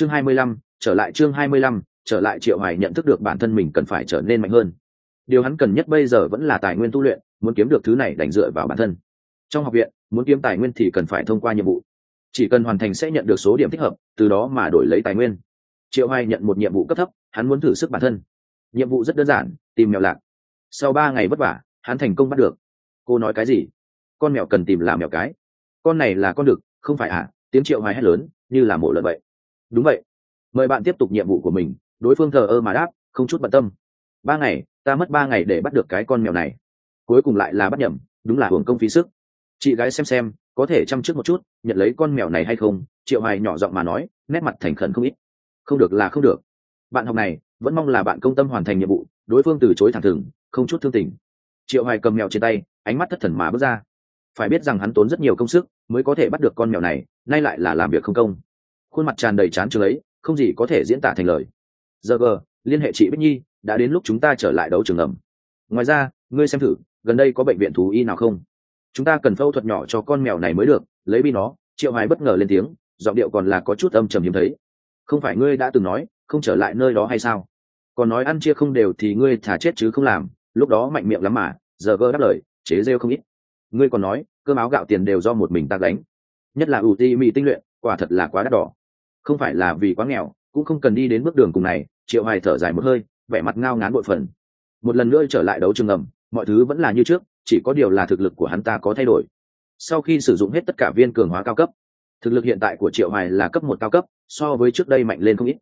chương hai mươi lăm, trở lại chương hai mươi lăm, trở lại triệu hoài nhận thức được bản thân mình cần phải trở nên mạnh hơn. Điều hắn cần nhất bây giờ vẫn là tài nguyên tu luyện, muốn kiếm được thứ này đành dựa vào bản thân. Trong học viện, muốn kiếm tài nguyên thì cần phải thông qua nhiệm vụ. Chỉ cần hoàn thành sẽ nhận được số điểm thích hợp, từ đó mà đổi lấy tài nguyên. Triệu hoài nhận một nhiệm vụ cấp thấp, hắn muốn thử sức bản thân. Nhiệm vụ rất đơn giản, tìm mèo lạc. Sau ba ngày vất vả, hắn thành công bắt được. Cô nói cái gì? Con mèo cần tìm là mèo cái. Con này là con đực, không phải à? Tiếng triệu hoài hét lớn, như là mổ lợn vậy đúng vậy. Mời bạn tiếp tục nhiệm vụ của mình. Đối phương thờ ơ mà đáp, không chút bận tâm. Ba ngày, ta mất ba ngày để bắt được cái con mèo này. Cuối cùng lại là bắt nhầm, đúng là hưởng công phí sức. Chị gái xem xem, có thể chăm trước một chút, nhận lấy con mèo này hay không? Triệu hoài nhỏ giọng mà nói, nét mặt thành khẩn không ít. Không được là không được. Bạn học này, vẫn mong là bạn công tâm hoàn thành nhiệm vụ, đối phương từ chối thẳng thừng, không chút thương tình. Triệu hoài cầm mèo trên tay, ánh mắt thất thần mà bước ra. Phải biết rằng hắn tốn rất nhiều công sức, mới có thể bắt được con mèo này, nay lại là làm việc không công khuôn mặt tràn đầy chán chường ấy, không gì có thể diễn tả thành lời. Giờ gờ, liên hệ chị bích nhi, đã đến lúc chúng ta trở lại đấu trường ẩm. Ngoài ra, ngươi xem thử, gần đây có bệnh viện thú y nào không? Chúng ta cần phẫu thuật nhỏ cho con mèo này mới được, lấy bi nó, triệu hoài bất ngờ lên tiếng, giọng điệu còn là có chút âm trầm hiếm thấy. Không phải ngươi đã từng nói, không trở lại nơi đó hay sao? Còn nói ăn chia không đều thì ngươi thả chết chứ không làm, lúc đó mạnh miệng lắm mà, giờ gơ đáp lời, chế rêu không ít. Ngươi còn nói, cơm áo gạo tiền đều do một mình ta đánh nhất là ưu ti mỹ tinh luyện, quả thật là quá đắt đỏ không phải là vì quá nghèo, cũng không cần đi đến bước đường cùng này, triệu hoài thở dài một hơi, vẻ mặt ngao ngán bội phần. Một lần nữa trở lại đấu trường ngầm mọi thứ vẫn là như trước, chỉ có điều là thực lực của hắn ta có thay đổi. Sau khi sử dụng hết tất cả viên cường hóa cao cấp, thực lực hiện tại của triệu hoài là cấp một cao cấp, so với trước đây mạnh lên không ít.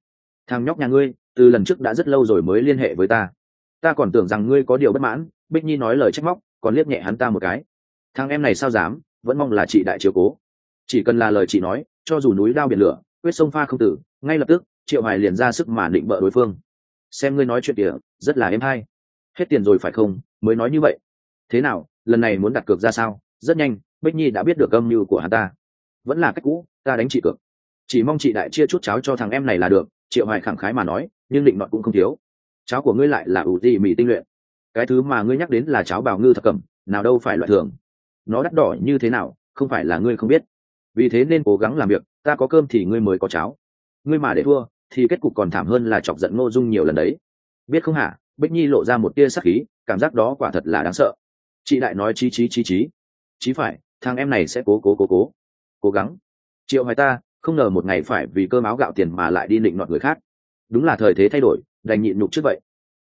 Thằng nhóc nhà ngươi, từ lần trước đã rất lâu rồi mới liên hệ với ta. Ta còn tưởng rằng ngươi có điều bất mãn, bích nhi nói lời trách móc, còn liếc nhẹ hắn ta một cái. Thằng em này sao dám, vẫn mong là chị đại chiếu cố. Chỉ cần là lời chị nói, cho dù núi đao biển lửa quyết sông pha không tử, ngay lập tức, triệu hoài liền ra sức mà định bợ đối phương. Xem ngươi nói chuyện kìa, rất là êm hay. Hết tiền rồi phải không, mới nói như vậy. Thế nào, lần này muốn đặt cược ra sao? Rất nhanh, bích nhi đã biết được âm mưu của hắn ta. Vẫn là cách cũ, ta đánh chị cược. Chỉ mong chị đại chia chút cháo cho thằng em này là được, triệu hoài khẳng khái mà nói, nhưng định nọ cũng không thiếu. Cháo của ngươi lại là ủ gì mì tinh luyện. Cái thứ mà ngươi nhắc đến là cháo bào ngư thập cẩm, nào đâu phải loại thường. Nó đắt đỏ như thế nào, không phải là ngươi không biết vì thế nên cố gắng làm việc, ta có cơm thì ngươi mới có cháo. Ngươi mà để thua, thì kết cục còn thảm hơn là chọc giận ngô dung nhiều lần đấy. Biết không hả? Bích nhi lộ ra một tia sắc khí, cảm giác đó quả thật là đáng sợ. Chị đại nói chí chí chí chí. Chí phải, thằng em này sẽ cố cố cố cố. Cố gắng. Triệu hoài ta, không ngờ một ngày phải vì cơm áo gạo tiền mà lại đi định nọt người khác. Đúng là thời thế thay đổi, đành nhịn nhục trước vậy.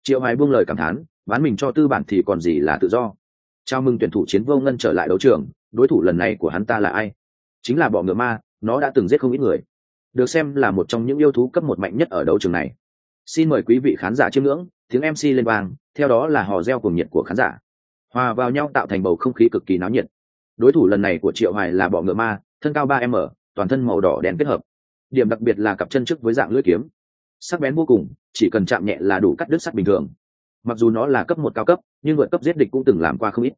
Triệu hoài buông lời cảm thán bán mình cho tư bản thì còn gì là tự do. Chào mừng tuyển thủ chiến vô ngân trở lại đấu trường, đối thủ lần này của hắn ta là ai? Chính là bọ ngựa ma, nó đã từng giết không ít người. Được xem là một trong những yêu thú cấp một mạnh nhất ở đấu trường này. Xin mời quý vị khán giả chiêm ngưỡng, tiếng mc lên vang, theo đó là hò reo cùng nhiệt của khán giả. Hòa vào nhau tạo thành bầu không khí cực kỳ náo nhiệt. Đối thủ lần này của triệu hoài là bọ ngựa ma, thân cao ba m toàn thân màu đỏ đen kết hợp. Điểm đặc biệt là cặp chân trước với dạng lưỡi kiếm. Sắc bén vô cùng, chỉ cần chạm nhẹ là đủ cắt đứt sắt bình thường. Mặc dù nó là cấp một cao cấp, nhưng vượt cấp giết địch cũng từng làm qua không ít.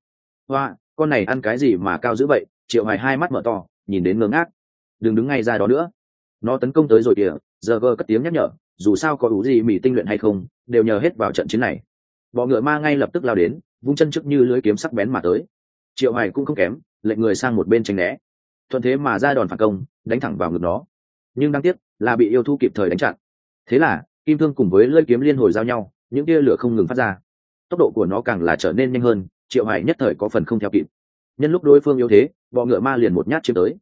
Hoa, con này ăn cái gì mà cao dữ vậy? Triệu hoài hai mắt mở to nhìn đến ngơ ngác. Đừng đứng ngay ra đó nữa. Nó tấn công tới rồi kìa, giờ vơ cất tiếng nhắc nhở, dù sao có đủ gì mỹ tinh luyện hay không, đều nhờ hết vào trận chiến này. Bọ ngựa ma ngay lập tức lao đến, vung chân trước như lưới kiếm sắc bén mà tới. Triệu hoài cũng không kém, lệnh người sang một bên tránh né. Thuận thế mà ra đòn phản công, đánh thẳng vào ngực nó. Nhưng đáng tiếc là bị yêu thu kịp thời đánh chặn. Thế là, kim thương cùng với lưỡi kiếm liên hồi giao nhau, những tia lửa không ngừng phát ra. Tốc độ của nó càng là trở nên nhanh hơn, triệu hải nhất thời có phần không theo kịp nhân lúc đối phương yếu thế, bọ ngựa ma liền một nhát chiếm tới.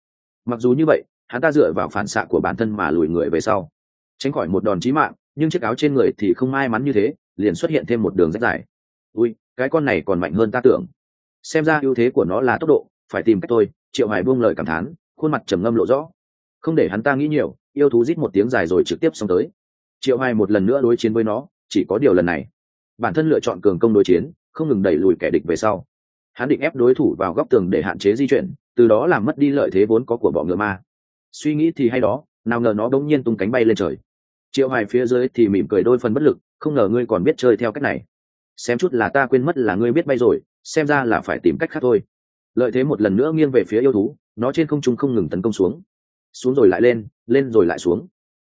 Mặc dù như vậy, hắn ta dựa vào phản xạ của bản thân mà lùi người về sau. Tránh khỏi một đòn chí mạng, nhưng chiếc áo trên người thì không may mắn như thế, liền xuất hiện thêm một đường rách dài. Ui, cái con này còn mạnh hơn ta tưởng. Xem ra ưu thế của nó là tốc độ, phải tìm cách tôi triệu hải buông lời cảm thán, khuôn mặt trầm ngâm lộ rõ. Không để hắn ta nghĩ nhiều, yêu thú rít một tiếng dài rồi trực tiếp xông tới. Triệu hải một lần nữa đối chiến với nó, chỉ có điều lần này. Bản thân lựa chọn cường công đối chiến, không ngừng đẩy lùi kẻ địch về sau hắn định ép đối thủ vào góc tường để hạn chế di chuyển, từ đó làm mất đi lợi thế vốn có của bọ ngựa ma. Suy nghĩ thì hay đó, nào ngờ nó bỗng nhiên tung cánh bay lên trời. Triệu hải phía dưới thì mỉm cười đôi phần bất lực, không ngờ ngươi còn biết chơi theo cách này. Xem chút là ta quên mất là ngươi biết bay rồi, xem ra là phải tìm cách khác thôi. Lợi thế một lần nữa nghiêng về phía yêu thú, nó trên không trung không ngừng tấn công xuống. Xuống rồi lại lên lên rồi lại xuống.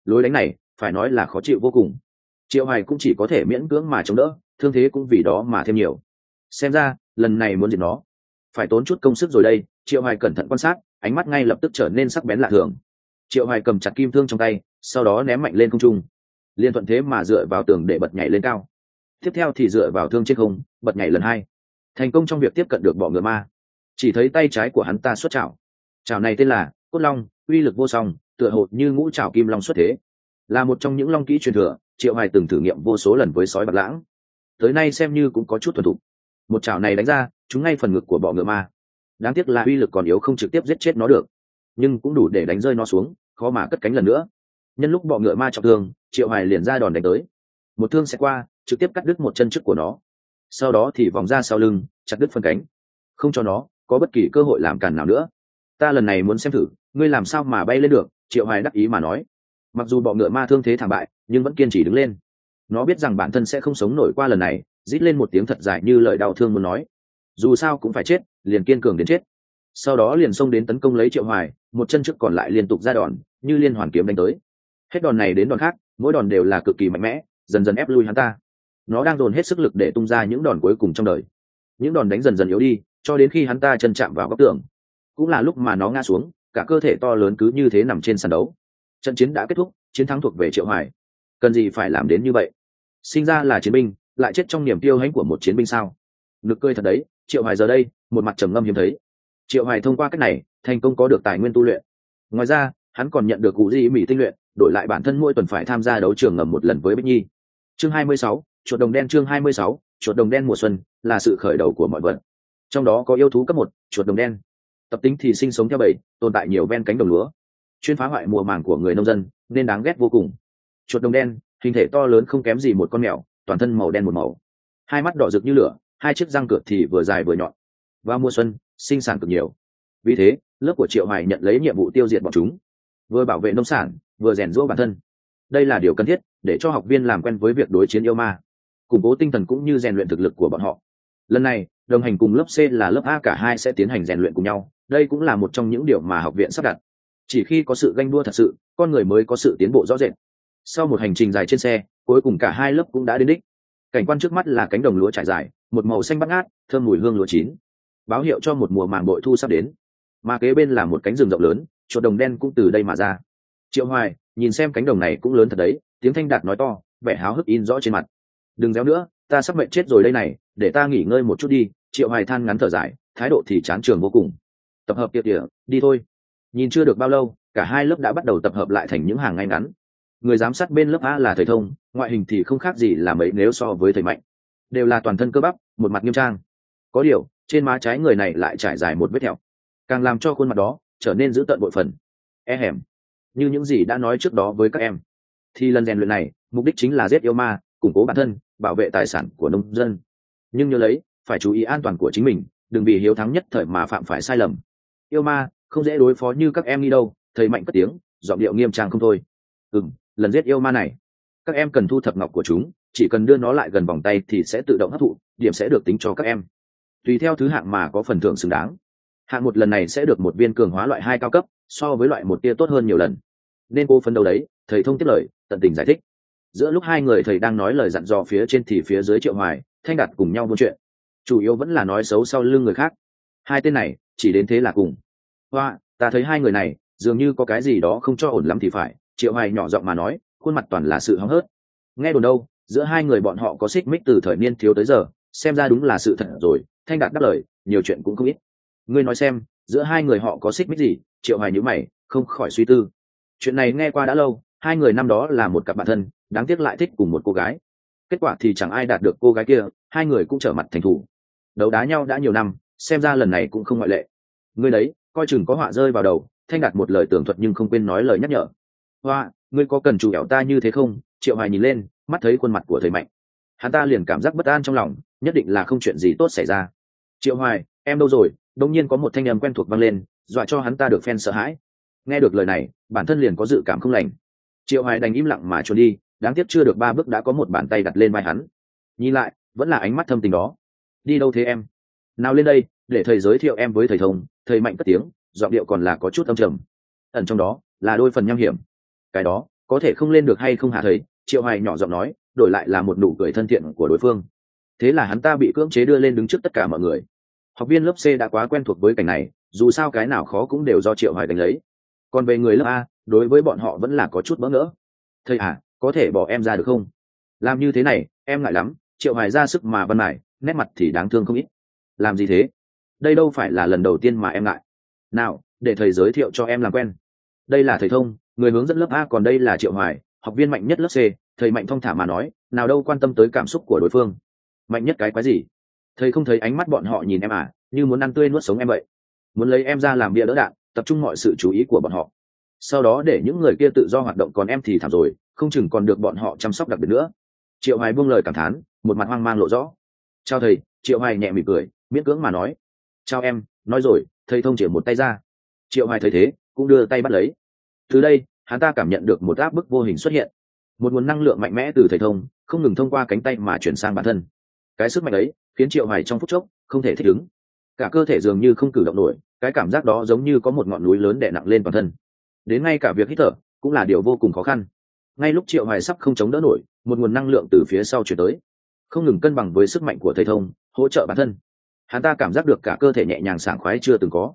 Lối đánh này, phải nói là khó chịu vô cùng. Triệu hoài cũng chỉ có thể miễn cưỡng mà chống đỡ, thương thế cũng vì đó mà thêm nhiều. Xem ra lần này muốn diệt nó. Phải tốn chút công sức rồi đây, triệu hoài cẩn thận quan sát, ánh mắt ngay lập tức trở nên sắc bén lạ thường. Triệu hoài cầm chặt kim thương trong tay, sau đó ném mạnh lên không trung. Liên thuận thế mà dựa vào tường để bật nhảy lên cao. Tiếp theo thì dựa vào thương trên không, bật nhảy lần hai. Thành công trong việc tiếp cận được bọ ngựa ma. Chỉ thấy tay trái của hắn ta xuất chảo. Chảo này tên là cốt long, uy lực vô song, tựa hồ như ngũ chảo kim long xuất thế. Là một trong những long kỹ truyền thừa, triệu hoài từng thử nghiệm vô số lần với sói bạc lãng. Tới nay xem như cũng có chút thuần thục một chảo này đánh ra, chúng ngay phần ngực của bọ ngựa ma. Đáng tiếc là uy lực còn yếu không trực tiếp giết chết nó được. Nhưng cũng đủ để đánh rơi nó xuống, khó mà cất cánh lần nữa. Nhân lúc bọ ngựa ma trọng thương, triệu hoài liền ra đòn đánh tới. Một thương sẽ qua, trực tiếp cắt đứt một chân trước của nó. Sau đó thì vòng ra sau lưng, chặt đứt phần cánh. Không cho nó có bất kỳ cơ hội làm cản nào nữa. Ta lần này muốn xem thử, ngươi làm sao mà bay lên được, triệu hoài đắc ý mà nói. Mặc dù bọ ngựa ma thương thế thảm bại, nhưng vẫn kiên trì đứng lên. Nó biết rằng bản thân sẽ không sống nổi qua lần này rít lên một tiếng thật dài như lời đau thương muốn nói. Dù sao cũng phải chết, liền kiên cường đến chết. Sau đó liền xông đến tấn công lấy triệu hoài, một chân trước còn lại liên tục ra đòn, như liên hoàn kiếm đánh tới. Hết đòn này đến đòn khác, mỗi đòn đều là cực kỳ mạnh mẽ, dần dần ép lui hắn ta. Nó đang dồn hết sức lực để tung ra những đòn cuối cùng trong đời. Những đòn đánh dần dần yếu đi, cho đến khi hắn ta chân chạm vào góc tường. Cũng là lúc mà nó ngã xuống, cả cơ thể to lớn cứ như thế nằm trên sàn đấu. Trận chiến đã kết thúc, chiến thắng thuộc về triệu hoài. Cần gì phải làm đến như vậy? Sinh ra là chiến binh lại chết trong niềm tiêu hãnh của một chiến binh sao? Nực cười thật đấy triệu hoài giờ đây một mặt trầm ngâm hiếm thấy. Triệu hoài thông qua cách này thành công có được tài nguyên tu luyện. Ngoài ra hắn còn nhận được cụ di mỹ tinh luyện đổi lại bản thân mỗi tuần phải tham gia đấu trường ngầm một lần với bích nhi. Chương 26, chuột đồng đen chương 26, chuột đồng đen mùa xuân là sự khởi đầu của mọi vật. Trong đó có yêu thú cấp một chuột đồng đen. Tập tính thì sinh sống theo bầy tồn tại nhiều ven cánh đồng lúa. Chuyên phá hoại mùa màng của người nông dân nên đáng ghét vô cùng. Chuột đồng đen hình thể to lớn không kém gì một con mèo toàn thân màu đen một màu. Hai mắt đỏ rực như lửa, hai chiếc răng cửa thì vừa dài vừa nhọn. Vào mùa xuân, sinh sản cực nhiều. Vì thế, lớp của triệu hoài nhận lấy nhiệm vụ tiêu diệt bọn chúng. Vừa bảo vệ nông sản, vừa rèn rũa bản thân. Đây là điều cần thiết để cho học viên làm quen với việc đối chiến yêu ma, củng cố tinh thần cũng như rèn luyện thực lực của bọn họ. Lần này, đồng hành cùng lớp c là lớp a, cả hai sẽ tiến hành rèn luyện cùng nhau. Đây cũng là một trong những điều mà học viện sắp đặt. Chỉ khi có sự ganh đua thật sự, con người mới có sự tiến bộ rõ rệt sau một hành trình dài trên xe, cuối cùng cả hai lớp cũng đã đến đích. Cảnh quan trước mắt là cánh đồng lúa trải dài, một màu xanh bắt ngát, thơm mùi hương lúa chín. Báo hiệu cho một mùa màng bội thu sắp đến. Mà kế bên là một cánh rừng rộng lớn, chuột đồng đen cũng từ đây mà ra. Triệu hoài, nhìn xem cánh đồng này cũng lớn thật đấy, tiếng thanh đạt nói to, vẻ háo hức in rõ trên mặt. Đừng réo nữa, ta sắp mệnh chết rồi đây này, để ta nghỉ ngơi một chút đi. Triệu hoài than ngắn thở dài, thái độ thì chán trường vô cùng. Tập hợp tiệc địa, đi thôi. Nhìn chưa được bao lâu, cả hai lớp đã bắt đầu tập hợp lại thành những hàng ngay ngắn người giám sát bên lớp a là thầy thông, ngoại hình thì không khác gì là mấy nếu so với thầy mạnh. Đều là toàn thân cơ bắp, một mặt nghiêm trang. Có điều, trên má trái người này lại trải dài một vết thẹo. Càng làm cho khuôn mặt đó trở nên dữ tợn bội phần. E hẻm như những gì đã nói trước đó với các em. Thì lần rèn luyện này, mục đích chính là giết yêu ma, củng cố bản thân, bảo vệ tài sản của nông dân. Nhưng nhớ lấy, phải chú ý an toàn của chính mình, đừng vì hiếu thắng nhất thời mà phạm phải sai lầm. Yêu ma, không dễ đối phó như các em đi đâu, thầy mạnh cất tiếng, giọng điệu nghiêm trang không thôi. Ừm lần giết yêu ma này. Các em cần thu thập ngọc của chúng, chỉ cần đưa nó lại gần vòng tay thì sẽ tự động hấp thụ, điểm sẽ được tính cho các em. Tùy theo thứ hạng mà có phần thưởng xứng đáng. Hạng một lần này sẽ được một viên cường hóa loại hai cao cấp, so với loại một tia tốt hơn nhiều lần. Nên cô phấn đấu đấy, thầy thông tiếp lời, tận tình giải thích. Giữa lúc hai người thầy đang nói lời dặn dò phía trên thì phía dưới triệu hoài, thanh đạt cùng nhau buôn chuyện. Chủ yếu vẫn là nói xấu sau lưng người khác. Hai tên này, chỉ đến thế là cùng. Hoa, ta thấy hai người này, dường như có cái gì đó không cho ổn lắm thì phải triệu hoài nhỏ giọng mà nói, khuôn mặt toàn là sự hóng hớt. Nghe đồn đâu, giữa hai người bọn họ có xích mích từ thời niên thiếu tới giờ, xem ra đúng là sự thật rồi, thanh đạt đáp lời, nhiều chuyện cũng không ít. Ngươi nói xem, giữa hai người họ có xích mích gì? Triệu hoài nhữ mày, không khỏi suy tư. Chuyện này nghe qua đã lâu, hai người năm đó là một cặp bạn thân, đáng tiếc lại thích cùng một cô gái. Kết quả thì chẳng ai đạt được cô gái kia, hai người cũng trở mặt thành thủ. Đấu đá nhau đã nhiều năm, xem ra lần này cũng không ngoại lệ. Ngươi đấy, coi chừng có họa rơi vào đầu, thanh đạt một lời tưởng thuật nhưng không quên nói lời nhắc nhở hoa, ngươi có cần chủ ẻo ta như thế không? Triệu hoài nhìn lên, mắt thấy khuôn mặt của thầy mạnh. Hắn ta liền cảm giác bất an trong lòng, nhất định là không chuyện gì tốt xảy ra. Triệu hoài, em đâu rồi? Đông nhiên có một thanh âm quen thuộc vang lên, dọa cho hắn ta được phen sợ hãi. Nghe được lời này, bản thân liền có dự cảm không lành. Triệu hoài đành im lặng mà trốn đi, đáng tiếc chưa được ba bước đã có một bàn tay đặt lên vai hắn. Nhìn lại, vẫn là ánh mắt thâm tình đó. Đi đâu thế em? Nào lên đây, để thầy giới thiệu em với thầy thông. Thầy mạnh cất tiếng, giọng điệu còn là có chút âm trầm. Ẩn trong đó, là đôi phần nham hiểm cái đó, có thể không lên được hay không hạ thấy triệu hoài nhỏ giọng nói, đổi lại là một nụ cười thân thiện của đối phương. Thế là hắn ta bị cưỡng chế đưa lên đứng trước tất cả mọi người. Học viên lớp c đã quá quen thuộc với cảnh này, dù sao cái nào khó cũng đều do triệu hoài đánh lấy. Còn về người lớp a, đối với bọn họ vẫn là có chút bỡ ngỡ. Thầy à có thể bỏ em ra được không? Làm như thế này, em ngại lắm, triệu hoài ra sức mà văn mải, nét mặt thì đáng thương không ít. Làm gì thế? Đây đâu phải là lần đầu tiên mà em ngại. Nào, để thầy giới thiệu cho em làm quen. Đây là thầy thông người hướng dẫn lớp a còn đây là triệu hoài, học viên mạnh nhất lớp c, thầy mạnh thông thả mà nói, nào đâu quan tâm tới cảm xúc của đối phương. Mạnh nhất cái quái gì? Thầy không thấy ánh mắt bọn họ nhìn em à như muốn ăn tươi nuốt sống em vậy. Muốn lấy em ra làm bia đỡ đạn, tập trung mọi sự chú ý của bọn họ. Sau đó để những người kia tự do hoạt động còn em thì thảm rồi, không chừng còn được bọn họ chăm sóc đặc biệt nữa. Triệu hoài buông lời cảm thán, một mặt hoang mang lộ rõ. Chào thầy. Triệu hoài nhẹ mỉm cười, miễn cưỡng mà nói. Chào em, nói rồi, thầy thông chỉ một tay ra. Triệu hoài thấy thế, cũng đưa tay bắt lấy từ đây, hắn ta cảm nhận được một áp bức vô hình xuất hiện. Một nguồn năng lượng mạnh mẽ từ thầy thông, không ngừng thông qua cánh tay mà chuyển sang bản thân. Cái sức mạnh ấy, khiến triệu hoài trong phút chốc không thể thích ứng. Cả cơ thể dường như không cử động nổi, cái cảm giác đó giống như có một ngọn núi lớn đè nặng lên toàn thân. Đến ngay cả việc hít thở, cũng là điều vô cùng khó khăn. Ngay lúc triệu hoài sắp không chống đỡ nổi, một nguồn năng lượng từ phía sau chuyển tới. Không ngừng cân bằng với sức mạnh của thầy thông, hỗ trợ bản thân. Hắn ta cảm giác được cả cơ thể nhẹ nhàng sảng khoái chưa từng có.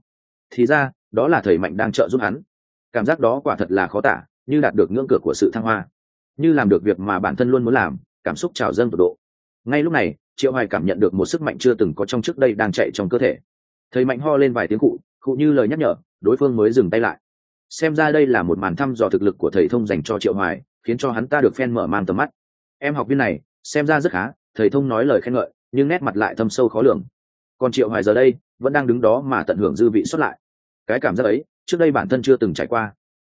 Thì ra, đó là thầy mạnh đang trợ giúp hắn cảm giác đó quả thật là khó tả, như đạt được ngưỡng cửa của sự thăng hoa. Như làm được việc mà bản thân luôn muốn làm, cảm xúc trào dâng tột độ. Ngay lúc này, triệu hoài cảm nhận được một sức mạnh chưa từng có trong trước đây đang chạy trong cơ thể. Thầy mạnh ho lên vài tiếng cụ cụ như lời nhắc nhở, đối phương mới dừng tay lại. Xem ra đây là một màn thăm dò thực lực của thầy thông dành cho triệu hoài, khiến cho hắn ta được phen mở mang tầm mắt. Em học viên này, xem ra rất khá, thầy thông nói lời khen ngợi, nhưng nét mặt lại thâm sâu khó lường. Còn triệu hoài giờ đây, vẫn đang đứng đó mà tận hưởng dư vị xuất lại. Cái cảm giác ấy trước đây bản thân chưa từng trải qua.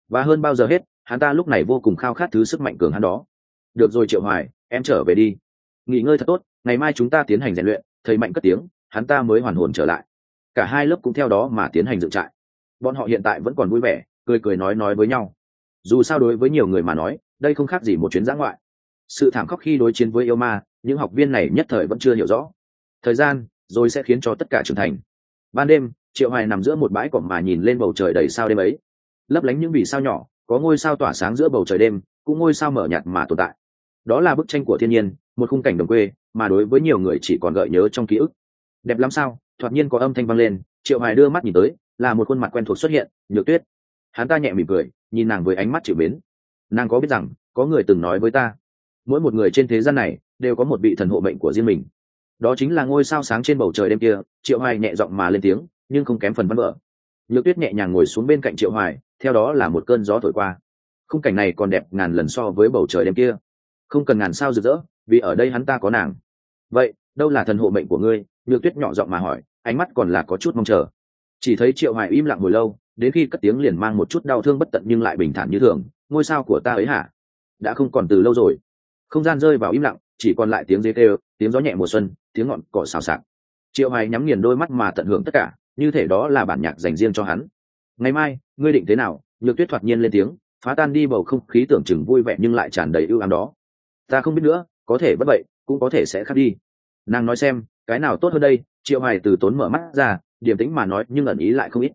Và hơn bao giờ hết, hắn ta lúc này vô cùng khao khát thứ sức mạnh cường hắn đó. Được rồi triệu hoài, em trở về đi. Nghỉ ngơi thật tốt, ngày mai chúng ta tiến hành rèn luyện, thầy mạnh cất tiếng, hắn ta mới hoàn hồn trở lại. Cả hai lớp cũng theo đó mà tiến hành dựng trại. Bọn họ hiện tại vẫn còn vui vẻ, cười cười nói nói với nhau. Dù sao đối với nhiều người mà nói, đây không khác gì một chuyến giã ngoại. Sự thảm khốc khi đối chiến với yêu ma, những học viên này nhất thời vẫn chưa hiểu rõ. Thời gian, rồi sẽ khiến cho tất cả trưởng thành. Ban đêm triệu hoài nằm giữa một bãi cỏ mà nhìn lên bầu trời đầy sao đêm ấy. Lấp lánh những vì sao nhỏ, có ngôi sao tỏa sáng giữa bầu trời đêm, cũng ngôi sao mở nhạt mà tồn tại. Đó là bức tranh của thiên nhiên, một khung cảnh đồng quê, mà đối với nhiều người chỉ còn gợi nhớ trong ký ức. Đẹp lắm sao? Thoạt nhiên có âm thanh vang lên, triệu hoài đưa mắt nhìn tới, là một khuôn mặt quen thuộc xuất hiện, nhược tuyết. Hắn ta nhẹ mỉm cười, nhìn nàng với ánh mắt chịu mến. Nàng có biết rằng, có người từng nói với ta, mỗi một người trên thế gian này, đều có một vị thần hộ mệnh của riêng mình. Đó chính là ngôi sao sáng trên bầu trời đêm kia, triệu hoài nhẹ giọng mà lên tiếng nhưng không kém phần văn vợ nhược tuyết nhẹ nhàng ngồi xuống bên cạnh triệu hoài, theo đó là một cơn gió thổi qua. Khung cảnh này còn đẹp ngàn lần so với bầu trời đêm kia. Không cần ngàn sao rực rỡ, vì ở đây hắn ta có nàng. Vậy, đâu là thần hộ mệnh của ngươi? Nhược tuyết nhỏ giọng mà hỏi, ánh mắt còn là có chút mong chờ. Chỉ thấy triệu hoài im lặng hồi lâu, đến khi cất tiếng liền mang một chút đau thương bất tận nhưng lại bình thản như thường, ngôi sao của ta ấy hả? Đã không còn từ lâu rồi. Không gian rơi vào im lặng, chỉ còn lại tiếng dê kêu, tiếng gió nhẹ mùa xuân, tiếng ngọn cỏ xào xạc. Triệu hoài nhắm nghiền đôi mắt mà tận hưởng tất cả như thể đó là bản nhạc dành riêng cho hắn. Ngày mai ngươi định thế nào? Nhược tuyết thoạt nhiên lên tiếng phá tan đi bầu không khí tưởng chừng vui vẻ nhưng lại tràn đầy ưu ám đó. Ta không biết nữa có thể bất vậy cũng có thể sẽ khác đi. Nàng nói xem cái nào tốt hơn đây? Triệu hoài từ tốn mở mắt ra điềm tĩnh mà nói nhưng ẩn ý lại không ít.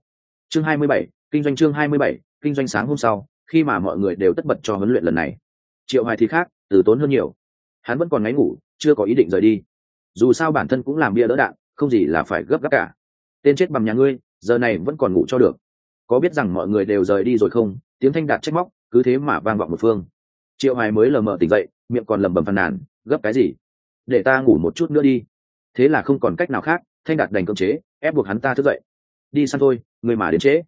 Chương 27, kinh doanh chương 27, kinh doanh sáng hôm sau khi mà mọi người đều tất bật cho huấn luyện lần này. Triệu hoài thì khác từ tốn hơn nhiều. Hắn vẫn còn ngáy ngủ chưa có ý định rời đi. Dù sao bản thân cũng làm bia đỡ đạn không gì là phải gấp gáp cả tên chết bằng nhà ngươi, giờ này vẫn còn ngủ cho được. Có biết rằng mọi người đều rời đi rồi không? Tiếng thanh đạt trách móc, cứ thế mà vang vọng một phương. Triệu hoài mới lờ mờ tỉnh dậy, miệng còn lẩm bẩm phàn nàn, gấp cái gì? Để ta ngủ một chút nữa đi. Thế là không còn cách nào khác, thanh đạt đành cưỡng chế, ép buộc hắn ta thức dậy. Đi săn thôi, người mà đến trễ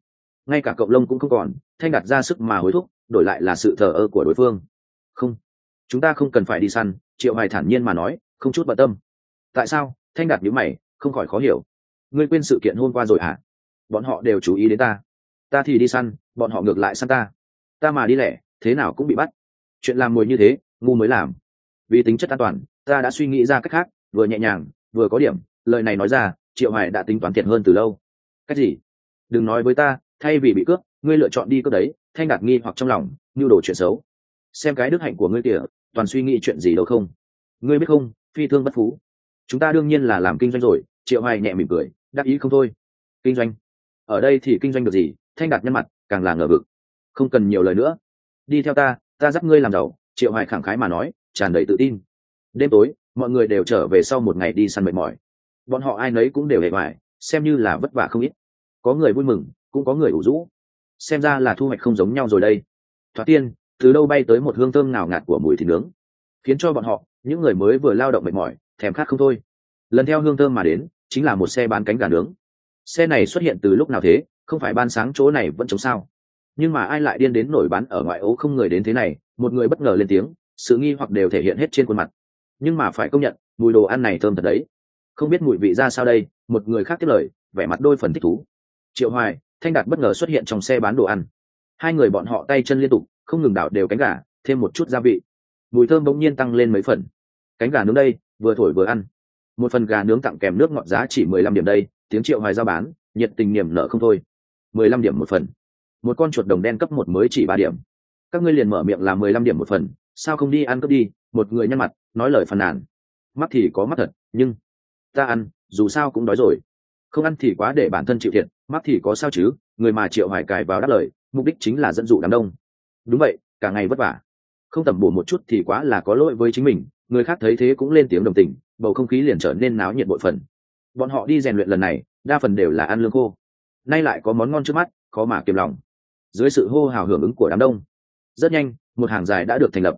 ngay cả cộng lông cũng không còn, thanh đạt ra sức mà hối thúc, đổi lại là sự thờ ơ của đối phương. Không, chúng ta không cần phải đi săn, triệu hoài thản nhiên mà nói, không chút bận tâm. Tại sao? Thanh đạt nhíu mày, không khỏi khó hiểu ngươi quên sự kiện hôm qua rồi hả? Bọn họ đều chú ý đến ta. Ta thì đi săn, bọn họ ngược lại săn ta. Ta mà đi lẻ, thế nào cũng bị bắt. Chuyện làm mồi như thế, ngu mới làm. Vì tính chất an toàn, ta đã suy nghĩ ra cách khác, vừa nhẹ nhàng, vừa có điểm, lời này nói ra, triệu Hải đã tính toán thiệt hơn từ lâu. Cách gì? Đừng nói với ta, thay vì bị cướp, ngươi lựa chọn đi cướp đấy, thanh đạt nghi hoặc trong lòng nhu đồ chuyện xấu. Xem cái đức hạnh của ngươi kìa, toàn suy nghĩ chuyện gì đâu không? Ngươi biết không, phi thương bất phú. Chúng ta đương nhiên là làm kinh doanh rồi, triệu Hải nhẹ mỉm cười đắc ý không thôi. Kinh doanh. Ở đây thì kinh doanh được gì? Thanh đạt nhân mặt, càng là ngờ vực. Không cần nhiều lời nữa. Đi theo ta ta dắt ngươi làm giàu. Triệu hoài khẳng khái mà nói, tràn đầy tự tin. Đêm tối, mọi người đều trở về sau một ngày đi săn mệt mỏi. Bọn họ ai nấy cũng đều hề hoài, xem như là vất vả không ít. Có người vui mừng, cũng có người ủ rũ. Xem ra là thu hoạch không giống nhau rồi đây. Thoát tiên, từ đâu bay tới một hương thơm nào ngạt của mùi thịt nướng. Khiến cho bọn họ, những người mới vừa lao động mệt mỏi, thèm khát không thôi. Lần theo hương thơm mà đến chính là một xe bán cánh gà nướng. Xe này xuất hiện từ lúc nào thế, không phải ban sáng chỗ này vẫn chống sao? Nhưng mà ai lại điên đến nổi bán ở ngoại ố không người đến thế này, một người bất ngờ lên tiếng, sự nghi hoặc đều thể hiện hết trên khuôn mặt. Nhưng mà phải công nhận, mùi đồ ăn này thơm thật đấy. Không biết mùi vị ra sao đây, một người khác tiếp lời, vẻ mặt đôi phần thích thú. Triệu hoài, thanh đạt bất ngờ xuất hiện trong xe bán đồ ăn. Hai người bọn họ tay chân liên tục, không ngừng đảo đều cánh gà, thêm một chút gia vị. Mùi thơm bỗng nhiên tăng lên mấy phần. Cánh gà nướng đây, vừa thổi vừa ăn một phần gà nướng tặng kèm nước ngọt giá chỉ mười lăm điểm đây, tiếng triệu hoài giao bán, nhiệt tình niềm nở không thôi. Mười lăm điểm một phần. Một con chuột đồng đen cấp một mới chỉ ba điểm. Các ngươi liền mở miệng là mười lăm điểm một phần, sao không đi ăn cướp đi? Một người nhăn mặt, nói lời phàn nàn. Mắt thì có mắt thật, nhưng ta ăn, dù sao cũng đói rồi. Không ăn thì quá để bản thân chịu thiệt, mắt thì có sao chứ? Người mà triệu hoài cài vào đáp lời, mục đích chính là dẫn dụ đám đông. Đúng vậy, cả ngày vất vả. Không tẩm bổ một chút thì quá là có lỗi với chính mình, người khác thấy thế cũng lên tiếng đồng tình bầu không khí liền trở nên náo nhiệt bội phần. Bọn họ đi rèn luyện lần này, đa phần đều là ăn lương khô. Nay lại có món ngon trước mắt, khó mà kiềm lòng. Dưới sự hô hào hưởng ứng của đám đông, rất nhanh, một hàng dài đã được thành lập.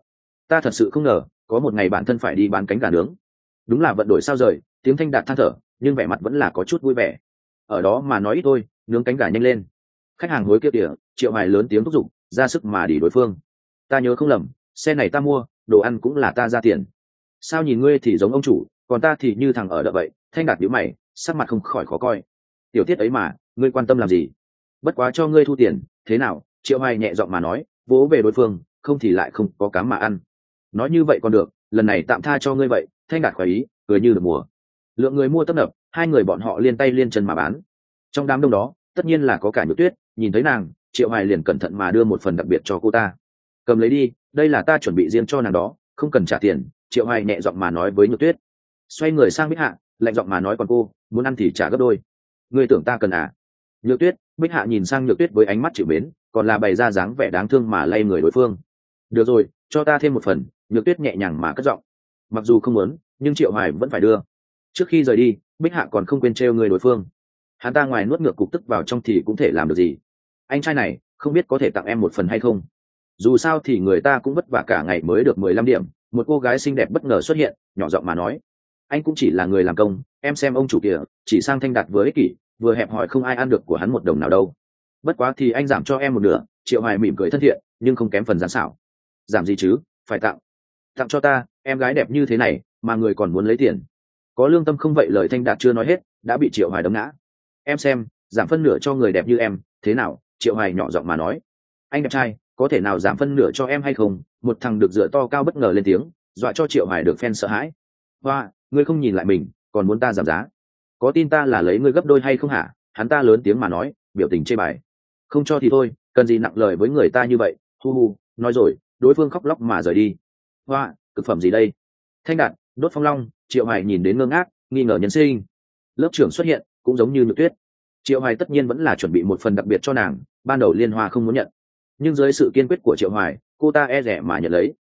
Ta thật sự không ngờ, có một ngày bản thân phải đi bán cánh gà nướng. Đúng là vận đổi sao rời, tiếng thanh đạt than thở, nhưng vẻ mặt vẫn là có chút vui vẻ. Ở đó mà nói ít thôi, nướng cánh gà nhanh lên. Khách hàng hối kia tỉa triệu hoài lớn tiếng thúc giục, ra sức mà đi đối phương. Ta nhớ không lầm, xe này ta mua, đồ ăn cũng là ta ra tiền sao nhìn ngươi thì giống ông chủ, còn ta thì như thằng ở đợi vậy, thanh đạt nhữ mày, sắc mặt không khỏi khó coi. Tiểu tiết ấy mà, ngươi quan tâm làm gì? Bất quá cho ngươi thu tiền, thế nào? Triệu hoài nhẹ giọng mà nói, vỗ về đối phương, không thì lại không có cám mà ăn. Nói như vậy còn được, lần này tạm tha cho ngươi vậy, thanh đạt khỏi ý, cười như được mùa. Lượng người mua tấp nập, hai người bọn họ liên tay liên chân mà bán. Trong đám đông đó, tất nhiên là có cả nhược tuyết, nhìn thấy nàng, triệu hoài liền cẩn thận mà đưa một phần đặc biệt cho cô ta. Cầm lấy đi, đây là ta chuẩn bị riêng cho nàng đó, không cần trả tiền triệu hoài nhẹ giọng mà nói với nhược tuyết. Xoay người sang bích hạ, lạnh giọng mà nói còn cô, muốn ăn thì trả gấp đôi. Ngươi tưởng ta cần à? Nhược tuyết, bích hạ nhìn sang nhược tuyết với ánh mắt chịu mến, còn là bày ra dáng vẻ đáng thương mà lay người đối phương. Được rồi, cho ta thêm một phần, nhược tuyết nhẹ nhàng mà cất giọng. Mặc dù không muốn, nhưng triệu hoài vẫn phải đưa. Trước khi rời đi, bích hạ còn không quên trêu người đối phương. Hắn ta ngoài nuốt ngược cục tức vào trong thì cũng thể làm được gì? Anh trai này, không biết có thể tặng em một phần hay không? Dù sao thì người ta cũng vất vả cả ngày mới được mười lăm điểm một cô gái xinh đẹp bất ngờ xuất hiện, nhỏ giọng mà nói, anh cũng chỉ là người làm công, em xem ông chủ kia chỉ sang thanh đạt vừa ích kỷ, vừa hẹp hỏi không ai ăn được của hắn một đồng nào đâu. Bất quá thì anh giảm cho em một nửa. Triệu hoài mỉm cười thân thiện, nhưng không kém phần gián xảo. Giảm gì chứ? Phải tặng. Tặng cho ta, em gái đẹp như thế này, mà người còn muốn lấy tiền. Có lương tâm không vậy lời thanh đạt chưa nói hết, đã bị triệu hoài đấm ngã. Em xem, giảm phân nửa cho người đẹp như em, thế nào? Triệu hoài nhỏ giọng mà nói. Anh đẹp trai, có thể nào giảm phân nửa cho em hay không? Một thằng được dựa to cao bất ngờ lên tiếng, dọa cho triệu hoài được phen sợ hãi. Hoa, ngươi không nhìn lại mình, còn muốn ta giảm giá? Có tin ta là lấy ngươi gấp đôi hay không hả? Hắn ta lớn tiếng mà nói, biểu tình chê bài. Không cho thì thôi, cần gì nặng lời với người ta như vậy? Hu hu, nói rồi, đối phương khóc lóc mà rời đi. Hoa cực phẩm gì đây? Thanh đạt đốt phong long. Triệu hoài nhìn đến ngơ ngác, nghi ngờ nhân sinh. Lớp trưởng xuất hiện, cũng giống như nhược tuyết. Triệu hoài tất nhiên vẫn là chuẩn bị một phần đặc biệt cho nàng, ban đầu liên hoa không muốn nhận. Nhưng dưới sự kiên quyết của triệu hoài cô ta e rẻ mà nhận lấy.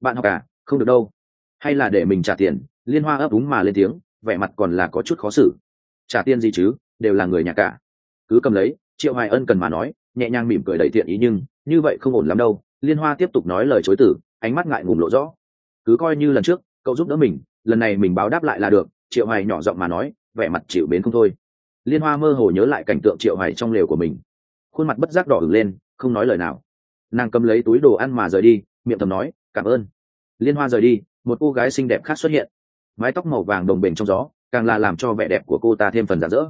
Bạn học à không được đâu. Hay là để mình trả tiền, liên hoa ấp úng mà lên tiếng, vẻ mặt còn là có chút khó xử. Trả tiền gì chứ, đều là người nhà cả. Cứ cầm lấy, triệu hoài ân cần mà nói, nhẹ nhàng mỉm cười đầy thiện ý nhưng, như vậy không ổn lắm đâu. Liên hoa tiếp tục nói lời chối từ, ánh mắt ngại ngùng lộ rõ. Cứ coi như lần trước, cậu giúp đỡ mình, lần này mình báo đáp lại là được, triệu hoài nhỏ giọng mà nói, vẻ mặt chịu bến không thôi. Liên hoa mơ hồ nhớ lại cảnh tượng triệu hoài trong lều của mình. Khuôn mặt bất giác đỏ ửng lên, không nói lời nào nàng cầm lấy túi đồ ăn mà rời đi, miệng thầm nói, cảm ơn. Liên hoa rời đi, một cô gái xinh đẹp khác xuất hiện. Mái tóc màu vàng đồng bền trong gió, càng là làm cho vẻ đẹp của cô ta thêm phần rạng rỡ.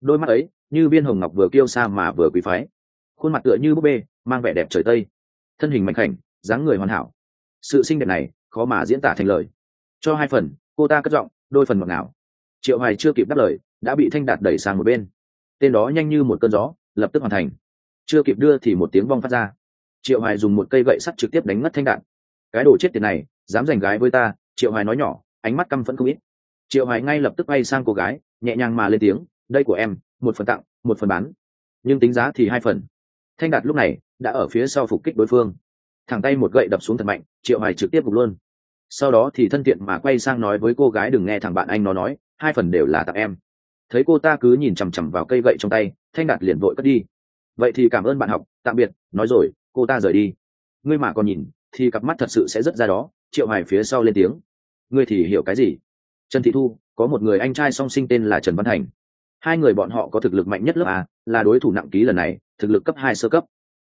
Đôi mắt ấy, như viên hồng ngọc vừa kiêu sa mà vừa quý phái. Khuôn mặt tựa như búp bê, mang vẻ đẹp trời tây. Thân hình mạnh khảnh, dáng người hoàn hảo. Sự xinh đẹp này, khó mà diễn tả thành lời. Cho hai phần, cô ta cất giọng, đôi phần ngọt ngào. Triệu hoài chưa kịp đáp lời, đã bị thanh đạt đẩy sang một bên. Tên đó nhanh như một cơn gió, lập tức hoàn thành. Chưa kịp đưa thì một tiếng vong phát ra triệu hoài dùng một cây gậy sắt trực tiếp đánh ngất thanh đạn. Cái đồ chết tiệt này, dám giành gái với ta, triệu hoài nói nhỏ, ánh mắt căm phẫn không ít. Triệu hoài ngay lập tức bay sang cô gái, nhẹ nhàng mà lên tiếng, đây của em, một phần tặng, một phần bán. Nhưng tính giá thì hai phần. Thanh đạt lúc này đã ở phía sau phục kích đối phương. Thẳng tay một gậy đập xuống thật mạnh, triệu hoài trực tiếp gục luôn. Sau đó thì thân thiện mà quay sang nói với cô gái đừng nghe thằng bạn anh nó nói, hai phần đều là tặng em. Thấy cô ta cứ nhìn chằm chằm vào cây gậy trong tay, thanh đạt liền vội cất đi. Vậy thì cảm ơn bạn học, tạm biệt, nói rồi cô ta rời đi. Ngươi mà còn nhìn, thì cặp mắt thật sự sẽ rất ra đó, triệu hải phía sau lên tiếng. Ngươi thì hiểu cái gì? Trần thị thu, có một người anh trai song sinh tên là trần văn thành. Hai người bọn họ có thực lực mạnh nhất lớp a, là đối thủ nặng ký lần này, thực lực cấp hai sơ cấp.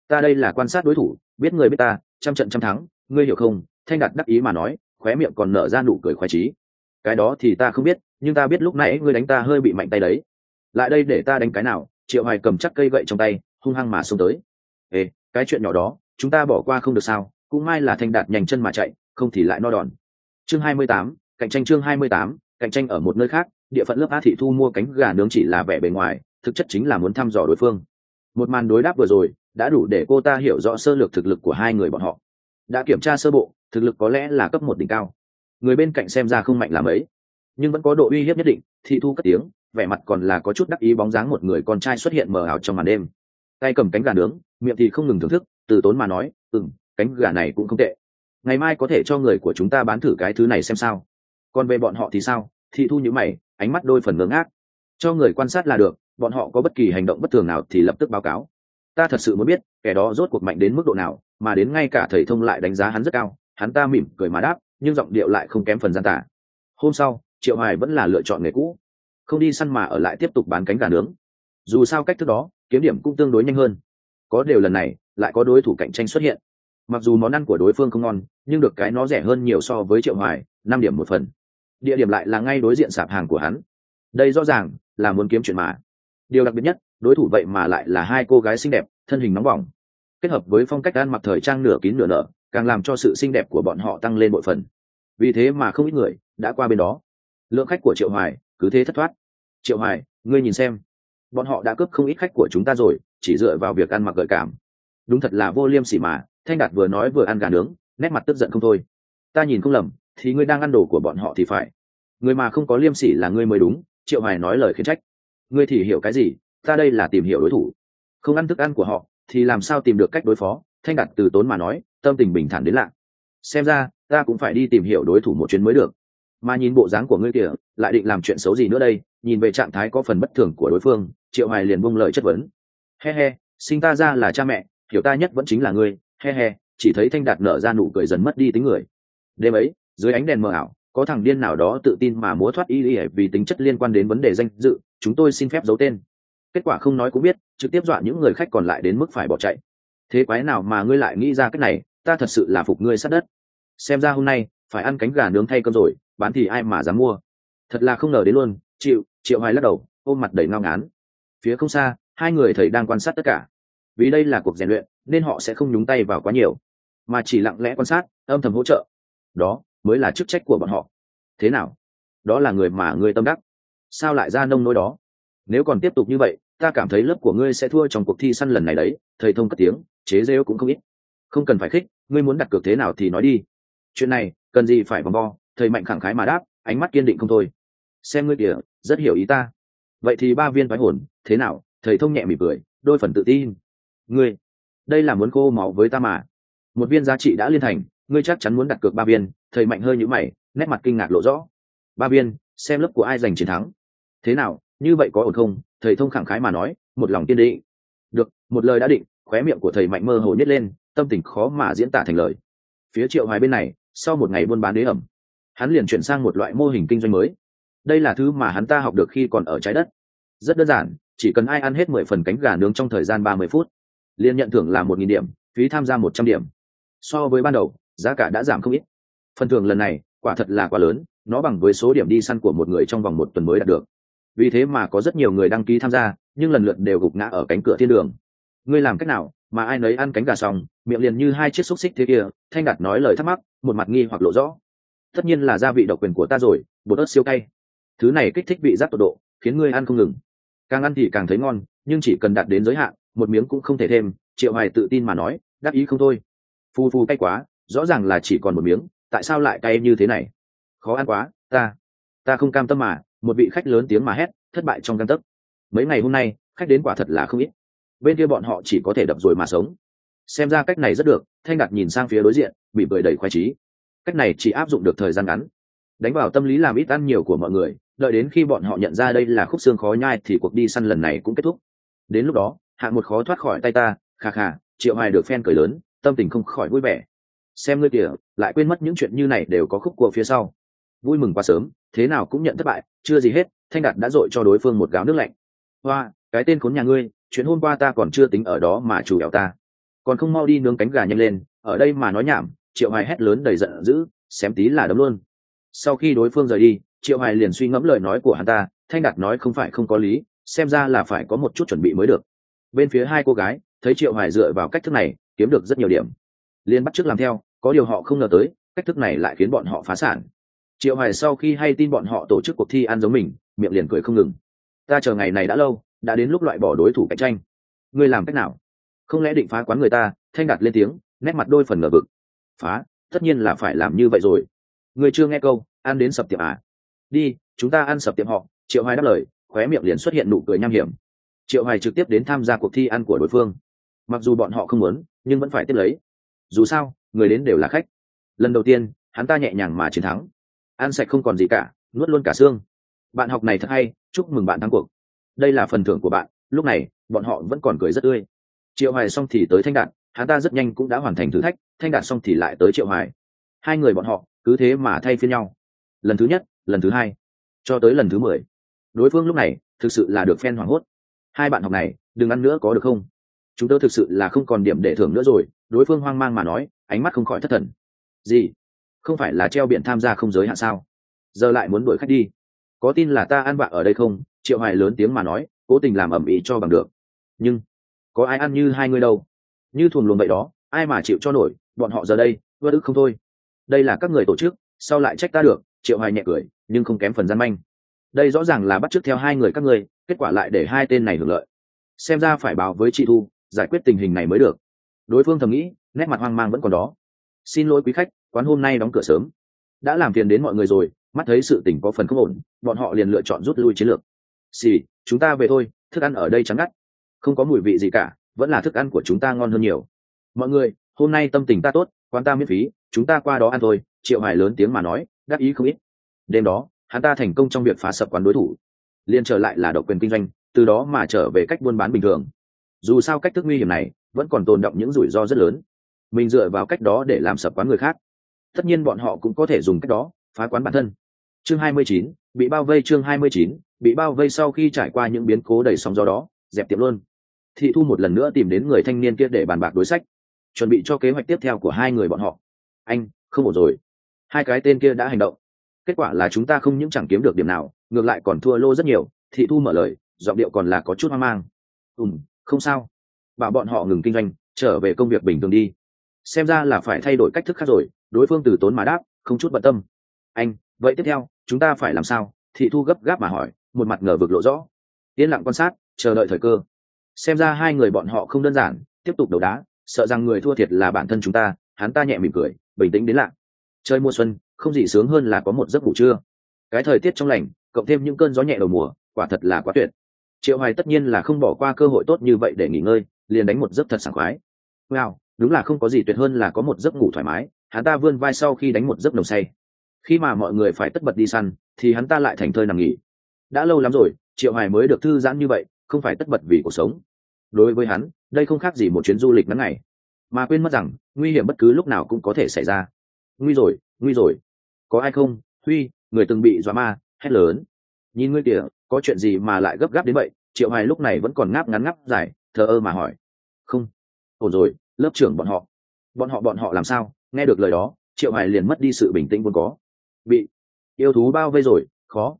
Ta đây là quan sát đối thủ, biết người biết ta, trăm trận trăm thắng, ngươi hiểu không? Thanh đạt đắc ý mà nói, khóe miệng còn nở ra nụ cười khoái trí cái đó thì ta không biết, nhưng ta biết lúc nãy ngươi đánh ta hơi bị mạnh tay đấy. Lại đây để ta đánh cái nào? Triệu hoài cầm chắc cây gậy trong tay, hung hăng mà xông tới. Ê cái chuyện nhỏ đó chúng ta bỏ qua không được sao cũng may là thanh đạt nhanh chân mà chạy không thì lại no đòn. Chương 28, cạnh tranh chương 28, cạnh tranh ở một nơi khác địa phận lớp a thị thu mua cánh gà nướng chỉ là vẻ bề ngoài thực chất chính là muốn thăm dò đối phương. Một màn đối đáp vừa rồi đã đủ để cô ta hiểu rõ sơ lược thực lực của hai người bọn họ. Đã kiểm tra sơ bộ thực lực có lẽ là cấp một đỉnh cao. Người bên cạnh xem ra không mạnh làm ấy. Nhưng vẫn có độ uy hiếp nhất định thị thu cất tiếng vẻ mặt còn là có chút đắc ý bóng dáng một người con trai xuất hiện mờ ảo trong màn đêm tay cầm cánh gà nướng, miệng thì không ngừng thưởng thức, từ tốn mà nói ừ cánh gà này cũng không tệ. Ngày mai có thể cho người của chúng ta bán thử cái thứ này xem sao. Còn về bọn họ thì sao? Thị thu nhữ mày, ánh mắt đôi phần ngớ ngác. Cho người quan sát là được, bọn họ có bất kỳ hành động bất thường nào thì lập tức báo cáo. Ta thật sự muốn biết, kẻ đó rốt cuộc mạnh đến mức độ nào, mà đến ngay cả thầy thông lại đánh giá hắn rất cao, hắn ta mỉm cười mà đáp, nhưng giọng điệu lại không kém phần gian tả. Hôm sau, triệu hoài vẫn là lựa chọn nghề cũ. Không đi săn mà ở lại tiếp tục bán cánh gà nướng. Dù sao cách thức đó kiếm điểm cũng tương đối nhanh hơn. Có điều lần này, lại có đối thủ cạnh tranh xuất hiện. Mặc dù món ăn của đối phương không ngon, nhưng được cái nó rẻ hơn nhiều so với triệu hoài, năm điểm một phần. Địa điểm lại là ngay đối diện sạp hàng của hắn. Đây rõ ràng là muốn kiếm chuyện mà. Điều đặc biệt nhất, đối thủ vậy mà lại là hai cô gái xinh đẹp, thân hình nóng bỏng. Kết hợp với phong cách ăn mặc thời trang nửa kín nửa nở, càng làm cho sự xinh đẹp của bọn họ tăng lên bội phần. Vì thế mà không ít người đã qua bên đó. Lượng khách của triệu hoài cứ thế thất thoát. Triệu hoài, ngươi nhìn xem bọn họ đã cướp không ít khách của chúng ta rồi, chỉ dựa vào việc ăn mặc gợi cảm. Đúng thật là vô liêm sỉ mà, thanh đạt vừa nói vừa ăn gà nướng, nét mặt tức giận không thôi. Ta nhìn không lầm, thì ngươi đang ăn đồ của bọn họ thì phải. Người mà không có liêm sỉ là ngươi mới đúng, triệu hoài nói lời khiến trách. Ngươi thì hiểu cái gì, ta đây là tìm hiểu đối thủ. Không ăn thức ăn của họ, thì làm sao tìm được cách đối phó? Thanh đạt từ tốn mà nói, tâm tình bình thản đến lạ. Xem ra, ta cũng phải đi tìm hiểu đối thủ một chuyến mới được. Mà nhìn bộ dáng của ngươi kìa, lại định làm chuyện xấu gì nữa đây? Nhìn về trạng thái có phần bất thường của đối phương, triệu hoài liền buông lời chất vấn. He he, sinh ta ra là cha mẹ, hiểu ta nhất vẫn chính là ngươi. He he, chỉ thấy thanh đạt nở ra nụ cười dần mất đi tính người. Đêm ấy, dưới ánh đèn mờ ảo, có thằng điên nào đó tự tin mà múa thoát y y vì tính chất liên quan đến vấn đề danh dự, chúng tôi xin phép giấu tên. Kết quả không nói cũng biết, trực tiếp dọa những người khách còn lại đến mức phải bỏ chạy. Thế quái nào mà ngươi lại nghĩ ra cách này, ta thật sự là phục ngươi sát đất. Xem ra hôm nay, phải ăn cánh gà nướng thay cơm rồi, bán thì ai mà dám mua. Thật là không ngờ đến luôn chịu triệu hoài lắc đầu, ôm mặt đầy ngao ngán. Phía không xa, hai người thầy đang quan sát tất cả. Vì đây là cuộc rèn luyện, nên họ sẽ không nhúng tay vào quá nhiều, mà chỉ lặng lẽ quan sát, âm thầm hỗ trợ. Đó mới là chức trách của bọn họ. Thế nào? Đó là người mà ngươi tâm đắc. Sao lại ra nông nỗi đó? Nếu còn tiếp tục như vậy, ta cảm thấy lớp của ngươi sẽ thua trong cuộc thi săn lần này đấy, thầy thông cất tiếng, chế rêu cũng không ít. Không cần phải khích, ngươi muốn đặt cược thế nào thì nói đi. Chuyện này, cần gì phải vòng vo, thầy mạnh khẳng khái mà đáp, ánh mắt kiên định không thôi. Xem ngươi kìa rất hiểu ý ta. Vậy thì ba viên thoái hồn, thế nào? Thầy thông nhẹ mỉm cười, đôi phần tự tin. Ngươi, đây là muốn cô máu với ta mà. Một viên giá trị đã liên thành, ngươi chắc chắn muốn đặt cược ba viên. Thầy mạnh hơi nhữ mày, nét mặt kinh ngạc lộ rõ. Ba viên, xem lớp của ai giành chiến thắng. Thế nào, như vậy có ổn không? Thầy thông khẳng khái mà nói, một lòng kiên định. Được, một lời đã định, khóe miệng của thầy mạnh mơ hồ nhét lên, tâm tình khó mà diễn tả thành lời. Phía triệu hoài bên này, sau một ngày buôn bán đế ẩm, hắn liền chuyển sang một loại mô hình kinh doanh mới đây là thứ mà hắn ta học được khi còn ở trái đất. Rất đơn giản, chỉ cần ai ăn hết mười phần cánh gà nướng trong thời gian ba mươi phút, liền nhận thưởng là một nghìn điểm, phí tham gia một trăm điểm. So với ban đầu, giá cả đã giảm không ít. Phần thưởng lần này, quả thật là quá lớn, nó bằng với số điểm đi săn của một người trong vòng một tuần mới đạt được. Vì thế mà có rất nhiều người đăng ký tham gia, nhưng lần lượt đều gục ngã ở cánh cửa thiên đường. Ngươi làm cách nào mà ai nấy ăn cánh gà xong, miệng liền như hai chiếc xúc xích thế kia, thanh đạt nói lời thắc mắc, một mặt nghi hoặc lộ rõ. Tất nhiên là gia vị độc quyền của ta rồi, bột ớt siêu cay thứ này kích thích vị giác tột độ, khiến ngươi ăn không ngừng. Càng ăn thì càng thấy ngon, nhưng chỉ cần đạt đến giới hạn, một miếng cũng không thể thêm, triệu hoài tự tin mà nói, đắc ý không thôi. Phu phu cay quá, rõ ràng là chỉ còn một miếng, tại sao lại cay như thế này? Khó ăn quá, ta ta không cam tâm mà, một vị khách lớn tiếng mà hét, thất bại trong căn tấc. Mấy ngày hôm nay, khách đến quả thật là không ít. Bên kia bọn họ chỉ có thể đập rồi mà sống. Xem ra cách này rất được, thanh đạt nhìn sang phía đối diện, bị bưởi đầy khoai trí. Cách này chỉ áp dụng được thời gian ngắn đánh vào tâm lý làm ít ăn nhiều của mọi người, đợi đến khi bọn họ nhận ra đây là khúc xương khó nhai thì cuộc đi săn lần này cũng kết thúc. Đến lúc đó hạng một khó thoát khỏi tay ta khà khà triệu hoài được phen cười lớn, tâm tình không khỏi vui vẻ. Xem ngươi kìa, lại quên mất những chuyện như này đều có khúc của phía sau. Vui mừng quá sớm, thế nào cũng nhận thất bại, chưa gì hết, thanh đạt đã dội cho đối phương một gáo nước lạnh. Hoa, cái tên khốn nhà ngươi, chuyện hôm qua ta còn chưa tính ở đó mà chủ đèo ta. Còn không mau đi nướng cánh gà nhanh lên, ở đây mà nói nhảm, triệu hoài hét lớn đầy giận dữ, xém tí là đấm luôn sau khi đối phương rời đi, triệu hoài liền suy ngẫm lời nói của hắn ta, thanh đạt nói không phải không có lý, xem ra là phải có một chút chuẩn bị mới được. Bên phía hai cô gái, thấy triệu hoài dựa vào cách thức này, kiếm được rất nhiều điểm. Liền bắt trước làm theo, có điều họ không ngờ tới, cách thức này lại khiến bọn họ phá sản. Triệu hoài sau khi hay tin bọn họ tổ chức cuộc thi ăn giống mình, miệng liền cười không ngừng. Ta chờ ngày này đã lâu, đã đến lúc loại bỏ đối thủ cạnh tranh. Ngươi làm cách nào? Không lẽ định phá quán người ta, thanh đạt lên tiếng, nét mặt đôi phần ngờ vực. Phá, tất nhiên là phải làm như vậy rồi người chưa nghe câu, ăn đến sập tiệm à? Đi, chúng ta ăn sập tiệm họ. Triệu hoài đáp lời, khóe miệng liền xuất hiện nụ cười nham hiểm. Triệu hoài trực tiếp đến tham gia cuộc thi ăn của đối phương. Mặc dù bọn họ không muốn, nhưng vẫn phải tiếp lấy. Dù sao, người đến đều là khách. Lần đầu tiên, hắn ta nhẹ nhàng mà chiến thắng. Ăn sạch không còn gì cả, nuốt luôn cả xương. Bạn học này thật hay, chúc mừng bạn thắng cuộc. Đây là phần thưởng của bạn, lúc này, bọn họ vẫn còn cười rất tươi. Triệu hoài xong thì tới thanh đạt, hắn ta rất nhanh cũng đã hoàn thành thử thách, thanh đạt xong thì lại tới triệu hoài. Hai người bọn họ cứ thế mà thay phiên nhau. Lần thứ nhất, lần thứ hai, cho tới lần thứ mười. Đối phương lúc này thực sự là được phen hoảng hốt. Hai bạn học này, đừng ăn nữa có được không? Chúng tôi thực sự là không còn điểm để thưởng nữa rồi, đối phương hoang mang mà nói, ánh mắt không khỏi thất thần. Gì? Không phải là treo biển tham gia không giới hạn sao? Giờ lại muốn đuổi khách đi. Có tin là ta ăn vạ ở đây không? Triệu hoài lớn tiếng mà nói, cố tình làm ẩm ý cho bằng được. Nhưng, có ai ăn như hai người đâu? Như thuồng luồng vậy đó, ai mà chịu cho nổi, bọn họ giờ đây vỡ ức không thôi đây là các người tổ chức sao lại trách ta được, triệu hoài nhẹ cười, nhưng không kém phần gian manh. Đây rõ ràng là bắt chước theo hai người các ngươi, kết quả lại để hai tên này hưởng lợi. Xem ra phải báo với chị thu, giải quyết tình hình này mới được. Đối phương thầm nghĩ, nét mặt hoang mang vẫn còn đó. Xin lỗi quý khách, quán hôm nay đóng cửa sớm. Đã làm phiền đến mọi người rồi, mắt thấy sự tình có phần không ổn, bọn họ liền lựa chọn rút lui chiến lược. Xì, chúng ta về thôi, thức ăn ở đây trắng ngắt. Không có mùi vị gì cả, vẫn là thức ăn của chúng ta ngon hơn nhiều. Mọi người, hôm nay tâm tình ta tốt, quán ta miễn phí chúng ta qua đó ăn thôi triệu hải lớn tiếng mà nói đắc ý không ít. Đêm đó hắn ta thành công trong việc phá sập quán đối thủ liên trở lại là độc quyền kinh doanh từ đó mà trở về cách buôn bán bình thường. Dù sao cách thức nguy hiểm này vẫn còn tồn động những rủi ro rất lớn. Mình dựa vào cách đó để làm sập quán người khác. Tất nhiên bọn họ cũng có thể dùng cách đó phá quán bản thân. Chương 29, bị bao vây chương 29, bị bao vây sau khi trải qua những biến cố đầy sóng gió đó dẹp tiệm luôn. Thị thu một lần nữa tìm đến người thanh niên kia để bàn bạc đối sách chuẩn bị cho kế hoạch tiếp theo của hai người bọn họ anh, không ổn rồi. Hai cái tên kia đã hành động. Kết quả là chúng ta không những chẳng kiếm được điểm nào, ngược lại còn thua lô rất nhiều, thị thu mở lời, giọng điệu còn là có chút hoang mang. Ùm không sao. Bảo bọn họ ngừng kinh doanh, trở về công việc bình thường đi. Xem ra là phải thay đổi cách thức khác rồi, đối phương từ tốn mà đáp, không chút bận tâm. Anh, vậy tiếp theo, chúng ta phải làm sao? Thị thu gấp gáp mà hỏi, một mặt ngờ vực lộ rõ. Yên lặng quan sát, chờ đợi thời cơ. Xem ra hai người bọn họ không đơn giản, tiếp tục đấu đá, sợ rằng người thua thiệt là bản thân chúng ta, hắn ta nhẹ mỉm cười bình tĩnh đến lạ. Chơi mùa xuân, không gì sướng hơn là có một giấc ngủ trưa. Cái thời tiết trong lành, cộng thêm những cơn gió nhẹ đầu mùa, quả thật là quá tuyệt. Triệu hoài tất nhiên là không bỏ qua cơ hội tốt như vậy để nghỉ ngơi, liền đánh một giấc thật sảng khoái. Wow, đúng là không có gì tuyệt hơn là có một giấc ngủ thoải mái, hắn ta vươn vai sau khi đánh một giấc nồng say. Khi mà mọi người phải tất bật đi săn, thì hắn ta lại thành thơi nằm nghỉ. Đã lâu lắm rồi, triệu hoài mới được thư giãn như vậy, không phải tất bật vì cuộc sống. Đối với hắn, đây không khác gì một chuyến du lịch ngắn ngày mà quên mất rằng, nguy hiểm bất cứ lúc nào cũng có thể xảy ra. Nguy rồi nguy rồi. Có ai không? Huy, người từng bị dọa ma, hét lớn. Nhìn ngươi kìa, có chuyện gì mà lại gấp gáp đến vậy? Triệu hoài lúc này vẫn còn ngáp ngắn ngáp dài, thờ ơ mà hỏi. Không. Ổn rồi, lớp trưởng bọn họ. Bọn họ bọn họ làm sao? Nghe được lời đó, triệu hoài liền mất đi sự bình tĩnh vốn có. Bị yêu thú bao vây rồi, khó.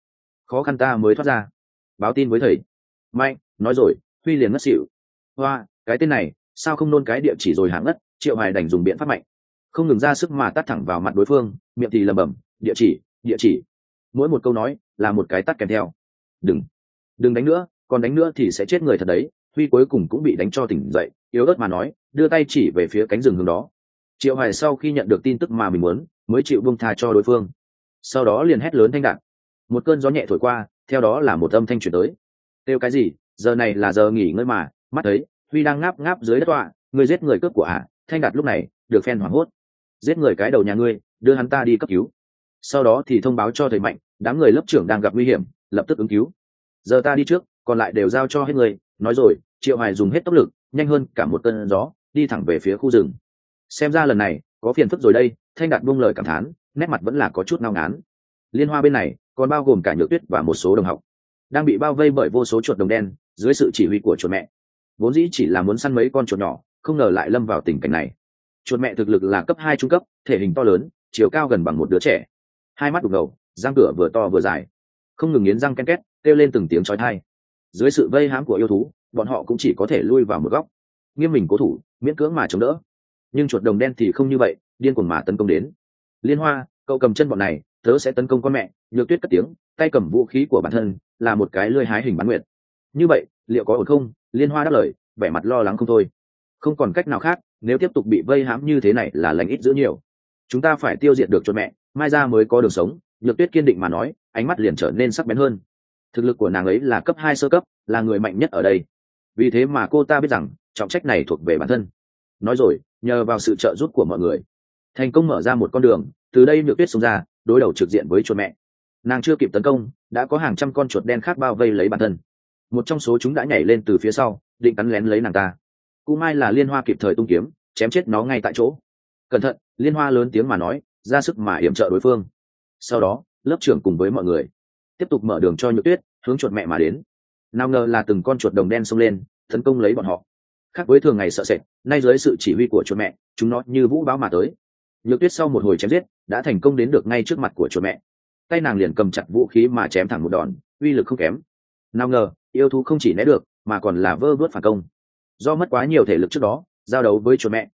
Khó khăn ta mới thoát ra. Báo tin với thầy. Mạnh, nói rồi, huy liền ngất xỉu. Hoa, cái tên này sao không nôn cái địa chỉ rồi hạng ngất, triệu hoài đành dùng biện pháp mạnh. Không ngừng ra sức mà tắt thẳng vào mặt đối phương, miệng thì lầm bầm địa chỉ địa chỉ. Mỗi một câu nói là một cái tắt kèm theo. Đừng đừng đánh nữa, còn đánh nữa thì sẽ chết người thật đấy, huy cuối cùng cũng bị đánh cho tỉnh dậy, yếu ớt mà nói, đưa tay chỉ về phía cánh rừng hướng đó. Triệu hoài sau khi nhận được tin tức mà mình muốn, mới chịu buông tha cho đối phương. Sau đó liền hét lớn thanh đạn. Một cơn gió nhẹ thổi qua, theo đó là một âm thanh chuyển tới. Kêu cái gì? Giờ này là giờ nghỉ ngơi mà, mắt thấy huy đang ngáp ngáp dưới đất tọa người giết người cướp của ả thanh đạt lúc này được phen hoảng hốt. Giết người cái đầu nhà ngươi, đưa hắn ta đi cấp cứu. Sau đó thì thông báo cho thầy mạnh, đám người lớp trưởng đang gặp nguy hiểm, lập tức ứng cứu. Giờ ta đi trước, còn lại đều giao cho hết người. Nói rồi, triệu hoài dùng hết tốc lực, nhanh hơn cả một cơn gió, đi thẳng về phía khu rừng. Xem ra lần này, có phiền phức rồi đây. Thanh đạt buông lời cảm thán, nét mặt vẫn là có chút nao ngán. Liên hoa bên này, còn bao gồm cả nhược tuyết và một số đồng học. Đang bị bao vây bởi vô số chuột đồng đen, dưới sự chỉ huy của chuột mẹ vốn dĩ chỉ là muốn săn mấy con chuột nhỏ, không ngờ lại lâm vào tình cảnh này. Chuột mẹ thực lực là cấp hai trung cấp, thể hình to lớn, chiều cao gần bằng một đứa trẻ. Hai mắt đục ngầu, răng cửa vừa to vừa dài. Không ngừng nghiến răng ken két, kêu lên từng tiếng chói tai. Dưới sự vây hãm của yêu thú, bọn họ cũng chỉ có thể lui vào một góc. Nghiêm mình cố thủ, miễn cưỡng mà chống đỡ. Nhưng chuột đồng đen thì không như vậy, điên cuồng mà tấn công đến. Liên hoa, cậu cầm chân bọn này, tớ sẽ tấn công con mẹ. Nhược tuyết cất tiếng, tay cầm vũ khí của bản thân, là một cái lưỡi hái hình bán nguyệt. Như vậy, liệu có ổn không? Liên hoa đáp lời, vẻ mặt lo lắng không thôi. Không còn cách nào khác, nếu tiếp tục bị vây hãm như thế này là lành ít giữ nhiều. Chúng ta phải tiêu diệt được chuột mẹ, mai ra mới có đường sống, nhược tuyết kiên định mà nói, ánh mắt liền trở nên sắc bén hơn. Thực lực của nàng ấy là cấp hai sơ cấp, là người mạnh nhất ở đây. Vì thế mà cô ta biết rằng, trọng trách này thuộc về bản thân. Nói rồi, nhờ vào sự trợ giúp của mọi người, thành công mở ra một con đường, từ đây nhược tuyết xông ra, đối đầu trực diện với chuột mẹ. Nàng chưa kịp tấn công, đã có hàng trăm con chuột đen khác bao vây lấy bản thân một trong số chúng đã nhảy lên từ phía sau, định cắn lén lấy nàng ta. Cụ mai là liên hoa kịp thời tung kiếm, chém chết nó ngay tại chỗ. Cẩn thận, liên hoa lớn tiếng mà nói, ra sức mà hiểm trợ đối phương. Sau đó, lớp trưởng cùng với mọi người, tiếp tục mở đường cho nhược tuyết, hướng chuột mẹ mà đến. Nào ngờ là từng con chuột đồng đen xông lên, tấn công lấy bọn họ. Khác với thường ngày sợ sệt, nay dưới sự chỉ huy của chuột mẹ, chúng nó như vũ báo mà tới. Nhược tuyết sau một hồi chém giết, đã thành công đến được ngay trước mặt của chuột mẹ. Tay nàng liền cầm chặt vũ khí mà chém thẳng một đòn, uy lực không kém. Nào ngờ yêu thú không chỉ né được, mà còn là vơ vớt phản công. Do mất quá nhiều thể lực trước đó, giao đấu với chuột mẹ.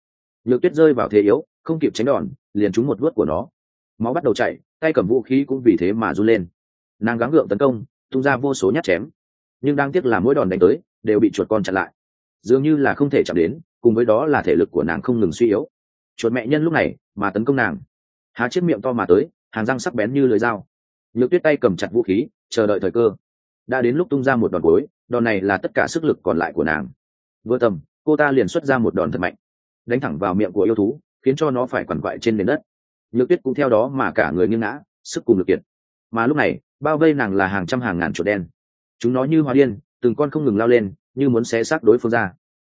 Nhược tuyết rơi vào thế yếu, không kịp tránh đòn, liền trúng một vớt của nó. Máu bắt đầu chạy tay cầm vũ khí cũng vì thế mà run lên. Nàng gắng gượng tấn công, tung ra vô số nhát chém. Nhưng đang tiếc là mỗi đòn đánh tới, đều bị chuột con chặn lại. Dường như là không thể chạm đến, cùng với đó là thể lực của nàng không ngừng suy yếu. Chuột mẹ nhân lúc này, mà tấn công nàng. Há chiếc miệng to mà tới hàng răng sắc bén như lưới dao. Nhược tuyết tay cầm chặt vũ khí, chờ đợi thời cơ đã đến lúc tung ra một đòn cuối, đòn này là tất cả sức lực còn lại của nàng. Vừa tầm, cô ta liền xuất ra một đòn thật mạnh, đánh thẳng vào miệng của yêu thú, khiến cho nó phải quằn quại trên nền đất. Nhược tuyết cũng theo đó mà cả người nghiêng ngã, sức cùng lực kiệt. Mà lúc này, bao vây nàng là hàng trăm hàng ngàn chuột đen. Chúng nó như hoa điên, từng con không ngừng lao lên, như muốn xé xác đối phương ra.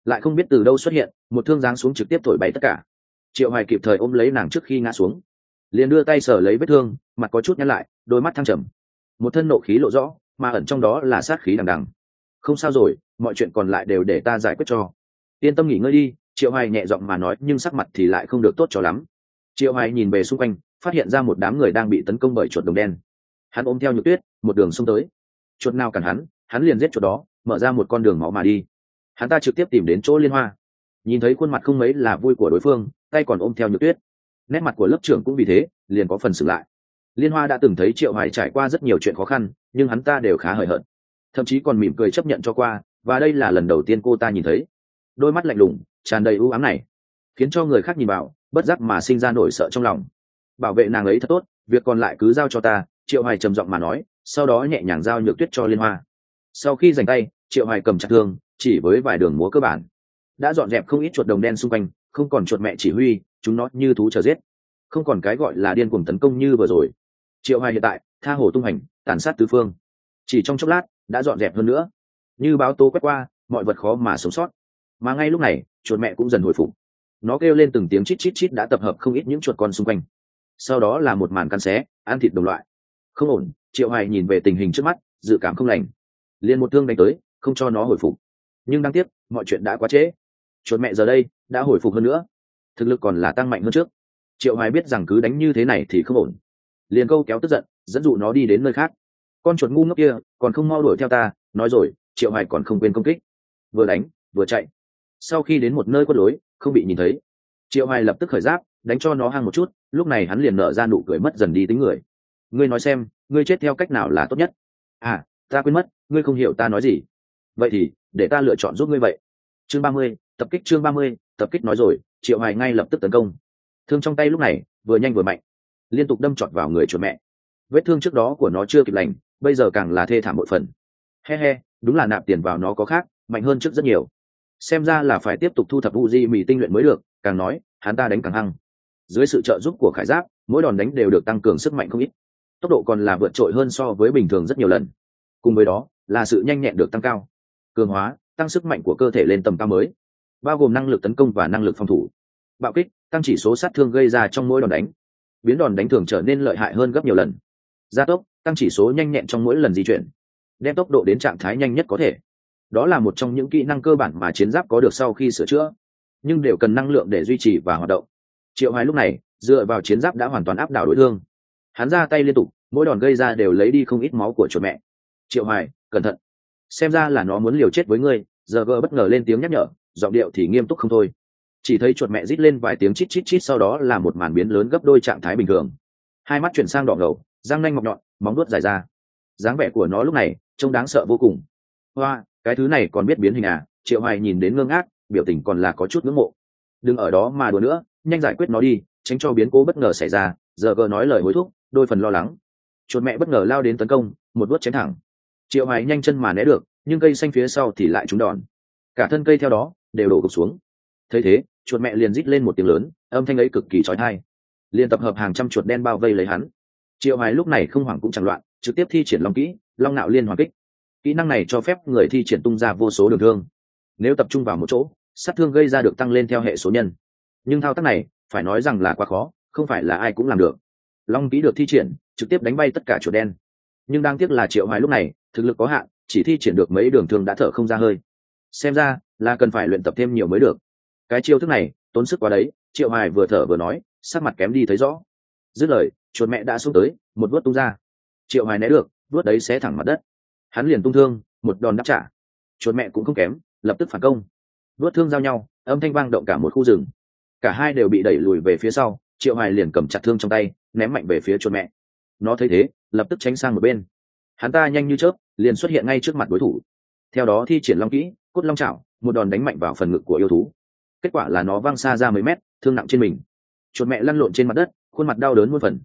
Lại không biết từ đâu xuất hiện, một thương giáng xuống trực tiếp thổi bay tất cả. Triệu hoài kịp thời ôm lấy nàng trước khi ngã xuống. Liền đưa tay sờ lấy vết thương, mặt có chút nhăn lại, đôi mắt thăng trầm. Một thân nộ khí lộ rõ mà ẩn trong đó là sát khí đằng đằng. Không sao rồi, mọi chuyện còn lại đều để ta giải quyết cho. Yên tâm nghỉ ngơi đi, triệu hoài nhẹ giọng mà nói, nhưng sắc mặt thì lại không được tốt cho lắm. Triệu hoài nhìn về xung quanh, phát hiện ra một đám người đang bị tấn công bởi chuột đồng đen. Hắn ôm theo nhược tuyết, một đường xông tới. Chuột nào cản hắn hắn liền giết chuột đó, mở ra một con đường máu mà đi. Hắn ta trực tiếp tìm đến chỗ liên hoa. Nhìn thấy khuôn mặt không mấy là vui của đối phương, tay còn ôm theo nhược tuyết. Nét mặt của lớp trưởng cũng vì thế, liền có phần xử lại. Liên hoa đã từng thấy triệu hoài trải qua rất nhiều chuyện khó khăn nhưng hắn ta đều khá hời hợt. Thậm chí còn mỉm cười chấp nhận cho qua, và đây là lần đầu tiên cô ta nhìn thấy. Đôi mắt lạnh lùng, tràn đầy ưu ám này, khiến cho người khác nhìn vào, bất giác mà sinh ra nổi sợ trong lòng. Bảo vệ nàng ấy thật tốt, việc còn lại cứ giao cho ta, triệu hoài trầm giọng mà nói, sau đó nhẹ nhàng giao nhược tuyết cho liên hoa. Sau khi giành tay, triệu hoài cầm chặt thương, chỉ với vài đường múa cơ bản. Đã dọn dẹp không ít chuột đồng đen xung quanh, không còn chuột mẹ chỉ huy, chúng nó như thú chờ giết. Không còn cái gọi là điên cuồng tấn công như vừa rồi. Triệu hoài hiện tại, tha hồ tung hành tàn sát tứ phương. Chỉ trong chốc lát, đã dọn dẹp hơn nữa. Như báo tố quét qua, mọi vật khó mà sống sót. Mà ngay lúc này, chuột mẹ cũng dần hồi phục. Nó kêu lên từng tiếng chít chít chít đã tập hợp không ít những chuột con xung quanh. Sau đó là một màn căn xé, ăn thịt đồng loại. Không ổn, triệu hoài nhìn về tình hình trước mắt, dự cảm không lành. Liền một thương đánh tới, không cho nó hồi phục. Nhưng đáng tiếc, mọi chuyện đã quá trễ. Chuột mẹ giờ đây, đã hồi phục hơn nữa. Thực lực còn là tăng mạnh hơn trước. Triệu hoài biết rằng cứ đánh như thế này thì không ổn. Liền câu kéo tức giận dẫn dụ nó đi đến nơi khác. Con chuột ngu ngốc kia, còn không mau đuổi theo ta, nói rồi, triệu hoài còn không quên công kích. Vừa đánh, vừa chạy. Sau khi đến một nơi quất lối không bị nhìn thấy. Triệu hoài lập tức khởi giáp, đánh cho nó hang một chút, lúc này hắn liền nở ra nụ cười mất dần đi tính người. Ngươi nói xem, ngươi chết theo cách nào là tốt nhất? À ta quên mất, ngươi không hiểu ta nói gì. Vậy thì, để ta lựa chọn giúp ngươi vậy. Chương ba mươi, tập kích chương ba mươi, tập kích nói rồi, triệu hoài ngay lập tức tấn công. Thương trong tay lúc này, vừa nhanh vừa mạnh. Liên tục đâm trọt vào người chuột mẹ vết thương trước đó của nó chưa kịp lành, bây giờ càng là thê thảm một phần. He he, đúng là nạp tiền vào nó có khác, mạnh hơn trước rất nhiều. Xem ra là phải tiếp tục thu thập u di mì tinh luyện mới được, càng nói, hắn ta đánh càng hăng. Dưới sự trợ giúp của khải giáp, mỗi đòn đánh đều được tăng cường sức mạnh không ít. Tốc độ còn là vượt trội hơn so với bình thường rất nhiều lần. Cùng với đó, là sự nhanh nhẹn được tăng cao. Cường hóa, tăng sức mạnh của cơ thể lên tầm cao mới. Bao gồm năng lực tấn công và năng lực phòng thủ. Bạo kích, tăng chỉ số sát thương gây ra trong mỗi đòn đánh. Biến đòn đánh thường trở nên lợi hại hơn gấp nhiều lần gia tốc tăng chỉ số nhanh nhẹn trong mỗi lần di chuyển. Đem tốc độ đến trạng thái nhanh nhất có thể. Đó là một trong những kỹ năng cơ bản mà chiến giáp có được sau khi sửa chữa. Nhưng đều cần năng lượng để duy trì và hoạt động. Triệu hoài lúc này, dựa vào chiến giáp đã hoàn toàn áp đảo đối thương hắn ra tay liên tục, mỗi đòn gây ra đều lấy đi không ít máu của chuột mẹ. Triệu hoài, cẩn thận. Xem ra là nó muốn liều chết với ngươi, giờ gờ bất ngờ lên tiếng nhắc nhở, giọng điệu thì nghiêm túc không thôi. Chỉ thấy chuột mẹ rít lên vài tiếng chít chít chít sau đó là một màn biến lớn gấp đôi trạng thái bình thường. Hai mắt chuyển sang đỏ ngầu răng nanh ngọc nhọn, móng nuốt dài ra. Dáng vẻ của nó lúc này, trông đáng sợ vô cùng. Hoa, cái thứ này còn biết biến hình à? Triệu hoài nhìn đến ngơ ngác, biểu tình còn là có chút ngưỡng mộ. Đừng ở đó mà đùa nữa, nhanh giải quyết nó đi, tránh cho biến cố bất ngờ xảy ra. Giờ gờ nói lời hối thúc, đôi phần lo lắng. Chuột mẹ bất ngờ lao đến tấn công, một đuốt chém thẳng. Triệu hoài nhanh chân mà né được, nhưng cây xanh phía sau thì lại trúng đòn. Cả thân cây theo đó, đều đổ gục xuống. Thấy thế, chuột mẹ liền rít lên một tiếng lớn, âm thanh ấy cực kỳ trói thai. Liền tập hợp hàng trăm chuột đen bao vây lấy hắn triệu hoài lúc này không hoảng cũng chẳng loạn, trực tiếp thi triển long kỹ, long nạo liên hoàn kích. Kỹ năng này cho phép người thi triển tung ra vô số đường thương. Nếu tập trung vào một chỗ, sát thương gây ra được tăng lên theo hệ số nhân. Nhưng thao tác này, phải nói rằng là quá khó, không phải là ai cũng làm được. Long kỹ được thi triển, trực tiếp đánh bay tất cả chuột đen. Nhưng đáng tiếc là triệu hoài lúc này, thực lực có hạn, chỉ thi triển được mấy đường thương đã thở không ra hơi. Xem ra, là cần phải luyện tập thêm nhiều mới được. Cái chiêu thức này, tốn sức quá đấy, triệu hoài vừa thở vừa nói, sắc mặt kém đi thấy rõ. Dứt lời chuột mẹ đã xuống tới, một vớt tung ra. Triệu hoài né được vớt đấy sẽ thẳng mặt đất. Hắn liền tung thương, một đòn đáp trả. Chuột mẹ cũng không kém, lập tức phản công. Vớt thương giao nhau, âm thanh vang động cả một khu rừng. Cả hai đều bị đẩy lùi về phía sau, triệu hoài liền cầm chặt thương trong tay, ném mạnh về phía chuột mẹ. Nó thấy thế, lập tức tránh sang một bên. Hắn ta nhanh như chớp, liền xuất hiện ngay trước mặt đối thủ. Theo đó thi triển long kỹ, cốt long chảo, một đòn đánh mạnh vào phần ngực của yêu thú. Kết quả là nó văng xa ra mấy mét, thương nặng trên mình. Chuột mẹ lăn lộn trên mặt đất, khuôn mặt đau đớn muôn phần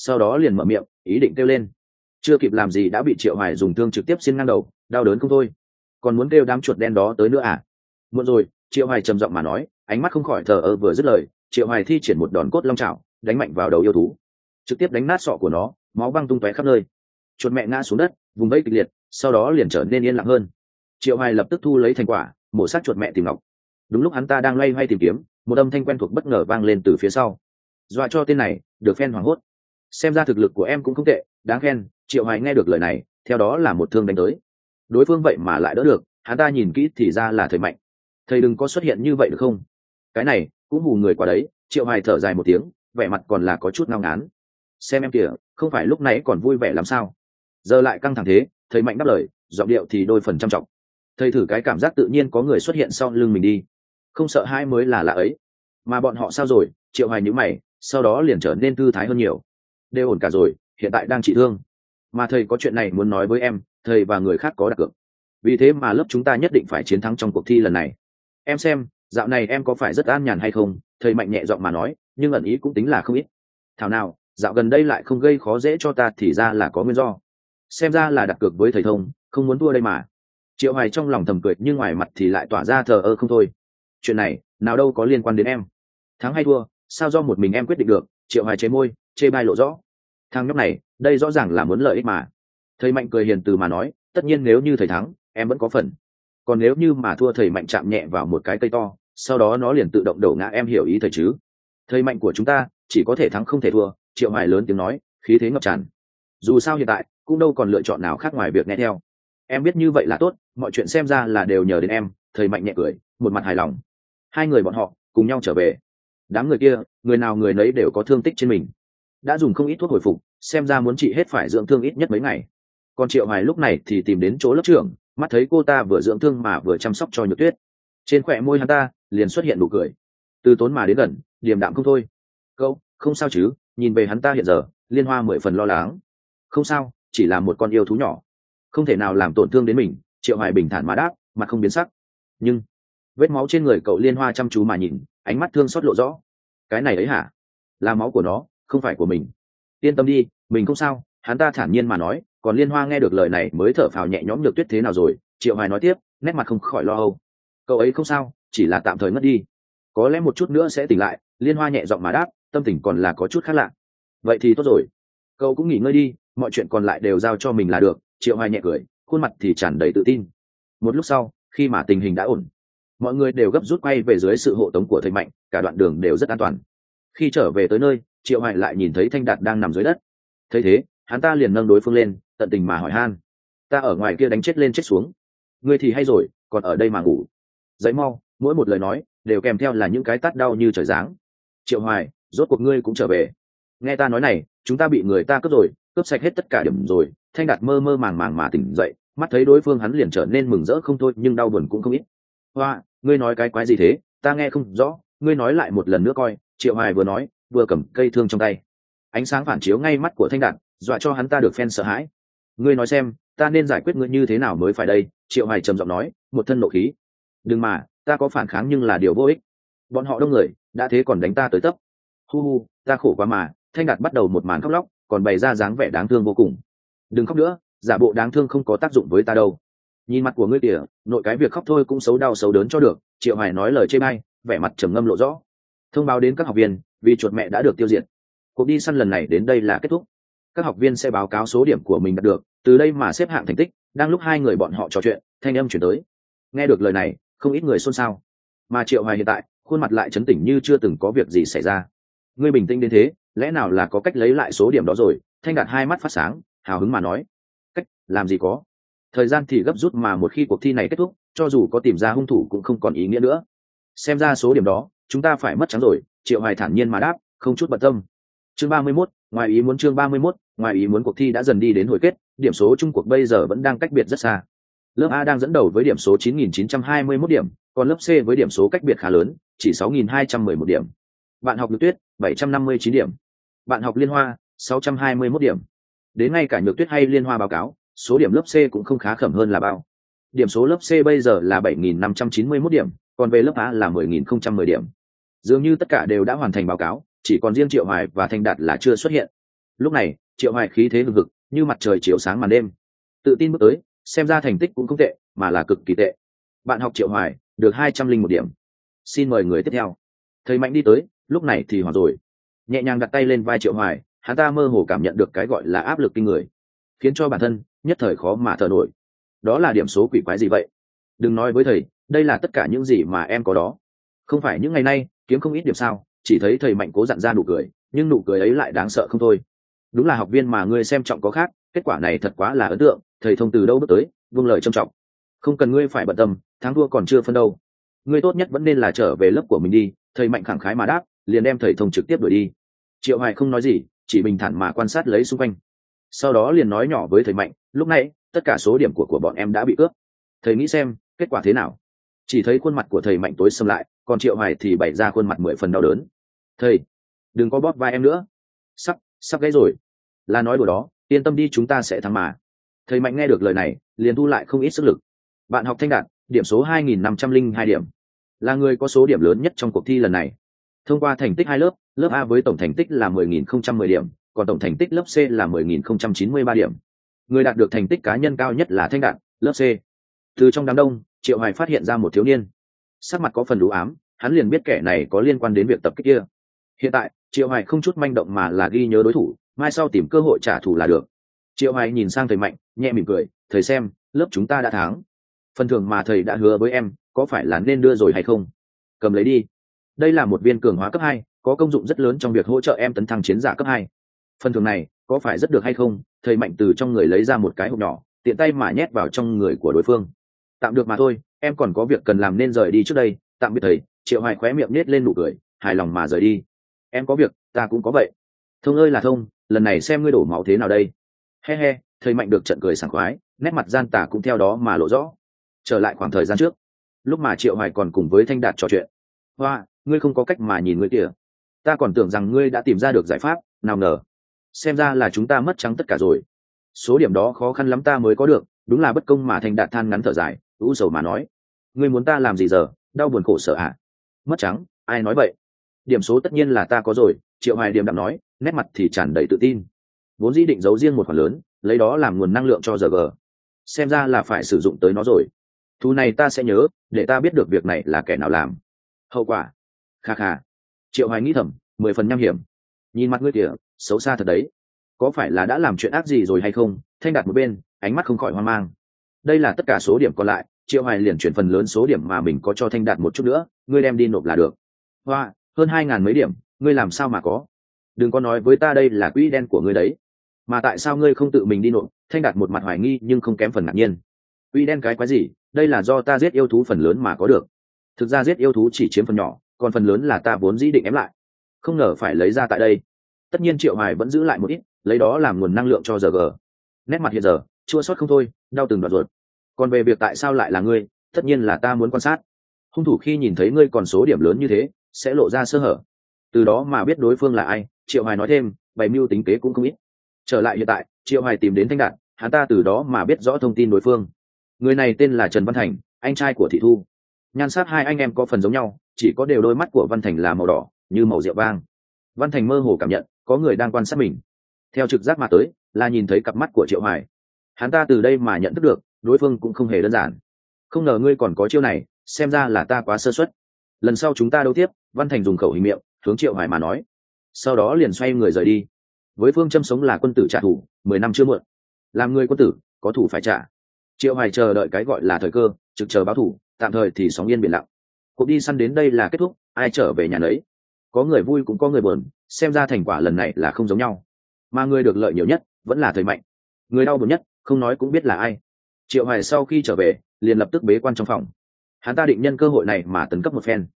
sau đó liền mở miệng, ý định kêu lên. Chưa kịp làm gì đã bị triệu hoài dùng thương trực tiếp xin ngang đầu, đau đớn không thôi. Còn muốn kêu đám chuột đen đó tới nữa à? Muộn rồi, triệu hoài trầm giọng mà nói, ánh mắt không khỏi thờ ơ vừa dứt lời, triệu hoài thi triển một đòn cốt long chảo đánh mạnh vào đầu yêu thú. Trực tiếp đánh nát sọ của nó, máu văng tung tóe khắp nơi. Chuột mẹ ngã xuống đất, vùng vẫy kịch liệt, sau đó liền trở nên yên lặng hơn. Triệu hoài lập tức thu lấy thành quả, mổ sát chuột mẹ tìm ngọc. Đúng lúc hắn ta đang loay hoay tìm kiếm, một âm thanh quen thuộc bất ngờ vang lên từ phía sau. Dọa cho tên này, được phen hoảng hốt xem ra thực lực của em cũng không tệ, đáng khen, triệu hoài nghe được lời này, theo đó là một thương đánh tới. Đối phương vậy mà lại đỡ được, hắn ta nhìn kỹ thì ra là thầy mạnh. Thầy đừng có xuất hiện như vậy được không? Cái này, cũng hù người quá đấy, triệu hoài thở dài một tiếng, vẻ mặt còn là có chút ngao ngán. Xem em kìa, không phải lúc nãy còn vui vẻ làm sao? Giờ lại căng thẳng thế, thầy mạnh đáp lời, giọng điệu thì đôi phần chăm trọng. Thầy thử cái cảm giác tự nhiên có người xuất hiện sau lưng mình đi. Không sợ hai mới là lạ ấy. Mà bọn họ sao rồi? Triệu hoài nhữ mày, sau đó liền trở nên thư thái hơn nhiều đều ổn cả rồi, hiện tại đang trị thương. Mà thầy có chuyện này muốn nói với em, thầy và người khác có đặt cược. Vì thế mà lớp chúng ta nhất định phải chiến thắng trong cuộc thi lần này. Em xem, dạo này em có phải rất an nhàn hay không? Thầy mạnh nhẹ giọng mà nói, nhưng ẩn ý cũng tính là không ít. Thảo nào, dạo gần đây lại không gây khó dễ cho ta thì ra là có nguyên do. Xem ra là đặt cược với thầy thông, không muốn thua đây mà. Triệu hoài trong lòng thầm cười, nhưng ngoài mặt thì lại tỏa ra thờ ơ không thôi. Chuyện này, nào đâu có liên quan đến em. Thắng hay thua, sao do một mình em quyết định được? Triệu hoài chế môi chê bai lộ rõ. Thằng nhóc này, đây rõ ràng là muốn lợi ích mà. Thầy mạnh cười hiền từ mà nói, tất nhiên nếu như thầy thắng, em vẫn có phần. Còn nếu như mà thua thầy mạnh chạm nhẹ vào một cái cây to, sau đó nó liền tự động đổ ngã, em hiểu ý thầy chứ? Thầy mạnh của chúng ta, chỉ có thể thắng không thể thua, triệu hoài lớn tiếng nói, khí thế ngập tràn. Dù sao hiện tại, cũng đâu còn lựa chọn nào khác ngoài việc nghe theo. Em biết như vậy là tốt, mọi chuyện xem ra là đều nhờ đến em, thầy mạnh nhẹ cười, một mặt hài lòng. Hai người bọn họ cùng nhau trở về. Đám người kia, người nào người nấy đều có thương tích trên mình đã dùng không ít thuốc hồi phục, xem ra muốn trị hết phải dưỡng thương ít nhất mấy ngày. Còn triệu hoài lúc này thì tìm đến chỗ lớp trưởng, mắt thấy cô ta vừa dưỡng thương mà vừa chăm sóc cho nhược tuyết. Trên khỏe môi hắn ta liền xuất hiện nụ cười. Từ tốn mà đến gần, điềm đạm không thôi. Cậu, không sao chứ, nhìn về hắn ta hiện giờ, liên hoa mười phần lo lắng. Không sao, chỉ là một con yêu thú nhỏ. Không thể nào làm tổn thương đến mình. Triệu hoài bình thản mà đáp mà không biến sắc. Nhưng, vết máu trên người cậu liên hoa chăm chú mà nhìn, ánh mắt thương xót lộ rõ. Cái này ấy hả? Là máu của nó không phải của mình. Yên tâm đi, mình không sao, hắn ta thản nhiên mà nói, còn liên hoa nghe được lời này mới thở phào nhẹ nhõm được tuyết thế nào rồi, triệu hoài nói tiếp, nét mặt không khỏi lo âu. Cậu ấy không sao, chỉ là tạm thời ngất đi. Có lẽ một chút nữa sẽ tỉnh lại, liên hoa nhẹ giọng mà đáp, tâm tình còn là có chút khác lạ. Vậy thì tốt rồi. Cậu cũng nghỉ ngơi đi, mọi chuyện còn lại đều giao cho mình là được, triệu hoài nhẹ cười, khuôn mặt thì tràn đầy tự tin. Một lúc sau, khi mà tình hình đã ổn, mọi người đều gấp rút quay về dưới sự hộ tống của thầy mạnh, cả đoạn đường đều rất an toàn. Khi trở về tới nơi triệu hoài lại nhìn thấy thanh đạt đang nằm dưới đất. Thấy thế, hắn ta liền nâng đối phương lên, tận tình mà hỏi han. Ta ở ngoài kia đánh chết lên chết xuống. Ngươi thì hay rồi, còn ở đây mà ngủ. Dậy mau, mỗi một lời nói, đều kèm theo là những cái tát đau như trời giáng. Triệu hoài, rốt cuộc ngươi cũng trở về. Nghe ta nói này, chúng ta bị người ta cướp rồi, cướp sạch hết tất cả điểm rồi. Thanh đạt mơ mơ màng màng mà tỉnh dậy, mắt thấy đối phương hắn liền trở nên mừng rỡ không thôi, nhưng đau buồn cũng không ít. Hoa, ngươi nói cái quái gì thế? Ta nghe không rõ, ngươi nói lại một lần nữa coi. Triệu hoài vừa nói vừa cầm cây thương trong tay. Ánh sáng phản chiếu ngay mắt của thanh đạt, dọa cho hắn ta được phen sợ hãi. Ngươi nói xem, ta nên giải quyết ngươi như thế nào mới phải đây? Triệu hoài trầm giọng nói, một thân nộ khí. Đừng mà, ta có phản kháng nhưng là điều vô ích. Bọn họ đông người, đã thế còn đánh ta tới tấp. Hu hu, ta khổ quá mà, thanh đạt bắt đầu một màn khóc lóc, còn bày ra dáng vẻ đáng thương vô cùng. Đừng khóc nữa, giả bộ đáng thương không có tác dụng với ta đâu. Nhìn mặt của ngươi tỉa nội cái việc khóc thôi cũng xấu đau xấu đớn cho được, triệu hoài nói lời chê bai, vẻ mặt trầm ngâm lộ rõ. Thông báo đến các học viên vì chuột mẹ đã được tiêu diệt. Cuộc đi săn lần này đến đây là kết thúc. Các học viên sẽ báo cáo số điểm của mình đạt được, từ đây mà xếp hạng thành tích, đang lúc hai người bọn họ trò chuyện, thanh âm chuyển tới. Nghe được lời này, không ít người xôn xao. Mà triệu hoài hiện tại, khuôn mặt lại chấn tỉnh như chưa từng có việc gì xảy ra. Ngươi bình tĩnh đến thế, lẽ nào là có cách lấy lại số điểm đó rồi? Thanh đạt hai mắt phát sáng, hào hứng mà nói. Cách, làm gì có? Thời gian thì gấp rút mà một khi cuộc thi này kết thúc, cho dù có tìm ra hung thủ cũng không còn ý nghĩa nữa. Xem ra số điểm đó, chúng ta phải mất trắng rồi triệu hoài thản nhiên mà đáp không chút bận tâm. Chương ba mươi 31, ngoài ý muốn chương ba mươi 31, ngoài ý muốn cuộc thi đã dần đi đến hồi kết điểm số chung cuộc bây giờ vẫn đang cách biệt rất xa. Lớp a đang dẫn đầu với điểm số 9.921 điểm còn lớp c với điểm số cách biệt khá lớn chỉ 6.211 điểm. Bạn học nhược tuyết 759 điểm. Bạn học liên hoa 621 điểm. Đến ngay cả nhược tuyết hay liên hoa báo cáo số điểm lớp c cũng không khá khẩm hơn là bao. Điểm số lớp c bây giờ là 7.591 điểm còn về lớp a là 10.010 điểm dường như tất cả đều đã hoàn thành báo cáo, chỉ còn riêng triệu hoài và thanh đạt là chưa xuất hiện. Lúc này, triệu hoài khí thế hừng hực, như mặt trời chiếu sáng màn đêm. Tự tin bước tới, xem ra thành tích cũng không tệ, mà là cực kỳ tệ. Bạn học triệu hoài, được hai trăm linh một điểm. Xin mời người tiếp theo. Thầy mạnh đi tới, lúc này thì hoảng rồi. Nhẹ nhàng đặt tay lên vai triệu hoài, hắn ta mơ hồ cảm nhận được cái gọi là áp lực kinh người. Khiến cho bản thân, nhất thời khó mà thở nổi. Đó là điểm số quỷ quái gì vậy? Đừng nói với thầy, đây là tất cả những gì mà em có đó. Không phải những ngày nay kiếm không ít điểm sao, chỉ thấy thầy mạnh cố dặn ra nụ cười, nhưng nụ cười ấy lại đáng sợ không thôi. Đúng là học viên mà ngươi xem trọng có khác, kết quả này thật quá là ấn tượng, thầy thông từ đâu bước tới vương lời trầm trọng. Không cần ngươi phải bận tâm, thắng thua còn chưa phân đâu. Ngươi tốt nhất vẫn nên là trở về lớp của mình đi, thầy mạnh khẳng khái mà đáp, liền đem thầy thông trực tiếp đuổi đi. Triệu hoài không nói gì, chỉ bình thản mà quan sát lấy xung quanh. Sau đó liền nói nhỏ với thầy mạnh, lúc này tất cả số điểm của của bọn em đã bị cướp. Thầy nghĩ xem, kết quả thế nào? Chỉ thấy khuôn mặt của thầy mạnh tối xâm lại, còn triệu hoài thì bày ra khuôn mặt mười phần đau đớn. Thầy, đừng có bóp vai em nữa. Sắp sắp gãy rồi. Là nói đùa đó, yên tâm đi chúng ta sẽ thắng mà. Thầy mạnh nghe được lời này, liền thu lại không ít sức lực. Bạn học thanh đạt, điểm số 2.502 điểm. Là người có số điểm lớn nhất trong cuộc thi lần này. Thông qua thành tích hai lớp lớp a với tổng thành tích là 10.010 điểm, còn tổng thành tích lớp c là 10.093 điểm. Người đạt được thành tích cá nhân cao nhất là thanh đạt, lớp c. Từ trong đám đông triệu hoài phát hiện ra một thiếu niên. Sắc mặt có phần lũ ám hắn liền biết kẻ này có liên quan đến việc tập kích kia. Hiện tại triệu hoài không chút manh động mà là ghi nhớ đối thủ mai sau tìm cơ hội trả thù là được. Triệu hoài nhìn sang thầy mạnh nhẹ mỉm cười thầy xem lớp chúng ta đã thắng. Phần thưởng mà thầy đã hứa với em có phải là nên đưa rồi hay không? Cầm lấy đi. Đây là một viên cường hóa cấp hai, có công dụng rất lớn trong việc hỗ trợ em tấn thăng chiến giả cấp hai. phần thưởng này có phải rất được hay không? Thầy mạnh từ trong người lấy ra một cái hộp nhỏ tiện tay mà nhét vào trong người của đối phương tạm được mà thôi, em còn có việc cần làm nên rời đi trước đây, tạm biệt thầy. Triệu hoài khóe miệng nết lên nụ cười, hài lòng mà rời đi. Em có việc, ta cũng có vậy. Thông ơi là thông, lần này xem ngươi đổ máu thế nào đây. He he, thầy mạnh được trận cười sảng khoái, nét mặt gian tà cũng theo đó mà lộ rõ. Trở lại khoảng thời gian trước, lúc mà triệu hoài còn cùng với thanh đạt trò chuyện. Hoa, ngươi không có cách mà nhìn ngươi kìa. Ta còn tưởng rằng ngươi đã tìm ra được giải pháp, nào ngờ, xem ra là chúng ta mất trắng tất cả rồi. Số điểm đó khó khăn lắm ta mới có được, đúng là bất công mà thanh đạt than ngắn thở dài u sầu mà nói. Ngươi muốn ta làm gì giờ? Đau buồn khổ sở ạ à? mất trắng, ai nói vậy? Điểm số tất nhiên là ta có rồi, triệu hoài điểm đạm nói, nét mặt thì tràn đầy tự tin. Vốn dĩ định giấu riêng một khoản lớn, lấy đó làm nguồn năng lượng cho giờ g xem ra là phải sử dụng tới nó rồi. Thu này ta sẽ nhớ, để ta biết được việc này là kẻ nào làm. Hậu quả. Kha kha. Triệu hoài nghĩ thầm, mười phần nham hiểm. Nhìn mặt ngươi kìa, xấu xa thật đấy. Có phải là đã làm chuyện ác gì rồi hay không? Thanh đặt một bên, ánh mắt không khỏi hoang mang đây là tất cả số điểm còn lại, triệu hoài liền chuyển phần lớn số điểm mà mình có cho thanh đạt một chút nữa, ngươi đem đi nộp là được. Hoa, hơn hai ngàn mấy điểm, ngươi làm sao mà có? Đừng có nói với ta đây là quỹ đen của ngươi đấy. Mà tại sao ngươi không tự mình đi nộp? Thanh đạt một mặt hoài nghi nhưng không kém phần ngạc nhiên. Quỹ đen cái quái gì? Đây là do ta giết yêu thú phần lớn mà có được. Thực ra giết yêu thú chỉ chiếm phần nhỏ, còn phần lớn là ta vốn dĩ định ém lại. Không ngờ phải lấy ra tại đây. Tất nhiên triệu hoài vẫn giữ lại một ít, lấy đó làm nguồn năng lượng cho giờ g nét mặt hiện giờ, chua sót không thôi, đau từng đoạn ruột còn về việc tại sao lại là ngươi, tất nhiên là ta muốn quan sát. Hung thủ khi nhìn thấy ngươi còn số điểm lớn như thế, sẽ lộ ra sơ hở. Từ đó mà biết đối phương là ai, triệu hoài nói thêm, bày mưu tính kế cũng không ít. Trở lại hiện tại, triệu hoài tìm đến thanh đạt, hắn ta từ đó mà biết rõ thông tin đối phương. Người này tên là trần văn thành, anh trai của thị thu. Nhan sắc hai anh em có phần giống nhau, chỉ có đều đôi mắt của văn thành là màu đỏ, như màu rượu vang. Văn thành mơ hồ cảm nhận, có người đang quan sát mình. Theo trực giác mà tới, là nhìn thấy cặp mắt của triệu hoài. Hắn ta từ đây mà nhận thức được đối phương cũng không hề đơn giản. Không ngờ ngươi còn có chiêu này, xem ra là ta quá sơ suất. Lần sau chúng ta đấu tiếp, văn thành dùng khẩu hình miệng, hướng triệu hoài mà nói. Sau đó liền xoay người rời đi. Với phương châm sống là quân tử trả thù, mười năm chưa muộn. Làm người quân tử, có thủ phải trả. Triệu hoài chờ đợi cái gọi là thời cơ, trực chờ báo thủ, tạm thời thì sóng yên biển lặng. Cuộc đi săn đến đây là kết thúc, ai trở về nhà nấy. Có người vui cũng có người buồn, xem ra thành quả lần này là không giống nhau. Mà người được lợi nhiều nhất, vẫn là thời mạnh. Người đau buồn nhất, không nói cũng biết là ai triệu hoài sau khi trở về, liền lập tức bế quan trong phòng. Hắn ta định nhân cơ hội này mà tấn cấp một phen.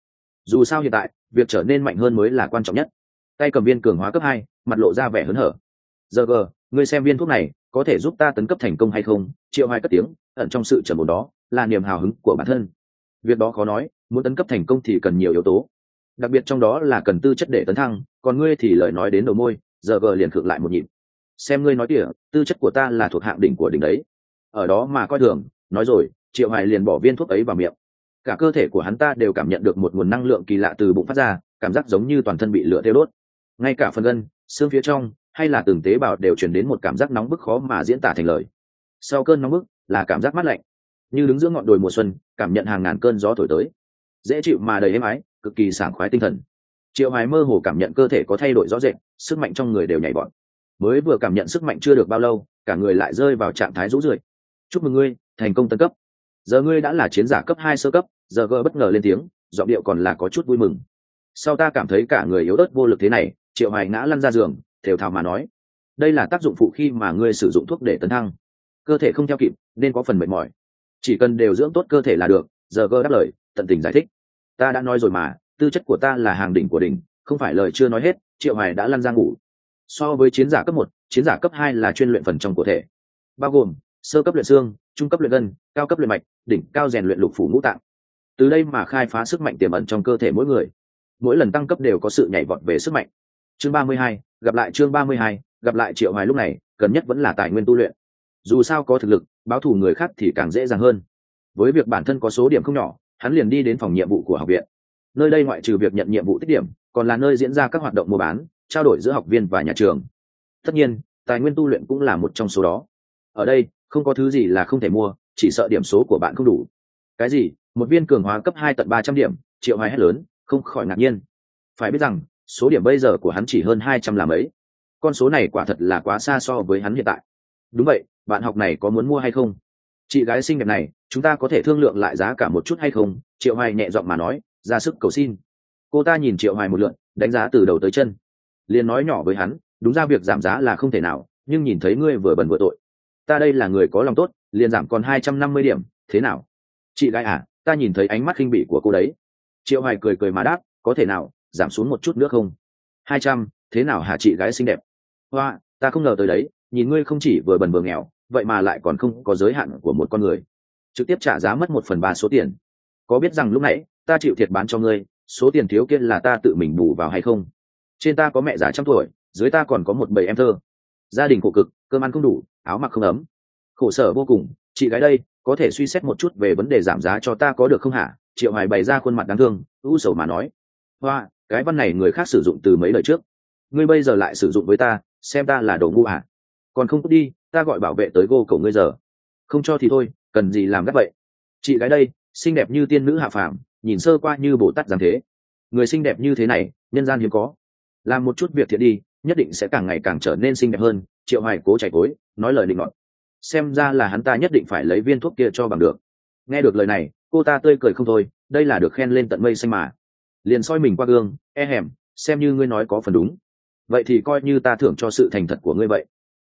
Dù sao hiện tại, việc trở nên mạnh hơn mới là quan trọng nhất. Tay cầm viên cường hóa cấp hai, mặt lộ ra vẻ hớn hở. Giờ gờ, ngươi xem viên thuốc này, có thể giúp ta tấn cấp thành công hay không? Triệu hoài cất tiếng, ẩn trong sự trầm ổn đó, là niềm hào hứng của bản thân. Việc đó khó nói, muốn tấn cấp thành công thì cần nhiều yếu tố. Đặc biệt trong đó là cần tư chất để tấn thăng, còn ngươi thì lời nói đến đầu môi, giờ gờ liền khựng lại một nhịp. Xem ngươi nói tỉa tư chất của ta là thuộc hạng đỉnh của đỉnh đấy ở đó mà coi thường, nói rồi, triệu hoài liền bỏ viên thuốc ấy vào miệng. Cả cơ thể của hắn ta đều cảm nhận được một nguồn năng lượng kỳ lạ từ bụng phát ra, cảm giác giống như toàn thân bị lửa tiêu đốt. Ngay cả phần gân, xương phía trong, hay là từng tế bào đều truyền đến một cảm giác nóng bức khó mà diễn tả thành lời. Sau cơn nóng bức là cảm giác mát lạnh. Như đứng giữa ngọn đồi mùa xuân, cảm nhận hàng ngàn cơn gió thổi tới. Dễ chịu mà đầy êm ái, cực kỳ sảng khoái tinh thần. Triệu hoài mơ hồ cảm nhận cơ thể có thay đổi rõ rệt, sức mạnh trong người đều nhảy bọn mới vừa cảm nhận sức mạnh chưa được bao lâu, cả người lại rơi vào trạng thái rũ rượi chúc mừng ngươi, thành công tân cấp. Giờ ngươi đã là chiến giả cấp hai sơ cấp, giờ gơ bất ngờ lên tiếng, giọng điệu còn là có chút vui mừng. Sau ta cảm thấy cả người yếu ớt vô lực thế này, triệu hoài ngã lăn ra giường, thều thào mà nói, đây là tác dụng phụ khi mà ngươi sử dụng thuốc để tấn thăng. Cơ thể không theo kịp, nên có phần mệt mỏi. Chỉ cần đều dưỡng tốt cơ thể là được. Giờ gơ đáp lời, tận tình giải thích, ta đã nói rồi mà, tư chất của ta là hàng đỉnh của đỉnh, không phải lời chưa nói hết, triệu hoài đã lăn ra ngủ. So với chiến giả cấp một, chiến giả cấp hai là chuyên luyện phần trong cơ thể, bao gồm sơ cấp luyện xương, trung cấp luyện gân, cao cấp luyện mạch, đỉnh cao rèn luyện lục phủ ngũ tạng. Từ đây mà khai phá sức mạnh tiềm ẩn trong cơ thể mỗi người. Mỗi lần tăng cấp đều có sự nhảy vọt về sức mạnh. Chương ba mươi hai, gặp lại chương ba mươi hai, gặp lại triệu hoài lúc này cần nhất vẫn là tài nguyên tu luyện. Dù sao có thực lực, báo thù người khác thì càng dễ dàng hơn. Với việc bản thân có số điểm không nhỏ, hắn liền đi đến phòng nhiệm vụ của học viện. Nơi đây ngoại trừ việc nhận nhiệm vụ tích điểm, còn là nơi diễn ra các hoạt động mua bán, trao đổi giữa học viên và nhà trường. Tất nhiên, tài nguyên tu luyện cũng là một trong số đó. Ở đây không có thứ gì là không thể mua, chỉ sợ điểm số của bạn không đủ. Cái gì? Một viên cường hóa cấp hai tận ba trăm điểm, triệu hoài hét lớn, không khỏi ngạc nhiên. Phải biết rằng, số điểm bây giờ của hắn chỉ hơn hai trăm là mấy. Con số này quả thật là quá xa so với hắn hiện tại. Đúng vậy, bạn học này có muốn mua hay không? Chị gái xinh đẹp này, chúng ta có thể thương lượng lại giá cả một chút hay không? Triệu hoài nhẹ giọng mà nói, ra sức cầu xin. Cô ta nhìn triệu hoài một lượn, đánh giá từ đầu tới chân. Liền nói nhỏ với hắn, đúng ra việc giảm giá là không thể nào, nhưng nhìn thấy ngươi vừa bẩn vừa tội ta đây là người có lòng tốt, liền giảm còn hai trăm năm mươi điểm, thế nào? Chị gái à ta nhìn thấy ánh mắt khinh bỉ của cô đấy. Triệu hoài cười cười mà đáp, có thể nào, giảm xuống một chút nữa không? Hai trăm, thế nào hả chị gái xinh đẹp? Hoa, ta không ngờ tới đấy, nhìn ngươi không chỉ vừa bần vừa nghèo, vậy mà lại còn không có giới hạn của một con người. Trực tiếp trả giá mất một phần ba số tiền. Có biết rằng lúc nãy, ta chịu thiệt bán cho ngươi, số tiền thiếu kia là ta tự mình bù vào hay không? Trên ta có mẹ già trăm tuổi, dưới ta còn có một bầy em thơ. Gia đình khổ cực, cơm ăn không đủ áo mặc không ấm. Khổ sở vô cùng, chị gái đây, có thể suy xét một chút về vấn đề giảm giá cho ta có được không hả? Triệu hoài bày ra khuôn mặt đáng thương, u sầu mà nói. Hoa, cái văn này người khác sử dụng từ mấy lời trước. Ngươi bây giờ lại sử dụng với ta, xem ta là đồ ngu hả còn không đi, ta gọi bảo vệ tới gô cầu ngươi giờ. Không cho thì thôi, cần gì làm gắt vậy? Chị gái đây, xinh đẹp như tiên nữ hạ phàm, nhìn sơ qua như bồ tát giáng thế. Người xinh đẹp như thế này, nhân gian hiếm có. Làm một chút việc thiện đi, nhất định sẽ càng ngày càng trở nên xinh đẹp hơn triệu hoài cố chạy cối, nói lời định ngọn xem ra là hắn ta nhất định phải lấy viên thuốc kia cho bằng được. Nghe được lời này, cô ta tươi cười không thôi, đây là được khen lên tận mây xanh mà. Liền soi mình qua gương e hẻm xem như ngươi nói có phần đúng. Vậy thì coi như ta thưởng cho sự thành thật của ngươi vậy.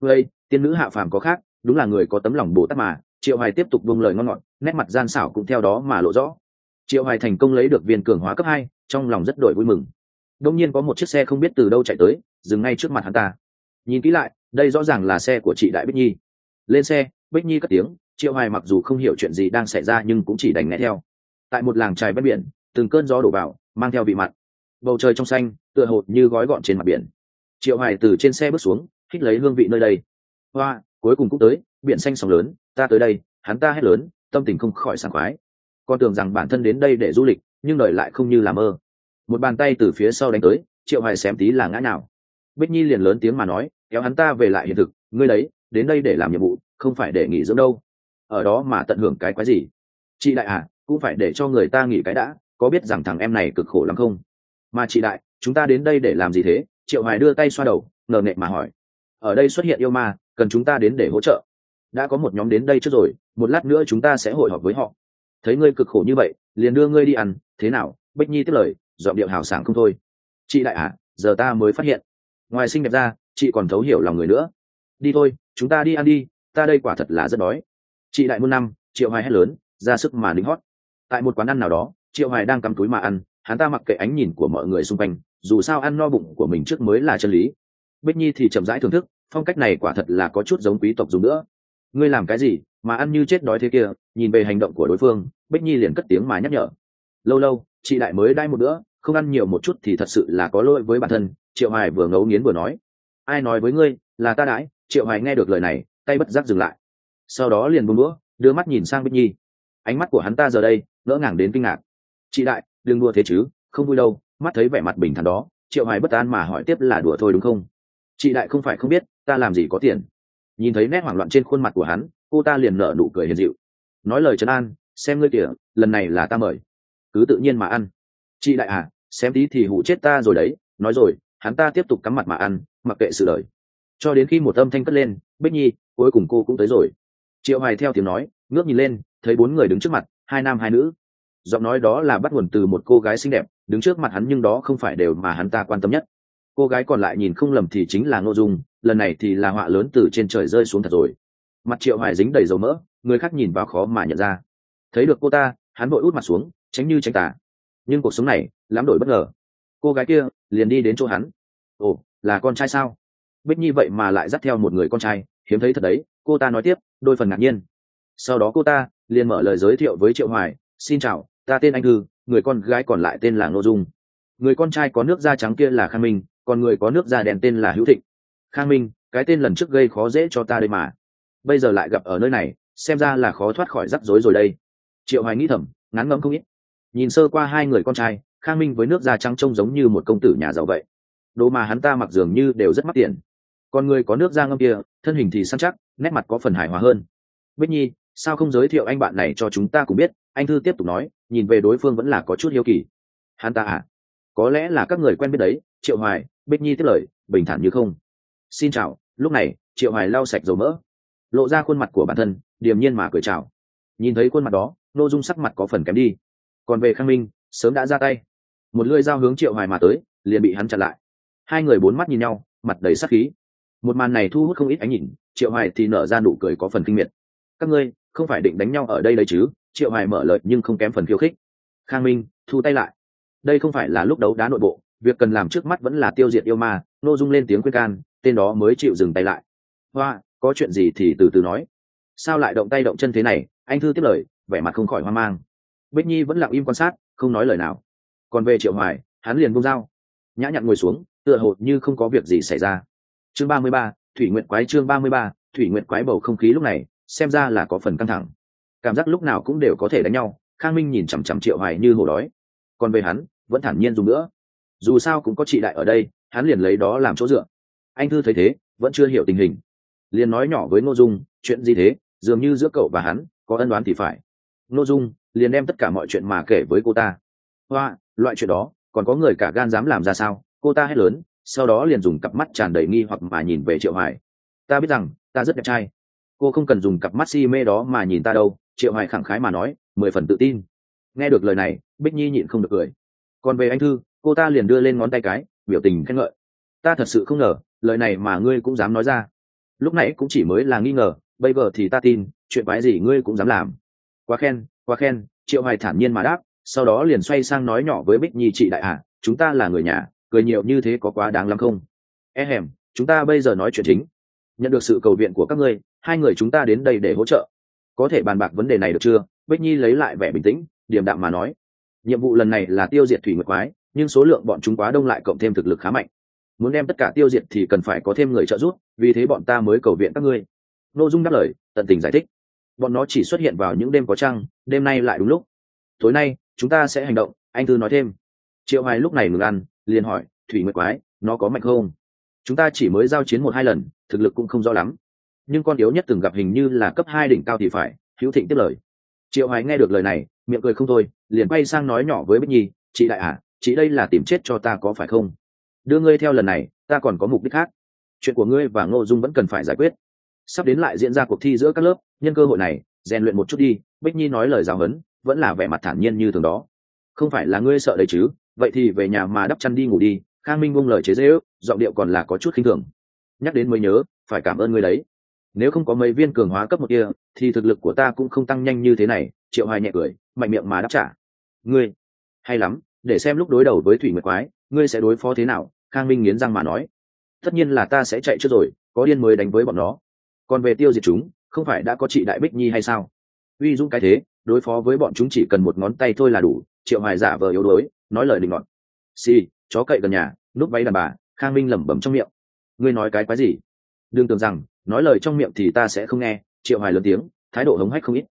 Vậy tiên nữ hạ phàm có khác, đúng là người có tấm lòng bồ tát mà. Triệu hoài tiếp tục buông lời ngon ngọt, nét mặt gian xảo cũng theo đó mà lộ rõ. Triệu hoài thành công lấy được viên cường hóa cấp hai, trong lòng rất đổi vui mừng. Đông nhiên có một chiếc xe không biết từ đâu chạy tới, dừng ngay trước mặt hắn ta. Nhìn kỹ lại đây rõ ràng là xe của chị đại bích nhi. Lên xe, bích nhi cất tiếng, triệu hoài mặc dù không hiểu chuyện gì đang xảy ra nhưng cũng chỉ đành nghe theo. Tại một làng trài ven biển, từng cơn gió đổ vào, mang theo vị mặt. Bầu trời trong xanh, tựa hột như gói gọn trên mặt biển. Triệu hoài từ trên xe bước xuống hít lấy hương vị nơi đây. Hoa, cuối cùng cũng tới, biển xanh sóng lớn, ta tới đây, hắn ta hét lớn, tâm tình không khỏi sảng khoái. Con tưởng rằng bản thân đến đây để du lịch, nhưng đời lại không như làm mơ. Một bàn tay từ phía sau đánh tới, triệu hoài xém tí là ngã nào bích nhi liền lớn tiếng mà nói kéo hắn ta về lại hiện thực, ngươi đấy, đến đây để làm nhiệm vụ, không phải để nghỉ dưỡng đâu. Ở đó mà tận hưởng cái quái gì? Chị đại à cũng phải để cho người ta nghỉ cái đã, có biết rằng thằng em này cực khổ lắm không? Mà chị đại, chúng ta đến đây để làm gì thế? Triệu hoài đưa tay xoa đầu, ngờ nghệ mà hỏi. Ở đây xuất hiện yêu ma, cần chúng ta đến để hỗ trợ. Đã có một nhóm đến đây trước rồi, một lát nữa chúng ta sẽ hội họp với họ. Thấy ngươi cực khổ như vậy, liền đưa ngươi đi ăn, thế nào? Bích nhi tiếp lời dọn điệu hào sảng không thôi. Chị đại à giờ ta mới phát hiện. Ngoài xinh đẹp ra chị còn thấu hiểu lòng người nữa. Đi thôi, chúng ta đi ăn đi, ta đây quả thật là rất đói. Chị đại muôn năm, triệu hoài hét lớn, ra sức mà lính hót. Tại một quán ăn nào đó, triệu hoài đang cắm túi mà ăn, hắn ta mặc kệ ánh nhìn của mọi người xung quanh, dù sao ăn no bụng của mình trước mới là chân lý. Bích nhi thì chậm rãi thưởng thức, phong cách này quả thật là có chút giống quý tộc dùng nữa. Ngươi làm cái gì mà ăn như chết đói thế kia, nhìn về hành động của đối phương, bích nhi liền cất tiếng mà nhắc nhở. Lâu lâu, chị đại mới đai một bữa, không ăn nhiều một chút thì thật sự là có lỗi với bản thân, triệu hoài vừa ngấu nghiến vừa nói ai nói với ngươi, là ta đãi, triệu hoài nghe được lời này, tay bất giác dừng lại. Sau đó liền buông đũa, đưa mắt nhìn sang bích nhi. Ánh mắt của hắn ta giờ đây, ngỡ ngàng đến kinh ngạc. Chị đại, đừng đùa thế chứ, không vui đâu, mắt thấy vẻ mặt bình thản đó, triệu hoài bất an mà hỏi tiếp là đùa thôi đúng không? Chị đại không phải không biết, ta làm gì có tiền. Nhìn thấy nét hoảng loạn trên khuôn mặt của hắn, cô ta liền nở nụ cười hiền dịu. Nói lời trấn an, xem ngươi kìa, lần này là ta mời. Cứ tự nhiên mà ăn. Chị đại à xem tí thì hụ chết ta rồi đấy, nói rồi, hắn ta tiếp tục cắm mặt mà ăn mặc kệ sự đời. Cho đến khi một âm thanh cất lên, bích nhi, cuối cùng cô cũng tới rồi. Triệu hoài theo tiếng nói, ngước nhìn lên, thấy bốn người đứng trước mặt, hai nam hai nữ. Giọng nói đó là bắt nguồn từ một cô gái xinh đẹp, đứng trước mặt hắn nhưng đó không phải đều mà hắn ta quan tâm nhất. Cô gái còn lại nhìn không lầm thì chính là ngô dung, lần này thì là họa lớn từ trên trời rơi xuống thật rồi. Mặt triệu hoài dính đầy dầu mỡ, người khác nhìn vào khó mà nhận ra. Thấy được cô ta, hắn vội út mặt xuống, tránh như tránh tà. Nhưng cuộc sống này, lắm đổi bất ngờ. Cô gái kia liền đi đến chỗ hắn. Ồ là con trai sao? Bích nhi vậy mà lại dắt theo một người con trai, hiếm thấy thật đấy, cô ta nói tiếp, đôi phần ngạc nhiên. Sau đó cô ta liền mở lời giới thiệu với triệu hoài, xin chào, ta tên anh thư, người con gái còn lại tên là ngô dung. Người con trai có nước da trắng kia là khang minh, còn người có nước da đen tên là hữu thịnh. Khang minh, cái tên lần trước gây khó dễ cho ta đây mà. Bây giờ lại gặp ở nơi này, xem ra là khó thoát khỏi rắc rối rồi đây. Triệu hoài nghĩ thầm ngắn ngẫm không ít. Nhìn sơ qua hai người con trai, khang minh với nước da trắng trông giống như một công tử nhà giàu vậy đồ mà hắn ta mặc dường như đều rất mắc tiền. Còn người có nước da ngâm kia, thân hình thì săn chắc, nét mặt có phần hài hòa hơn. Bích nhi, sao không giới thiệu anh bạn này cho chúng ta cũng biết? Anh thư tiếp tục nói, nhìn về đối phương vẫn là có chút hiếu kỳ. Hắn ta à? Có lẽ là các người quen biết đấy, triệu hoài, bích nhi tiếp lời, bình thản như không. Xin chào, lúc này, triệu hoài lau sạch dầu mỡ. Lộ ra khuôn mặt của bản thân, điềm nhiên mà cười chào. Nhìn thấy khuôn mặt đó, nô dung sắc mặt có phần kém đi. Còn về khang minh, sớm đã ra tay. Một lưỡi dao hướng triệu hoài mà tới, liền bị hắn chặn lại hai người bốn mắt nhìn nhau, mặt đầy sắc khí. Một màn này thu hút không ít ánh nhìn, triệu hoài thì nở ra nụ cười có phần kinh miệt. Các ngươi, không phải định đánh nhau ở đây đấy chứ? Triệu hoài mở lời nhưng không kém phần khiêu khích. Khang minh, thu tay lại. Đây không phải là lúc đấu đá nội bộ, việc cần làm trước mắt vẫn là tiêu diệt yêu ma, nô dung lên tiếng khuyên can, tên đó mới chịu dừng tay lại. Hoa, có chuyện gì thì từ từ nói. Sao lại động tay động chân thế này? Anh thư tiếp lời, vẻ mặt không khỏi hoang mang. Bích nhi vẫn lặng im quan sát, không nói lời nào. Còn về triệu hoài, hắn liền buông dao, nhã nhặn ngồi xuống tựa hồ như không có việc gì xảy ra. Chương ba mươi ba, thủy nguyện quái chương ba mươi ba, thủy nguyện quái bầu không khí lúc này xem ra là có phần căng thẳng. Cảm giác lúc nào cũng đều có thể đánh nhau khang minh nhìn chằm chằm triệu hoài như hổ đói. Còn về hắn vẫn thản nhiên dùng nữa. Dù sao cũng có chị đại ở đây hắn liền lấy đó làm chỗ dựa. Anh thư thấy thế vẫn chưa hiểu tình hình. Liền nói nhỏ với ngô dung chuyện gì thế dường như giữa cậu và hắn có ân đoán thì phải. Ngô dung liền đem tất cả mọi chuyện mà kể với cô ta. Hoa loại chuyện đó còn có người cả gan dám làm ra sao? Cô ta hét lớn, sau đó liền dùng cặp mắt tràn đầy nghi hoặc mà nhìn về triệu hoài. Ta biết rằng, ta rất đẹp trai. Cô không cần dùng cặp mắt si mê đó mà nhìn ta đâu. Triệu hoài khẳng khái mà nói, mười phần tự tin. Nghe được lời này, bích nhi nhịn không được cười. Còn về anh thư, cô ta liền đưa lên ngón tay cái, biểu tình khen ngợi. Ta thật sự không ngờ, lời này mà ngươi cũng dám nói ra. Lúc nãy cũng chỉ mới là nghi ngờ, bây giờ thì ta tin, chuyện quái gì ngươi cũng dám làm. Quá khen quá khen, triệu hoài thản nhiên mà đáp, sau đó liền xoay sang nói nhỏ với bích nhi, chị đại hạ chúng ta là người nhà cười nhiều như thế có quá đáng lắm không? E hèm, chúng ta bây giờ nói chuyện chính. Nhận được sự cầu viện của các ngươi, hai người chúng ta đến đây để hỗ trợ. Có thể bàn bạc vấn đề này được chưa? Bích nhi lấy lại vẻ bình tĩnh, điềm đạm mà nói. Nhiệm vụ lần này là tiêu diệt thủy nguyệt quái, nhưng số lượng bọn chúng quá đông lại cộng thêm thực lực khá mạnh. Muốn đem tất cả tiêu diệt thì cần phải có thêm người trợ giúp, vì thế bọn ta mới cầu viện các ngươi. N ô dung đáp lời, tận tình giải thích. Bọn nó chỉ xuất hiện vào những đêm có trăng, đêm nay lại đúng lúc. Tối nay, chúng ta sẽ hành động, anh thư nói thêm. Triệu hoài lúc này ngừng ăn liền hỏi, thủy nguyệt quái, nó có mạnh không? Chúng ta chỉ mới giao chiến một hai lần, thực lực cũng không rõ lắm. Nhưng con yếu nhất từng gặp hình như là cấp hai đỉnh cao thì phải, hữu thịnh tiếp lời. Triệu hoài nghe được lời này, miệng cười không thôi, liền quay sang nói nhỏ với bích nhi, chị đại à chị đây là tìm chết cho ta có phải không? Đưa ngươi theo lần này, ta còn có mục đích khác. Chuyện của ngươi và ngô dung vẫn cần phải giải quyết. Sắp đến lại diễn ra cuộc thi giữa các lớp, nhân cơ hội này, rèn luyện một chút đi, bích nhi nói lời giáo huấn, vẫn là vẻ mặt thản nhiên như thường đó. Không phải là ngươi sợ đấy chứ vậy thì về nhà mà đắp chăn đi ngủ đi, khang minh buông lời chế dễ ước giọng điệu còn là có chút khinh thường. Nhắc đến mới nhớ, phải cảm ơn ngươi đấy. Nếu không có mấy viên cường hóa cấp một kia, thì thực lực của ta cũng không tăng nhanh như thế này, triệu hoài nhẹ cười, mạnh miệng mà đáp trả. Ngươi, hay lắm, để xem lúc đối đầu với thủy nguyệt quái, ngươi sẽ đối phó thế nào, khang minh nghiến răng mà nói. Tất nhiên là ta sẽ chạy trước rồi, có điên mới đánh với bọn nó. Còn về tiêu diệt chúng, không phải đã có chị đại bích nhi hay sao? Uy dũng cái thế, đối phó với bọn chúng chỉ cần một ngón tay thôi là đủ, triệu hoài giả vờ yếu đuối nói lời định ngọn xì、sì, chó cậy gần nhà núp váy đàn bà khang minh lẩm bẩm trong miệng. Ngươi nói cái quái gì? Đừng tưởng rằng nói lời trong miệng thì ta sẽ không nghe triệu hoài lớn tiếng thái độ hống hách không ít.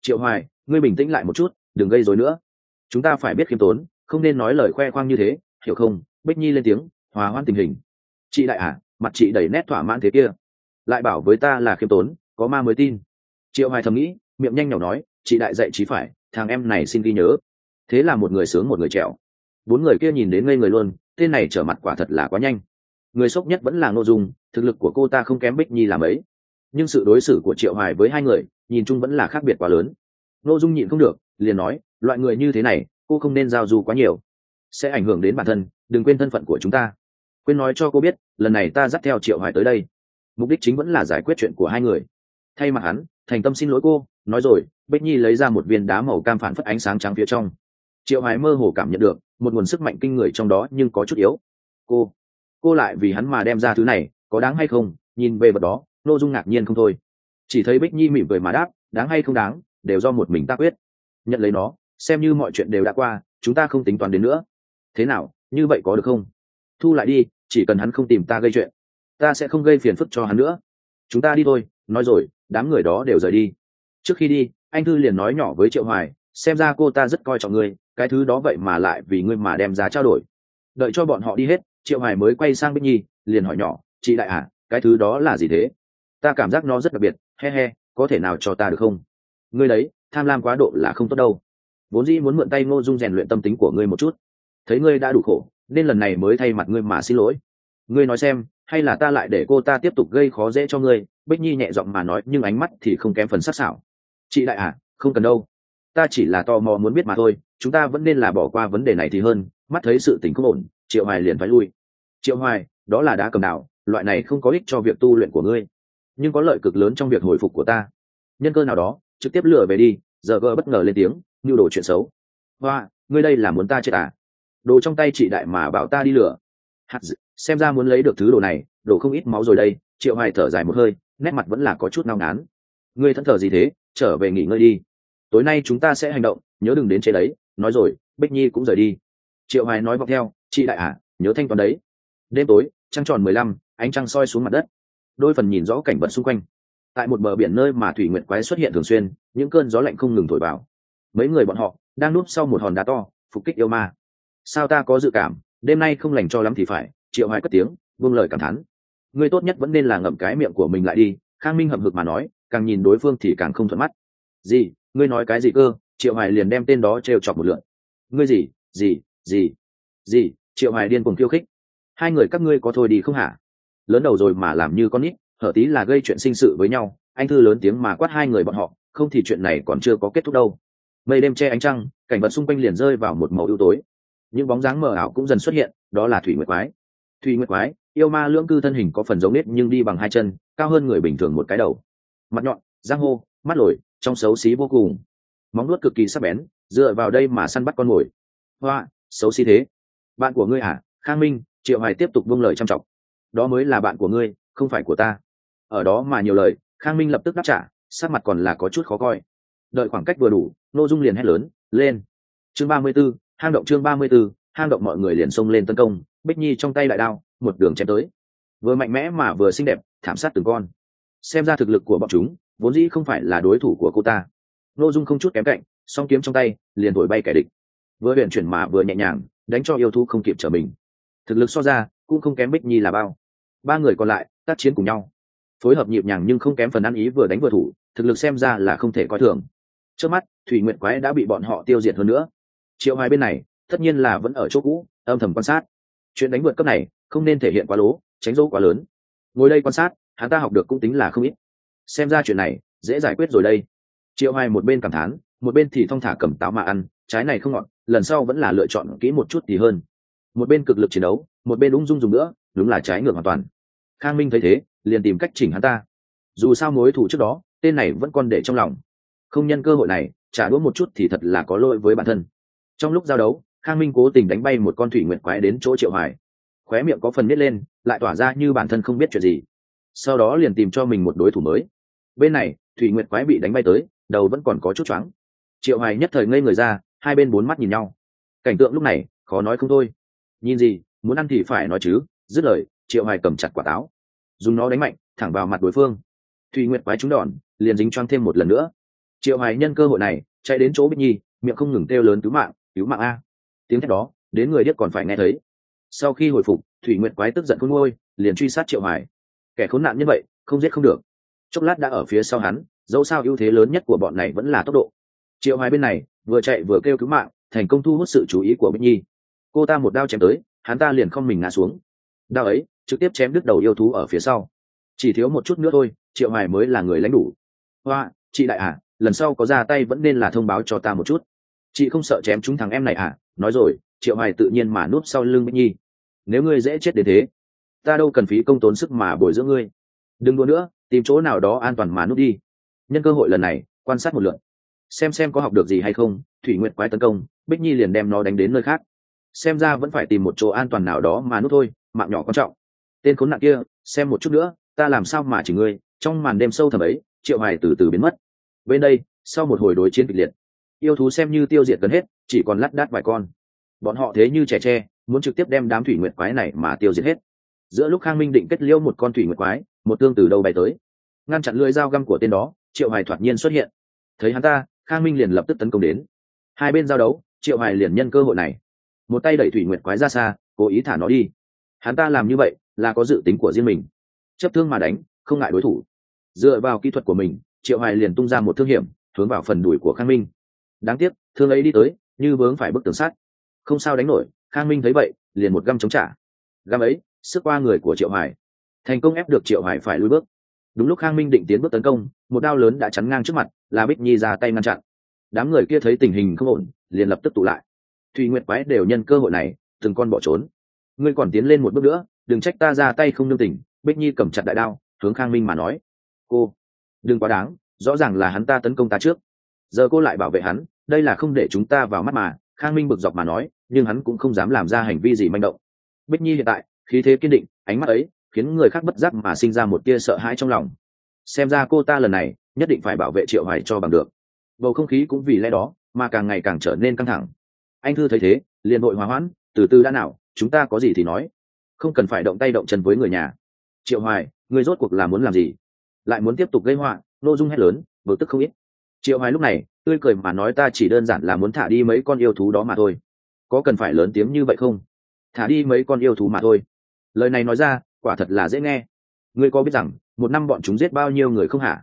Triệu hoài ngươi bình tĩnh lại một chút đừng gây rối nữa. Chúng ta phải biết khiêm tốn không nên nói lời khoe khoang như thế hiểu không? Bích nhi lên tiếng hòa hoãn tình hình. Chị đại à mặt chị đầy nét thỏa mãn thế kia. Lại bảo với ta là khiêm tốn có ma mới tin. Triệu hoài thầm nghĩ miệng nhanh nhỏ nói chị đại dạy trí phải thằng em này xin ghi nhớ. Thế là một người sướng một người trèo bốn người kia nhìn đến ngây người luôn, tên này trở mặt quả thật là quá nhanh. Người sốc nhất vẫn là ngô dung, thực lực của cô ta không kém bích nhi làm ấy nhưng sự đối xử của triệu hoài với hai người, nhìn chung vẫn là khác biệt quá lớn. Ngô dung nhịn không được, liền nói, loại người như thế này, cô không nên giao du quá nhiều. Sẽ ảnh hưởng đến bản thân, đừng quên thân phận của chúng ta. Quên nói cho cô biết, lần này ta dắt theo triệu hoài tới đây. Mục đích chính vẫn là giải quyết chuyện của hai người. Thay mặt hắn, thành tâm xin lỗi cô, nói rồi, bích nhi lấy ra một viên đá màu cam phản phất ánh sáng trắng phía trong triệu hoài mơ hồ cảm nhận được, một nguồn sức mạnh kinh người trong đó nhưng có chút yếu. Cô cô lại vì hắn mà đem ra thứ này, có đáng hay không? Nhìn về vật đó nội dung ngạc nhiên không thôi. Chỉ thấy bích nhi mỉm cười mà đáp, đáng hay không đáng, đều do một mình ta quyết. Nhận lấy nó, xem như mọi chuyện đều đã qua, chúng ta không tính toán đến nữa. Thế nào, như vậy có được không? Thu lại đi, chỉ cần hắn không tìm ta gây chuyện, ta sẽ không gây phiền phức cho hắn nữa. Chúng ta đi thôi, nói rồi, đám người đó đều rời đi. Trước khi đi, anh thư liền nói nhỏ với triệu hoài xem ra cô ta rất coi trọng ngươi, cái thứ đó vậy mà lại vì ngươi mà đem ra trao đổi. Đợi cho bọn họ đi hết, triệu hải mới quay sang bích nhi, liền hỏi nhỏ, chị đại à cái thứ đó là gì thế? Ta cảm giác nó rất đặc biệt, he he, có thể nào cho ta được không? Ngươi đấy, tham lam quá độ là không tốt đâu. Vốn dĩ muốn mượn tay ngô dung rèn luyện tâm tính của ngươi một chút. Thấy ngươi đã đủ khổ, nên lần này mới thay mặt ngươi mà xin lỗi. Ngươi nói xem, hay là ta lại để cô ta tiếp tục gây khó dễ cho ngươi? Bích nhi nhẹ giọng mà nói, nhưng ánh mắt thì không kém phần sắc sảo. Chị đại à không cần đâu ta chỉ là tò mò muốn biết mà thôi chúng ta vẫn nên là bỏ qua vấn đề này thì hơn mắt thấy sự tình không ổn triệu hoài liền phải lui. Triệu hoài đó là đá cầm đạo, loại này không có ích cho việc tu luyện của ngươi nhưng có lợi cực lớn trong việc hồi phục của ta. Nhân cơ nào đó trực tiếp lừa về đi giờ gờ bất ngờ lên tiếng như đồ chuyện xấu. Hoa ngươi đây là muốn ta chết à? Đồ trong tay chị đại mà bảo ta đi lừa. Hạt dự, xem ra muốn lấy được thứ đồ này đồ không ít máu rồi đây triệu hoài thở dài một hơi nét mặt vẫn là có chút nao ngán. Ngươi thẫn thờ gì thế? Trở về nghỉ ngơi đi tối nay chúng ta sẽ hành động, nhớ đừng đến chế đấy, nói rồi, bích nhi cũng rời đi. Triệu hoài nói vọng theo, chị đại à nhớ thanh toán đấy. Đêm tối, trăng tròn mười lăm, ánh trăng soi xuống mặt đất. Đôi phần nhìn rõ cảnh vật xung quanh. Tại một bờ biển nơi mà thủy nguyện quái xuất hiện thường xuyên, những cơn gió lạnh không ngừng thổi vào. Mấy người bọn họ đang núp sau một hòn đá to, phục kích yêu ma. Sao ta có dự cảm, đêm nay không lành cho lắm thì phải? Triệu hoài cất tiếng buông lời cảm thán. Người tốt nhất vẫn nên là ngậm cái miệng của mình lại đi. Khang minh hậm hực mà nói, càng nhìn đối phương thì càng không thuận mắt. Gì? Ngươi nói cái gì cơ? Triệu hoài liền đem tên đó trêu chọc một lượn. Ngươi gì? Gì? Gì? Gì? Triệu hoài điên cuồng khiêu khích. Hai người các ngươi có thôi đi không hả? Lớn đầu rồi mà làm như con nít, hở tí là gây chuyện sinh sự với nhau. Anh thư lớn tiếng mà quát hai người bọn họ, không thì chuyện này còn chưa có kết thúc đâu. Mây đêm che ánh trăng, cảnh vật xung quanh liền rơi vào một màu ưu tối. Những bóng dáng mờ ảo cũng dần xuất hiện, đó là thủy nguyệt quái. Thủy nguyệt quái, yêu ma lưỡng cư thân hình có phần giống nết nhưng đi bằng hai chân, cao hơn người bình thường một cái đầu. Mặt nhọn, giang hô, mắt lồi trong xấu xí vô cùng. Móng nuốt cực kỳ sắc bén dựa vào đây mà săn bắt con mồi. Hoa xấu xí thế. Bạn của ngươi à khang minh triệu hoài tiếp tục vung lời chăm trọng đó mới là bạn của ngươi không phải của ta. Ở đó mà nhiều lời khang minh lập tức đáp trả sắc mặt còn là có chút khó coi. Đợi khoảng cách vừa đủ nội dung liền hét lớn lên! Chương ba mươi 34, hang động chương ba mươi 34, hang động mọi người liền xông lên tấn công bích nhi trong tay đại đao một đường chém tới. Vừa mạnh mẽ mà vừa xinh đẹp thảm sát từng con. Xem ra thực lực của bọn chúng vốn dĩ không phải là đối thủ của cô ta. Nội dung không chút kém cạnh, song kiếm trong tay, liền thổi bay kẻ địch. Vừa huyện chuyển mà vừa nhẹ nhàng, đánh cho yêu thú không kịp trở mình. Thực lực so ra, cũng không kém bích nhi là bao. Ba người còn lại, tác chiến cùng nhau. Phối hợp nhịp nhàng nhưng không kém phần ăn ý vừa đánh vừa thủ, thực lực xem ra là không thể coi thường. Trước mắt, thủy nguyện quái đã bị bọn họ tiêu diệt hơn nữa. Triệu hoài bên này, tất nhiên là vẫn ở chỗ cũ, âm thầm quan sát. Chuyện đánh vượt cấp này, không nên thể hiện quá lố, tránh dỗ quá lớn. Ngồi đây quan sát, hắn ta học được cũng tính là không ít xem ra chuyện này dễ giải quyết rồi đây. Triệu hoài một bên cảm thán, một bên thì thong thả cầm táo mà ăn, trái này không ngọt, lần sau vẫn là lựa chọn kỹ một chút thì hơn. Một bên cực lực chiến đấu, một bên ung dung dùng nữa, đúng là trái ngược hoàn toàn. Khang minh thấy thế, liền tìm cách chỉnh hắn ta. Dù sao mối thủ trước đó, tên này vẫn còn để trong lòng. Không nhân cơ hội này, trả đũa một chút thì thật là có lỗi với bản thân. Trong lúc giao đấu, khang minh cố tình đánh bay một con thủy nguyệt quái đến chỗ triệu hoài. Khóe miệng có phần nít lên, lại tỏa ra như bản thân không biết chuyện gì sau đó liền tìm cho mình một đối thủ mới. Bên này, thủy nguyệt quái bị đánh bay tới, đầu vẫn còn có chút choáng. Triệu hoài nhất thời ngây người ra, hai bên bốn mắt nhìn nhau. Cảnh tượng lúc này, khó nói không thôi. Nhìn gì, muốn ăn thì phải nói chứ, dứt lời, triệu hoài cầm chặt quả táo. Dùng nó đánh mạnh, thẳng vào mặt đối phương. Thủy nguyệt quái trúng đòn, liền dính choang thêm một lần nữa. Triệu hoài nhân cơ hội này, chạy đến chỗ bích nhi, miệng không ngừng kêu lớn cứu mạng cứu mạng a. Tiếng thét đó, đến người điếc còn phải nghe thấy. Sau khi hồi phục, thủy nguyệt quái tức giận khôn ngôi liền truy sát triệu hoài kẻ khốn nạn như vậy, không giết không được. Chốc lát đã ở phía sau hắn, dẫu sao ưu thế lớn nhất của bọn này vẫn là tốc độ. Triệu hoài bên này, vừa chạy vừa kêu cứu mạng, thành công thu hút sự chú ý của bích nhi. Cô ta một đao chém tới, hắn ta liền không mình ngã xuống. Đao ấy, trực tiếp chém đứt đầu yêu thú ở phía sau. Chỉ thiếu một chút nữa thôi, triệu hoài mới là người lãnh đủ. Hoa, chị đại à lần sau có ra tay vẫn nên là thông báo cho ta một chút. Chị không sợ chém chúng thằng em này à nói rồi. Triệu hoài tự nhiên mà núp sau lưng bích nhi. Nếu ngươi dễ chết đến thế ta đâu cần phí công tốn sức mà bồi dưỡng ngươi. Đừng đua nữa, tìm chỗ nào đó an toàn mà nút đi. Nhân cơ hội lần này, quan sát một lượt. Xem xem có học được gì hay không, thủy nguyện quái tấn công, bích nhi liền đem nó đánh đến nơi khác. Xem ra vẫn phải tìm một chỗ an toàn nào đó mà nút thôi, mạng nhỏ quan trọng. Tên khốn nạn kia, xem một chút nữa, ta làm sao mà chỉ ngươi, trong màn đêm sâu thầm ấy, triệu hoài từ từ biến mất. Bên đây, sau một hồi đối chiến kịch liệt, yêu thú xem như tiêu diệt gần hết, chỉ còn lát đát vài con. Bọn họ thế như trẻ tre, muốn trực tiếp đem đám thủy nguyệt quái này mà tiêu diệt hết giữa lúc khang minh định kết liễu một con thủy nguyệt quái, một tương từ đâu bay tới. Ngăn chặn lưỡi dao găm của tên đó, triệu hoài thoạt nhiên xuất hiện. Thấy hắn ta, khang minh liền lập tức tấn công đến. Hai bên giao đấu, triệu hoài liền nhân cơ hội này. Một tay đẩy thủy nguyệt quái ra xa, cố ý thả nó đi. Hắn ta làm như vậy, là có dự tính của riêng mình. Chấp thương mà đánh, không ngại đối thủ. Dựa vào kỹ thuật của mình, triệu hoài liền tung ra một thương hiểm, hướng vào phần đùi của khang minh. Đáng tiếc, thương ấy đi tới, như vướng phải bức tường sắt. Không sao đánh nổi, khang minh thấy vậy, liền một găm chống trả. Găm ấy sức qua người của triệu hải thành công ép được triệu hải phải lùi bước. Đúng lúc khang minh định tiến bước tấn công, một đao lớn đã chắn ngang trước mặt là bích nhi ra tay ngăn chặn. Đám người kia thấy tình hình không ổn, liền lập tức tụ lại. Thùy nguyệt quái đều nhân cơ hội này, từng con bỏ trốn. Ngươi còn tiến lên một bước nữa, đừng trách ta ra tay không nương tình, bích nhi cầm chặt đại đao, hướng khang minh mà nói. Cô, đừng quá đáng, rõ ràng là hắn ta tấn công ta trước. Giờ cô lại bảo vệ hắn, đây là không để chúng ta vào mắt mà, khang minh bực dọc mà nói, nhưng hắn cũng không dám làm ra hành vi gì manh động. Bích nhi hiện tại khí thế kiên định, ánh mắt ấy khiến người khác bất giác mà sinh ra một tia sợ hãi trong lòng. Xem ra cô ta lần này nhất định phải bảo vệ triệu hoài cho bằng được. Bầu không khí cũng vì lẽ đó mà càng ngày càng trở nên căng thẳng. Anh thư thấy thế, liền vội hòa hoãn, từ từ đã nào, chúng ta có gì thì nói. Không cần phải động tay động chân với người nhà. Triệu hoài, người rốt cuộc là muốn làm gì? Lại muốn tiếp tục gây họa nội dung hét lớn, bực tức không ít. Triệu hoài lúc này tươi cười mà nói ta chỉ đơn giản là muốn thả đi mấy con yêu thú đó mà thôi. Có cần phải lớn tiếng như vậy không? Thả đi mấy con yêu thú mà thôi lời này nói ra, quả thật là dễ nghe. Ngươi có biết rằng, một năm bọn chúng giết bao nhiêu người không hả?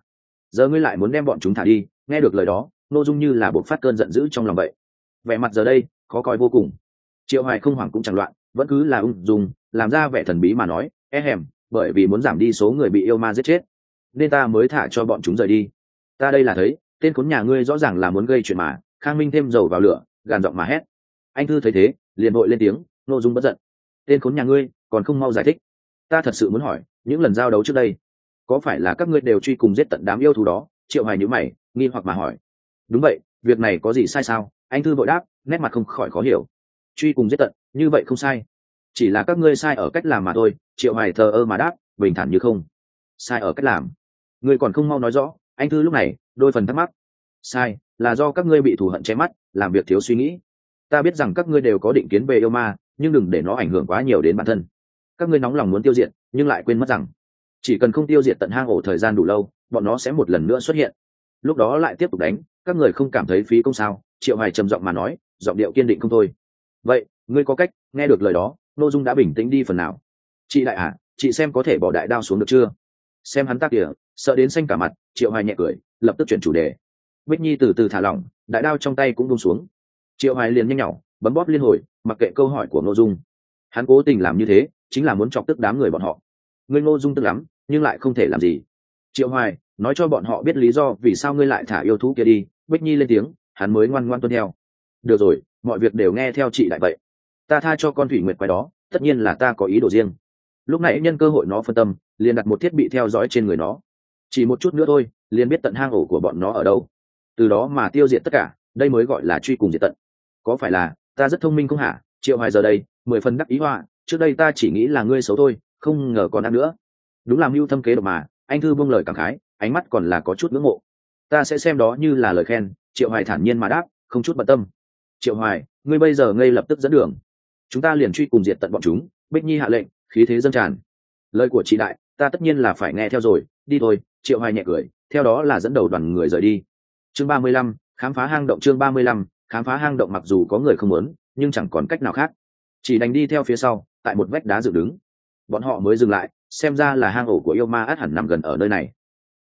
Giờ ngươi lại muốn đem bọn chúng thả đi, nghe được lời đó nội dung như là buộc phát cơn giận dữ trong lòng vậy. Vẻ mặt giờ đây, khó coi vô cùng. Triệu hoài không hoảng cũng chẳng loạn, vẫn cứ là ung dung, làm ra vẻ thần bí mà nói e hèm, bởi vì muốn giảm đi số người bị yêu ma giết chết, nên ta mới thả cho bọn chúng rời đi. Ta đây là thấy, tên khốn nhà ngươi rõ ràng là muốn gây chuyện mà, khang minh thêm dầu vào lửa, gàn giọng mà hét. Anh thư thấy thế, liền vội lên tiếng nội dung bất giận. Tên khốn nhà ngươi còn không mau giải thích. Ta thật sự muốn hỏi, những lần giao đấu trước đây, có phải là các ngươi đều truy cùng giết tận đám yêu thú đó? Triệu hoài nhữ mày, nghi hoặc mà hỏi. Đúng vậy, việc này có gì sai sao? Anh thư vội đáp, nét mặt không khỏi khó hiểu. Truy cùng giết tận, như vậy không sai. Chỉ là các ngươi sai ở cách làm mà thôi, triệu hoài thờ ơ mà đáp, bình thản như không. Sai ở cách làm. Ngươi còn không mau nói rõ, anh thư lúc này, đôi phần thắc mắc. Sai, là do các ngươi bị thù hận che mắt, làm việc thiếu suy nghĩ. Ta biết rằng các ngươi đều có định kiến về yêu ma, nhưng đừng để nó ảnh hưởng quá nhiều đến bản thân các ngươi nóng lòng muốn tiêu diệt, nhưng lại quên mất rằng, chỉ cần không tiêu diệt tận hang ổ thời gian đủ lâu, bọn nó sẽ một lần nữa xuất hiện. Lúc đó lại tiếp tục đánh, các người không cảm thấy phí công sao? Triệu hoài trầm giọng mà nói, giọng điệu kiên định không thôi. Vậy, ngươi có cách, nghe được lời đó nô dung đã bình tĩnh đi phần nào. Chị đại à chị xem có thể bỏ đại đao xuống được chưa? Xem hắn tác kìa, sợ đến xanh cả mặt, triệu hoài nhẹ cười, lập tức chuyển chủ đề. Bích nhi từ từ thả lỏng, đại đao trong tay cũng buông xuống. Triệu hoài liền nhanh nhỏ bấm bóp liên hồi, mặc kệ câu hỏi của nô dung hắn cố tình làm như thế, chính là muốn chọc tức đám người bọn họ. Ngươi ngô dung tức lắm, nhưng lại không thể làm gì. Triệu hoài, nói cho bọn họ biết lý do vì sao ngươi lại thả yêu thú kia đi, bích nhi lên tiếng, hắn mới ngoan ngoan tuân theo. Được rồi, mọi việc đều nghe theo chị đại vậy. Ta tha cho con thủy nguyệt quái đó, tất nhiên là ta có ý đồ riêng. Lúc nãy nhân cơ hội nó phân tâm, liền đặt một thiết bị theo dõi trên người nó. Chỉ một chút nữa thôi, liền biết tận hang ổ của bọn nó ở đâu. Từ đó mà tiêu diệt tất cả, đây mới gọi là truy cùng diệt tận. Có phải là ta rất thông minh không hả? Triệu hoài giờ đây mười phần đắc ý họa, trước đây ta chỉ nghĩ là ngươi xấu thôi, không ngờ còn ăn nữa. Đúng là mưu thâm kế độc mà, anh thư buông lời cảm khái, ánh mắt còn là có chút ngưỡng mộ. Ta sẽ xem đó như là lời khen, triệu hoài thản nhiên mà đáp, không chút bận tâm. Triệu hoài, ngươi bây giờ ngay lập tức dẫn đường. Chúng ta liền truy cùng diệt tận bọn chúng, bích nhi hạ lệnh, khí thế dâng tràn. Lời của chị đại, ta tất nhiên là phải nghe theo rồi, đi thôi, triệu hoài nhẹ cười, theo đó là dẫn đầu đoàn người rời đi. Chương ba mươi lăm, khám phá hang động chương ba mươi lăm, khám phá hang động mặc dù có người không muốn, nhưng chẳng còn cách nào khác chỉ đành đi theo phía sau, tại một vách đá dựng đứng. Bọn họ mới dừng lại, xem ra là hang ổ của yêu ma át hẳn nằm gần ở nơi này.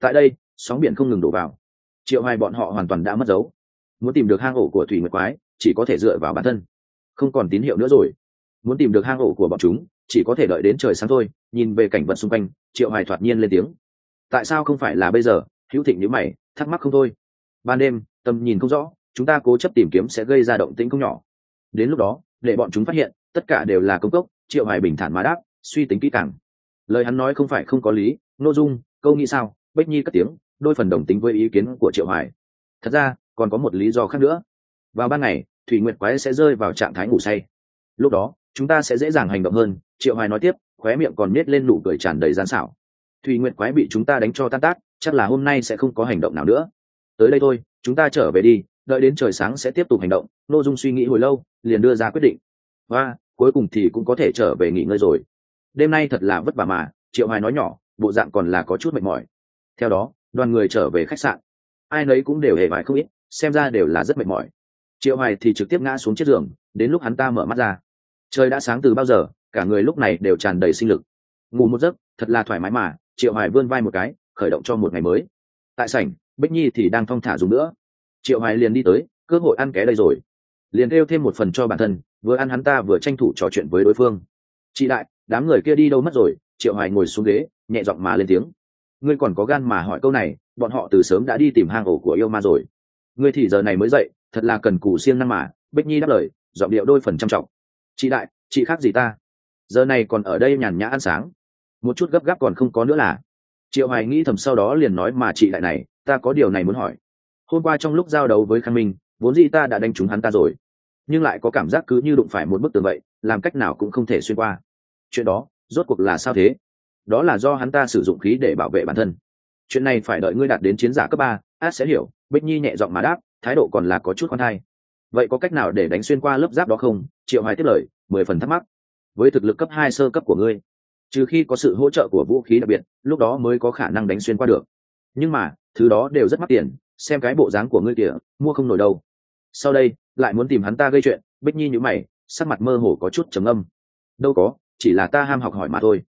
Tại đây, sóng biển không ngừng đổ vào. Triệu hoài bọn họ hoàn toàn đã mất dấu. Muốn tìm được hang ổ của thủy nguyệt quái, chỉ có thể dựa vào bản thân. Không còn tín hiệu nữa rồi. Muốn tìm được hang ổ của bọn chúng, chỉ có thể đợi đến trời sáng thôi, nhìn về cảnh vật xung quanh, triệu hoài thoạt nhiên lên tiếng. Tại sao không phải là bây giờ? Hữu thịnh nhíu mày, thắc mắc không thôi. Ban đêm, tầm nhìn không rõ, chúng ta cố chấp tìm kiếm sẽ gây ra động tĩnh không nhỏ. Đến lúc đó, để bọn chúng phát hiện tất cả đều là công cốc, triệu hải bình thản mà đáp, suy tính kỹ càng. Lời hắn nói không phải không có lý nô dung, câu nghĩ sao bách nhi cất tiếng, đôi phần đồng tính với ý kiến của triệu hải thật ra, còn có một lý do khác nữa. Vào ban ngày, thủy nguyệt quái sẽ rơi vào trạng thái ngủ say. Lúc đó, chúng ta sẽ dễ dàng hành động hơn, triệu hải nói tiếp, khóe miệng còn nết lên nụ cười tràn đầy gian xảo. Thủy nguyệt quái bị chúng ta đánh cho tan tác, chắc là hôm nay sẽ không có hành động nào nữa. Tới đây thôi, chúng ta trở về đi, đợi đến trời sáng sẽ tiếp tục hành động. N ô dung suy nghĩ hồi lâu, liền đưa ra quyết định. Và cuối cùng thì cũng có thể trở về nghỉ ngơi rồi. Đêm nay thật là vất vả mà, triệu hoài nói nhỏ, bộ dạng còn là có chút mệt mỏi. Theo đó, đoàn người trở về khách sạn. Ai nấy cũng đều hề vải không ít, xem ra đều là rất mệt mỏi. Triệu hoài thì trực tiếp ngã xuống chiếc giường, đến lúc hắn ta mở mắt ra. Trời đã sáng từ bao giờ, cả người lúc này đều tràn đầy sinh lực. Ngủ một giấc, thật là thoải mái mà, triệu hoài vươn vai một cái, khởi động cho một ngày mới. Tại sảnh, bích nhi thì đang thong thả dùng nữa. Triệu hoài liền đi tới, cơ hội ăn ké đây rồi liền kêu thêm một phần cho bản thân, vừa ăn hắn ta vừa tranh thủ trò chuyện với đối phương. Chị đại, đám người kia đi đâu mất rồi? Triệu hoài ngồi xuống ghế, nhẹ giọng mà lên tiếng. Ngươi còn có gan mà hỏi câu này, bọn họ từ sớm đã đi tìm hang ổ của yêu ma rồi. Ngươi thì giờ này mới dậy, thật là cần cù siêng năng mà, bích nhi đáp lời, giọng điệu đôi phần trăm trọng. Chị đại, chị khác gì ta? Giờ này còn ở đây nhàn nhã ăn sáng. Một chút gấp gáp còn không có nữa là. Triệu hoài nghĩ thầm sau đó liền nói mà chị đại này, ta có điều này muốn hỏi. Hôm qua trong lúc giao đấu với khang minh vốn dĩ ta đã đánh trúng hắn ta rồi. Nhưng lại có cảm giác cứ như đụng phải một bức tường vậy, làm cách nào cũng không thể xuyên qua. Chuyện đó, rốt cuộc là sao thế? Đó là do hắn ta sử dụng khí để bảo vệ bản thân. Chuyện này phải đợi ngươi đạt đến chiến giả cấp ba át sẽ hiểu, bích nhi nhẹ giọng mà đáp, thái độ còn là có chút khoan thai. Vậy có cách nào để đánh xuyên qua lớp giáp đó không? Triệu hoài tiếp lời, mười phần thắc mắc. Với thực lực cấp hai sơ cấp của ngươi, trừ khi có sự hỗ trợ của vũ khí đặc biệt, lúc đó mới có khả năng đánh xuyên qua được. Nhưng mà, thứ đó đều rất mắc tiền, xem cái bộ dáng của ngươi kìa, mua không nổi đâu sau đây, lại muốn tìm hắn ta gây chuyện, bích nhi nhữ mày, sắc mặt mơ hồ có chút trầm âm đâu có, chỉ là ta ham học hỏi mà thôi.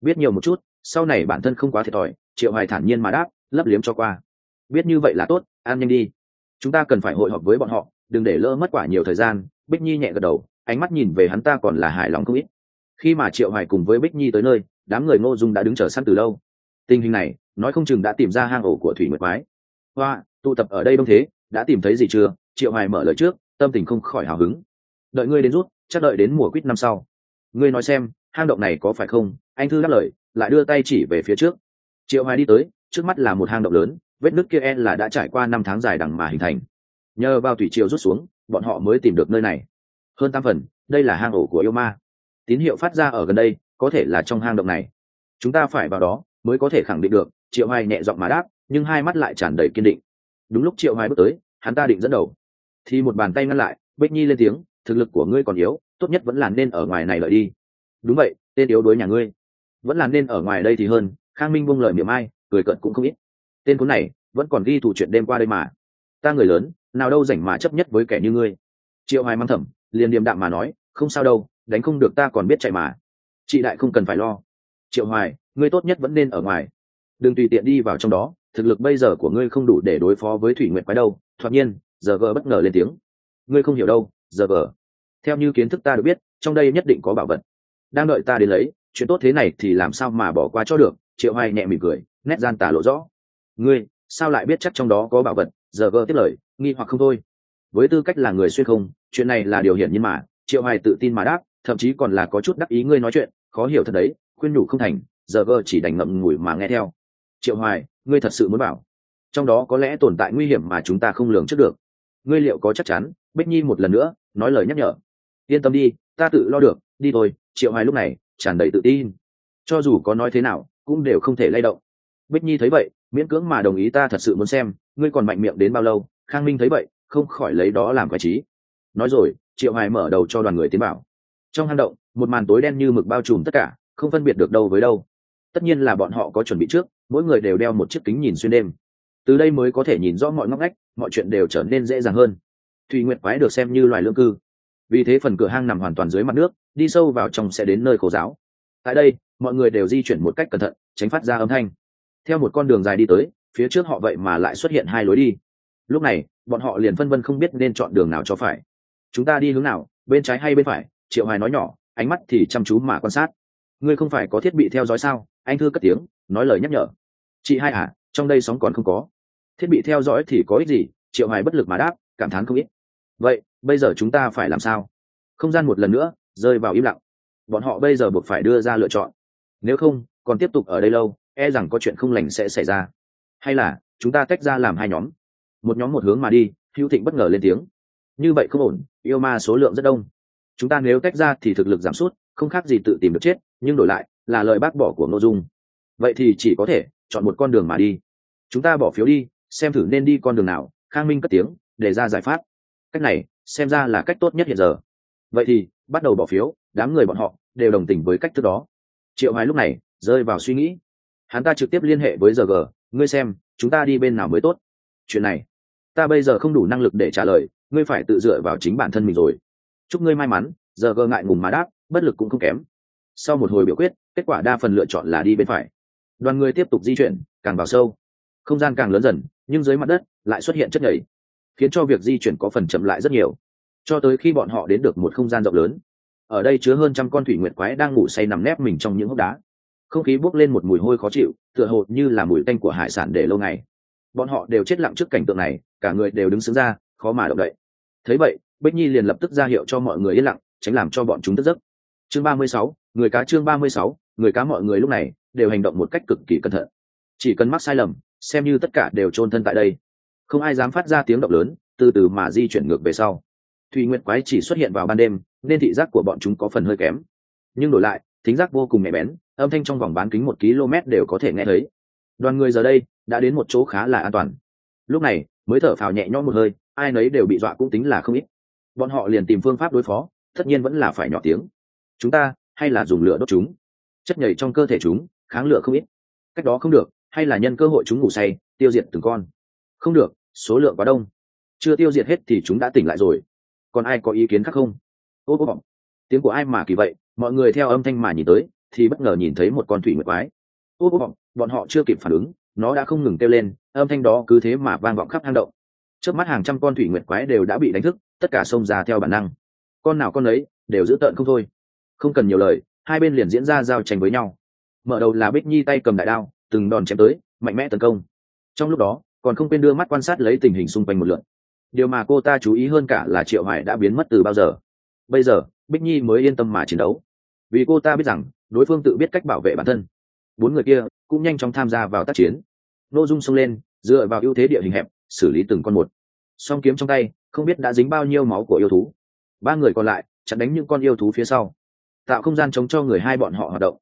Biết nhiều một chút, sau này bản thân không quá thiệt thòi, triệu hoài thản nhiên mà đáp, lấp liếm cho qua. Biết như vậy là tốt, an nhanh đi. Chúng ta cần phải hội họp với bọn họ, đừng để lỡ mất quả nhiều thời gian, bích nhi nhẹ gật đầu, ánh mắt nhìn về hắn ta còn là hài lòng không ít. Khi mà triệu hoài cùng với bích nhi tới nơi, đám người ngô dung đã đứng chờ sẵn từ lâu. Tình hình này, nói không chừng đã tìm ra hang ổ của thủy nguyệt quái. Hoa, tụ tập ở đây đông thế, đã tìm thấy gì chưa? Triệu hoài mở lời trước, tâm tình không khỏi hào hứng. Đợi ngươi đến rút, chắc đợi đến mùa quýt năm sau. Ngươi nói xem, hang động này có phải không? Anh thư đáp lời, lại đưa tay chỉ về phía trước. Triệu hoài đi tới, trước mắt là một hang động lớn, vết nứt kia e là đã trải qua năm tháng dài đằng mà hình thành. Nhờ vào thủy triều rút xuống, bọn họ mới tìm được nơi này. Hơn tam phần, đây là hang ổ của yêu ma. Tín hiệu phát ra ở gần đây, có thể là trong hang động này. Chúng ta phải vào đó, mới có thể khẳng định được, triệu hoài nhẹ giọng mà đáp, nhưng hai mắt lại tràn đầy kiên định. Đúng lúc triệu hoài bước tới, hắn ta định dẫn đầu thì một bàn tay ngăn lại, bích nhi lên tiếng, thực lực của ngươi còn yếu, tốt nhất vẫn là nên ở ngoài này lợi đi. Đúng vậy, tên yếu đối nhà ngươi. Vẫn là nên ở ngoài đây thì hơn. Khang minh buông lời miệng ai, cười cận cũng không ít. Tên cuốn này, vẫn còn ghi thủ chuyện đêm qua đây mà. Ta người lớn, nào đâu rảnh mà chấp nhất với kẻ như ngươi. Triệu hoài mang thầm liền điềm đạm mà nói, không sao đâu, đánh không được ta còn biết chạy mà. Chị đại không cần phải lo. Triệu hoài, ngươi tốt nhất vẫn nên ở ngoài. Đừng tùy tiện đi vào trong đó, thực lực bây giờ của ngươi không đủ để đối phó với thủy nguyện quái đâu. Thoạt nhiên giờ vờ bất ngờ lên tiếng. Ngươi không hiểu đâu giờ vờ theo như kiến thức ta được biết, trong đây nhất định có bảo vật. Đang đợi ta đến lấy, chuyện tốt thế này thì làm sao mà bỏ qua cho được, triệu hoài nhẹ mỉm cười, nét gian tà lộ rõ. Ngươi, sao lại biết chắc trong đó có bảo vật? Giờ vờ tiếp lời, nghi hoặc không thôi. Với tư cách là người xuyên không, chuyện này là điều hiển nhiên mà, triệu hoài tự tin mà đáp, thậm chí còn là có chút đắc ý ngươi nói chuyện, khó hiểu thật đấy, khuyên nhủ không thành giờ vờ chỉ đành ngậm ngùi mà nghe theo. Triệu hoài, ngươi thật sự muốn bảo, trong đó có lẽ tồn tại nguy hiểm mà chúng ta không lường trước được ngươi liệu có chắc chắn, bích nhi một lần nữa nói lời nhắc nhở. Yên tâm đi, ta tự lo được, đi thôi, triệu hoài lúc này tràn đầy tự tin. Cho dù có nói thế nào, cũng đều không thể lay động. Bích nhi thấy vậy, miễn cưỡng mà đồng ý ta thật sự muốn xem, ngươi còn mạnh miệng đến bao lâu, khang minh thấy vậy, không khỏi lấy đó làm quái trí. Nói rồi, triệu hoài mở đầu cho đoàn người tiến bảo trong hang động, một màn tối đen như mực bao trùm tất cả, không phân biệt được đâu với đâu. Tất nhiên là bọn họ có chuẩn bị trước, mỗi người đều đeo một chiếc kính nhìn xuyên đêm. Từ đây mới có thể nhìn rõ mọi ngóc ngách mọi chuyện đều trở nên dễ dàng hơn. Thùy nguyệt quái được xem như loài lương cư. Vì thế phần cửa hang nằm hoàn toàn dưới mặt nước, đi sâu vào trong sẽ đến nơi khổ giáo. Tại đây, mọi người đều di chuyển một cách cẩn thận, tránh phát ra âm thanh. Theo một con đường dài đi tới, phía trước họ vậy mà lại xuất hiện hai lối đi. Lúc này, bọn họ liền phân vân không biết nên chọn đường nào cho phải. Chúng ta đi hướng nào, bên trái hay bên phải? Triệu hoài nói nhỏ, ánh mắt thì chăm chú mà quan sát. Ngươi không phải có thiết bị theo dõi sao? Anh thư cất tiếng, nói lời nhắc nhở. Chị hai à trong đây sóng còn không có thiết bị theo dõi thì có ích gì? Triệu hoài bất lực mà đáp, cảm thán không ít. Vậy, bây giờ chúng ta phải làm sao? Không gian một lần nữa, rơi vào im lặng. Bọn họ bây giờ buộc phải đưa ra lựa chọn. Nếu không, còn tiếp tục ở đây lâu e rằng có chuyện không lành sẽ xảy ra. Hay là, chúng ta tách ra làm hai nhóm. Một nhóm một hướng mà đi, hữu thịnh bất ngờ lên tiếng. Như vậy không ổn, yêu ma số lượng rất đông. Chúng ta nếu tách ra thì thực lực giảm sút, không khác gì tự tìm được chết, nhưng đổi lại, là lời bác bỏ của nội dung. Vậy thì chỉ có thể chọn một con đường mà đi. Chúng ta bỏ phiếu đi xem thử nên đi con đường nào, khang minh cất tiếng, để ra giải pháp. Cách này, xem ra là cách tốt nhất hiện giờ. Vậy thì, bắt đầu bỏ phiếu, đám người bọn họ đều đồng tình với cách thức đó. Triệu hoài lúc này, rơi vào suy nghĩ. Hắn ta trực tiếp liên hệ với giờ g, ngươi xem, chúng ta đi bên nào mới tốt? Chuyện này, ta bây giờ không đủ năng lực để trả lời, ngươi phải tự dựa vào chính bản thân mình rồi. Chúc ngươi may mắn giờ g ngại ngùng mà đáp, bất lực cũng không kém. Sau một hồi biểu quyết, kết quả đa phần lựa chọn là đi bên phải. Đoàn người tiếp tục di chuyển, càng vào sâu. Không gian càng lớn dần nhưng dưới mặt đất lại xuất hiện chất nhảy, khiến cho việc di chuyển có phần chậm lại rất nhiều. Cho tới khi bọn họ đến được một không gian rộng lớn, ở đây chứa hơn trăm con thủy nguyệt quái đang ngủ say nằm nép mình trong những hốc đá. Không khí bốc lên một mùi hôi khó chịu, tựa hồ như là mùi tanh của hải sản để lâu ngày. Bọn họ đều chết lặng trước cảnh tượng này, cả người đều đứng xứng ra, khó mà động đậy. Thấy vậy, bích nhi liền lập tức ra hiệu cho mọi người yên lặng, tránh làm cho bọn chúng thức giấc. Chương ba mươi sáu, người cá chương ba mươi sáu, người cá mọi người lúc này đều hành động một cách cực kỳ cẩn thận. Chỉ cần mắc sai lầm xem như tất cả đều chôn thân tại đây. Không ai dám phát ra tiếng động lớn, từ từ mà di chuyển ngược về sau. Thùy nguyệt quái chỉ xuất hiện vào ban đêm, nên thị giác của bọn chúng có phần hơi kém. Nhưng đổi lại, thính giác vô cùng nhạy bén, âm thanh trong vòng bán kính một km đều có thể nghe thấy. Đoàn người giờ đây đã đến một chỗ khá là an toàn. Lúc này, mới thở phào nhẹ nhõm một hơi, ai nấy đều bị dọa cũng tính là không ít. Bọn họ liền tìm phương pháp đối phó, tất nhiên vẫn là phải nhỏ tiếng. Chúng ta hay là dùng lửa đốt chúng? Chất nhảy trong cơ thể chúng, kháng lửa không ít. Cách đó không được hay là nhân cơ hội chúng ngủ say, tiêu diệt từng con? Không được, số lượng quá đông. Chưa tiêu diệt hết thì chúng đã tỉnh lại rồi. Còn ai có ý kiến khác không? Ô ô tiếng của ai mà kỳ vậy? Mọi người theo âm thanh mà nhìn tới, thì bất ngờ nhìn thấy một con thủy nguyệt quái. Ô ô bọn họ chưa kịp phản ứng, nó đã không ngừng kêu lên, âm thanh đó cứ thế mà vang vọng khắp hang động. Trước mắt hàng trăm con thủy nguyệt quái đều đã bị đánh thức, tất cả xông ra theo bản năng. Con nào con ấy đều giữ tợn không thôi. Không cần nhiều lời, hai bên liền diễn ra giao tranh với nhau. Mở đầu là bích nhi tay cầm đại đao từng đòn chém tới, mạnh mẽ tấn công. Trong lúc đó, còn không quên đưa mắt quan sát lấy tình hình xung quanh một lượt. Điều mà cô ta chú ý hơn cả là triệu hải đã biến mất từ bao giờ. Bây giờ, bích nhi mới yên tâm mà chiến đấu. Vì cô ta biết rằng, đối phương tự biết cách bảo vệ bản thân. Bốn người kia cũng nhanh chóng tham gia vào tác chiến. Nội dung xông lên, dựa vào ưu thế địa hình hẹp, xử lý từng con một. Song kiếm trong tay, không biết đã dính bao nhiêu máu của yêu thú. Ba người còn lại, chặn đánh những con yêu thú phía sau. Tạo không gian chống cho người hai bọn họ hoạt động.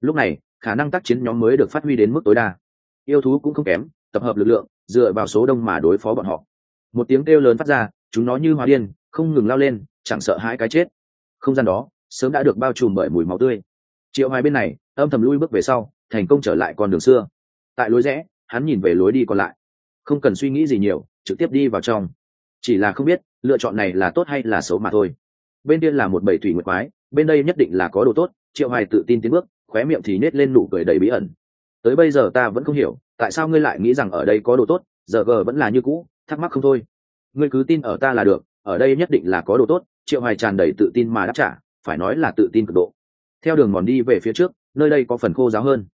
Lúc này khả năng tác chiến nhóm mới được phát huy đến mức tối đa. Yêu thú cũng không kém, tập hợp lực lượng, dựa vào số đông mà đối phó bọn họ. Một tiếng kêu lớn phát ra, chúng nó như hóa điên, không ngừng lao lên, chẳng sợ hãi cái chết. Không gian đó, sớm đã được bao trùm bởi mùi máu tươi. Triệu hoài bên này, âm thầm lui bước về sau, thành công trở lại con đường xưa. Tại lối rẽ, hắn nhìn về lối đi còn lại. Không cần suy nghĩ gì nhiều, trực tiếp đi vào trong. Chỉ là không biết, lựa chọn này là tốt hay là xấu mà thôi. Bên kia là một bầy thủy nguyệt quái, bên đây nhất định là có đồ tốt, triệu hoài tự tin tiến bước khóe miệng thì nết lên nụ cười đầy bí ẩn. Tới bây giờ ta vẫn không hiểu, tại sao ngươi lại nghĩ rằng ở đây có đồ tốt, giờ gờ vẫn là như cũ, thắc mắc không thôi. Ngươi cứ tin ở ta là được, ở đây nhất định là có đồ tốt, triệu hoài tràn đầy tự tin mà đáp trả, phải nói là tự tin cực độ. Theo đường mòn đi về phía trước, nơi đây có phần khô giáo hơn.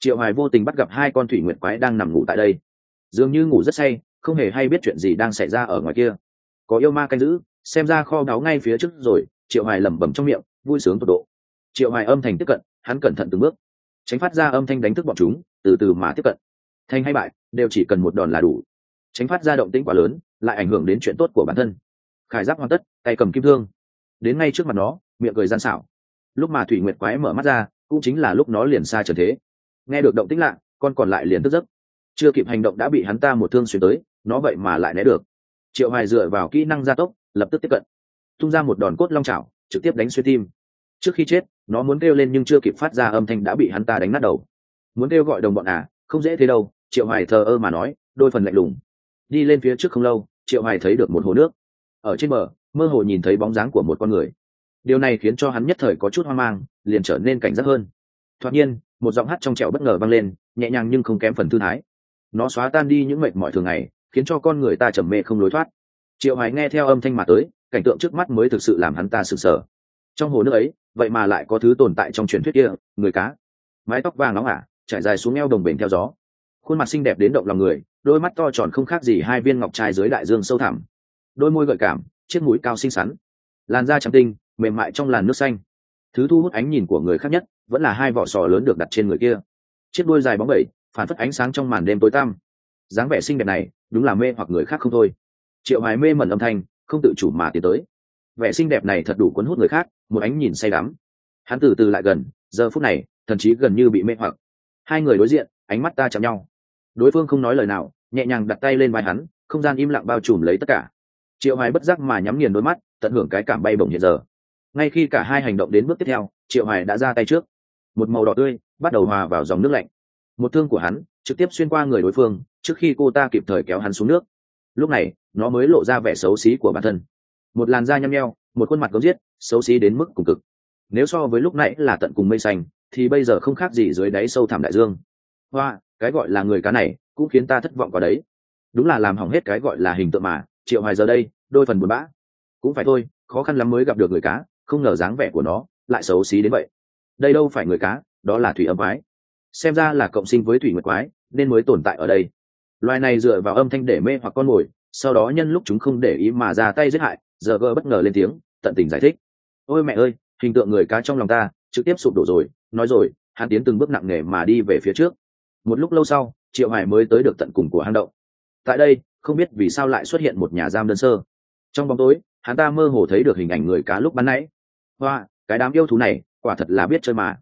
Triệu hoài vô tình bắt gặp hai con thủy nguyệt quái đang nằm ngủ tại đây. Dường như ngủ rất say, không hề hay biết chuyện gì đang xảy ra ở ngoài kia. Có yêu ma canh giữ, xem ra kho đáo ngay phía trước rồi, triệu hoài lẩm bẩm trong miệng, vui sướng tột độ. Triệu hoài âm thành tiếp cận hắn cẩn thận từng bước, tránh phát ra âm thanh đánh thức bọn chúng, từ từ mà tiếp cận. Thanh hay bại, đều chỉ cần một đòn là đủ. Tránh phát ra động tĩnh quá lớn, lại ảnh hưởng đến chuyện tốt của bản thân. Khải giáp hoàn tất, tay cầm kim thương. Đến ngay trước mặt nó, miệng cười gian xảo. Lúc mà thủy nguyệt quái mở mắt ra, cũng chính là lúc nó liền xa trở thế. Nghe được động tĩnh lạ, con còn lại liền thức giấc. Chưa kịp hành động đã bị hắn ta một thương xuyên tới, nó vậy mà lại né được. Triệu hoài dựa vào kỹ năng gia tốc, lập tức tiếp cận. Tung ra một đòn cốt long chảo, trực tiếp đánh xuyên tim trước khi chết, nó muốn kêu lên nhưng chưa kịp phát ra âm thanh đã bị hắn ta đánh nát đầu. Muốn kêu gọi đồng bọn à không dễ thế đâu, triệu hoài thờ ơ mà nói, đôi phần lạnh lùng. Đi lên phía trước không lâu, triệu hoài thấy được một hồ nước. Ở trên bờ, mơ hồ nhìn thấy bóng dáng của một con người. Điều này khiến cho hắn nhất thời có chút hoang mang, liền trở nên cảnh giác hơn. Thoạt nhiên, một giọng hát trong trẻo bất ngờ vang lên, nhẹ nhàng nhưng không kém phần thư thái. Nó xóa tan đi những mệt mỏi thường ngày, khiến cho con người ta trầm mê không lối thoát. Triệu hoài nghe theo âm thanh mà tới, cảnh tượng trước mắt mới thực sự làm hắn ta sực sờ trong hồ nước ấy, vậy mà lại có thứ tồn tại trong truyền thuyết kia, người cá. Mái tóc vàng nóng ả, trải dài xuống eo đồng bền theo gió. Khuôn mặt xinh đẹp đến động lòng người, đôi mắt to tròn không khác gì hai viên ngọc trai dưới đại dương sâu thẳm. Đôi môi gợi cảm, chiếc mũi cao xinh xắn. Làn da trắng tinh, mềm mại trong làn nước xanh. Thứ thu hút ánh nhìn của người khác nhất, vẫn là hai vỏ sò lớn được đặt trên người kia. Chiếc đuôi dài bóng bẩy, phản phất ánh sáng trong màn đêm tối tăm. Dáng vẻ xinh đẹp này, đúng là mê hoặc người khác không thôi. Triệu hoài mê mẩn âm thanh, không tự chủ mà tiến tới. Vẻ xinh đẹp này thật đủ cuốn hút người khác một ánh nhìn say đắm. Hắn từ từ lại gần, giờ phút này, thần chí gần như bị mê hoặc. Hai người đối diện, ánh mắt ta chạm nhau. Đối phương không nói lời nào, nhẹ nhàng đặt tay lên vai hắn, không gian im lặng bao trùm lấy tất cả. Triệu hoài bất giác mà nhắm nghiền đôi mắt, tận hưởng cái cảm bay bổng hiện giờ. Ngay khi cả hai hành động đến bước tiếp theo, triệu hoài đã ra tay trước. Một màu đỏ tươi, bắt đầu hòa vào dòng nước lạnh. Một thương của hắn, trực tiếp xuyên qua người đối phương, trước khi cô ta kịp thời kéo hắn xuống nước. Lúc này, nó mới lộ ra vẻ xấu xí của bản thân một làn da nhăm nheo, một khuôn mặt gấu giết, xấu xí đến mức cùng cực. Nếu so với lúc nãy là tận cùng mây xanh, thì bây giờ không khác gì dưới đáy sâu thẳm đại dương. Hoa, cái gọi là người cá này, cũng khiến ta thất vọng vào đấy. Đúng là làm hỏng hết cái gọi là hình tượng mà, triệu hoài giờ đây, đôi phần buồn bã. Cũng phải thôi, khó khăn lắm mới gặp được người cá, không ngờ dáng vẻ của nó lại xấu xí đến vậy. Đây đâu phải người cá, đó là thủy âm quái. Xem ra là cộng sinh với thủy nguyệt quái, nên mới tồn tại ở đây. Loài này dựa vào âm thanh để mê hoặc con mồi, sau đó nhân lúc chúng không để ý mà ra tay giết hại giờ gơ bất ngờ lên tiếng, tận tình giải thích. Ôi mẹ ơi, hình tượng người cá trong lòng ta trực tiếp sụp đổ rồi, nói rồi, hắn tiến từng bước nặng nề mà đi về phía trước. Một lúc lâu sau, triệu hải mới tới được tận cùng của hang động. Tại đây, không biết vì sao lại xuất hiện một nhà giam đơn sơ. Trong bóng tối, hắn ta mơ hồ thấy được hình ảnh người cá lúc bắn nãy. Hoa, cái đám yêu thú này, quả thật là biết chơi mà.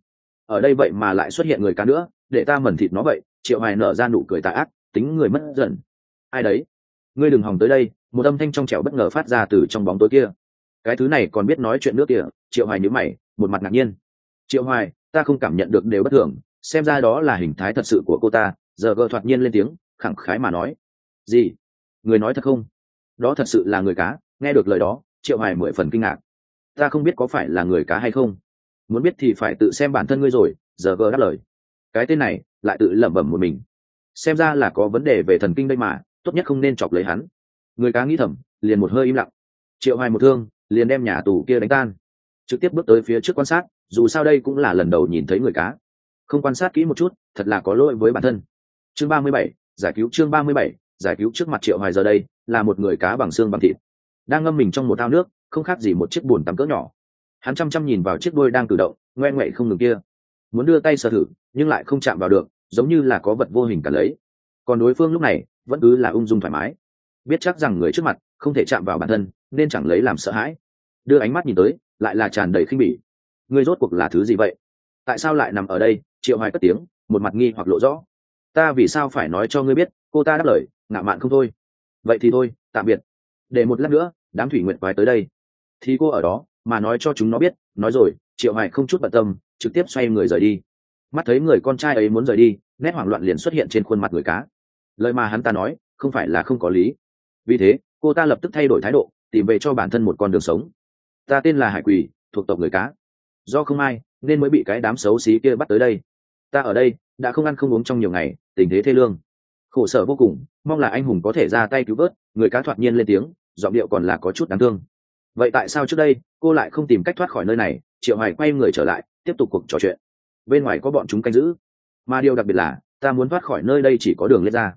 Ở đây vậy mà lại xuất hiện người cá nữa, để ta mẩn thịt nó vậy. Triệu hải nở ra nụ cười tà ác, tính người mất dần. Ai đấy? Ngươi đừng hòng tới đây, một âm thanh trong trẻo bất ngờ phát ra từ trong bóng tối kia. Cái thứ này còn biết nói chuyện nước kia triệu hoài nhớ mày, một mặt ngạc nhiên. Triệu hoài, ta không cảm nhận được đều bất thường, xem ra đó là hình thái thật sự của cô ta, giờ gờ thoạt nhiên lên tiếng, khẳng khái mà nói. Gì? Người nói thật không? Đó thật sự là người cá, nghe được lời đó, triệu hoài mười phần kinh ngạc. Ta không biết có phải là người cá hay không. Muốn biết thì phải tự xem bản thân ngươi rồi, giờ gờ đáp lời. Cái tên này, lại tự lẩm bẩm một mình. Xem ra là có vấn đề về thần kinh đây mà tốt nhất không nên chọc lấy hắn. Người cá nghĩ thầm, liền một hơi im lặng. Triệu hoài một thương, liền đem nhà tù kia đánh tan. Trực tiếp bước tới phía trước quan sát, dù sao đây cũng là lần đầu nhìn thấy người cá. Không quan sát kỹ một chút, thật là có lỗi với bản thân. Chương ba mươi bảy, giải cứu chương ba mươi bảy, giải cứu trước mặt triệu hoài giờ đây, là một người cá bằng xương bằng thịt. Đang ngâm mình trong một thao nước, không khác gì một chiếc buồn tắm cỡ nhỏ. Hắn chăm chăm nhìn vào chiếc đuôi đang cử động, ngoe ngoậy không ngừng kia. Muốn đưa tay sờ thử, nhưng lại không chạm vào được, giống như là có vật vô hình cả lấy còn đối phương lúc này vẫn cứ là ung dung thoải mái. Biết chắc rằng người trước mặt không thể chạm vào bản thân, nên chẳng lấy làm sợ hãi. Đưa ánh mắt nhìn tới, lại là tràn đầy khinh bỉ. Ngươi rốt cuộc là thứ gì vậy? Tại sao lại nằm ở đây? Triệu hoài cất tiếng, một mặt nghi hoặc lộ rõ. Ta vì sao phải nói cho ngươi biết? Cô ta đáp lời, ngạo mạn không thôi. Vậy thì thôi, tạm biệt. Để một lát nữa, đám thủy nguyện quái tới đây. Thì cô ở đó, mà nói cho chúng nó biết, nói rồi, triệu hoài không chút bận tâm, trực tiếp xoay người rời đi. Mắt thấy người con trai ấy muốn rời đi, nét hoảng loạn liền xuất hiện trên khuôn mặt người cá lời mà hắn ta nói, không phải là không có lý. Vì thế, cô ta lập tức thay đổi thái độ, tìm về cho bản thân một con đường sống. Ta tên là hải quỳ, thuộc tộc người cá. Do không ai, nên mới bị cái đám xấu xí kia bắt tới đây. Ta ở đây, đã không ăn không uống trong nhiều ngày, tình thế thê lương. Khổ sở vô cùng, mong là anh hùng có thể ra tay cứu vớt, người cá thoạt nhiên lên tiếng, giọng điệu còn là có chút đáng thương. Vậy tại sao trước đây, cô lại không tìm cách thoát khỏi nơi này? Triệu Hải quay người trở lại, tiếp tục cuộc trò chuyện. Bên ngoài có bọn chúng canh giữ. Mà điều đặc biệt là, ta muốn thoát khỏi nơi đây chỉ có đường lên ra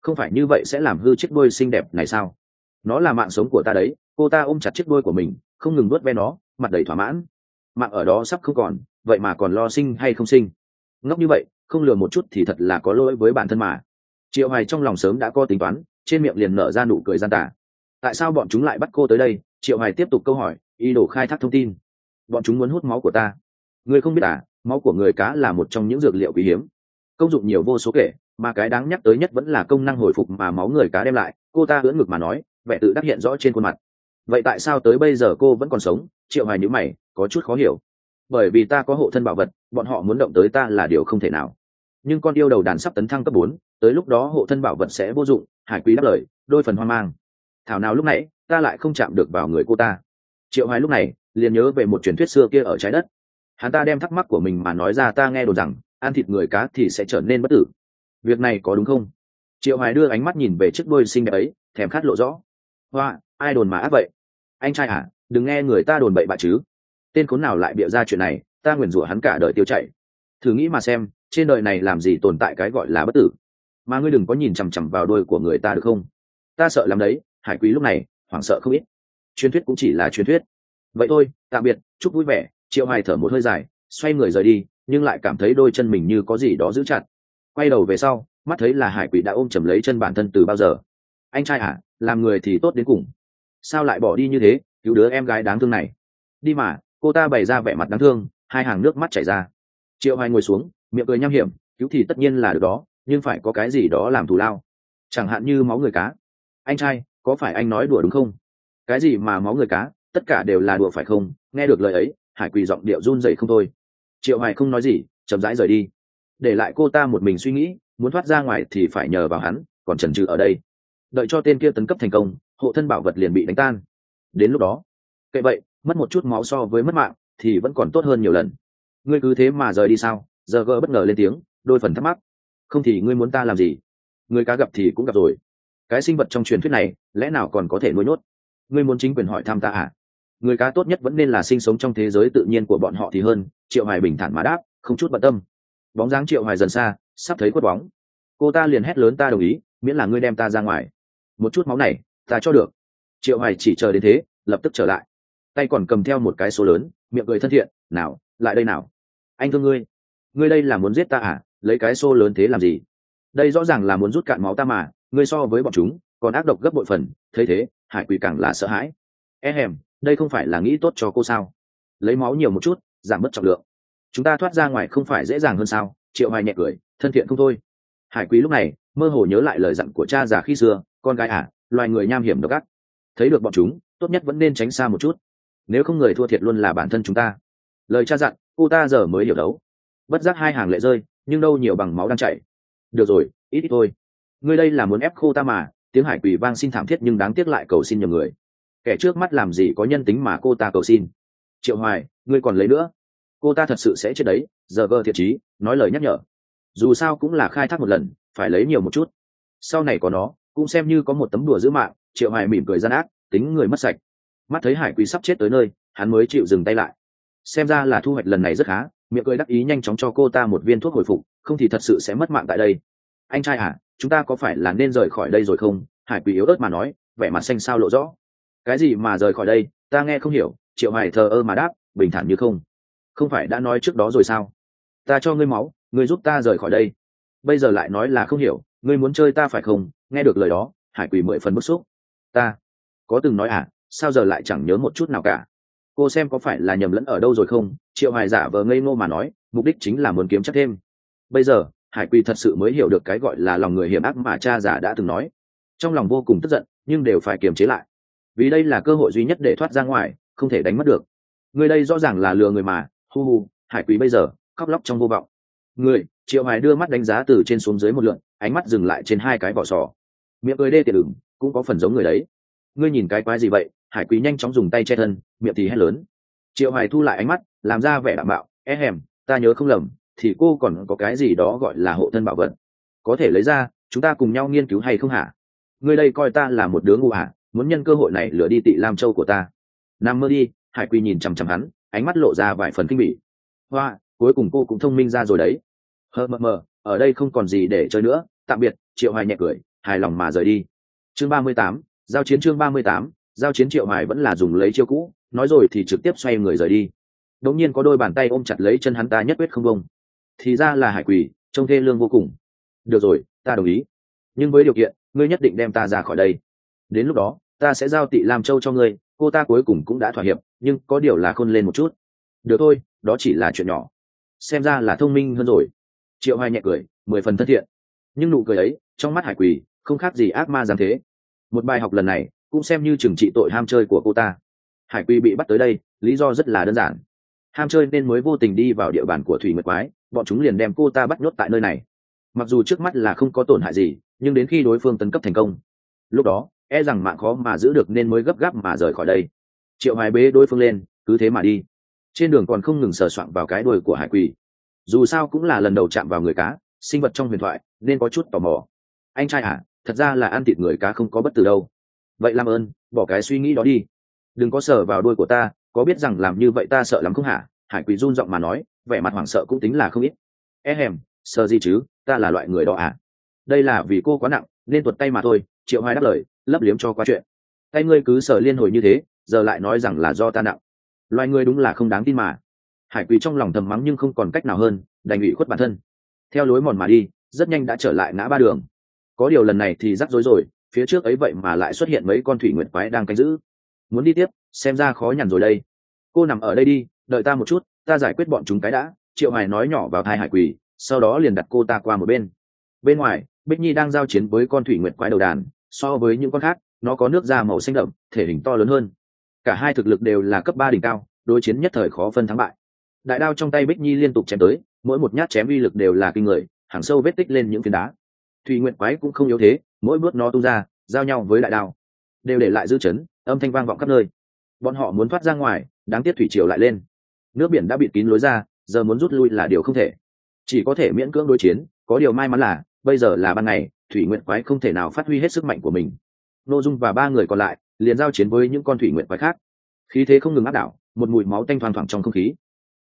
không phải như vậy sẽ làm hư chiếc đuôi xinh đẹp này sao? Nó là mạng sống của ta đấy, cô ta ôm chặt chiếc đuôi của mình, không ngừng nuốt ve nó, mặt đầy thỏa mãn. Mạng ở đó sắp không còn, vậy mà còn lo sinh hay không sinh? Ngốc như vậy, không lừa một chút thì thật là có lỗi với bản thân mà. Triệu hoài trong lòng sớm đã có tính toán, trên miệng liền nở ra nụ cười gian tả tại sao bọn chúng lại bắt cô tới đây? Triệu hoài tiếp tục câu hỏi, ý đồ khai thác thông tin. Bọn chúng muốn hút máu của ta. Người không biết à máu của người cá là một trong những dược liệu quý hiếm. Công dụng nhiều vô số kể mà cái đáng nhắc tới nhất vẫn là công năng hồi phục mà máu người cá đem lại, cô ta ưỡn ngực mà nói, vẻ tự đắc hiện rõ trên khuôn mặt. Vậy tại sao tới bây giờ cô vẫn còn sống? Triệu hoài nhữ mày, có chút khó hiểu. Bởi vì ta có hộ thân bảo vật, bọn họ muốn động tới ta là điều không thể nào. Nhưng con yêu đầu đàn sắp tấn thăng cấp bốn, tới lúc đó hộ thân bảo vật sẽ vô dụng, hải quý đáp lời, đôi phần hoang mang. Thảo nào lúc nãy, ta lại không chạm được vào người cô ta. Triệu hoài lúc này, liền nhớ về một truyền thuyết xưa kia ở trái đất. Hắn ta đem thắc mắc của mình mà nói ra ta nghe đồn rằng, ăn thịt người cá thì sẽ trở nên bất tử việc này có đúng không? Triệu hoài đưa ánh mắt nhìn về chiếc đôi xinh đẹp ấy, thèm khát lộ rõ. Hoa, ai đồn mà ác vậy? Anh trai à đừng nghe người ta đồn bậy bạ chứ. Tên khốn nào lại bịa ra chuyện này, ta nguyền rủa hắn cả đời tiêu chảy. Thử nghĩ mà xem, trên đời này làm gì tồn tại cái gọi là bất tử? Mà ngươi đừng có nhìn chằm chằm vào đôi của người ta được không? Ta sợ lắm đấy, hải quý lúc này, hoảng sợ không ít. Truyền thuyết cũng chỉ là truyền thuyết. Vậy thôi, tạm biệt, chúc vui vẻ. Triệu hoài thở một hơi dài, xoay người rời đi, nhưng lại cảm thấy đôi chân mình như có gì đó giữ chặt quay đầu về sau, mắt thấy là hải quỷ đã ôm chầm lấy chân bản thân từ bao giờ. Anh trai à làm người thì tốt đến cùng. Sao lại bỏ đi như thế, cứu đứa em gái đáng thương này? Đi mà, cô ta bày ra vẻ mặt đáng thương, hai hàng nước mắt chảy ra. Triệu hoài ngồi xuống, miệng cười nham hiểm, cứu thì tất nhiên là được đó, nhưng phải có cái gì đó làm thù lao. Chẳng hạn như máu người cá. Anh trai, có phải anh nói đùa đúng không? Cái gì mà máu người cá, tất cả đều là đùa phải không? Nghe được lời ấy, hải quỳ giọng điệu run rẩy không thôi. Triệu hoài không nói gì, chậm rãi rời đi để lại cô ta một mình suy nghĩ, muốn thoát ra ngoài thì phải nhờ vào hắn, còn trần trừ ở đây. Đợi cho tên kia tấn cấp thành công, hộ thân bảo vật liền bị đánh tan. Đến lúc đó, kệ vậy, mất một chút máu so với mất mạng, thì vẫn còn tốt hơn nhiều lần. Ngươi cứ thế mà rời đi sao? Giờ gỡ bất ngờ lên tiếng, đôi phần thắc mắc. Không thì ngươi muốn ta làm gì? Người cá gặp thì cũng gặp rồi. Cái sinh vật trong truyền thuyết này, lẽ nào còn có thể nuôi nhốt? Ngươi muốn chính quyền hỏi thăm ta à? Người cá tốt nhất vẫn nên là sinh sống trong thế giới tự nhiên của bọn họ thì hơn, triệu hoài bình thản mà đáp, không chút bận tâm bóng dáng triệu hoài dần xa, sắp thấy quất bóng. Cô ta liền hét lớn, ta đồng ý, miễn là ngươi đem ta ra ngoài. Một chút máu này, ta cho được. Triệu hoài chỉ chờ đến thế, lập tức trở lại. Tay còn cầm theo một cái số lớn, miệng cười thân thiện, nào, lại đây nào. Anh thương ngươi. Ngươi đây là muốn giết ta à? Lấy cái xô lớn thế làm gì? Đây rõ ràng là muốn rút cạn máu ta mà, ngươi so với bọn chúng, còn ác độc gấp bội phần, thấy thế, hải quỷ càng là sợ hãi. E hèm, đây không phải là nghĩ tốt cho cô sao? Lấy máu nhiều một chút, giảm mất trọng lượng chúng ta thoát ra ngoài không phải dễ dàng hơn sao? Triệu hoài nhẹ cười, thân thiện không thôi. Hải quý lúc này mơ hồ nhớ lại lời dặn của cha già khi xưa, con gái à loài người nham hiểm độc ác. Thấy được bọn chúng, tốt nhất vẫn nên tránh xa một chút. Nếu không người thua thiệt luôn là bản thân chúng ta. Lời cha dặn, cô ta giờ mới hiểu đấu. Bất giác hai hàng lệ rơi, nhưng đâu nhiều bằng máu đang chảy. Được rồi, ít ít thôi. Ngươi đây là muốn ép khô ta mà. Tiếng hải quỷ vang xin thảm thiết nhưng đáng tiếc lại cầu xin nhiều người. Kẻ trước mắt làm gì có nhân tính mà cô ta cầu xin? Triệu hoài, ngươi còn lấy nữa cô ta thật sự sẽ chết đấy, giờ vơ thiệt chí, nói lời nhắc nhở. Dù sao cũng là khai thác một lần, phải lấy nhiều một chút. Sau này có nó, cũng xem như có một tấm đùa giữ mạng, triệu Hải mỉm cười gian ác, tính người mất sạch. Mắt thấy hải quý sắp chết tới nơi, hắn mới chịu dừng tay lại. Xem ra là thu hoạch lần này rất khá, miệng cười đắc ý nhanh chóng cho cô ta một viên thuốc hồi phục, không thì thật sự sẽ mất mạng tại đây. Anh trai à chúng ta có phải là nên rời khỏi đây rồi không? Hải quỷ yếu ớt mà nói, vẻ mặt xanh sao lộ rõ. Cái gì mà rời khỏi đây? Ta nghe không hiểu. Triệu hải thờ ơ mà đáp, bình thản như không không phải đã nói trước đó rồi sao? Ta cho ngươi máu, ngươi giúp ta rời khỏi đây. Bây giờ lại nói là không hiểu, ngươi muốn chơi ta phải không? Nghe được lời đó, hải quỷ mười phần bức xúc. Ta có từng nói à sao giờ lại chẳng nhớ một chút nào cả? Cô xem có phải là nhầm lẫn ở đâu rồi không? Triệu hải giả vờ ngây ngô mà nói, mục đích chính là muốn kiếm chắc thêm. Bây giờ, hải quỳ thật sự mới hiểu được cái gọi là lòng người hiểm ác mà cha giả đã từng nói. Trong lòng vô cùng tức giận, nhưng đều phải kiềm chế lại. Vì đây là cơ hội duy nhất để thoát ra ngoài, không thể đánh mất được. Người đây rõ ràng là lừa người mà hu hu, hải quý bây giờ, khóc lóc trong vô vọng. Người, triệu hải đưa mắt đánh giá từ trên xuống dưới một lượn, ánh mắt dừng lại trên hai cái vỏ sò. Miệng cười đê tiệt ửng cũng có phần giống người đấy. Ngươi nhìn cái quái gì vậy? Hải quý nhanh chóng dùng tay che thân, miệng thì hét lớn. Triệu hải thu lại ánh mắt, làm ra vẻ đảm bảo é e hèm, ta nhớ không lầm, thì cô còn có cái gì đó gọi là hộ thân bảo vật. Có thể lấy ra, chúng ta cùng nhau nghiên cứu hay không hả? Ngươi đây coi ta là một đứa ngu hả muốn nhân cơ hội này lừa đi tị lam châu của ta. Nằm mơ đi, hải quy nhìn chằm chằm hắn ánh mắt lộ ra vài phần kinh bỉ. Hoa, cuối cùng cô cũng thông minh ra rồi đấy. Hờ mờ mờ, ở đây không còn gì để chơi nữa, tạm biệt, triệu hoài nhẹ cười, hài lòng mà rời đi. Chương ba mươi tám, giao chiến chương ba mươi tám, giao chiến triệu hoài vẫn là dùng lấy chiêu cũ, nói rồi thì trực tiếp xoay người rời đi. Đột nhiên có đôi bàn tay ôm chặt lấy chân hắn ta nhất quyết không bông thì ra là hải quỷ, trông thê lương vô cùng. Được rồi, ta đồng ý. Nhưng với điều kiện, ngươi nhất định đem ta ra khỏi đây. Đến lúc đó, ta sẽ giao tị làm châu cho ngươi cô ta cuối cùng cũng đã thỏa hiệp, nhưng có điều là khôn lên một chút. Được thôi, đó chỉ là chuyện nhỏ. Xem ra là thông minh hơn rồi. Triệu hoài nhẹ cười, mười phần thân thiện. Nhưng nụ cười ấy, trong mắt hải Quỳ, không khác gì ác ma dám thế. Một bài học lần này, cũng xem như trừng trị tội ham chơi của cô ta. Hải Quỳ bị bắt tới đây, lý do rất là đơn giản. Ham chơi nên mới vô tình đi vào địa bàn của thủy nguyệt quái, bọn chúng liền đem cô ta bắt nhốt tại nơi này. Mặc dù trước mắt là không có tổn hại gì, nhưng đến khi đối phương tấn cấp thành công, lúc đó e rằng mạng khó mà giữ được nên mới gấp gáp mà rời khỏi đây. Triệu hoài bế đối phương lên, cứ thế mà đi. Trên đường còn không ngừng sờ soạng vào cái đuôi của hải quỷ dù sao cũng là lần đầu chạm vào người cá, sinh vật trong huyền thoại, nên có chút tò mò. Anh trai à thật ra là ăn thịt người cá không có bất từ đâu. Vậy làm ơn, bỏ cái suy nghĩ đó đi. Đừng có sờ vào đuôi của ta, có biết rằng làm như vậy ta sợ lắm không hả? Hải quỷ run giọng mà nói, vẻ mặt hoảng sợ cũng tính là không ít. E hèm, sờ gì chứ, ta là loại người đó à? Đây là vì cô quá nặng, nên tuột tay mà thôi, triệu hoài đáp lời lấp liếm cho qua chuyện. Tay ngươi cứ sở liên hồi như thế, giờ lại nói rằng là do ta nặng. Loài người đúng là không đáng tin mà. Hải quỳ trong lòng thầm mắng nhưng không còn cách nào hơn, đành ủy khuất bản thân. Theo lối mòn mà đi, rất nhanh đã trở lại ngã ba đường. Có điều lần này thì rắc rối rồi, phía trước ấy vậy mà lại xuất hiện mấy con thủy nguyệt quái đang canh giữ. Muốn đi tiếp, xem ra khó nhằn rồi đây. Cô nằm ở đây đi, đợi ta một chút, ta giải quyết bọn chúng cái đã, triệu hải nói nhỏ vào thai hải quỳ sau đó liền đặt cô ta qua một bên. Bên ngoài, bích nhi đang giao chiến với con thủy nguyệt quái đầu đàn so với những con khác, nó có nước da màu xanh đậm, thể hình to lớn hơn. Cả hai thực lực đều là cấp ba đỉnh cao, đối chiến nhất thời khó phân thắng bại. Đại đao trong tay bích nhi liên tục chém tới, mỗi một nhát chém uy lực đều là kinh người, hàng sâu vết tích lên những phiến đá. Thủy nguyện quái cũng không yếu thế, mỗi bước nó tung ra, giao nhau với đại đao, đều để lại dư chấn, âm thanh vang vọng khắp nơi. Bọn họ muốn thoát ra ngoài, đáng tiếc thủy triều lại lên. Nước biển đã bị kín lối ra, giờ muốn rút lui là điều không thể. Chỉ có thể miễn cưỡng đối chiến, có điều may mắn là, bây giờ là ban ngày thủy nguyện quái không thể nào phát huy hết sức mạnh của mình. N ô dung và ba người còn lại liền giao chiến với những con thủy nguyện quái khác. Khí thế không ngừng áp đảo, một mùi máu tanh thoang thoảng trong không khí.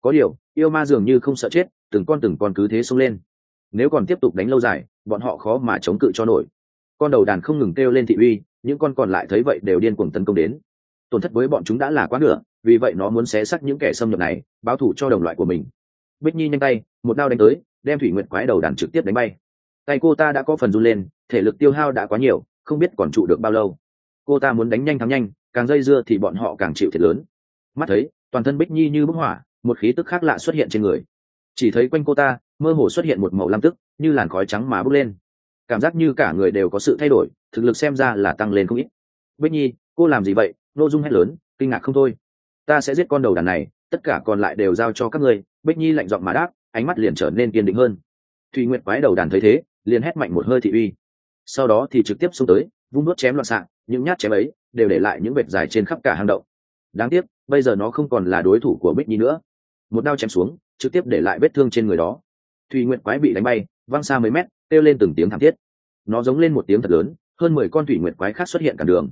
Có điều, yêu ma dường như không sợ chết, từng con từng con cứ thế xông lên. Nếu còn tiếp tục đánh lâu dài, bọn họ khó mà chống cự cho nổi. Con đầu đàn không ngừng kêu lên thị uy, những con còn lại thấy vậy đều điên cuồng tấn công đến. Tổn thất với bọn chúng đã là quá nửa, vì vậy nó muốn xé xác những kẻ xâm nhập này, báo thủ cho đồng loại của mình. Bích nhi nhanh tay, một đao đánh tới, đem thủy nguyện quái đầu đàn trực tiếp đánh bay tay cô ta đã có phần run lên, thể lực tiêu hao đã quá nhiều, không biết còn trụ được bao lâu. Cô ta muốn đánh nhanh thắng nhanh, càng dây dưa thì bọn họ càng chịu thiệt lớn. Mắt thấy, toàn thân bích nhi như bức hỏa một khí tức khác lạ xuất hiện trên người. Chỉ thấy quanh cô ta, mơ hồ xuất hiện một màu lam tức, như làn khói trắng mà bốc lên. Cảm giác như cả người đều có sự thay đổi, thực lực xem ra là tăng lên không ít. Bích nhi, cô làm gì vậy? N ô dung hét lớn, kinh ngạc không thôi. Ta sẽ giết con đầu đàn này, tất cả còn lại đều giao cho các ngươi. Bích nhi lạnh giọng mà đáp, ánh mắt liền trở nên kiên định hơn. Thùy nguyệt quái đầu đàn thấy thế liền hét mạnh một hơi thị uy. Sau đó thì trực tiếp xông tới, vung đốt chém loạn xạ, những nhát chém ấy đều để lại những vệt dài trên khắp cả hang động. Đáng tiếc, bây giờ nó không còn là đối thủ của bích nhi nữa. Một đao chém xuống, trực tiếp để lại vết thương trên người đó. Thùy nguyệt quái bị đánh bay, văng xa mấy mét, kêu lên từng tiếng thảm thiết. Nó giống lên một tiếng thật lớn, hơn mười con thủy nguyệt quái khác xuất hiện cả đường.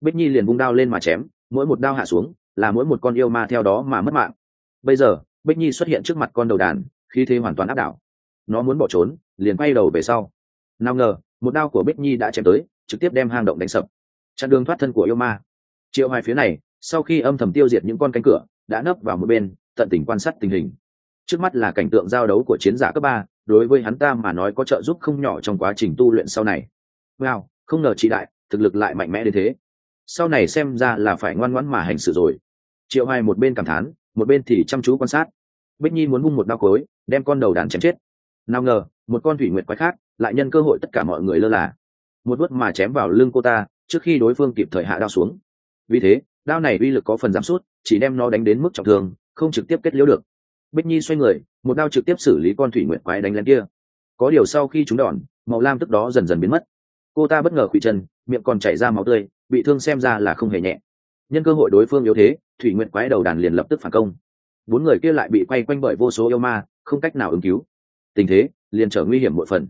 Bích nhi liền vung đao lên mà chém, mỗi một đao hạ xuống, là mỗi một con yêu ma theo đó mà mất mạng. Bây giờ, bích nhi xuất hiện trước mặt con đầu đàn, khí thế hoàn toàn áp đảo nó muốn bỏ trốn, liền quay đầu về sau. Nào ngờ, một đao của bích nhi đã chém tới, trực tiếp đem hang động đánh sập. Chặn đường thoát thân của yêu ma. Triệu hoài phía này, sau khi âm thầm tiêu diệt những con cánh cửa, đã nấp vào một bên, tận tình quan sát tình hình. Trước mắt là cảnh tượng giao đấu của chiến giả cấp ba, đối với hắn ta mà nói có trợ giúp không nhỏ trong quá trình tu luyện sau này. Wow, không ngờ chị đại, thực lực lại mạnh mẽ đến thế. Sau này xem ra là phải ngoan ngoãn mà hành xử rồi. Triệu hoài một bên cảm thán, một bên thì chăm chú quan sát. Bích nhi muốn hung một đao cối đem con đầu đàn chém chết nào ngờ, một con thủy nguyệt quái khác, lại nhân cơ hội tất cả mọi người lơ là. Một vuốt mà chém vào lưng cô ta, trước khi đối phương kịp thời hạ đao xuống. Vì thế, đao này uy lực có phần giảm sút, chỉ đem nó đánh đến mức trọng thương, không trực tiếp kết liễu được. Bích nhi xoay người, một đao trực tiếp xử lý con thủy nguyệt quái đánh lên kia. Có điều sau khi chúng đòn, màu lam tức đó dần dần biến mất. Cô ta bất ngờ quỵ chân, miệng còn chảy ra máu tươi, bị thương xem ra là không hề nhẹ. Nhân cơ hội đối phương yếu thế, thủy nguyện quái đầu đàn liền lập tức phản công. Bốn người kia lại bị quay quanh bởi vô số yêu ma, không cách nào ứng cứu tình thế liền trở nguy hiểm một phần.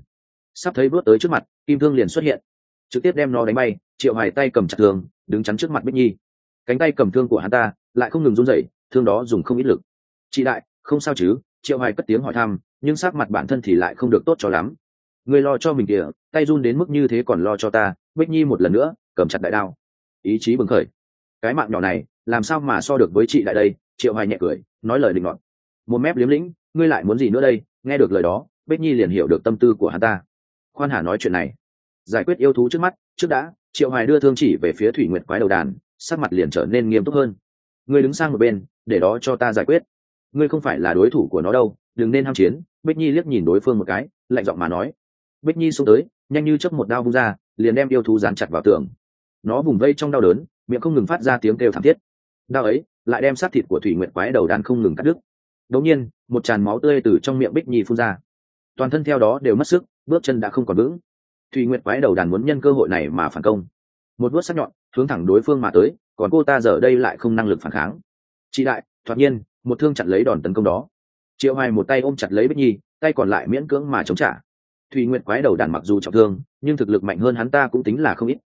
Sắp thấy bước tới trước mặt, kim thương liền xuất hiện. Trực tiếp đem nó đánh bay, triệu hoài tay cầm chặt thương, đứng chắn trước mặt bích nhi. Cánh tay cầm thương của hắn ta lại không ngừng run rẩy, thương đó dùng không ít lực. Chị đại, không sao chứ? Triệu hoài cất tiếng hỏi thăm, nhưng sắc mặt bản thân thì lại không được tốt cho lắm. Người lo cho mình kìa, tay run đến mức như thế còn lo cho ta. Bích nhi một lần nữa cầm chặt đại đao. Ý chí bừng khởi. Cái mạng nhỏ này, làm sao mà so được với chị đại đây? Triệu hoài nhẹ cười, nói lời định ngọn một mép liếm lĩnh ngươi lại muốn gì nữa đây? Nghe được lời đó, bích nhi liền hiểu được tâm tư của hắn ta. Khoan hà nói chuyện này. Giải quyết yêu thú trước mắt, trước đã, triệu hoài đưa thương chỉ về phía thủy nguyệt quái đầu đàn, sắc mặt liền trở nên nghiêm túc hơn. Ngươi đứng sang một bên, để đó cho ta giải quyết. Ngươi không phải là đối thủ của nó đâu, đừng nên ham chiến. Bích nhi liếc nhìn đối phương một cái, lạnh giọng mà nói. Bích nhi xuống tới, nhanh như chớp một đao vung ra, liền đem yêu thú dán chặt vào tường. Nó vùng vây trong đau đớn, miệng không ngừng phát ra tiếng kêu thảm thiết. Đau ấy, lại đem sát thịt của thủy nguyệt quái đầu đàn không ngừng cắt đứt đột nhiên, một tràn máu tươi từ trong miệng bích nhi phun ra. Toàn thân theo đó đều mất sức, bước chân đã không còn vững. Thùy nguyệt quái đầu đàn muốn nhân cơ hội này mà phản công. Một bước sắc nhọn, hướng thẳng đối phương mà tới, còn cô ta giờ đây lại không năng lực phản kháng. Chị đại, thoạt nhiên, một thương chặn lấy đòn tấn công đó. Triệu hoài một tay ôm chặt lấy bích nhi, tay còn lại miễn cưỡng mà chống trả. Thùy nguyệt quái đầu đàn mặc dù trọng thương, nhưng thực lực mạnh hơn hắn ta cũng tính là không ít.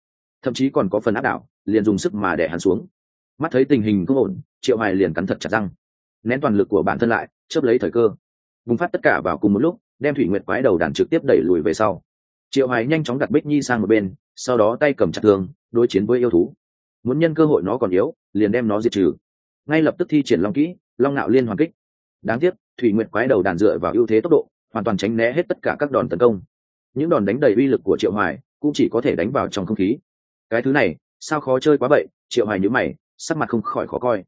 Thậm chí còn có phần áp đảo, liền dùng sức mà đè hắn xuống. Mắt thấy tình hình không ổn, triệu hoài liền cắn thật chặt răng nén toàn lực của bản thân lại, chớp lấy thời cơ. Bùng phát tất cả vào cùng một lúc, đem thủy nguyệt quái đầu đàn trực tiếp đẩy lùi về sau. Triệu hoài nhanh chóng đặt bích nhi sang một bên, sau đó tay cầm chặt thương, đối chiến với yêu thú. Muốn nhân cơ hội nó còn yếu, liền đem nó diệt trừ. Ngay lập tức thi triển long kỹ, long nạo liên hoàn kích. Đáng tiếc, thủy nguyệt quái đầu đàn dựa vào ưu thế tốc độ, hoàn toàn tránh né hết tất cả các đòn tấn công. Những đòn đánh đầy uy lực của triệu hoài cũng chỉ có thể đánh vào trong không khí. Cái thứ này, sao khó chơi quá vậy? Triệu hoài nhíu mày, sắc mặt không khỏi khó coi.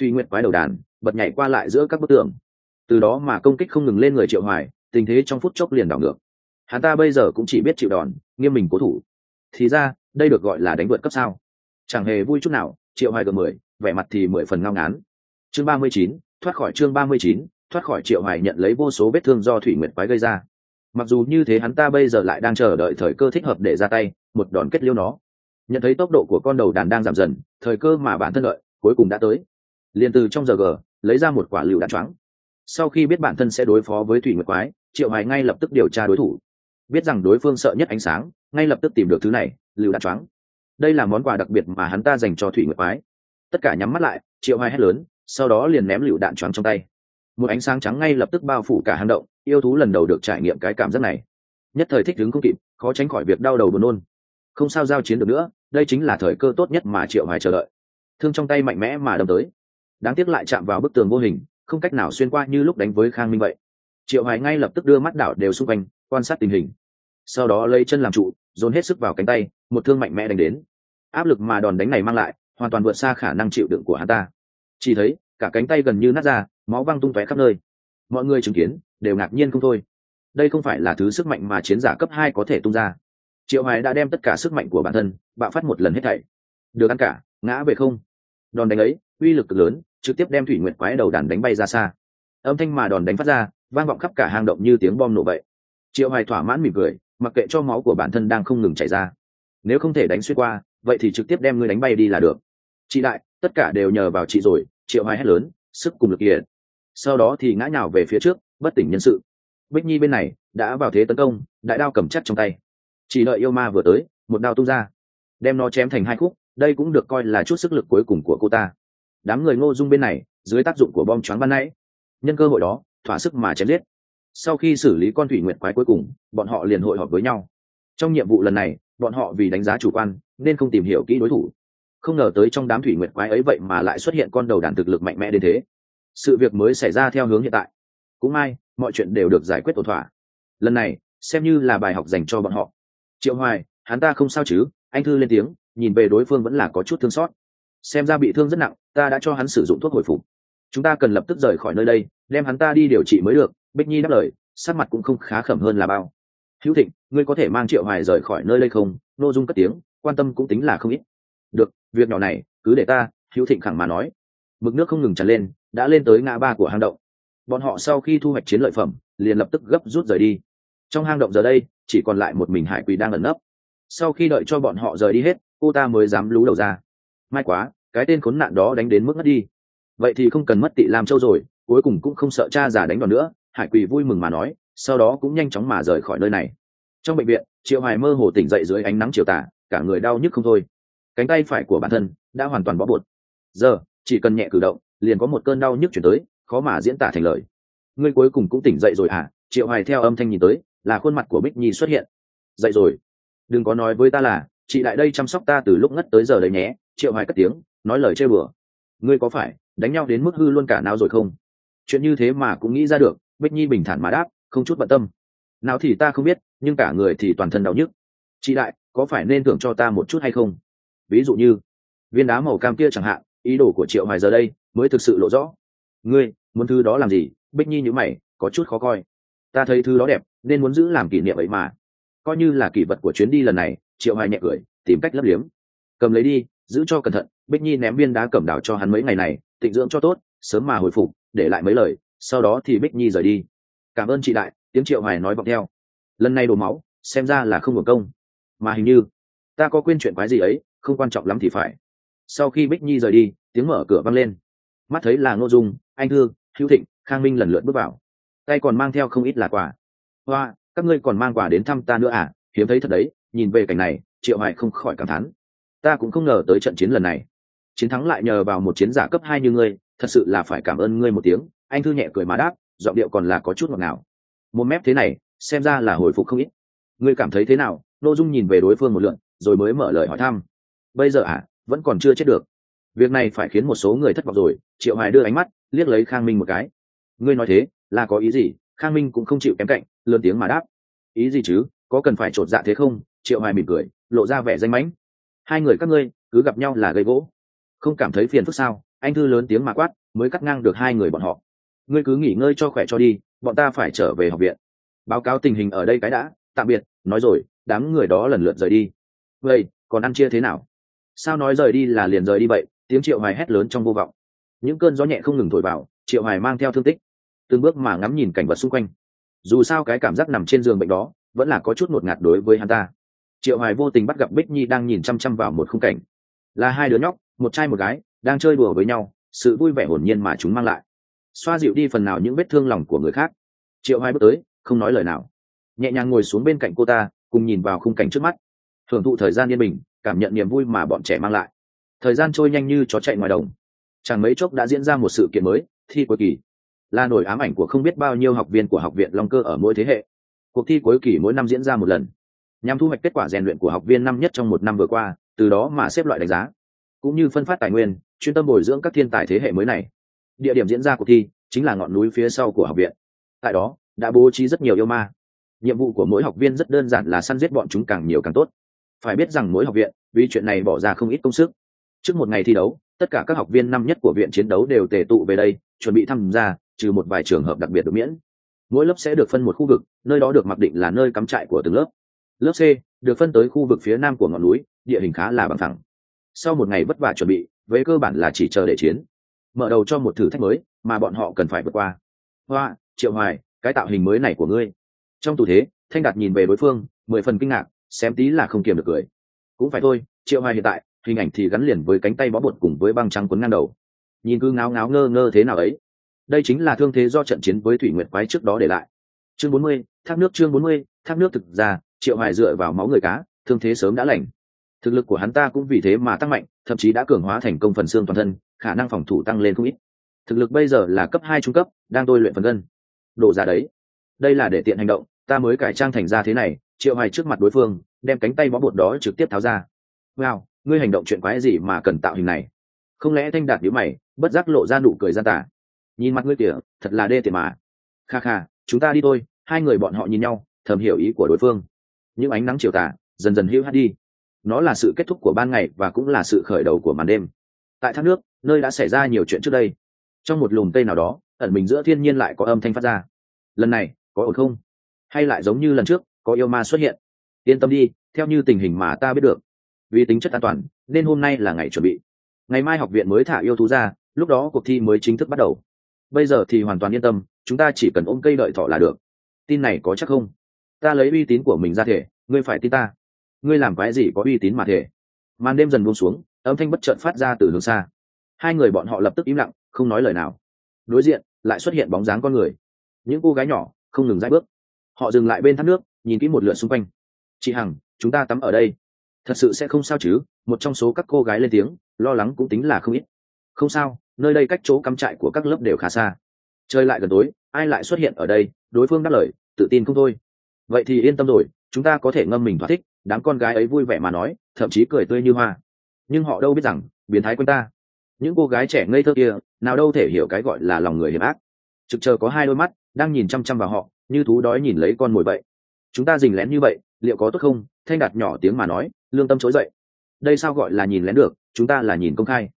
Thủy nguyệt quái đầu đàn bật nhảy qua lại giữa các bức tường. Từ đó mà công kích không ngừng lên người triệu hoài, tình thế trong phút chốc liền đảo ngược. Hắn ta bây giờ cũng chỉ biết chịu đòn, nghiêm mình cố thủ. Thì ra, đây được gọi là đánh vượt cấp sao? Chẳng hề vui chút nào, triệu hoài gờ mười, vẻ mặt thì mười phần ngao ngán. Chương ba mươi chín, thoát khỏi chương ba mươi chín, thoát khỏi triệu hoài nhận lấy vô số vết thương do thủy nguyệt quái gây ra. Mặc dù như thế hắn ta bây giờ lại đang chờ đợi thời cơ thích hợp để ra tay, một đòn kết liêu nó. Nhận thấy tốc độ của con đầu đàn đang giảm dần, thời cơ mà bản thân đợi, cuối cùng đã tới. Liền từ trong giờ g lấy ra một quả lựu đạn choáng. Sau khi biết bản thân sẽ đối phó với thủy nguyệt quái, triệu hoài ngay lập tức điều tra đối thủ. Biết rằng đối phương sợ nhất ánh sáng, ngay lập tức tìm được thứ này, lựu đạn choáng. Đây là món quà đặc biệt mà hắn ta dành cho thủy nguyệt quái. Tất cả nhắm mắt lại, triệu hoài hét lớn, sau đó liền ném lựu đạn choáng trong tay. Một ánh sáng trắng ngay lập tức bao phủ cả hang động, yêu thú lần đầu được trải nghiệm cái cảm giác này. Nhất thời thích đứng không kịp, khó tránh khỏi việc đau đầu buồn nôn. Không sao giao chiến được nữa, đây chính là thời cơ tốt nhất mà triệu hoài chờ đợi. Thương trong tay mạnh mẽ mà đâm tới đáng tiếc lại chạm vào bức tường vô hình, không cách nào xuyên qua như lúc đánh với khang minh vậy. Triệu hoài ngay lập tức đưa mắt đảo đều xung quanh, quan sát tình hình. Sau đó lấy chân làm trụ, dồn hết sức vào cánh tay, một thương mạnh mẽ đánh đến. Áp lực mà đòn đánh này mang lại, hoàn toàn vượt xa khả năng chịu đựng của hắn ta. Chỉ thấy, cả cánh tay gần như nát ra, máu văng tung tóe khắp nơi. Mọi người chứng kiến, đều ngạc nhiên không thôi. Đây không phải là thứ sức mạnh mà chiến giả cấp hai có thể tung ra. Triệu hoài đã đem tất cả sức mạnh của bản thân, bạo phát một lần hết thảy. Được ăn cả, ngã về không. Đòn đánh ấy, uy lực cực lớn trực tiếp đem thủy nguyệt quái đầu đàn đánh bay ra xa. Âm thanh mà đòn đánh phát ra, vang vọng khắp cả hang động như tiếng bom nổ vậy. Triệu hoài thỏa mãn mỉm cười, mặc kệ cho máu của bản thân đang không ngừng chảy ra. Nếu không thể đánh xuyên qua, vậy thì trực tiếp đem ngươi đánh bay đi là được. Chị đại, tất cả đều nhờ vào chị rồi, triệu hoài hét lớn, sức cùng lực kiệt. Sau đó thì ngã nhào về phía trước, bất tỉnh nhân sự. Bích nhi bên này, đã vào thế tấn công, đại đao cầm chắc trong tay. Chỉ đợi yêu ma vừa tới, một đao tung ra. Đem nó chém thành hai khúc, đây cũng được coi là chút sức lực cuối cùng của cô ta đám người ngô dung bên này, dưới tác dụng của bom choáng ban nãy, nhân cơ hội đó, thỏa sức mà chém giết. Sau khi xử lý con thủy nguyện quái cuối cùng, bọn họ liền hội họp với nhau. Trong nhiệm vụ lần này, bọn họ vì đánh giá chủ quan, nên không tìm hiểu kỹ đối thủ. Không ngờ tới trong đám thủy nguyệt quái ấy vậy mà lại xuất hiện con đầu đàn thực lực mạnh mẽ đến thế. Sự việc mới xảy ra theo hướng hiện tại. Cũng may, mọi chuyện đều được giải quyết ổn thỏa. Lần này, xem như là bài học dành cho bọn họ. Triệu hoài, hắn ta không sao chứ? Anh thư lên tiếng, nhìn về đối phương vẫn là có chút thương xót xem ra bị thương rất nặng, ta đã cho hắn sử dụng thuốc hồi phục. Chúng ta cần lập tức rời khỏi nơi đây, đem hắn ta đi điều trị mới được. Bích nhi đáp lời, sắc mặt cũng không khá khẩm hơn là bao. Hữu thịnh, ngươi có thể mang triệu hoài rời khỏi nơi đây không? Nội dung cất tiếng, quan tâm cũng tính là không ít. Được, việc nhỏ này, cứ để ta, hữu thịnh khẳng mà nói. Mực nước không ngừng tràn lên, đã lên tới ngã ba của hang động. Bọn họ sau khi thu hoạch chiến lợi phẩm, liền lập tức gấp rút rời đi. Trong hang động giờ đây, chỉ còn lại một mình hải quỳ đang ẩn nấp. Sau khi đợi cho bọn họ rời đi hết, cô ta mới dám lú đầu ra. May quá cái tên khốn nạn đó đánh đến mức ngất đi. Vậy thì không cần mất tị làm châu rồi, cuối cùng cũng không sợ cha già đánh đòn nữa, hải quỳ vui mừng mà nói, sau đó cũng nhanh chóng mà rời khỏi nơi này. Trong bệnh viện, triệu hoài mơ hồ tỉnh dậy dưới ánh nắng chiều tà, cả người đau nhức không thôi. Cánh tay phải của bản thân đã hoàn toàn bó bột. Giờ, chỉ cần nhẹ cử động, liền có một cơn đau nhức chuyển tới, khó mà diễn tả thành lời. Ngươi cuối cùng cũng tỉnh dậy rồi à triệu hoài theo âm thanh nhìn tới, là khuôn mặt của bích nhi xuất hiện. Dậy rồi. Đừng có nói với ta là, chị lại đây chăm sóc ta từ lúc ngất tới giờ đấy nhé. Triệu hoài cất tiếng nói lời chơi bừa. Ngươi có phải đánh nhau đến mức hư luôn cả nào rồi không? Chuyện như thế mà cũng nghĩ ra được, bích nhi bình thản mà đáp, không chút bận tâm. Nào thì ta không biết, nhưng cả người thì toàn thân đau nhức. Chị đại, có phải nên thưởng cho ta một chút hay không? Ví dụ như, viên đá màu cam kia chẳng hạn, ý đồ của triệu hoài giờ đây mới thực sự lộ rõ. Ngươi, muốn thứ đó làm gì? Bích nhi như mày, có chút khó coi. Ta thấy thứ đó đẹp, nên muốn giữ làm kỷ niệm ấy mà. Coi như là kỷ vật của chuyến đi lần này, triệu hoài nhẹ cười, tìm cách lấp liếm. Cầm lấy đi giữ cho cẩn thận bích nhi ném viên đá cẩm đào cho hắn mấy ngày này tịnh dưỡng cho tốt sớm mà hồi phục để lại mấy lời sau đó thì bích nhi rời đi. Cảm ơn chị đại tiếng triệu hoài nói vọng theo. Lần này đổ máu xem ra là không hưởng công. Mà hình như ta có quên chuyện quái gì ấy không quan trọng lắm thì phải. Sau khi bích nhi rời đi tiếng mở cửa vang lên. Mắt thấy là ngô dung anh thư, hữu thịnh khang minh lần lượt bước vào. Tay còn mang theo không ít là quà. Hoa các ngươi còn mang quà đến thăm ta nữa à? Hiếm thấy thật đấy nhìn về cảnh này triệu hoài không khỏi cảm thán ta cũng không ngờ tới trận chiến lần này. Chiến thắng lại nhờ vào một chiến giả cấp hai như ngươi, thật sự là phải cảm ơn ngươi một tiếng. Anh thư nhẹ cười mà đáp, giọng điệu còn là có chút ngọt ngào. Một mép thế này, xem ra là hồi phục không ít. Ngươi cảm thấy thế nào? N ô dung nhìn về đối phương một lượn, rồi mới mở lời hỏi thăm. Bây giờ à vẫn còn chưa chết được. Việc này phải khiến một số người thất vọng rồi. Triệu hoài đưa ánh mắt, liếc lấy khang minh một cái. Ngươi nói thế, là có ý gì? Khang minh cũng không chịu kém cạnh, lớn tiếng mà đáp. Ý gì chứ? Có cần phải trột dạ thế không? Triệu hoài mỉm cười, lộ ra vẻ danh mãnh hai người các ngươi cứ gặp nhau là gây gỗ. Không cảm thấy phiền phức sao? Anh thư lớn tiếng mà quát, mới cắt ngang được hai người bọn họ. Ngươi cứ nghỉ ngơi cho khỏe cho đi, bọn ta phải trở về học viện. Báo cáo tình hình ở đây cái đã, tạm biệt, nói rồi, đám người đó lần lượt rời đi. Vậy, còn ăn chia thế nào? Sao nói rời đi là liền rời đi vậy? Tiếng triệu hoài hét lớn trong vô vọng. Những cơn gió nhẹ không ngừng thổi vào, triệu hoài mang theo thương tích. Từng bước mà ngắm nhìn cảnh vật xung quanh. Dù sao cái cảm giác nằm trên giường bệnh đó, vẫn là có chút ngột ngạt đối với hắn ta triệu hoài vô tình bắt gặp bích nhi đang nhìn chăm chăm vào một khung cảnh. Là hai đứa nhóc, một trai một gái, đang chơi đùa với nhau, sự vui vẻ hồn nhiên mà chúng mang lại. Xoa dịu đi phần nào những vết thương lòng của người khác. Triệu hoài bước tới, không nói lời nào. Nhẹ nhàng ngồi xuống bên cạnh cô ta, cùng nhìn vào khung cảnh trước mắt. Thưởng thụ thời gian yên bình, cảm nhận niềm vui mà bọn trẻ mang lại. Thời gian trôi nhanh như chó chạy ngoài đồng. Chẳng mấy chốc đã diễn ra một sự kiện mới, thi cuối kỳ. Là nổi ám ảnh của không biết bao nhiêu học viên của học viện long cơ ở mỗi thế hệ. Cuộc thi cuối kỳ mỗi năm diễn ra một lần nhằm thu hoạch kết quả rèn luyện của học viên năm nhất trong một năm vừa qua, từ đó mà xếp loại đánh giá. Cũng như phân phát tài nguyên, chuyên tâm bồi dưỡng các thiên tài thế hệ mới này. Địa điểm diễn ra cuộc thi chính là ngọn núi phía sau của học viện. Tại đó, đã bố trí rất nhiều yêu ma. Nhiệm vụ của mỗi học viên rất đơn giản là săn giết bọn chúng càng nhiều càng tốt. Phải biết rằng mỗi học viện, vì chuyện này bỏ ra không ít công sức. Trước một ngày thi đấu, tất cả các học viên năm nhất của viện chiến đấu đều tề tụ về đây, chuẩn bị tham gia, trừ một vài trường hợp đặc biệt được miễn. Mỗi lớp sẽ được phân một khu vực, nơi đó được mặc định là nơi cắm trại của từng lớp lớp c được phân tới khu vực phía nam của ngọn núi địa hình khá là bằng thẳng sau một ngày vất vả chuẩn bị với cơ bản là chỉ chờ để chiến. Mở đầu cho một thử thách mới mà bọn họ cần phải vượt qua. Hoa triệu hoài cái tạo hình mới này của ngươi. Trong tù thế thanh đạt nhìn về đối phương mười phần kinh ngạc xem tí là không kiềm được cười. Cũng phải thôi triệu hoài hiện tại hình ảnh thì gắn liền với cánh tay bó bột cùng với băng trắng quấn ngang đầu. Nhìn cứ ngáo ngáo ngơ ngơ thế nào ấy. Đây chính là thương thế do trận chiến với thủy nguyệt quái trước đó để lại. Chương bốn mươi, thác nước chương bốn mươi, thác nước thực ra triệu hoài dựa vào máu người cá, thương thế sớm đã lành. Thực lực của hắn ta cũng vì thế mà tăng mạnh, thậm chí đã cường hóa thành công phần xương toàn thân, khả năng phòng thủ tăng lên không ít. Thực lực bây giờ là cấp hai trung cấp, đang tôi luyện phần gân. Đồ ra đấy. Đây là để tiện hành động, ta mới cải trang thành ra thế này, triệu hoài trước mặt đối phương, đem cánh tay bó bột đó trực tiếp tháo ra. Wow, ngươi hành động chuyện quái gì mà cần tạo hình này? Không lẽ thanh đạt nhíu mày, bất giác lộ ra nụ cười gian tả nhìn mặt ngươi kìa, thật là đê tiện mà. Kha kha, chúng ta đi thôi, hai người bọn họ nhìn nhau, thầm hiểu ý của đối phương những ánh nắng chiều tà, dần dần hữu hát đi. Nó là sự kết thúc của ban ngày và cũng là sự khởi đầu của màn đêm. Tại thác nước, nơi đã xảy ra nhiều chuyện trước đây, trong một lùm cây nào đó, ẩn mình giữa thiên nhiên lại có âm thanh phát ra. Lần này, có ổn không? Hay lại giống như lần trước, có yêu ma xuất hiện? Yên tâm đi, theo như tình hình mà ta biết được, vì tính chất an toàn, nên hôm nay là ngày chuẩn bị. Ngày mai học viện mới thả yêu thú ra, lúc đó cuộc thi mới chính thức bắt đầu. Bây giờ thì hoàn toàn yên tâm, chúng ta chỉ cần ôm cây đợi thọ là được. Tin này có chắc không? Ta lấy uy tín của mình ra thể, ngươi phải tin ta. Ngươi làm cái gì có uy tín mà thể? Màn đêm dần buông xuống, âm thanh bất chợt phát ra từ hướng xa. Hai người bọn họ lập tức im lặng, không nói lời nào. Đối diện, lại xuất hiện bóng dáng con người. Những cô gái nhỏ, không ngừng dãi bước. Họ dừng lại bên thác nước, nhìn kỹ một lượt xung quanh. Chị hằng, chúng ta tắm ở đây. Thật sự sẽ không sao chứ, một trong số các cô gái lên tiếng, lo lắng cũng tính là không ít. Không sao, nơi đây cách chỗ cắm trại của các lớp đều khá xa. Trời lại gần tối, ai lại xuất hiện ở đây, đối phương đáp lời, tự tin không thôi vậy thì yên tâm rồi, chúng ta có thể ngâm mình thỏa thích, đám con gái ấy vui vẻ mà nói, thậm chí cười tươi như hoa. Nhưng họ đâu biết rằng, biến thái quanh ta. Những cô gái trẻ ngây thơ kia, nào đâu thể hiểu cái gọi là lòng người hiểm ác. Trực chờ có hai đôi mắt, đang nhìn chăm chăm vào họ, như thú đói nhìn lấy con mồi vậy. Chúng ta dình lén như vậy, liệu có tốt không? Thanh đạt nhỏ tiếng mà nói, lương tâm trỗi dậy. Đây sao gọi là nhìn lén được, chúng ta là nhìn công khai.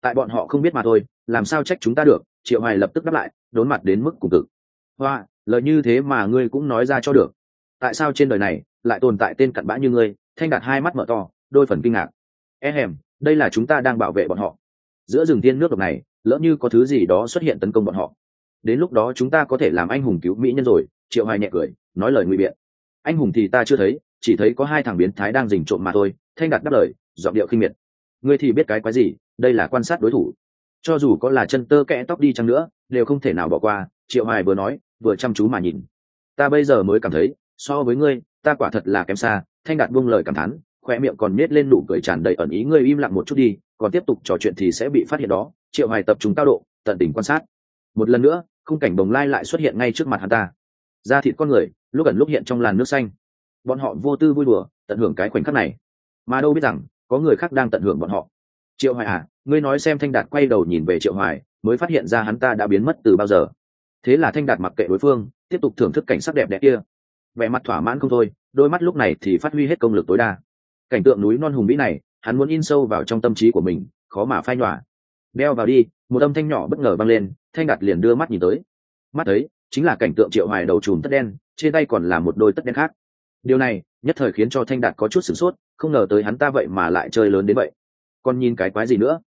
Tại bọn họ không biết mà thôi, làm sao trách chúng ta được? Triệu hoài lập tức đáp lại, đốn mặt đến mức cùng cực. Hoa, lời như thế mà ngươi cũng nói ra cho được tại sao trên đời này lại tồn tại tên cặn bã như ngươi? Thanh đạt hai mắt mở to, đôi phần kinh ngạc. E hèm, đây là chúng ta đang bảo vệ bọn họ. Giữa rừng tiên nước độc này, lỡ như có thứ gì đó xuất hiện tấn công bọn họ, đến lúc đó chúng ta có thể làm anh hùng cứu mỹ nhân rồi, triệu hoài nhẹ cười, nói lời nguy biện. Anh hùng thì ta chưa thấy, chỉ thấy có hai thằng biến thái đang rình trộm mà thôi, thanh đạt đáp lời, giọng điệu khinh miệt. Ngươi thì biết cái quái gì, đây là quan sát đối thủ. Cho dù có là chân tơ kẽ tóc đi chăng nữa, đều không thể nào bỏ qua, triệu hoài vừa nói, vừa chăm chú mà nhìn. Ta bây giờ mới cảm thấy so với ngươi, ta quả thật là kém xa, thanh đạt buông lời cảm thán khoe miệng còn nết lên nụ cười tràn đầy ẩn ý, ngươi im lặng một chút đi, còn tiếp tục trò chuyện thì sẽ bị phát hiện đó. Triệu hoài tập trung cao độ, tận tình quan sát. Một lần nữa, khung cảnh bồng lai lại xuất hiện ngay trước mặt hắn ta. Da thịt con người, lúc ẩn lúc hiện trong làn nước xanh. Bọn họ vô tư vui đùa, tận hưởng cái khoảnh khắc này. Mà đâu biết rằng, có người khác đang tận hưởng bọn họ. Triệu hoài à ngươi nói xem thanh đạt quay đầu nhìn về triệu hoài, mới phát hiện ra hắn ta đã biến mất từ bao giờ. Thế là thanh đạt mặc kệ đối phương, tiếp tục thưởng thức cảnh sắc đẹp đẽ kia vẻ mặt thỏa mãn không thôi, đôi mắt lúc này thì phát huy hết công lực tối đa. Cảnh tượng núi non hùng vĩ này, hắn muốn in sâu vào trong tâm trí của mình, khó mà phai nhòa. Đeo vào đi, một âm thanh nhỏ bất ngờ vang lên, thanh đạt liền đưa mắt nhìn tới. Mắt thấy, chính là cảnh tượng triệu hoài đầu trùm tất đen, trên tay còn là một đôi tất đen khác. Điều này, nhất thời khiến cho thanh đạt có chút sửng sốt, không ngờ tới hắn ta vậy mà lại chơi lớn đến vậy. Còn nhìn cái quái gì nữa?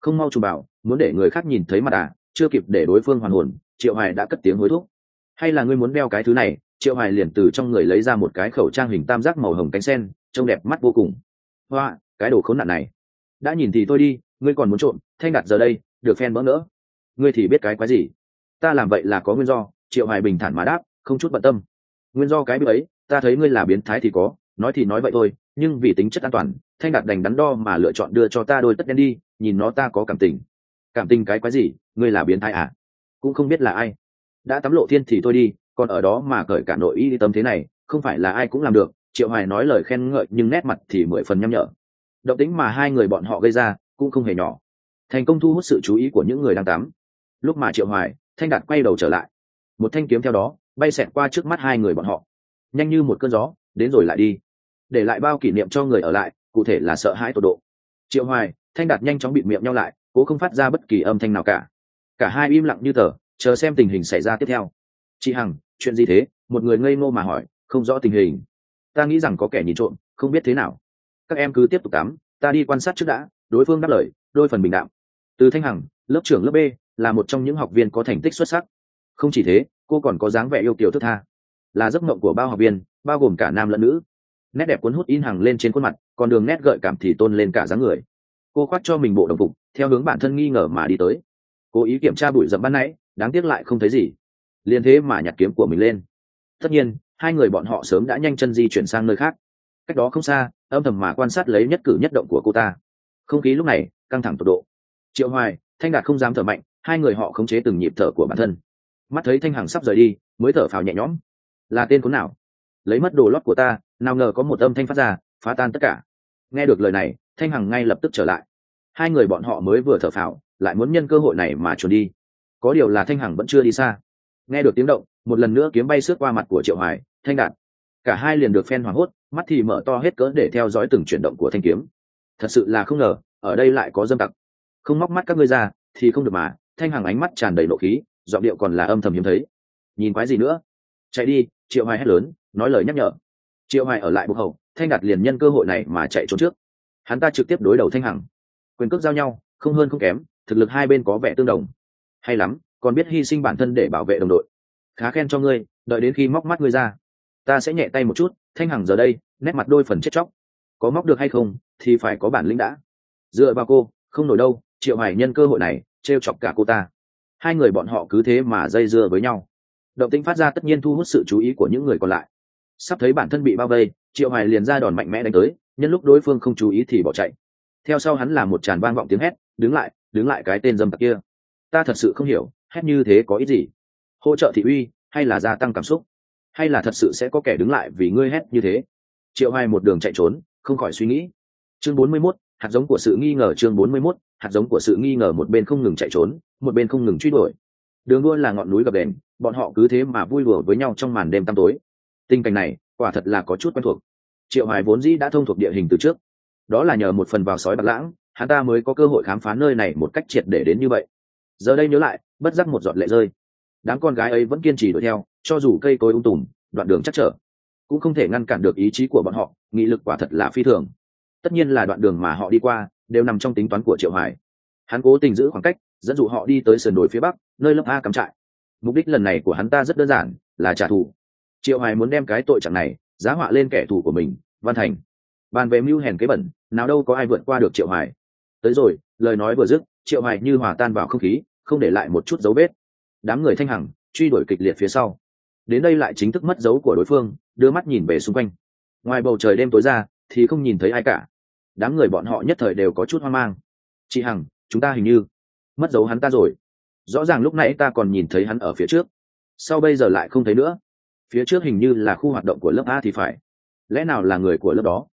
Không mau trùm bảo, muốn để người khác nhìn thấy mặt à? Chưa kịp để đối phương hoàn hồn, triệu hoài đã cất tiếng hối thúc. Hay là ngươi muốn đeo cái thứ này triệu hoài liền từ trong người lấy ra một cái khẩu trang hình tam giác màu hồng cánh sen, trông đẹp mắt vô cùng. Hoa, cái đồ khốn nạn này. Đã nhìn thì thôi đi, ngươi còn muốn trộm, thanh đặt giờ đây, được phen bỡ ngỡ. Ngươi thì biết cái quái gì? Ta làm vậy là có nguyên do. Triệu hoài bình thản mà đáp, không chút bận tâm. Nguyên do cái bữa ấy, ta thấy ngươi là biến thái thì có, nói thì nói vậy thôi, nhưng vì tính chất an toàn, thanh đạt đành đắn đo mà lựa chọn đưa cho ta đôi tất đen đi, nhìn nó ta có cảm tình. Cảm tình cái quái gì? Ngươi là biến thái à? Cũng không biết là ai. Đã tắm lộ thiên thì thôi đi còn ở đó mà cởi cả nội y tâm thế này, không phải là ai cũng làm được, triệu hoài nói lời khen ngợi nhưng nét mặt thì mười phần nhăm nhở. Động tính mà hai người bọn họ gây ra cũng không hề nhỏ. Thành công thu hút sự chú ý của những người đang tắm. Lúc mà triệu hoài, thanh đạt quay đầu trở lại, một thanh kiếm theo đó bay xẹt qua trước mắt hai người bọn họ. Nhanh như một cơn gió, đến rồi lại đi. Để lại bao kỷ niệm cho người ở lại, cụ thể là sợ hãi tột độ. Triệu hoài, thanh đạt nhanh chóng bịt miệng nhau lại, cố không phát ra bất kỳ âm thanh nào cả. Cả hai im lặng như tờ, chờ xem tình hình xảy ra tiếp theo. Chị hằng chuyện gì thế? Một người ngây ngô mà hỏi, không rõ tình hình. Ta nghĩ rằng có kẻ nhìn trộm, không biết thế nào. Các em cứ tiếp tục tắm ta đi quan sát trước đã. Đối phương đáp lời, đôi phần bình đạm. Từ thanh hằng, lớp trưởng lớp b, là một trong những học viên có thành tích xuất sắc. Không chỉ thế, cô còn có dáng vẻ yêu kiều thức tha. Là giấc mộng của bao học viên, bao gồm cả nam lẫn nữ. Nét đẹp cuốn hút in hàng lên trên khuôn mặt, còn đường nét gợi cảm thì tôn lên cả dáng người. Cô khoác cho mình bộ đồng phục, theo hướng bản thân nghi ngờ mà đi tới. Cố ý kiểm tra bụi rậm ban nãy, đáng tiếc lại không thấy gì liền thế mà nhặt kiếm của mình lên. Tất nhiên, hai người bọn họ sớm đã nhanh chân di chuyển sang nơi khác. Cách đó không xa, âm thầm mà quan sát lấy nhất cử nhất động của cô ta. Không khí lúc này căng thẳng tột độ. Triệu hoài, thanh đạt không dám thở mạnh, hai người họ khống chế từng nhịp thở của bản thân. Mắt thấy thanh hằng sắp rời đi, mới thở phào nhẹ nhõm. Là tên khốn nào? Lấy mất đồ lót của ta, nào ngờ có một âm thanh phát ra, phá tan tất cả. Nghe được lời này, thanh hằng ngay lập tức trở lại. Hai người bọn họ mới vừa thở phào, lại muốn nhân cơ hội này mà trốn đi. Có điều là thanh hằng vẫn chưa đi xa nghe được tiếng động, một lần nữa kiếm bay xước qua mặt của triệu hoài, thanh đạt. Cả hai liền được phen hoảng hốt, mắt thì mở to hết cỡ để theo dõi từng chuyển động của thanh kiếm. Thật sự là không ngờ, ở đây lại có dâm tặc. Không móc mắt các ngươi ra, thì không được mà, thanh hằng ánh mắt tràn đầy nộ khí, giọng điệu còn là âm thầm hiếm thấy. Nhìn quái gì nữa? Chạy đi, triệu hoài hét lớn, nói lời nhắc nhở. Triệu hoài ở lại bục hậu, thanh đạt liền nhân cơ hội này mà chạy trốn trước. Hắn ta trực tiếp đối đầu thanh hằng. Quyền cước giao nhau, không hơn không kém, thực lực hai bên có vẻ tương đồng. Hay lắm còn biết hy sinh bản thân để bảo vệ đồng đội. Khá khen cho ngươi, đợi đến khi móc mắt ngươi ra. Ta sẽ nhẹ tay một chút, thanh hằng giờ đây, nét mặt đôi phần chết chóc. Có móc được hay không, thì phải có bản lĩnh đã. Dựa vào cô, không nổi đâu, triệu hải nhân cơ hội này, trêu chọc cả cô ta. Hai người bọn họ cứ thế mà dây dưa với nhau. Động tĩnh phát ra tất nhiên thu hút sự chú ý của những người còn lại. Sắp thấy bản thân bị bao vây, triệu hải liền ra đòn mạnh mẽ đánh tới, nhân lúc đối phương không chú ý thì bỏ chạy. Theo sau hắn là một tràn vang vọng tiếng hét, đứng lại đứng lại cái tên dâm tặc kia. Ta thật sự không hiểu hét như thế có ích gì? Hỗ trợ thị uy hay là gia tăng cảm xúc? Hay là thật sự sẽ có kẻ đứng lại vì ngươi hét như thế? Triệu hoài một đường chạy trốn không khỏi suy nghĩ. Chương 41, hạt giống của sự nghi ngờ chương 41, hạt giống của sự nghi ngờ một bên không ngừng chạy trốn một bên không ngừng truy đuổi. Đường đua là ngọn núi gập đền bọn họ cứ thế mà vui đùa với nhau trong màn đêm tăm tối. Tình cảnh này quả thật là có chút quen thuộc. Triệu hoài vốn dĩ đã thông thuộc địa hình từ trước. Đó là nhờ một phần vào sói bạc lãng hắn ta mới có cơ hội khám phá nơi này một cách triệt để đến như vậy. Giờ đây nhớ lại bất giác một giọt lệ rơi. Đám con gái ấy vẫn kiên trì đuổi theo, cho dù cây cối ung tùm, đoạn đường chắc trở, cũng không thể ngăn cản được ý chí của bọn họ, nghị lực quả thật là phi thường. Tất nhiên là đoạn đường mà họ đi qua, đều nằm trong tính toán của triệu hải. Hắn cố tình giữ khoảng cách, dẫn dụ họ đi tới sườn đồi phía bắc, nơi lớp a cắm trại. Mục đích lần này của hắn ta rất đơn giản, là trả thù. Triệu hải muốn đem cái tội trạng này, giá họa lên kẻ thù của mình, văn thành. Bàn về mưu hèn kế bẩn, nào đâu có ai vượt qua được triệu hải. Tới rồi, lời nói vừa dứt, triệu hải như hòa tan vào không khí không để lại một chút dấu vết. Đám người thanh hằng, truy đuổi kịch liệt phía sau. Đến đây lại chính thức mất dấu của đối phương, đưa mắt nhìn về xung quanh. Ngoài bầu trời đêm tối ra, thì không nhìn thấy ai cả. Đám người bọn họ nhất thời đều có chút hoang mang. Chị hằng, chúng ta hình như mất dấu hắn ta rồi. Rõ ràng lúc nãy ta còn nhìn thấy hắn ở phía trước. Sau bây giờ lại không thấy nữa. Phía trước hình như là khu hoạt động của lớp a thì phải. Lẽ nào là người của lớp đó?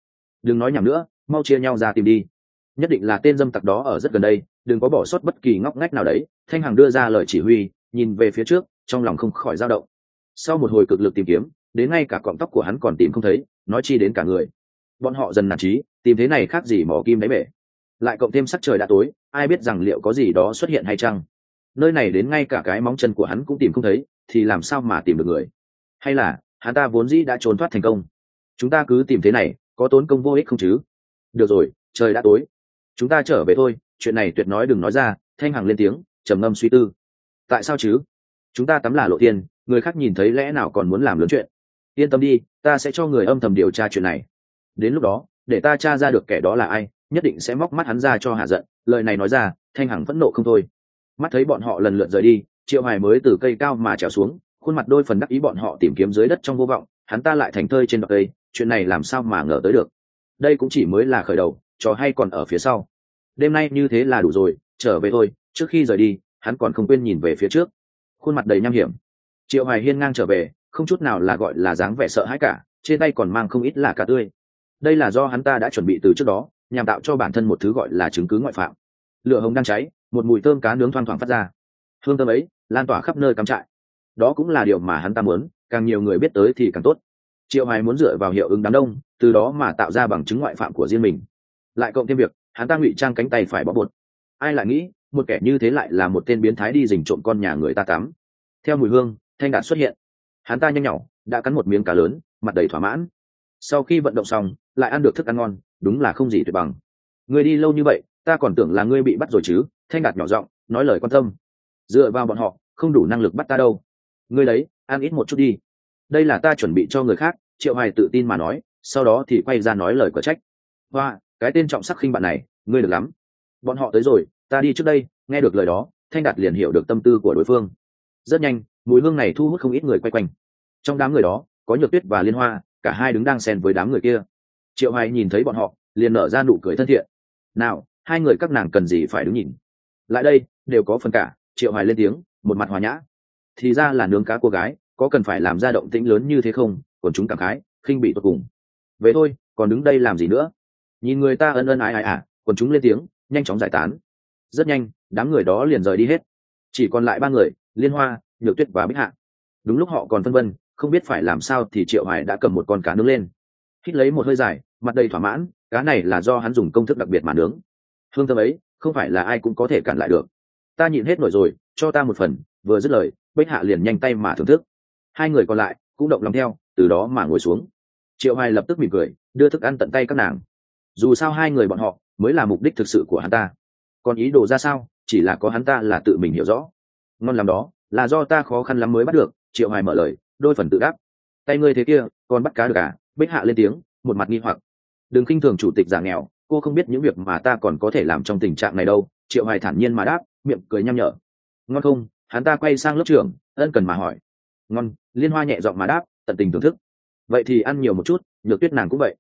Đừng nói nhầm nữa, mau chia nhau ra tìm đi. Nhất định là tên dâm tặc đó ở rất gần đây đừng có bỏ sót bất kỳ ngóc ngách nào đấy, thanh hằng đưa ra lời chỉ huy, nhìn về phía trước, trong lòng không khỏi dao động. Sau một hồi cực lực tìm kiếm, đến ngay cả cọng tóc của hắn còn tìm không thấy, nói chi đến cả người. Bọn họ dần nản trí, tìm thế này khác gì mỏ kim đáy bể. Lại cộng thêm sắc trời đã tối, ai biết rằng liệu có gì đó xuất hiện hay chăng. Nơi này đến ngay cả cái móng chân của hắn cũng tìm không thấy, thì làm sao mà tìm được người? Hay là, hắn ta vốn dĩ đã trốn thoát thành công? Chúng ta cứ tìm thế này, có tốn công vô ích không chứ? Được rồi, trời đã tối. Chúng ta trở về thôi chuyện này tuyệt nói đừng nói ra, thanh hằng lên tiếng, trầm ngâm suy tư. Tại sao chứ? Chúng ta tắm là lộ tiên, người khác nhìn thấy lẽ nào còn muốn làm lớn chuyện? Yên tâm đi, ta sẽ cho người âm thầm điều tra chuyện này. Đến lúc đó, để ta tra ra được kẻ đó là ai, nhất định sẽ móc mắt hắn ra cho hạ giận. Lời này nói ra, thanh hằng phẫn nộ không thôi. Mắt thấy bọn họ lần lượt rời đi, triệu hoài mới từ cây cao mà trèo xuống, khuôn mặt đôi phần đắc ý bọn họ tìm kiếm dưới đất trong vô vọng, hắn ta lại thành thơi trên đọt cây, chuyện này làm sao mà ngờ tới được? Đây cũng chỉ mới là khởi đầu, trò hay còn ở phía sau đêm nay như thế là đủ rồi, trở về thôi, trước khi rời đi, hắn còn không quên nhìn về phía trước. Khuôn mặt đầy nham hiểm. Triệu hoài hiên ngang trở về, không chút nào là gọi là dáng vẻ sợ hãi cả, trên tay còn mang không ít là cả tươi. Đây là do hắn ta đã chuẩn bị từ trước đó, nhằm tạo cho bản thân một thứ gọi là chứng cứ ngoại phạm. Lửa hồng đang cháy, một mùi thơm cá nướng thoang thoảng phát ra. Hương thơm ấy, lan tỏa khắp nơi cắm trại. Đó cũng là điều mà hắn ta muốn, càng nhiều người biết tới thì càng tốt. Triệu hoài muốn dựa vào hiệu ứng đám đông, từ đó mà tạo ra bằng chứng ngoại phạm của riêng mình. Lại cộng thêm việc hắn ta ngụy trang cánh tay phải bó bột. Ai lại nghĩ, một kẻ như thế lại là một tên biến thái đi dình trộm con nhà người ta tắm. Theo mùi hương, thanh đạt xuất hiện. Hắn ta nhanh nhỏ, đã cắn một miếng cá lớn, mặt đầy thỏa mãn. Sau khi vận động xong, lại ăn được thức ăn ngon, đúng là không gì tuyệt bằng. Người đi lâu như vậy, ta còn tưởng là ngươi bị bắt rồi chứ, thanh đạt nhỏ giọng, nói lời quan tâm. Dựa vào bọn họ, không đủ năng lực bắt ta đâu. Ngươi lấy ăn ít một chút đi. Đây là ta chuẩn bị cho người khác, triệu hoài tự tin mà nói, sau đó thì quay ra nói lời có trách. Hoa cái tên trọng sắc khinh bạn này, ngươi được lắm. Bọn họ tới rồi, ta đi trước đây, nghe được lời đó, thanh đạt liền hiểu được tâm tư của đối phương. Rất nhanh, mùi hương này thu hút không ít người quay quanh. Trong đám người đó, có nhược tuyết và liên hoa, cả hai đứng đang xen với đám người kia. Triệu hoài nhìn thấy bọn họ, liền nở ra nụ cười thân thiện. Nào, hai người các nàng cần gì phải đứng nhìn? Lại đây, đều có phần cả, triệu hoài lên tiếng, một mặt hòa nhã. Thì ra là nướng cá cô gái, có cần phải làm ra động tĩnh lớn như thế không? Còn chúng cảm khái, khinh bị tột cùng. Về thôi, còn đứng đây làm gì nữa? Nhìn người ta ân ân ái ái à quần chúng lên tiếng, nhanh chóng giải tán. Rất nhanh, đám người đó liền rời đi hết. Chỉ còn lại ba người, liên hoa, nhược tuyết và bích hạ. Đúng lúc họ còn phân vân, không biết phải làm sao thì triệu hoài đã cầm một con cá nướng lên. Hít lấy một hơi dài, mặt đầy thỏa mãn, cá này là do hắn dùng công thức đặc biệt mà nướng. Hương thơm ấy, không phải là ai cũng có thể cản lại được. Ta nhịn hết nổi rồi, cho ta một phần, vừa dứt lời, bích hạ liền nhanh tay mà thưởng thức. Hai người còn lại cũng động lòng theo, từ đó mà ngồi xuống. Triệu hoài lập tức mỉm cười, đưa thức ăn tận tay các nàng dù sao hai người bọn họ mới là mục đích thực sự của hắn ta. Còn ý đồ ra sao? Chỉ là có hắn ta là tự mình hiểu rõ. Ngon làm đó, là do ta khó khăn lắm mới bắt được, triệu hoài mở lời, đôi phần tự đáp. Tay ngươi thế kia, còn bắt cá được à? Bích hạ lên tiếng, một mặt nghi hoặc. Đừng khinh thường chủ tịch giả nghèo, cô không biết những việc mà ta còn có thể làm trong tình trạng này đâu. Triệu hoài thản nhiên mà đáp, miệng cười nhăm nhở. Ngon không? Hắn ta quay sang lớp trưởng, ân cần mà hỏi. Ngon, liên hoa nhẹ giọng mà đáp, tận tình thưởng thức. Vậy thì ăn nhiều một chút, nhược tuyết nàng cũng vậy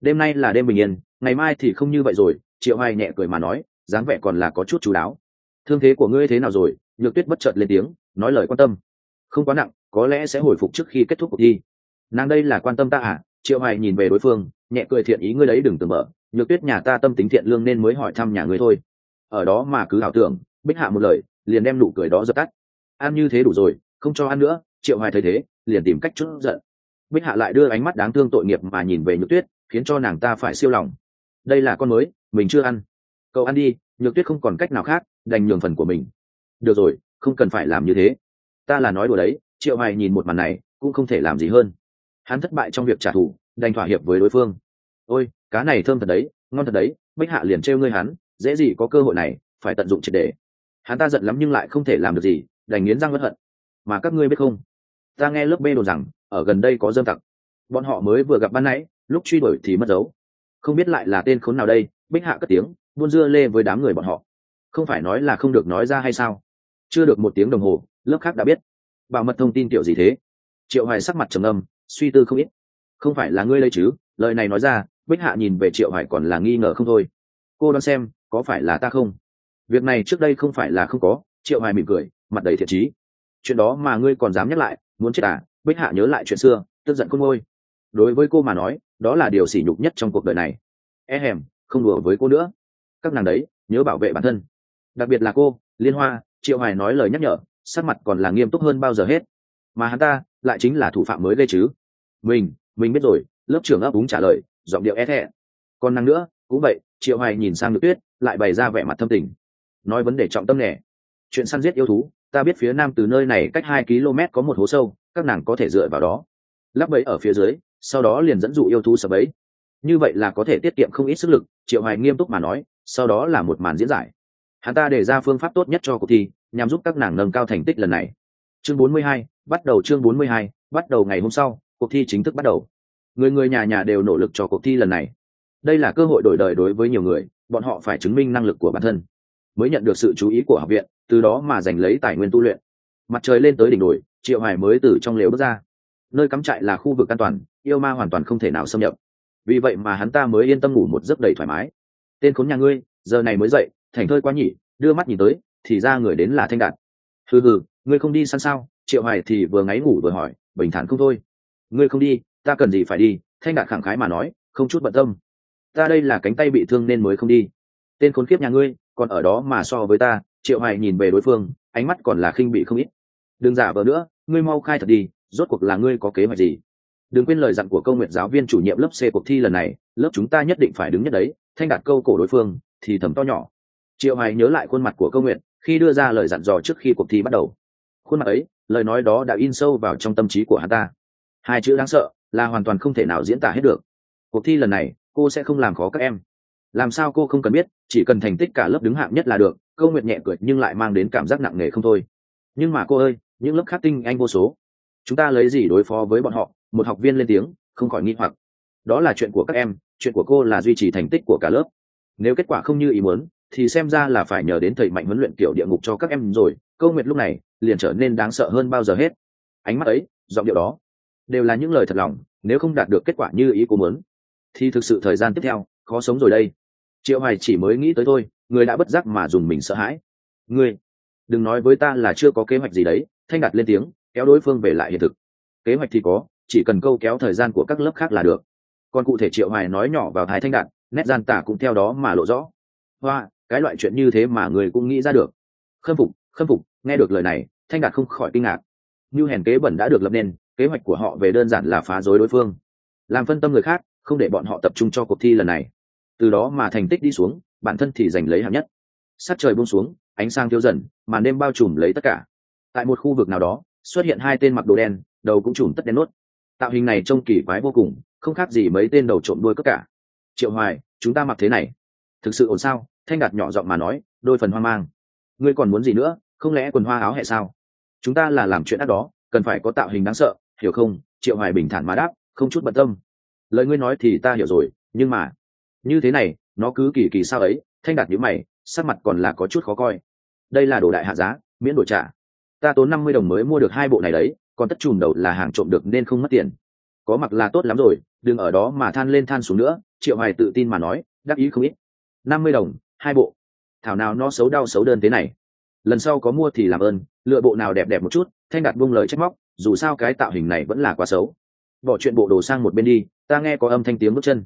đêm nay là đêm bình yên, ngày mai thì không như vậy rồi, triệu hoài nhẹ cười mà nói, dáng vẻ còn là có chút chú đáo. Thương thế của ngươi thế nào rồi? Nhược tuyết bất chợt lên tiếng, nói lời quan tâm. Không quá nặng, có lẽ sẽ hồi phục trước khi kết thúc cuộc thi. Nàng đây là quan tâm ta à? Triệu hoài nhìn về đối phương, nhẹ cười thiện ý, ngươi đấy đừng tưởng mở. Nhược tuyết nhà ta tâm tính thiện lương nên mới hỏi thăm nhà ngươi thôi. Ở đó mà cứ ảo tưởng, bích hạ một lời, liền đem nụ cười đó dập tắt. Ăn như thế đủ rồi, không cho ăn nữa. Triệu hoài thấy thế, liền tìm cách chút giận. Bích hạ lại đưa ánh mắt đáng thương tội nghiệp mà nhìn về nhược tuyết khiến cho nàng ta phải siêu lòng. Đây là con mới, mình chưa ăn. Cậu ăn đi, nhược tuyết không còn cách nào khác, đành nhường phần của mình. Được rồi, không cần phải làm như thế. Ta là nói đùa đấy, triệu hoài nhìn một màn này, cũng không thể làm gì hơn. Hắn thất bại trong việc trả thù, đành thỏa hiệp với đối phương. Ôi, cá này thơm thật đấy, ngon thật đấy, bích hạ liền trêu ngươi hắn, dễ gì có cơ hội này, phải tận dụng triệt để. Hắn ta giận lắm nhưng lại không thể làm được gì, đành nghiến răng bất hận. Mà các ngươi biết không? Ta nghe lớp b đồn rằng, ở gần đây có dâm tặc. Bọn họ mới vừa gặp ban nãy lúc truy đuổi thì mất dấu. Không biết lại là tên khốn nào đây, bích hạ cất tiếng, buôn dưa lê với đám người bọn họ. Không phải nói là không được nói ra hay sao? Chưa được một tiếng đồng hồ, lớp khác đã biết. Bảo mật thông tin kiểu gì thế? Triệu hoài sắc mặt trầm âm suy tư không ít. Không phải là ngươi lấy chứ, lời này nói ra, bích hạ nhìn về triệu hoài còn là nghi ngờ không thôi. Cô đoán xem, có phải là ta không? Việc này trước đây không phải là không có, triệu hoài mỉm cười, mặt đầy thiện trí. Chuyện đó mà ngươi còn dám nhắc lại, muốn chết à? Bích hạ nhớ lại chuyện xưa, tức giận khôn ngôi đối với cô mà nói đó là điều sỉ nhục nhất trong cuộc đời này. E hèm, không đùa với cô nữa. Các nàng đấy, nhớ bảo vệ bản thân. Đặc biệt là cô, liên hoa, triệu hoài nói lời nhắc nhở, sắc mặt còn là nghiêm túc hơn bao giờ hết. Mà hắn ta, lại chính là thủ phạm mới gây chứ. Mình mình biết rồi, lớp trưởng ấp úng trả lời, giọng điệu e thẹn. Còn năng nữa, cũng vậy, triệu hoài nhìn sang nước tuyết, lại bày ra vẻ mặt thâm tình. Nói vấn đề trọng tâm nè. chuyện săn giết yêu thú, ta biết phía nam từ nơi này cách hai km có một hố sâu, các nàng có thể dựa vào đó. Lắp bẫy ở phía dưới sau đó liền dẫn dụ yêu thú sập ấy như vậy là có thể tiết kiệm không ít sức lực triệu hoài nghiêm túc mà nói sau đó là một màn diễn giải. Hắn ta đề ra phương pháp tốt nhất cho cuộc thi nhằm giúp các nàng nâng cao thành tích lần này. Chương 42, bắt đầu chương 42, bắt đầu ngày hôm sau cuộc thi chính thức bắt đầu. Người người nhà nhà đều nỗ lực cho cuộc thi lần này. Đây là cơ hội đổi đời đối với nhiều người bọn họ phải chứng minh năng lực của bản thân. Mới nhận được sự chú ý của học viện từ đó mà giành lấy tài nguyên tu luyện. Mặt trời lên tới đỉnh đồi triệu hải mới từ trong lều bước ra nơi cắm trại là khu vực an toàn, yêu ma hoàn toàn không thể nào xâm nhập. Vì vậy mà hắn ta mới yên tâm ngủ một giấc đầy thoải mái. Tên khốn nhà ngươi, giờ này mới dậy, thành thơi quá nhỉ, đưa mắt nhìn tới, thì ra người đến là thanh đạt. Hừ hừ, ngươi không đi săn sao? Triệu hoài thì vừa ngáy ngủ vừa hỏi, bình thản không thôi. Ngươi không đi, ta cần gì phải đi? Thanh đạt khẳng khái mà nói, không chút bận tâm. Ta đây là cánh tay bị thương nên mới không đi. Tên khốn kiếp nhà ngươi, còn ở đó mà so với ta, triệu hoài nhìn về đối phương, ánh mắt còn là khinh bị không ít. Đừng giả vờ nữa, ngươi mau khai thật đi rốt cuộc là ngươi có kế hoạch gì? Đừng quên lời dặn của câu nguyện giáo viên chủ nhiệm lớp c cuộc thi lần này, lớp chúng ta nhất định phải đứng nhất đấy, thanh đạt câu cổ đối phương, thì thầm to nhỏ. Triệu hoài nhớ lại khuôn mặt của câu nguyện khi đưa ra lời dặn dò trước khi cuộc thi bắt đầu. Khuôn mặt ấy, lời nói đó đã in sâu vào trong tâm trí của hắn ta. Hai chữ đáng sợ là hoàn toàn không thể nào diễn tả hết được. Cuộc thi lần này, cô sẽ không làm khó các em. Làm sao cô không cần biết, chỉ cần thành tích cả lớp đứng hạng nhất là được, câu nguyện nhẹ cười nhưng lại mang đến cảm giác nặng nề không thôi. Nhưng mà cô ơi, những lớp khác tinh anh vô số chúng ta lấy gì đối phó với bọn họ? Một học viên lên tiếng, không khỏi nghi hoặc. Đó là chuyện của các em, chuyện của cô là duy trì thành tích của cả lớp. Nếu kết quả không như ý muốn, thì xem ra là phải nhờ đến thầy mạnh huấn luyện kiểu địa ngục cho các em rồi. Câu nguyệt lúc này, liền trở nên đáng sợ hơn bao giờ hết. Ánh mắt ấy, giọng điệu đó, đều là những lời thật lòng, nếu không đạt được kết quả như ý cô muốn, thì thực sự thời gian tiếp theo, khó sống rồi đây. Triệu hoài chỉ mới nghĩ tới thôi, người đã bất giác mà dùng mình sợ hãi. Ngươi, đừng nói với ta là chưa có kế hoạch gì đấy, thanh đạt lên tiếng kéo đối phương về lại hiện thực. Kế hoạch thì có, chỉ cần câu kéo thời gian của các lớp khác là được. Còn cụ thể triệu hoài nói nhỏ vào thái thanh đạt, nét gian tả cũng theo đó mà lộ rõ. Hoa, cái loại chuyện như thế mà người cũng nghĩ ra được. Khâm phục khâm phục, nghe được lời này, thanh đạt không khỏi kinh ngạc. Như hèn kế bẩn đã được lập nên, kế hoạch của họ về đơn giản là phá rối đối phương. Làm phân tâm người khác, không để bọn họ tập trung cho cuộc thi lần này. Từ đó mà thành tích đi xuống, bản thân thì giành lấy hạng nhất. Sát trời buông xuống, ánh sáng thiếu dần, màn đêm bao trùm lấy tất cả. Tại một khu vực nào đó xuất hiện hai tên mặc đồ đen, đầu cũng trùm tất đen nốt. Tạo hình này trông kỳ quái vô cùng, không khác gì mấy tên đầu trộm đuôi cất cả. Triệu hoài, chúng ta mặc thế này. Thực sự ổn sao? Thanh đạt nhỏ giọng mà nói, đôi phần hoang mang. Ngươi còn muốn gì nữa? Không lẽ quần hoa áo hệ sao? Chúng ta là làm chuyện ác đó, cần phải có tạo hình đáng sợ, hiểu không? Triệu hoài bình thản mà đáp, không chút bận tâm. Lời ngươi nói thì ta hiểu rồi, nhưng mà, như thế này, nó cứ kỳ kỳ sao ấy? Thanh đạt nhíu mày, sắc mặt còn là có chút khó coi. Đây là đồ đại hạ giá, miễn đổi trả ta tốn năm mươi đồng mới mua được hai bộ này đấy, còn tất chùm đầu là hàng trộm được nên không mất tiền. Có mặc là tốt lắm rồi, đừng ở đó mà than lên than xuống nữa, triệu hoài tự tin mà nói, đắc ý không ít. Năm mươi đồng, hai bộ. Thảo nào nó xấu đau xấu đơn thế này. Lần sau có mua thì làm ơn, lựa bộ nào đẹp đẹp một chút, thanh đạt buông lời trách móc, dù sao cái tạo hình này vẫn là quá xấu. Bỏ chuyện bộ đồ sang một bên đi, ta nghe có âm thanh tiếng bước chân.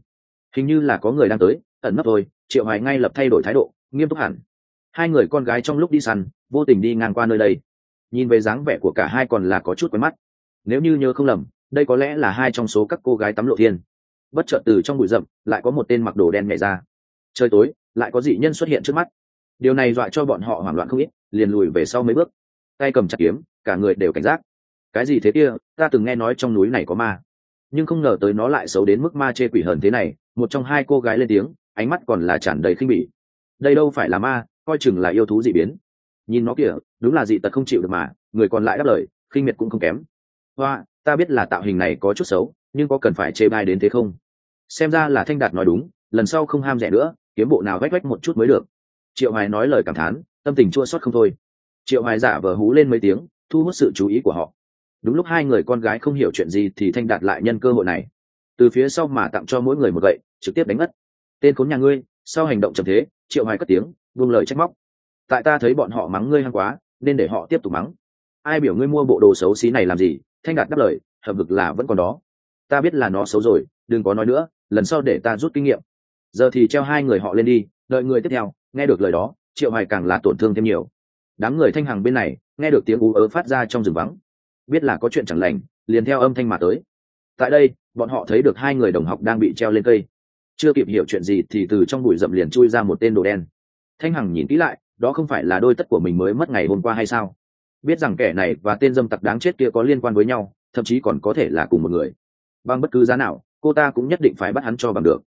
Hình như là có người đang tới, ẩn nấp rồi triệu hoài ngay lập thay đổi thái độ, nghiêm túc hẳn. Hai người con gái trong lúc đi săn, vô tình đi ngang qua nơi đây nhìn về dáng vẻ của cả hai còn là có chút quen mắt. Nếu như nhớ không lầm, đây có lẽ là hai trong số các cô gái tắm lộ thiên. Bất chợt từ trong bụi rậm, lại có một tên mặc đồ đen nhảy ra. Trời tối, lại có dị nhân xuất hiện trước mắt. Điều này dọa cho bọn họ hoảng loạn không ít, liền lùi về sau mấy bước. Tay cầm chặt kiếm, cả người đều cảnh giác. Cái gì thế kia, ta từng nghe nói trong núi này có ma. Nhưng không ngờ tới nó lại xấu đến mức ma chê quỷ hờn thế này, một trong hai cô gái lên tiếng, ánh mắt còn là tràn đầy khinh bỉ. Đây đâu phải là ma, coi chừng là yêu thú dị biến nhìn nó kìa, đúng là dị tật không chịu được mà, người còn lại đáp lời, khinh miệt cũng không kém. Hoa, ta biết là tạo hình này có chút xấu, nhưng có cần phải chê bai đến thế không? Xem ra là thanh đạt nói đúng, lần sau không ham rẻ nữa, kiếm bộ nào vách vách một chút mới được. Triệu hoài nói lời cảm thán, tâm tình chua xót không thôi. Triệu hoài giả vờ hú lên mấy tiếng, thu hút sự chú ý của họ. Đúng lúc hai người con gái không hiểu chuyện gì thì thanh đạt lại nhân cơ hội này. Từ phía sau mà tặng cho mỗi người một gậy, trực tiếp đánh mất tên khốn nhà ngươi sau hành động chậm thế? Triệu hoài cất tiếng, buông lời trách móc tại ta thấy bọn họ mắng ngươi hăng quá, nên để họ tiếp tục mắng. Ai biểu ngươi mua bộ đồ xấu xí này làm gì? Thanh đạt đáp lời, hợp vực là vẫn còn đó. Ta biết là nó xấu rồi, đừng có nói nữa, lần sau để ta rút kinh nghiệm. Giờ thì treo hai người họ lên đi, đợi người tiếp theo, nghe được lời đó, triệu hoài càng là tổn thương thêm nhiều. Đám người thanh hằng bên này, nghe được tiếng ú ớ phát ra trong rừng vắng. Biết là có chuyện chẳng lành, liền theo âm thanh mà tới. Tại đây, bọn họ thấy được hai người đồng học đang bị treo lên cây. Chưa kịp hiểu chuyện gì thì từ trong bụi rậm liền chui ra một tên đồ đen. Thanh hằng nhìn kỹ lại đó không phải là đôi tất của mình mới mất ngày hôm qua hay sao? Biết rằng kẻ này và tên dâm tặc đáng chết kia có liên quan với nhau, thậm chí còn có thể là cùng một người. Bằng bất cứ giá nào, cô ta cũng nhất định phải bắt hắn cho bằng được.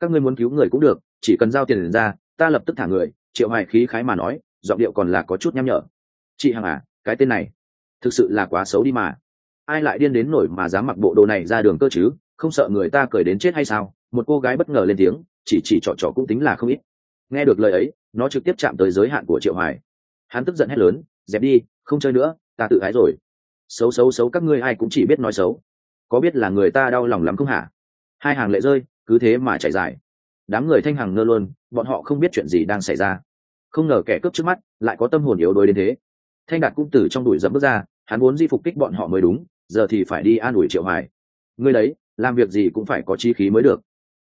Các ngươi muốn cứu người cũng được, chỉ cần giao tiền ra, ta lập tức thả người, triệu hoài khí khái mà nói, giọng điệu còn là có chút nhăm nhở. Chị hằng à cái tên này, thực sự là quá xấu đi mà. Ai lại điên đến nổi mà dám mặc bộ đồ này ra đường cơ chứ, không sợ người ta cười đến chết hay sao? Một cô gái bất ngờ lên tiếng, chỉ chỉ trọ trọ cũng tính là không ít. Nghe được lời ấy nó trực tiếp chạm tới giới hạn của triệu hoài. Hắn tức giận hét lớn, dẹp đi, không chơi nữa, ta tự ái rồi. Xấu xấu xấu, các ngươi ai cũng chỉ biết nói xấu. Có biết là người ta đau lòng lắm không hả? Hai hàng lệ rơi, cứ thế mà chạy dài. Đám người thanh hằng ngơ luôn, bọn họ không biết chuyện gì đang xảy ra. Không ngờ kẻ cướp trước mắt lại có tâm hồn yếu đuối đến thế. Thanh đạt cũng từ trong đuổi dẫm bước ra, hắn muốn di phục kích bọn họ mới đúng, giờ thì phải đi an ủi triệu hoài. Ngươi đấy, làm việc gì cũng phải có chi khí mới được.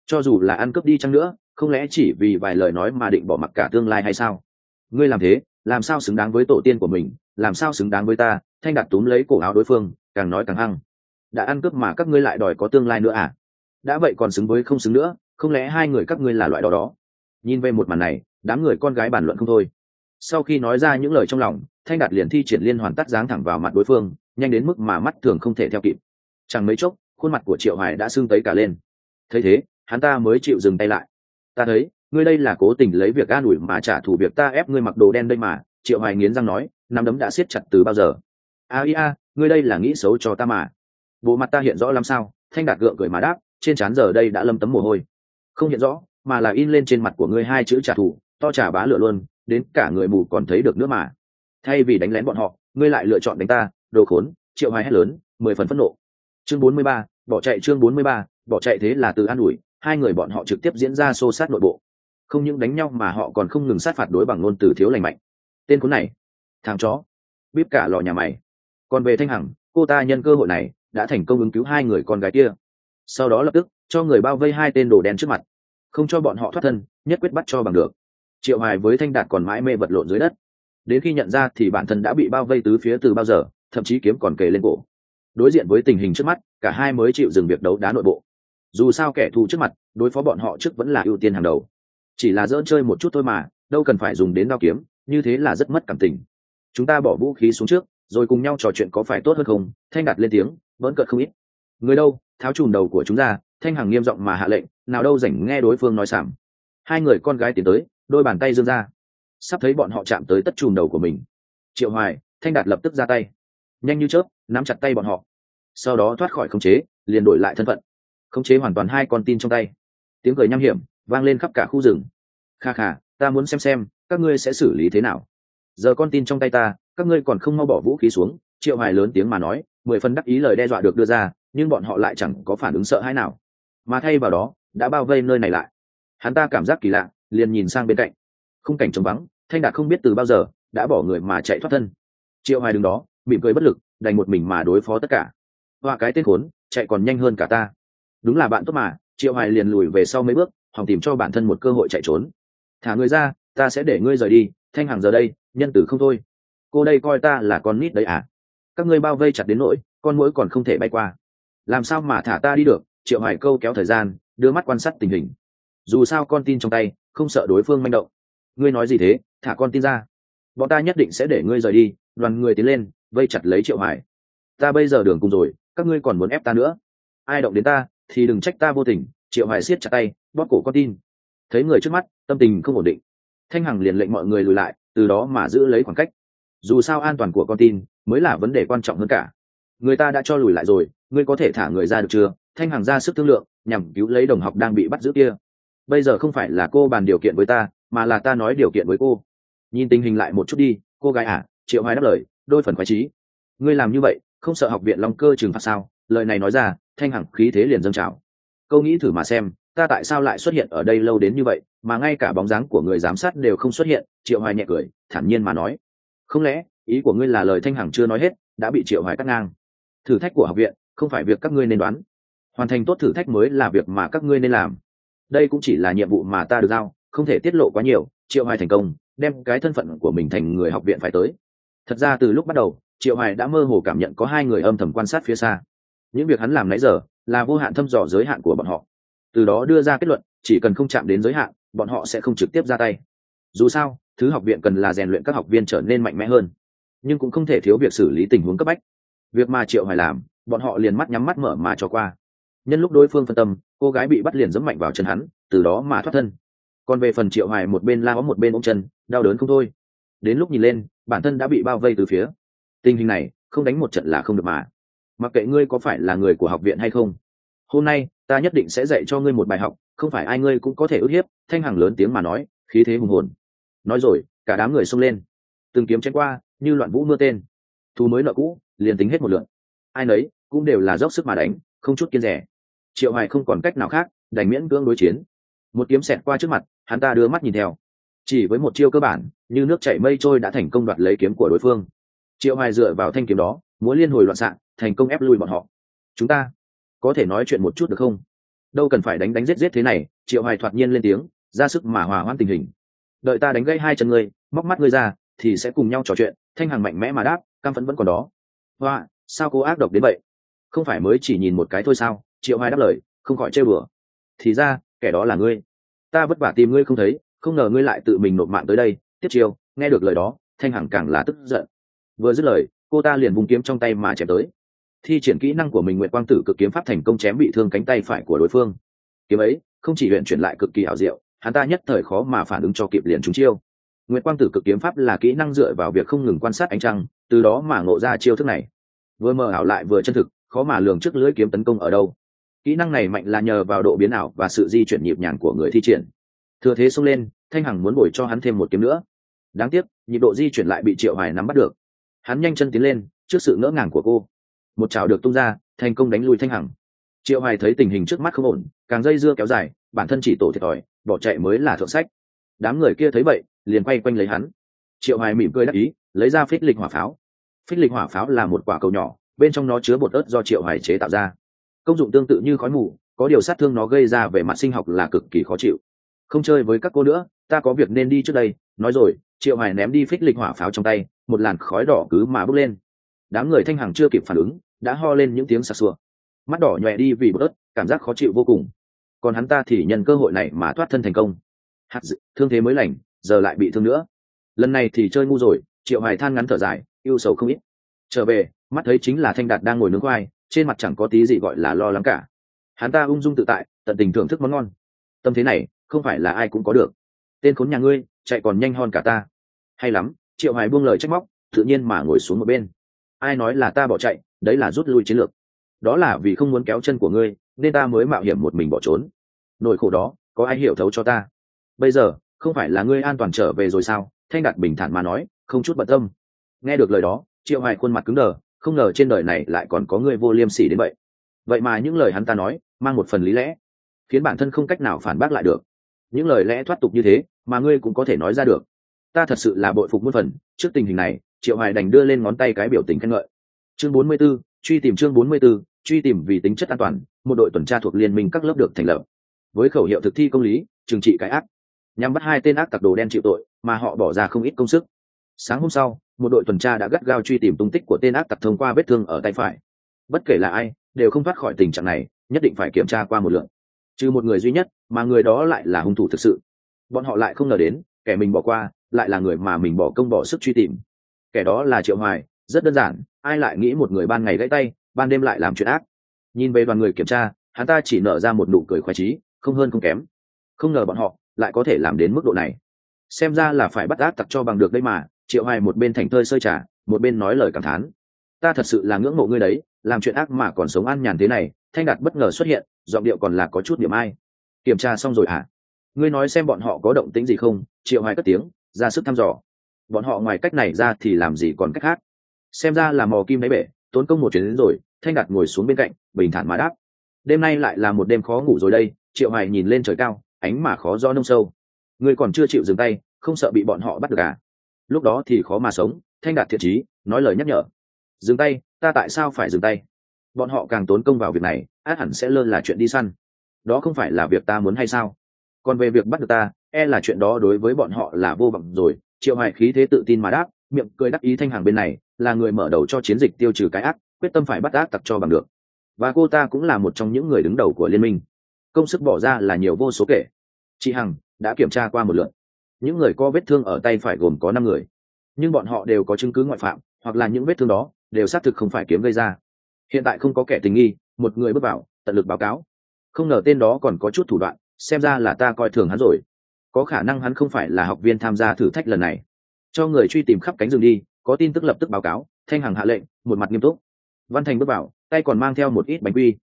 Cho dù là ăn cướp đi chăng nữa không lẽ chỉ vì vài lời nói mà định bỏ mặc cả tương lai hay sao? Ngươi làm thế, làm sao xứng đáng với tổ tiên của mình, làm sao xứng đáng với ta, thanh đạt túm lấy cổ áo đối phương, càng nói càng hăng. Đã ăn cướp mà các ngươi lại đòi có tương lai nữa à? Đã vậy còn xứng với không xứng nữa, không lẽ hai người các ngươi là loại đó đó? Nhìn về một màn này, đám người con gái bàn luận không thôi. Sau khi nói ra những lời trong lòng, thanh đạt liền thi triển liên hoàn tắt dáng thẳng vào mặt đối phương, nhanh đến mức mà mắt thường không thể theo kịp. Chẳng mấy chốc, khuôn mặt của triệu hoài đã sưng tấy cả lên. Thấy thế, hắn ta mới chịu dừng tay lại ta thấy, ngươi đây là cố tình lấy việc an ủi mà trả thù việc ta ép ngươi mặc đồ đen đây mà, triệu hoài nghiến răng nói, nắm đấm đã siết chặt từ bao giờ? A ia ngươi đây là nghĩ xấu cho ta mà. Bộ mặt ta hiện rõ làm sao? Thanh đạt gượng cười mà đáp, trên trán giờ đây đã lâm tấm mồ hôi. Không hiện rõ, mà là in lên trên mặt của ngươi hai chữ trả thù, to trả bá lửa luôn, đến cả người mù còn thấy được nữa mà. Thay vì đánh lén bọn họ, ngươi lại lựa chọn đánh ta, đồ khốn, triệu hoài hét lớn, mười phần phẫn nộ. Chương bốn mươi ba, bỏ chạy chương bốn mươi ba, bỏ chạy thế là từ an ủi hai người bọn họ trực tiếp diễn ra xô sát nội bộ. Không những đánh nhau mà họ còn không ngừng sát phạt đối bằng ngôn từ thiếu lành mạnh. Tên cuốn này, thằng chó, bíp cả lò nhà mày. Còn về thanh hằng, cô ta nhân cơ hội này đã thành công ứng cứu hai người con gái kia. Sau đó lập tức, cho người bao vây hai tên đồ đen trước mặt. Không cho bọn họ thoát thân, nhất quyết bắt cho bằng được. Triệu hoài với thanh đạt còn mãi mê vật lộn dưới đất. Đến khi nhận ra thì bản thân đã bị bao vây tứ phía từ bao giờ, thậm chí kiếm còn kề lên cổ. Đối diện với tình hình trước mắt, cả hai mới chịu dừng việc đấu đá nội bộ dù sao kẻ thù trước mặt, đối phó bọn họ trước vẫn là ưu tiên hàng đầu. Chỉ là dỡ chơi một chút thôi mà, đâu cần phải dùng đến đao kiếm, như thế là rất mất cảm tình. Chúng ta bỏ vũ khí xuống trước, rồi cùng nhau trò chuyện có phải tốt hơn không? Thanh đạt lên tiếng, vẫn cợt không ít. Người đâu? Tháo chùm đầu của chúng ra, thanh hằng nghiêm giọng mà hạ lệnh, nào đâu rảnh nghe đối phương nói sảm. Hai người con gái tiến tới, đôi bàn tay dương ra. Sắp thấy bọn họ chạm tới tất chùm đầu của mình. Triệu hoài, thanh đạt lập tức ra tay. Nhanh như chớp, nắm chặt tay bọn họ. Sau đó thoát khỏi khống chế, liền đổi lại thân phận khống chế hoàn toàn hai con tin trong tay. Tiếng cười nham hiểm vang lên khắp cả khu rừng. Kha kha, ta muốn xem xem, các ngươi sẽ xử lý thế nào? Giờ con tin trong tay ta, các ngươi còn không mau bỏ vũ khí xuống, triệu hoài lớn tiếng mà nói, mười phần đắc ý lời đe dọa được đưa ra, nhưng bọn họ lại chẳng có phản ứng sợ hãi nào. Mà thay vào đó, đã bao vây nơi này lại. Hắn ta cảm giác kỳ lạ, liền nhìn sang bên cạnh. Khung cảnh trống vắng, thanh đạt không biết từ bao giờ đã bỏ người mà chạy thoát thân. Triệu hoài đứng đó, mỉm cười bất lực, đành một mình mà đối phó tất cả. Hoa cái tên khốn, chạy còn nhanh hơn cả ta đúng là bạn tốt mà, triệu hoài liền lùi về sau mấy bước, hòng tìm cho bản thân một cơ hội chạy trốn. Thả người ra, ta sẽ để ngươi rời đi, thanh hàng giờ đây, nhân tử không thôi. Cô đây coi ta là con nít đấy à? Các ngươi bao vây chặt đến nỗi, con mũi còn không thể bay qua. Làm sao mà thả ta đi được? Triệu hoài câu kéo thời gian, đưa mắt quan sát tình hình. Dù sao con tin trong tay, không sợ đối phương manh động. Ngươi nói gì thế? Thả con tin ra. Bọn ta nhất định sẽ để ngươi rời đi. Đoàn người tiến lên, vây chặt lấy triệu hoài. Ta bây giờ đường cùng rồi, các ngươi còn muốn ép ta nữa? Ai động đến ta? Thì đừng trách ta vô tình, triệu hoài siết chặt tay, bóp cổ con tin. Thấy người trước mắt, tâm tình không ổn định. Thanh hằng liền lệnh mọi người lùi lại, từ đó mà giữ lấy khoảng cách. Dù sao an toàn của con tin mới là vấn đề quan trọng hơn cả. Người ta đã cho lùi lại rồi, ngươi có thể thả người ra được chưa? Thanh hằng ra sức thương lượng, nhằm cứu lấy đồng học đang bị bắt giữ kia. Bây giờ không phải là cô bàn điều kiện với ta, mà là ta nói điều kiện với cô. Nhìn tình hình lại một chút đi, cô gái à triệu hoài đáp lời, đôi phần khoái trí ngươi làm như vậy, không sợ học viện long cơ trừng phạt sao? Lời này nói ra thanh hằng khí thế liền dâng trào. Câu nghĩ thử mà xem, ta tại sao lại xuất hiện ở đây lâu đến như vậy, mà ngay cả bóng dáng của người giám sát đều không xuất hiện, triệu hoài nhẹ cười, thản nhiên mà nói. Không lẽ, ý của ngươi là lời thanh hằng chưa nói hết, đã bị triệu hoài cắt ngang? Thử thách của học viện, không phải việc các ngươi nên đoán. Hoàn thành tốt thử thách mới là việc mà các ngươi nên làm. Đây cũng chỉ là nhiệm vụ mà ta được giao, không thể tiết lộ quá nhiều, triệu hoài thành công, đem cái thân phận của mình thành người học viện phải tới. Thật ra từ lúc bắt đầu, triệu hoài đã mơ hồ cảm nhận có hai người âm thầm quan sát phía xa những việc hắn làm nãy giờ là vô hạn thăm dò giới hạn của bọn họ. Từ đó đưa ra kết luận, chỉ cần không chạm đến giới hạn, bọn họ sẽ không trực tiếp ra tay. Dù sao, thứ học viện cần là rèn luyện các học viên trở nên mạnh mẽ hơn, nhưng cũng không thể thiếu việc xử lý tình huống cấp bách. Việc mà triệu hoài làm, bọn họ liền mắt nhắm mắt mở mà cho qua. Nhân lúc đối phương phân tâm, cô gái bị bắt liền dẫm mạnh vào chân hắn, từ đó mà thoát thân. Còn về phần triệu hoài một bên lao một bên ôm chân, đau đớn không thôi. Đến lúc nhìn lên, bản thân đã bị bao vây từ phía. Tình hình này, không đánh một trận là không được mà mặc kệ ngươi có phải là người của học viện hay không, hôm nay ta nhất định sẽ dạy cho ngươi một bài học, không phải ai ngươi cũng có thể ức hiếp, thanh hằng lớn tiếng mà nói, khí thế hùng hồn. Nói rồi, cả đám người xông lên. Từng kiếm chém qua, như loạn vũ mưa tên. Thu mới nợ cũ, liền tính hết một lượn ai nấy cũng đều là dốc sức mà đánh, không chút kiên rẻ. Triệu hoài không còn cách nào khác, đành miễn cưỡng đối chiến. Một kiếm xẹt qua trước mặt, hắn ta đưa mắt nhìn theo. Chỉ với một chiêu cơ bản, như nước chảy mây trôi đã thành công đoạt lấy kiếm của đối phương. Triệu hoài dựa vào thanh kiếm đó muốn liên hồi loạn xạ thành công ép lui bọn họ. Chúng ta có thể nói chuyện một chút được không? Đâu cần phải đánh đánh giết giết thế này, triệu hoài thoạt nhiên lên tiếng, ra sức mà hòa hoãn tình hình. Đợi ta đánh gãy hai chân ngươi, móc mắt ngươi ra, thì sẽ cùng nhau trò chuyện, thanh hằng mạnh mẽ mà đáp cam phẫn vẫn còn đó. Hoa, sao cô ác độc đến vậy? Không phải mới chỉ nhìn một cái thôi sao? Triệu hoài đáp lời, không khỏi trêu bừa thì ra, kẻ đó là ngươi. Ta vất vả tìm ngươi không thấy, không ngờ ngươi lại tự mình nộp mạng tới đây. Tiếp chiêu, nghe được lời đó, thanh hằng càng là tức giận. Vừa dứt lời, cô ta liền vùng kiếm trong tay mà chém tới thi triển kỹ năng của mình nguyện quang tử cực kiếm pháp thành công chém bị thương cánh tay phải của đối phương. Kiếm ấy không chỉ luyện chuyển lại cực kỳ ảo diệu, hắn ta nhất thời khó mà phản ứng cho kịp liền chúng chiêu. Nguyện quang tử cực kiếm pháp là kỹ năng dựa vào việc không ngừng quan sát ánh trăng, từ đó mà ngộ ra chiêu thức này. Vừa mờ ảo lại vừa chân thực, khó mà lường trước lưỡi kiếm tấn công ở đâu. Kỹ năng này mạnh là nhờ vào độ biến ảo và sự di chuyển nhịp nhàng của người thi triển. Thừa thế xông lên, thanh hằng muốn bồi cho hắn thêm một kiếm nữa. Đáng tiếc, nhịp độ di chuyển lại bị triệu hoài nắm bắt được. Hắn nhanh chân tiến lên, trước sự ngỡ ngàng của cô một chảo được tung ra, thành công đánh lui thanh hằng. Triệu hoài thấy tình hình trước mắt không ổn, càng dây dưa kéo dài, bản thân chỉ tổ thiệt thòi, bỏ chạy mới là thượng sách. Đám người kia thấy vậy, liền quay quanh lấy hắn. Triệu hoài mỉm cười đắc ý, lấy ra phích lịch hỏa pháo. Phích lịch hỏa pháo là một quả cầu nhỏ, bên trong nó chứa bột ớt do triệu hoài chế tạo ra. Công dụng tương tự như khói mù, có điều sát thương nó gây ra về mặt sinh học là cực kỳ khó chịu. Không chơi với các cô nữa, ta có việc nên đi trước đây, nói rồi, triệu hoài ném đi phích lịch hỏa pháo trong tay, một làn khói đỏ cứ mà bốc lên. Đám người thanh hằng chưa kịp phản ứng đã ho lên những tiếng sặc sụa. Mắt đỏ nhòe đi vì bớt cảm giác khó chịu vô cùng. Còn hắn ta thì nhận cơ hội này mà thoát thân thành công. Hạt dự, thương thế mới lành giờ lại bị thương nữa. Lần này thì chơi ngu rồi triệu hoài than ngắn thở dài yêu sầu không ít. Trở về mắt thấy chính là thanh đạt đang ngồi nướng khoai trên mặt chẳng có tí gì gọi là lo lắng cả. Hắn ta ung dung tự tại tận tình thưởng thức món ngon. Tâm thế này không phải là ai cũng có được. Tên khốn nhà ngươi chạy còn nhanh hơn cả ta. Hay lắm triệu hoài buông lời trách móc tự nhiên mà ngồi xuống một bên. Ai nói là ta bỏ chạy đấy là rút lui chiến lược. Đó là vì không muốn kéo chân của ngươi, nên ta mới mạo hiểm một mình bỏ trốn. Nỗi khổ đó, có ai hiểu thấu cho ta? Bây giờ, không phải là ngươi an toàn trở về rồi sao? Thanh đạt bình thản mà nói, không chút bận tâm. Nghe được lời đó, triệu hoài khuôn mặt cứng đờ, không ngờ trên đời này lại còn có người vô liêm sỉ đến vậy. Vậy mà những lời hắn ta nói, mang một phần lý lẽ, khiến bản thân không cách nào phản bác lại được. Những lời lẽ thoát tục như thế, mà ngươi cũng có thể nói ra được. Ta thật sự là bội phục muôn phần. Trước tình hình này, triệu hoài đành đưa lên ngón tay cái biểu tình khen ngợi chương 44, truy tìm chương 44, truy tìm vì tính chất an toàn một đội tuần tra thuộc liên minh các lớp được thành lập. Với khẩu hiệu thực thi công lý trừng trị cái ác. Nhằm bắt hai tên ác tặc đồ đen chịu tội mà họ bỏ ra không ít công sức. Sáng hôm sau một đội tuần tra đã gắt gao truy tìm tung tích của tên ác tặc thông qua vết thương ở tay phải. Bất kể là ai đều không thoát khỏi tình trạng này nhất định phải kiểm tra qua một lượng trừ một người duy nhất mà người đó lại là hung thủ thực sự. Bọn họ lại không ngờ đến kẻ mình bỏ qua lại là người mà mình bỏ công bỏ sức truy tìm. Kẻ đó là triệu hoài rất đơn giản, ai lại nghĩ một người ban ngày gãy tay, ban đêm lại làm chuyện ác? Nhìn về đoàn người kiểm tra, hắn ta chỉ nở ra một nụ cười khoái trí không hơn không kém. Không ngờ bọn họ lại có thể làm đến mức độ này. Xem ra là phải bắt ác tặc cho bằng được đây mà, triệu hoài một bên thành thơi sơi trà, một bên nói lời cảm thán. Ta thật sự là ngưỡng mộ ngươi đấy, làm chuyện ác mà còn sống an nhàn thế này, thanh đạt bất ngờ xuất hiện, giọng điệu còn là có chút điểm ai. Kiểm tra xong rồi hả? Ngươi nói xem bọn họ có động tĩnh gì không? Triệu hoài cất tiếng, ra sức thăm dò. Bọn họ ngoài cách này ra thì làm gì còn cách khác? Xem ra là mò kim đáy bể, tốn công một chuyến đến rồi, thanh đạt ngồi xuống bên cạnh, bình thản mà đáp. Đêm nay lại là một đêm khó ngủ rồi đây, triệu hoài nhìn lên trời cao, ánh mà khó do nông sâu. Người còn chưa chịu dừng tay, không sợ bị bọn họ bắt được à? Lúc đó thì khó mà sống, thanh đạt thiện trí, nói lời nhắc nhở. Dừng tay, ta tại sao phải dừng tay? Bọn họ càng tốn công vào việc này, át hẳn sẽ lơ là chuyện đi săn. Đó không phải là việc ta muốn hay sao? Còn về việc bắt được ta e là chuyện đó đối với bọn họ là vô vọng rồi. Triệu hoài khí thế tự tin mà đáp miệng cười đắc ý thanh hàng bên này, là người mở đầu cho chiến dịch tiêu trừ cái ác, quyết tâm phải bắt ác tặc cho bằng được. Và cô ta cũng là một trong những người đứng đầu của liên minh. Công sức bỏ ra là nhiều vô số kể. Chị hằng đã kiểm tra qua một lượt. Những người có vết thương ở tay phải gồm có năm người. Nhưng bọn họ đều có chứng cứ ngoại phạm, hoặc là những vết thương đó đều xác thực không phải kiếm gây ra. Hiện tại không có kẻ tình nghi, một người bước vào, tận lực báo cáo. Không ngờ tên đó còn có chút thủ đoạn, xem ra là ta coi thường hắn rồi. Có khả năng hắn không phải là học viên tham gia thử thách lần này cho người truy tìm khắp cánh rừng đi có tin tức lập tức báo cáo thanh hằng hạ lệnh một mặt nghiêm túc. Văn thành bước vào tay còn mang theo một ít bánh quy.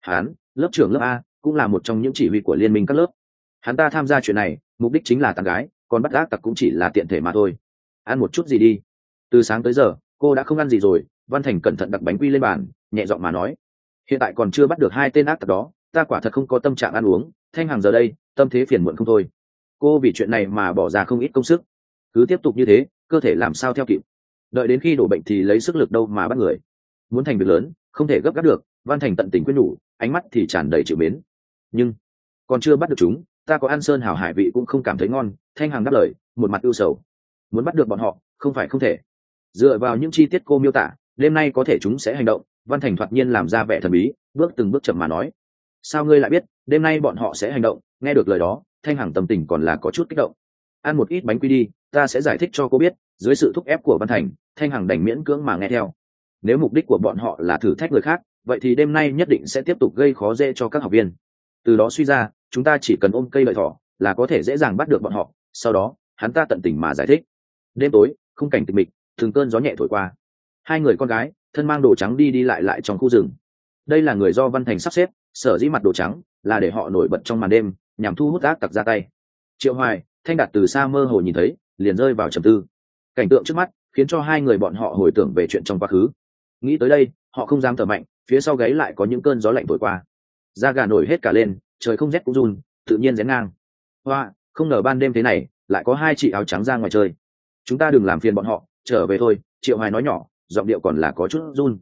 Hán, lớp trưởng lớp a cũng là một trong những chỉ huy của liên minh các lớp. Hắn ta tham gia chuyện này mục đích chính là tặng gái còn bắt gác tặc cũng chỉ là tiện thể mà thôi. Ăn một chút gì đi. Từ sáng tới giờ cô đã không ăn gì rồi văn thành cẩn thận đặt bánh quy lên bàn nhẹ giọng mà nói. Hiện tại còn chưa bắt được hai tên ác tặc đó ta quả thật không có tâm trạng ăn uống. Thanh hàng giờ đây tâm thế phiền muộn không thôi. Cô vì chuyện này mà bỏ ra không ít công sức cứ tiếp tục như thế, cơ thể làm sao theo kịp? Đợi đến khi đổ bệnh thì lấy sức lực đâu mà bắt người? Muốn thành việc lớn, không thể gấp gáp được, văn thành tận tình quyết nhủ, ánh mắt thì tràn đầy chịu mến. Nhưng, còn chưa bắt được chúng, ta có ăn sơn hảo hải vị cũng không cảm thấy ngon, thanh hằng đáp lời, một mặt ưu sầu. Muốn bắt được bọn họ, không phải không thể. Dựa vào những chi tiết cô miêu tả, đêm nay có thể chúng sẽ hành động, văn thành thoạt nhiên làm ra vẻ thần bí, bước từng bước chậm mà nói. Sao ngươi lại biết, đêm nay bọn họ sẽ hành động? Nghe được lời đó, thanh hằng tâm tình còn là có chút kích động. Ăn một ít bánh quy đi ta sẽ giải thích cho cô biết, dưới sự thúc ép của văn thành, thanh hằng đành miễn cưỡng mà nghe theo. Nếu mục đích của bọn họ là thử thách người khác, vậy thì đêm nay nhất định sẽ tiếp tục gây khó dễ cho các học viên. Từ đó suy ra, chúng ta chỉ cần ôm cây lợi thỏ, là có thể dễ dàng bắt được bọn họ, sau đó, hắn ta tận tình mà giải thích. Đêm tối, khung cảnh tịch mịch, thường cơn gió nhẹ thổi qua. Hai người con gái, thân mang đồ trắng đi đi lại lại trong khu rừng. Đây là người do văn thành sắp xếp, sở dĩ mặt đồ trắng, là để họ nổi bật trong màn đêm, nhằm thu hút ác tặc ra tay. Triệu hoài, thanh đạt từ xa mơ hồ nhìn thấy liền rơi vào trầm tư. Cảnh tượng trước mắt khiến cho hai người bọn họ hồi tưởng về chuyện trong quá khứ. Nghĩ tới đây, họ không dám thở mạnh, phía sau gáy lại có những cơn gió lạnh thổi qua. Da gà nổi hết cả lên, trời không rét cũng run, tự nhiên rén ngang. Hoa, không ngờ ban đêm thế này, lại có hai chị áo trắng ra ngoài chơi. Chúng ta đừng làm phiền bọn họ, trở về thôi, triệu hoài nói nhỏ, giọng điệu còn là có chút run.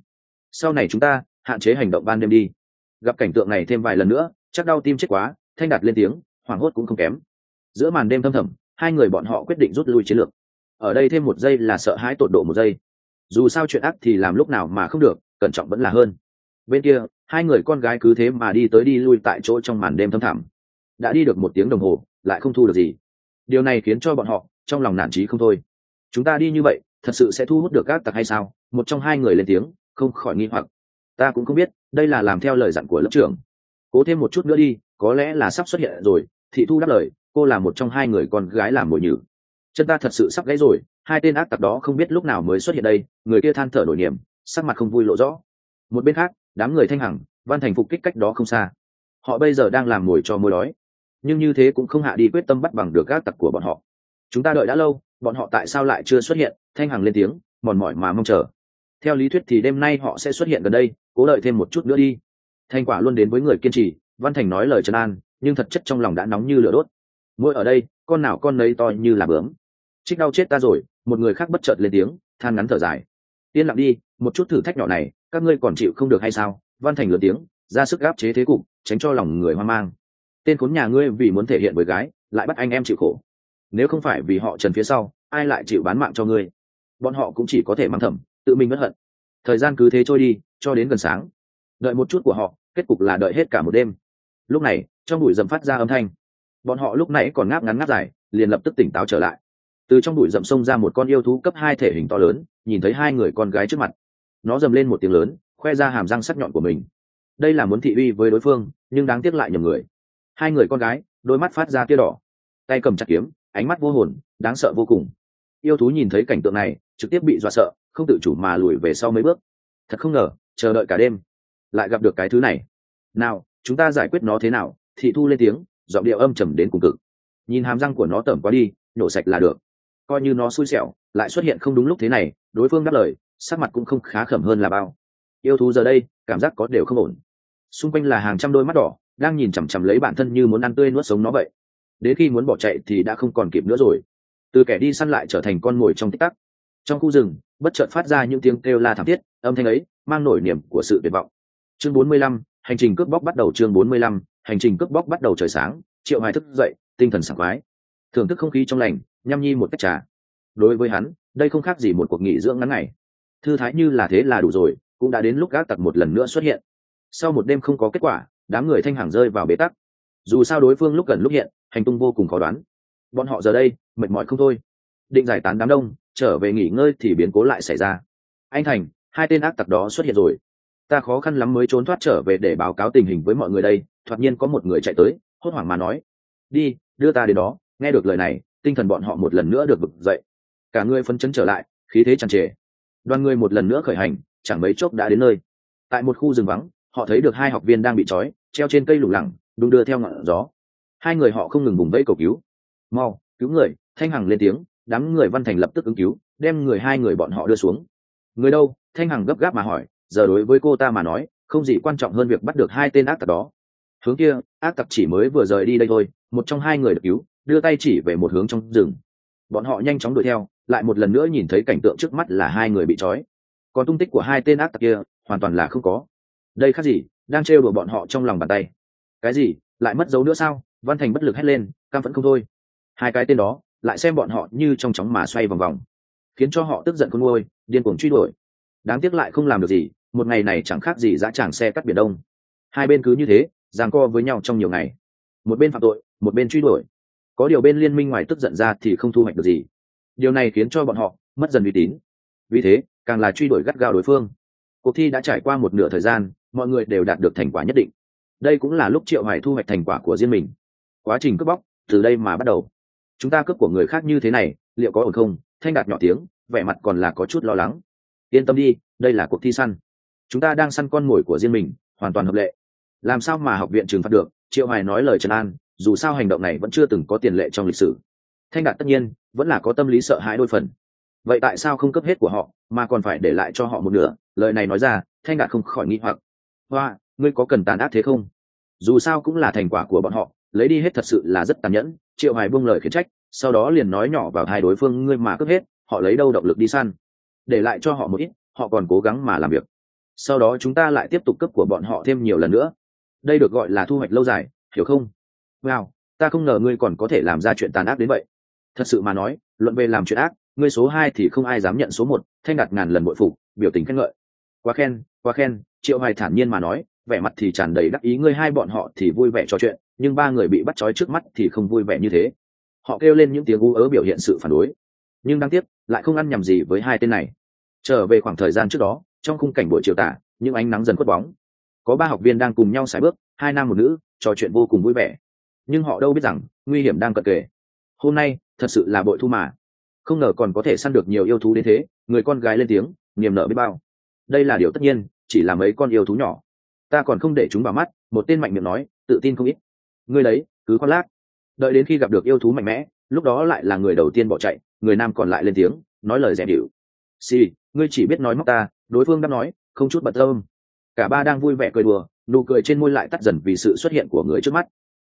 Sau này chúng ta, hạn chế hành động ban đêm đi. Gặp cảnh tượng này thêm vài lần nữa, chắc đau tim chết quá, thanh đạt lên tiếng, hoảng hốt cũng không kém. Giữa màn đêm thâm thầm hai người bọn họ quyết định rút lui chiến lược. Ở đây thêm một giây là sợ hãi tột độ một giây. Dù sao chuyện ác thì làm lúc nào mà không được, cẩn trọng vẫn là hơn. Bên kia, hai người con gái cứ thế mà đi tới đi lui tại chỗ trong màn đêm thâm thẳm. Đã đi được một tiếng đồng hồ, lại không thu được gì. Điều này khiến cho bọn họ trong lòng nản trí không thôi. Chúng ta đi như vậy, thật sự sẽ thu hút được các tặc hay sao? Một trong hai người lên tiếng, không khỏi nghi hoặc. Ta cũng không biết, đây là làm theo lời dặn của lớp trưởng. Cố thêm một chút nữa đi, có lẽ là sắp xuất hiện rồi, thị thu đáp lời cô là một trong hai người con gái làm mồi nhử. Chân ta thật sự sắp gãy rồi, hai tên ác tặc đó không biết lúc nào mới xuất hiện đây, người kia than thở nổi niềm sắc mặt không vui lộ rõ. Một bên khác, đám người thanh hằng, văn thành phục kích cách đó không xa. Họ bây giờ đang làm mồi cho môi đói. Nhưng như thế cũng không hạ đi quyết tâm bắt bằng được các tặc của bọn họ. Chúng ta đợi đã lâu, bọn họ tại sao lại chưa xuất hiện? Thanh hằng lên tiếng, mòn mỏi mà mong chờ. Theo lý thuyết thì đêm nay họ sẽ xuất hiện gần đây, cố đợi thêm một chút nữa đi. Thành quả luôn đến với người kiên trì, văn thành nói lời trấn an, nhưng thật chất trong lòng đã nóng như lửa đốt mỗi ở đây, con nào con nấy to như là bướm. Trích đau chết ta rồi, một người khác bất chợt lên tiếng, than ngắn thở dài. Yên lặng đi, một chút thử thách nhỏ này, các ngươi còn chịu không được hay sao? Văn thành lớn tiếng, ra sức gáp chế thế cục, tránh cho lòng người hoang mang. Tên khốn nhà ngươi vì muốn thể hiện với gái, lại bắt anh em chịu khổ. Nếu không phải vì họ trần phía sau, ai lại chịu bán mạng cho ngươi? Bọn họ cũng chỉ có thể mang thầm, tự mình bất hận. Thời gian cứ thế trôi đi, cho đến gần sáng. Đợi một chút của họ, kết cục là đợi hết cả một đêm. Lúc này, trong bụi rậm phát ra âm thanh bọn họ lúc nãy còn ngáp ngắn ngáp dài, liền lập tức tỉnh táo trở lại. Từ trong bụi rậm sông ra một con yêu thú cấp hai thể hình to lớn, nhìn thấy hai người con gái trước mặt. Nó dầm lên một tiếng lớn, khoe ra hàm răng sắc nhọn của mình. Đây là muốn thị uy với đối phương, nhưng đáng tiếc lại nhầm người. Hai người con gái, đôi mắt phát ra tia đỏ. Tay cầm chặt kiếm, ánh mắt vô hồn, đáng sợ vô cùng. Yêu thú nhìn thấy cảnh tượng này, trực tiếp bị dọa sợ, không tự chủ mà lùi về sau mấy bước. Thật không ngờ, chờ đợi cả đêm, lại gặp được cái thứ này. Nào, chúng ta giải quyết nó thế nào? Thị thu lên tiếng giọng điệu âm trầm đến cùng cực. Nhìn hàm răng của nó tẩm qua đi nhổ sạch là được. Coi như nó xui xẻo lại xuất hiện không đúng lúc thế này đối phương đáp lời sắc mặt cũng không khá khẩm hơn là bao. Yêu thú giờ đây cảm giác có đều không ổn. Xung quanh là hàng trăm đôi mắt đỏ đang nhìn chằm chằm lấy bản thân như muốn ăn tươi nuốt sống nó vậy. Đến khi muốn bỏ chạy thì đã không còn kịp nữa rồi. Từ kẻ đi săn lại trở thành con mồi trong tích tắc. Trong khu rừng bất chợt phát ra những tiếng kêu la thảm thiết âm thanh ấy mang nổi niềm của sự tuyệt vọng. Chương 45, hành trình cướp bóc bắt đầu chương 45, hành trình cướp bóc bắt đầu trời sáng, triệu hoài thức dậy, tinh thần sảng khoái. Thưởng thức không khí trong lành nhâm nhi một cách trà. Đối với hắn, đây không khác gì một cuộc nghỉ dưỡng ngắn ngày. Thư thái như là thế là đủ rồi, cũng đã đến lúc gác tặc một lần nữa xuất hiện. Sau một đêm không có kết quả, đám người thanh hàng rơi vào bế tắc. Dù sao đối phương lúc gần lúc hiện, hành tung vô cùng khó đoán. Bọn họ giờ đây, mệt mỏi không thôi. Định giải tán đám đông, trở về nghỉ ngơi thì biến cố lại xảy ra. Anh thành, hai tên ác tặc đó xuất hiện rồi. Ta khó khăn lắm mới trốn thoát trở về để báo cáo tình hình với mọi người đây thoạt nhiên có một người chạy tới, hốt hoảng mà nói, đi, đưa ta đến đó, nghe được lời này, tinh thần bọn họ một lần nữa được vực dậy. Cả người phấn chấn trở lại, khí thế tràn trề. Đoàn người một lần nữa khởi hành, chẳng mấy chốc đã đến nơi. Tại một khu rừng vắng, họ thấy được hai học viên đang bị trói, treo trên cây lủng lẳng, đung đưa theo ngọn gió. Hai người họ không ngừng vùng vẫy cầu cứu. Mau, cứu người! Thanh hằng lên tiếng, đám người văn thành lập tức ứng cứu, đem người hai người bọn họ đưa xuống. Người đâu? Thanh hằng gấp gáp mà hỏi, giờ đối với cô ta mà nói, không gì quan trọng hơn việc bắt được hai tên ác tặc đó hướng kia, ác tặc chỉ mới vừa rời đi đây thôi, một trong hai người được cứu, đưa tay chỉ về một hướng trong rừng. Bọn họ nhanh chóng đuổi theo, lại một lần nữa nhìn thấy cảnh tượng trước mắt là hai người bị trói. Còn tung tích của hai tên ác tặc kia, hoàn toàn là không có. Đây khác gì, đang trêu đùa bọn họ trong lòng bàn tay. Cái gì, lại mất dấu nữa sao? Văn thành bất lực hét lên, cam vẫn không thôi. Hai cái tên đó, lại xem bọn họ như trong chóng mà xoay vòng vòng. Khiến cho họ tức giận con ngôi điên cuồng truy đuổi. Đáng tiếc lại không làm được gì, một ngày này chẳng khác gì dã tràng xe cắt biển đông. Hai bên cứ như thế giằng co với nhau trong nhiều ngày. Một bên phạm tội, một bên truy đuổi. Có điều bên liên minh ngoài tức giận ra thì không thu hoạch được gì. Điều này khiến cho bọn họ mất dần uy tín. Vì thế, càng là truy đuổi gắt gao đối phương. Cuộc thi đã trải qua một nửa thời gian, mọi người đều đạt được thành quả nhất định. Đây cũng là lúc triệu hoài thu hoạch thành quả của riêng mình. Quá trình cướp bóc, từ đây mà bắt đầu. Chúng ta cướp của người khác như thế này, liệu có ổn không? Thanh đạt nhỏ tiếng, vẻ mặt còn là có chút lo lắng. Yên tâm đi, đây là cuộc thi săn. Chúng ta đang săn con mồi của riêng mình, hoàn toàn hợp lệ làm sao mà học viện trừng phạt được? Triệu hoài nói lời trần an, dù sao hành động này vẫn chưa từng có tiền lệ trong lịch sử. Thanh đạt tất nhiên vẫn là có tâm lý sợ hãi đôi phần. Vậy tại sao không cấp hết của họ, mà còn phải để lại cho họ một nửa? Lời này nói ra, thanh đạt không khỏi nghi hoặc. Hoa, ngươi có cần tàn ác thế không? Dù sao cũng là thành quả của bọn họ, lấy đi hết thật sự là rất tàn nhẫn. Triệu hoài buông lời khiển trách, sau đó liền nói nhỏ vào hai đối phương, ngươi mà cướp hết, họ lấy đâu động lực đi săn? Để lại cho họ một ít, họ còn cố gắng mà làm việc. Sau đó chúng ta lại tiếp tục cấp của bọn họ thêm nhiều lần nữa đây được gọi là thu hoạch lâu dài, hiểu không? Wow, ta không ngờ ngươi còn có thể làm ra chuyện tàn ác đến vậy. Thật sự mà nói, luận về làm chuyện ác, ngươi số hai thì không ai dám nhận số một, thanh đạt ngàn lần bội phục, biểu tình khen ngợi. Quá khen quá khen, triệu hoài thản nhiên mà nói, vẻ mặt thì tràn đầy đắc ý ngươi hai bọn họ thì vui vẻ trò chuyện, nhưng ba người bị bắt trói trước mắt thì không vui vẻ như thế. Họ kêu lên những tiếng u ớ biểu hiện sự phản đối. Nhưng đáng tiếc, lại không ăn nhầm gì với hai tên này. Trở về khoảng thời gian trước đó, trong khung cảnh buổi chiều tả, những ánh nắng dần khuất bóng có ba học viên đang cùng nhau xài bước hai nam một nữ trò chuyện vô cùng vui vẻ. Nhưng họ đâu biết rằng nguy hiểm đang cận kề. Hôm nay thật sự là bội thu mà. Không ngờ còn có thể săn được nhiều yêu thú đến thế người con gái lên tiếng niềm nở biết bao. Đây là điều tất nhiên chỉ là mấy con yêu thú nhỏ. Ta còn không để chúng vào mắt một tên mạnh miệng nói tự tin không ít. Ngươi đấy cứ khoác lác. Đợi đến khi gặp được yêu thú mạnh mẽ lúc đó lại là người đầu tiên bỏ chạy người nam còn lại lên tiếng nói lời dèm điệu si, ngươi chỉ biết nói móc ta đối phương đáp nói không chút bận tâm cả ba đang vui vẻ cười đùa, nụ cười trên môi lại tắt dần vì sự xuất hiện của người trước mắt.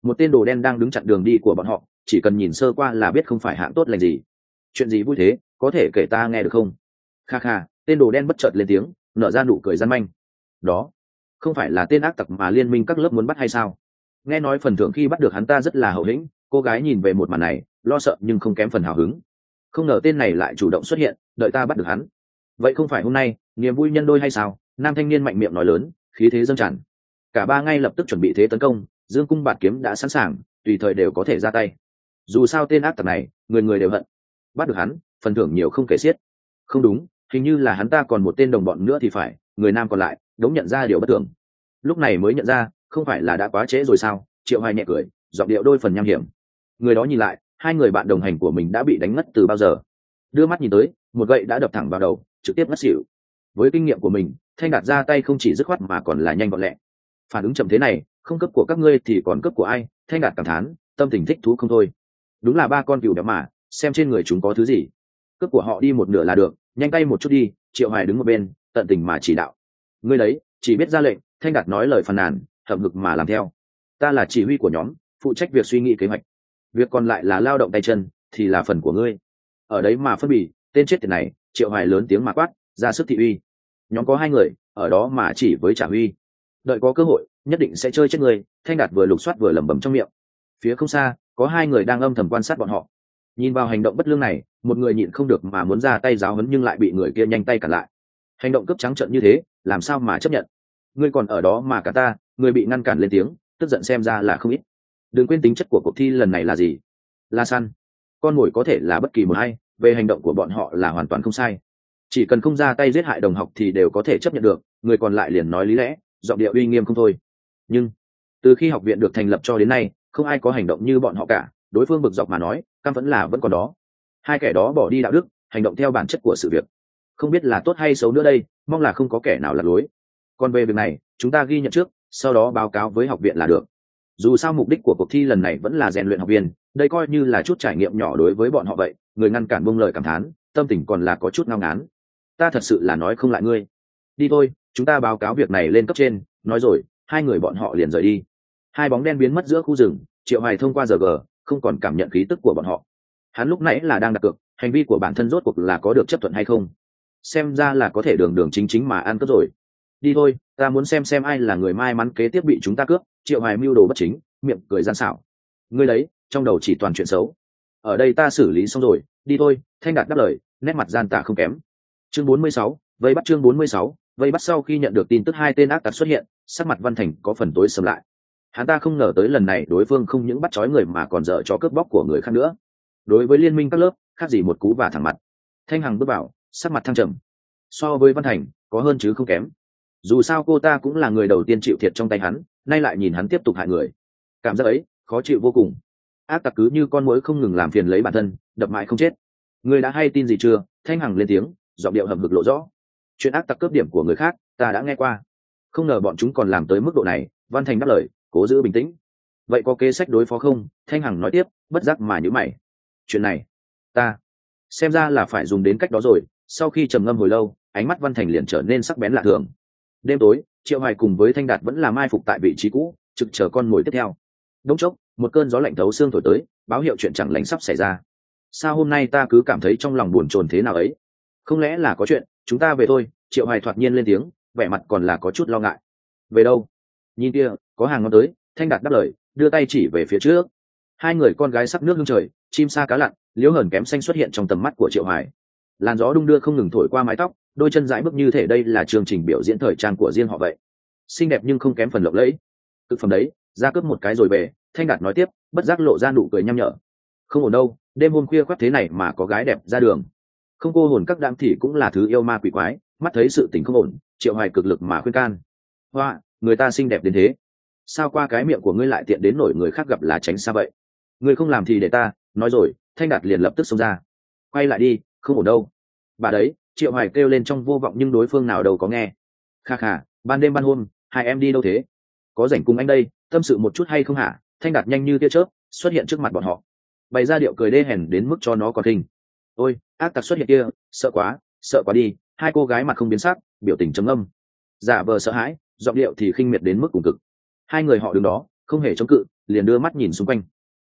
Một tên đồ đen đang đứng chặn đường đi của bọn họ, chỉ cần nhìn sơ qua là biết không phải hạng tốt lành gì. Chuyện gì vui thế, có thể kể ta nghe được không? Kha kha, tên đồ đen bất chợt lên tiếng, nở ra nụ cười gian manh. Đó, không phải là tên ác tặc mà liên minh các lớp muốn bắt hay sao? Nghe nói phần thưởng khi bắt được hắn ta rất là hậu hĩnh, cô gái nhìn về một màn này, lo sợ nhưng không kém phần hào hứng. Không ngờ tên này lại chủ động xuất hiện, đợi ta bắt được hắn. Vậy không phải hôm nay, niềm vui nhân đôi hay sao? Nam thanh niên mạnh miệng nói lớn, khí thế dâng tràn. Cả ba ngay lập tức chuẩn bị thế tấn công, dương cung bạt kiếm đã sẵn sàng, tùy thời đều có thể ra tay. Dù sao tên ác tặc này, người người đều hận. Bắt được hắn, phần thưởng nhiều không kể xiết. Không đúng, hình như là hắn ta còn một tên đồng bọn nữa thì phải, người nam còn lại, đống nhận ra điều bất thường. Lúc này mới nhận ra, không phải là đã quá trễ rồi sao? Triệu hoài nhẹ cười, giọng điệu đôi phần nham hiểm. Người đó nhìn lại, hai người bạn đồng hành của mình đã bị đánh ngất từ bao giờ? Đưa mắt nhìn tới, một gậy đã đập thẳng vào đầu, trực tiếp ngất xỉu với kinh nghiệm của mình, thanh đạt ra tay không chỉ dứt khoát mà còn là nhanh gọn lẹ. Phản ứng chậm thế này, không cấp của các ngươi thì còn cấp của ai? Thanh đạt cảm thán, tâm tình thích thú không thôi. Đúng là ba con cừu đẹp mà, xem trên người chúng có thứ gì. Cấp của họ đi một nửa là được, nhanh tay một chút đi, triệu hoài đứng một bên, tận tình mà chỉ đạo. Ngươi đấy, chỉ biết ra lệnh, thanh đạt nói lời phàn nàn hậm hực mà làm theo. Ta là chỉ huy của nhóm, phụ trách việc suy nghĩ kế hoạch. Việc còn lại là lao động tay chân, thì là phần của ngươi. Ở đấy mà phân bì, tên chết tiệt này, triệu hoài lớn tiếng mà quát ra sức thị uy. Nhóm có hai người, ở đó mà chỉ với trả huy. Đợi có cơ hội, nhất định sẽ chơi chết người, thanh đạt vừa lục soát vừa lẩm bẩm trong miệng. Phía không xa, có hai người đang âm thầm quan sát bọn họ. Nhìn vào hành động bất lương này, một người nhịn không được mà muốn ra tay giáo hấn nhưng lại bị người kia nhanh tay cản lại. Hành động cấp trắng trận như thế, làm sao mà chấp nhận? Ngươi còn ở đó mà cả ta người bị ngăn cản lên tiếng, tức giận xem ra là không ít. Đừng quên tính chất của cuộc thi lần này là gì? La săn con mồi có thể là bất kỳ một hay về hành động của bọn họ là hoàn toàn không sai chỉ cần không ra tay giết hại đồng học thì đều có thể chấp nhận được, người còn lại liền nói lý lẽ, giọng điệu uy nghiêm không thôi. Nhưng, từ khi học viện được thành lập cho đến nay, không ai có hành động như bọn họ cả, đối phương bực dọc mà nói, cam vẫn là vẫn còn đó. Hai kẻ đó bỏ đi đạo đức, hành động theo bản chất của sự việc. Không biết là tốt hay xấu nữa đây, mong là không có kẻ nào lạc lối. Còn về việc này, chúng ta ghi nhận trước, sau đó báo cáo với học viện là được. Dù sao mục đích của cuộc thi lần này vẫn là rèn luyện học viên, đây coi như là chút trải nghiệm nhỏ đối với bọn họ vậy, người ngăn cản bông lời cảm thán, tâm tình còn là có chút ngao ngán ta thật sự là nói không lại ngươi. Đi thôi, chúng ta báo cáo việc này lên cấp trên, nói rồi, hai người bọn họ liền rời đi. Hai bóng đen biến mất giữa khu rừng, triệu hoài thông qua giờ g, không còn cảm nhận khí tức của bọn họ. Hắn lúc nãy là đang đặt cược, hành vi của bản thân rốt cuộc là có được chấp thuận hay không? Xem ra là có thể đường đường chính chính mà ăn cướp rồi. Đi thôi, ta muốn xem xem ai là người may mắn kế tiếp bị chúng ta cướp, triệu hoài mưu đồ bất chính, miệng cười gian xảo. Ngươi đấy, trong đầu chỉ toàn chuyện xấu. Ở đây ta xử lý xong rồi, đi thôi, thanh đạt đáp lời, nét mặt gian tà không kém chương 46, vây bắt chương 46, vây bắt sau khi nhận được tin tức hai tên ác tặc xuất hiện sắc mặt văn thành có phần tối sầm lại. Hắn ta không ngờ tới lần này đối phương không những bắt trói người mà còn dở cho cướp bóc của người khác nữa. Đối với liên minh các lớp khác gì một cú và thẳng mặt. Thanh hằng bước vào sắc mặt thăng trầm. So với văn thành có hơn chứ không kém. Dù sao cô ta cũng là người đầu tiên chịu thiệt trong tay hắn nay lại nhìn hắn tiếp tục hại người. Cảm giác ấy khó chịu vô cùng. Ác tặc cứ như con muỗi không ngừng làm phiền lấy bản thân đập mãi không chết. Người đã hay tin gì chưa? Thanh hằng lên tiếng giọng điệu hầm hực lộ rõ. Chuyện ác tặc cướp điểm của người khác, ta đã nghe qua. Không ngờ bọn chúng còn làm tới mức độ này, văn thành đáp lời, cố giữ bình tĩnh. Vậy có kế sách đối phó không? Thanh hằng nói tiếp, bất giác mà nhữ mày. Chuyện này, ta xem ra là phải dùng đến cách đó rồi. Sau khi trầm ngâm hồi lâu, ánh mắt văn thành liền trở nên sắc bén lạ thường. Đêm tối, triệu hoài cùng với thanh đạt vẫn là mai phục tại vị trí cũ, trực chờ con mồi tiếp theo. Đông chốc, một cơn gió lạnh thấu xương thổi tới, báo hiệu chuyện chẳng lành sắp xảy ra. Sao hôm nay ta cứ cảm thấy trong lòng buồn chồn thế nào ấy? Không lẽ là có chuyện, chúng ta về thôi, triệu hoài thoạt nhiên lên tiếng, vẻ mặt còn là có chút lo ngại. Về đâu? Nhìn kia, có hàng ngon tới, thanh đạt đáp lời, đưa tay chỉ về phía trước. Hai người con gái sắc nước hương trời, chim sa cá lặn liếu hờn kém xanh xuất hiện trong tầm mắt của triệu hoài. Làn gió đung đưa không ngừng thổi qua mái tóc, đôi chân dãi bước như thể đây là chương trình biểu diễn thời trang của riêng họ vậy. Xinh đẹp nhưng không kém phần lộng lẫy. Thực phẩm đấy, ra cướp một cái rồi về, thanh đạt nói tiếp, bất giác lộ ra nụ cười nhăm nhở. Không ổn đâu, đêm hôm khuya khoác thế này mà có gái đẹp ra đường không cô hồn các đám thì cũng là thứ yêu ma quỷ quái, mắt thấy sự tình không ổn, triệu hoài cực lực mà khuyên can. Hoa, người ta xinh đẹp đến thế. Sao qua cái miệng của ngươi lại tiện đến nổi người khác gặp là tránh xa vậy? Ngươi không làm thì để ta, nói rồi, thanh đạt liền lập tức xông ra. Quay lại đi, không ổn đâu. Bà đấy, triệu hoài kêu lên trong vô vọng nhưng đối phương nào đâu có nghe. Kha kha, ban đêm ban hôm, hai em đi đâu thế? Có rảnh cùng anh đây, tâm sự một chút hay không hả? Thanh đạt nhanh như tia chớp, xuất hiện trước mặt bọn họ. Bày ra điệu cười đê hèn đến mức cho nó còn kinh ôi, ác tặc xuất hiện kia, sợ quá sợ quá đi, hai cô gái mặt không biến sắc, biểu tình trầm âm giả vờ sợ hãi, giọng điệu thì khinh miệt đến mức cùng cực. Hai người họ đứng đó, không hề chống cự, liền đưa mắt nhìn xung quanh.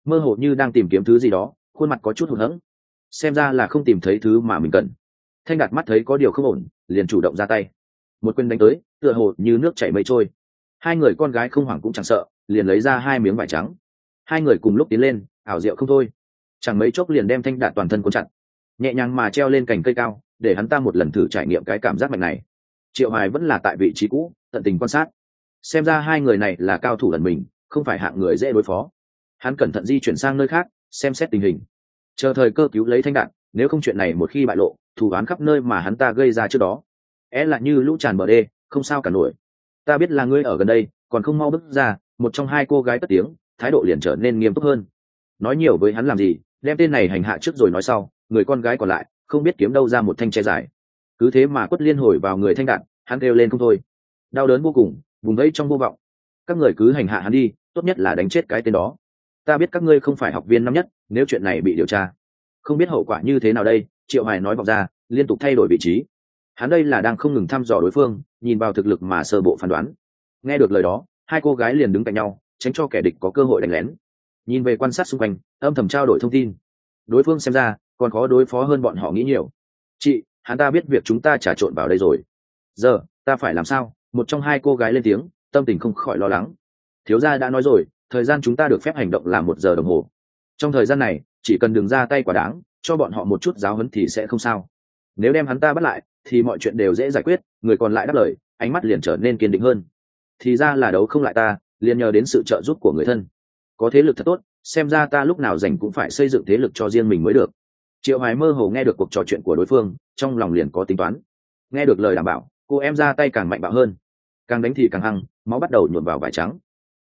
Mơ hồ như đang tìm kiếm thứ gì đó, khuôn mặt có chút hụt hẫng. Xem ra là không tìm thấy thứ mà mình cần. Thanh đạt mắt thấy có điều không ổn, liền chủ động ra tay. Một quyền đánh tới, tựa hồ như nước chảy mây trôi. Hai người con gái không hoảng cũng chẳng sợ, liền lấy ra hai miếng vải trắng. Hai người cùng lúc tiến lên, ảo diệu không thôi. Chẳng mấy chốc liền đem thanh đạt toàn thân cuốn chặt nhẹ nhàng mà treo lên cành cây cao, để hắn ta một lần thử trải nghiệm cái cảm giác mạnh này. Triệu hoài vẫn là tại vị trí cũ, tận tình quan sát. Xem ra hai người này là cao thủ lần mình, không phải hạng người dễ đối phó. Hắn cẩn thận di chuyển sang nơi khác, xem xét tình hình. Chờ thời cơ cứu lấy thanh đạn, nếu không chuyện này một khi bại lộ thủ án khắp nơi mà hắn ta gây ra trước đó. É là như lũ tràn bờ đê, không sao cả nổi. Ta biết là ngươi ở gần đây, còn không mau bước ra, một trong hai cô gái tất tiếng, thái độ liền trở nên nghiêm túc hơn. Nói nhiều với hắn làm gì, đem tên này hành hạ trước rồi nói sau người con gái còn lại, không biết kiếm đâu ra một thanh che dài. Cứ thế mà quất liên hồi vào người thanh đạn, hắn kêu lên không thôi. Đau đớn vô cùng, vùng vẫy trong vô vọng. Các người cứ hành hạ hắn đi, tốt nhất là đánh chết cái tên đó. Ta biết các ngươi không phải học viên năm nhất, nếu chuyện này bị điều tra, không biết hậu quả như thế nào đây, triệu hoài nói vọng ra, liên tục thay đổi vị trí. Hắn đây là đang không ngừng thăm dò đối phương, nhìn vào thực lực mà sơ bộ phán đoán. Nghe được lời đó, hai cô gái liền đứng cạnh nhau, tránh cho kẻ địch có cơ hội đánh lén. Nhìn về quan sát xung quanh, âm thầm trao đổi thông tin. Đối phương xem ra còn khó đối phó hơn bọn họ nghĩ nhiều. Chị, hắn ta biết việc chúng ta trà trộn vào đây rồi. Giờ, ta phải làm sao? Một trong hai cô gái lên tiếng, tâm tình không khỏi lo lắng. Thiếu gia đã nói rồi, thời gian chúng ta được phép hành động là một giờ đồng hồ. Trong thời gian này, chỉ cần đừng ra tay quả đáng, cho bọn họ một chút giáo huấn thì sẽ không sao. Nếu đem hắn ta bắt lại, thì mọi chuyện đều dễ giải quyết, người còn lại đáp lời, ánh mắt liền trở nên kiên định hơn. Thì ra là đấu không lại ta, liền nhờ đến sự trợ giúp của người thân. Có thế lực thật tốt, xem ra ta lúc nào rảnh cũng phải xây dựng thế lực cho riêng mình mới được triệu hoài mơ hồ nghe được cuộc trò chuyện của đối phương, trong lòng liền có tính toán. Nghe được lời đảm bảo, cô em ra tay càng mạnh bạo hơn. Càng đánh thì càng hăng, máu bắt đầu nhuộm vào vải trắng.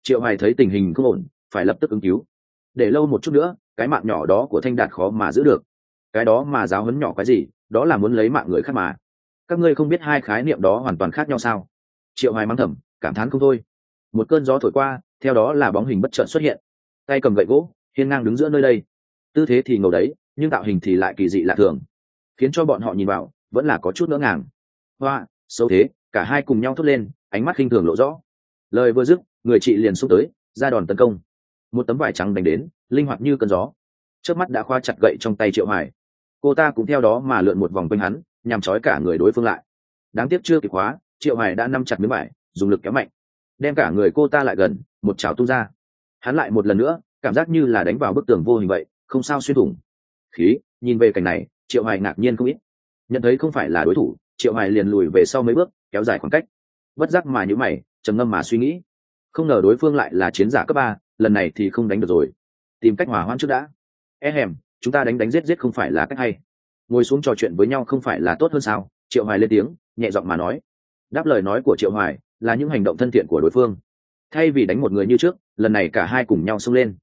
Triệu hoài thấy tình hình không ổn, phải lập tức ứng cứu. Để lâu một chút nữa, cái mạng nhỏ đó của thanh đạt khó mà giữ được. Cái đó mà giáo huấn nhỏ cái gì, đó là muốn lấy mạng người khác mà. Các ngươi không biết hai khái niệm đó hoàn toàn khác nhau sao? Triệu hoài mang thầm, cảm thán không thôi. Một cơn gió thổi qua, theo đó là bóng hình bất chợt xuất hiện. Tay cầm gậy gỗ, hiên ngang đứng giữa nơi đây. Tư thế thì ngầu đấy nhưng tạo hình thì lại kỳ dị lạ thường, khiến cho bọn họ nhìn vào, vẫn là có chút ngỡ ngàng. Hoa, xấu thế, cả hai cùng nhau thốt lên, ánh mắt khinh thường lộ rõ. Lời vừa dứt, người chị liền xông tới, ra đòn tấn công. Một tấm vải trắng đánh đến, linh hoạt như cơn gió. Trước mắt đã khoa chặt gậy trong tay triệu hải cô ta cũng theo đó mà lượn một vòng quanh hắn, nhằm trói cả người đối phương lại. Đáng tiếc chưa kịp khóa, triệu hải đã nắm chặt miếng vải, dùng lực kéo mạnh. Đem cả người cô ta lại gần, một chảo tung ra. Hắn lại một lần nữa, cảm giác như là đánh vào bức tường vô hình vậy, không sao xuyên thủng khí, nhìn về cảnh này, triệu hoài ngạc nhiên không ít. Nhận thấy không phải là đối thủ, triệu hoài liền lùi về sau mấy bước, kéo dài khoảng cách. Bất giác mà nhíu mày, trầm ngâm mà suy nghĩ. Không ngờ đối phương lại là chiến giả cấp ba, lần này thì không đánh được rồi. Tìm cách hòa hoãn trước đã. E hèm, chúng ta đánh đánh giết giết không phải là cách hay. Ngồi xuống trò chuyện với nhau không phải là tốt hơn sao? Triệu hoài lên tiếng, nhẹ giọng mà nói. Đáp lời nói của triệu hoài là những hành động thân thiện của đối phương. Thay vì đánh một người như trước, lần này cả hai cùng nhau xông lên.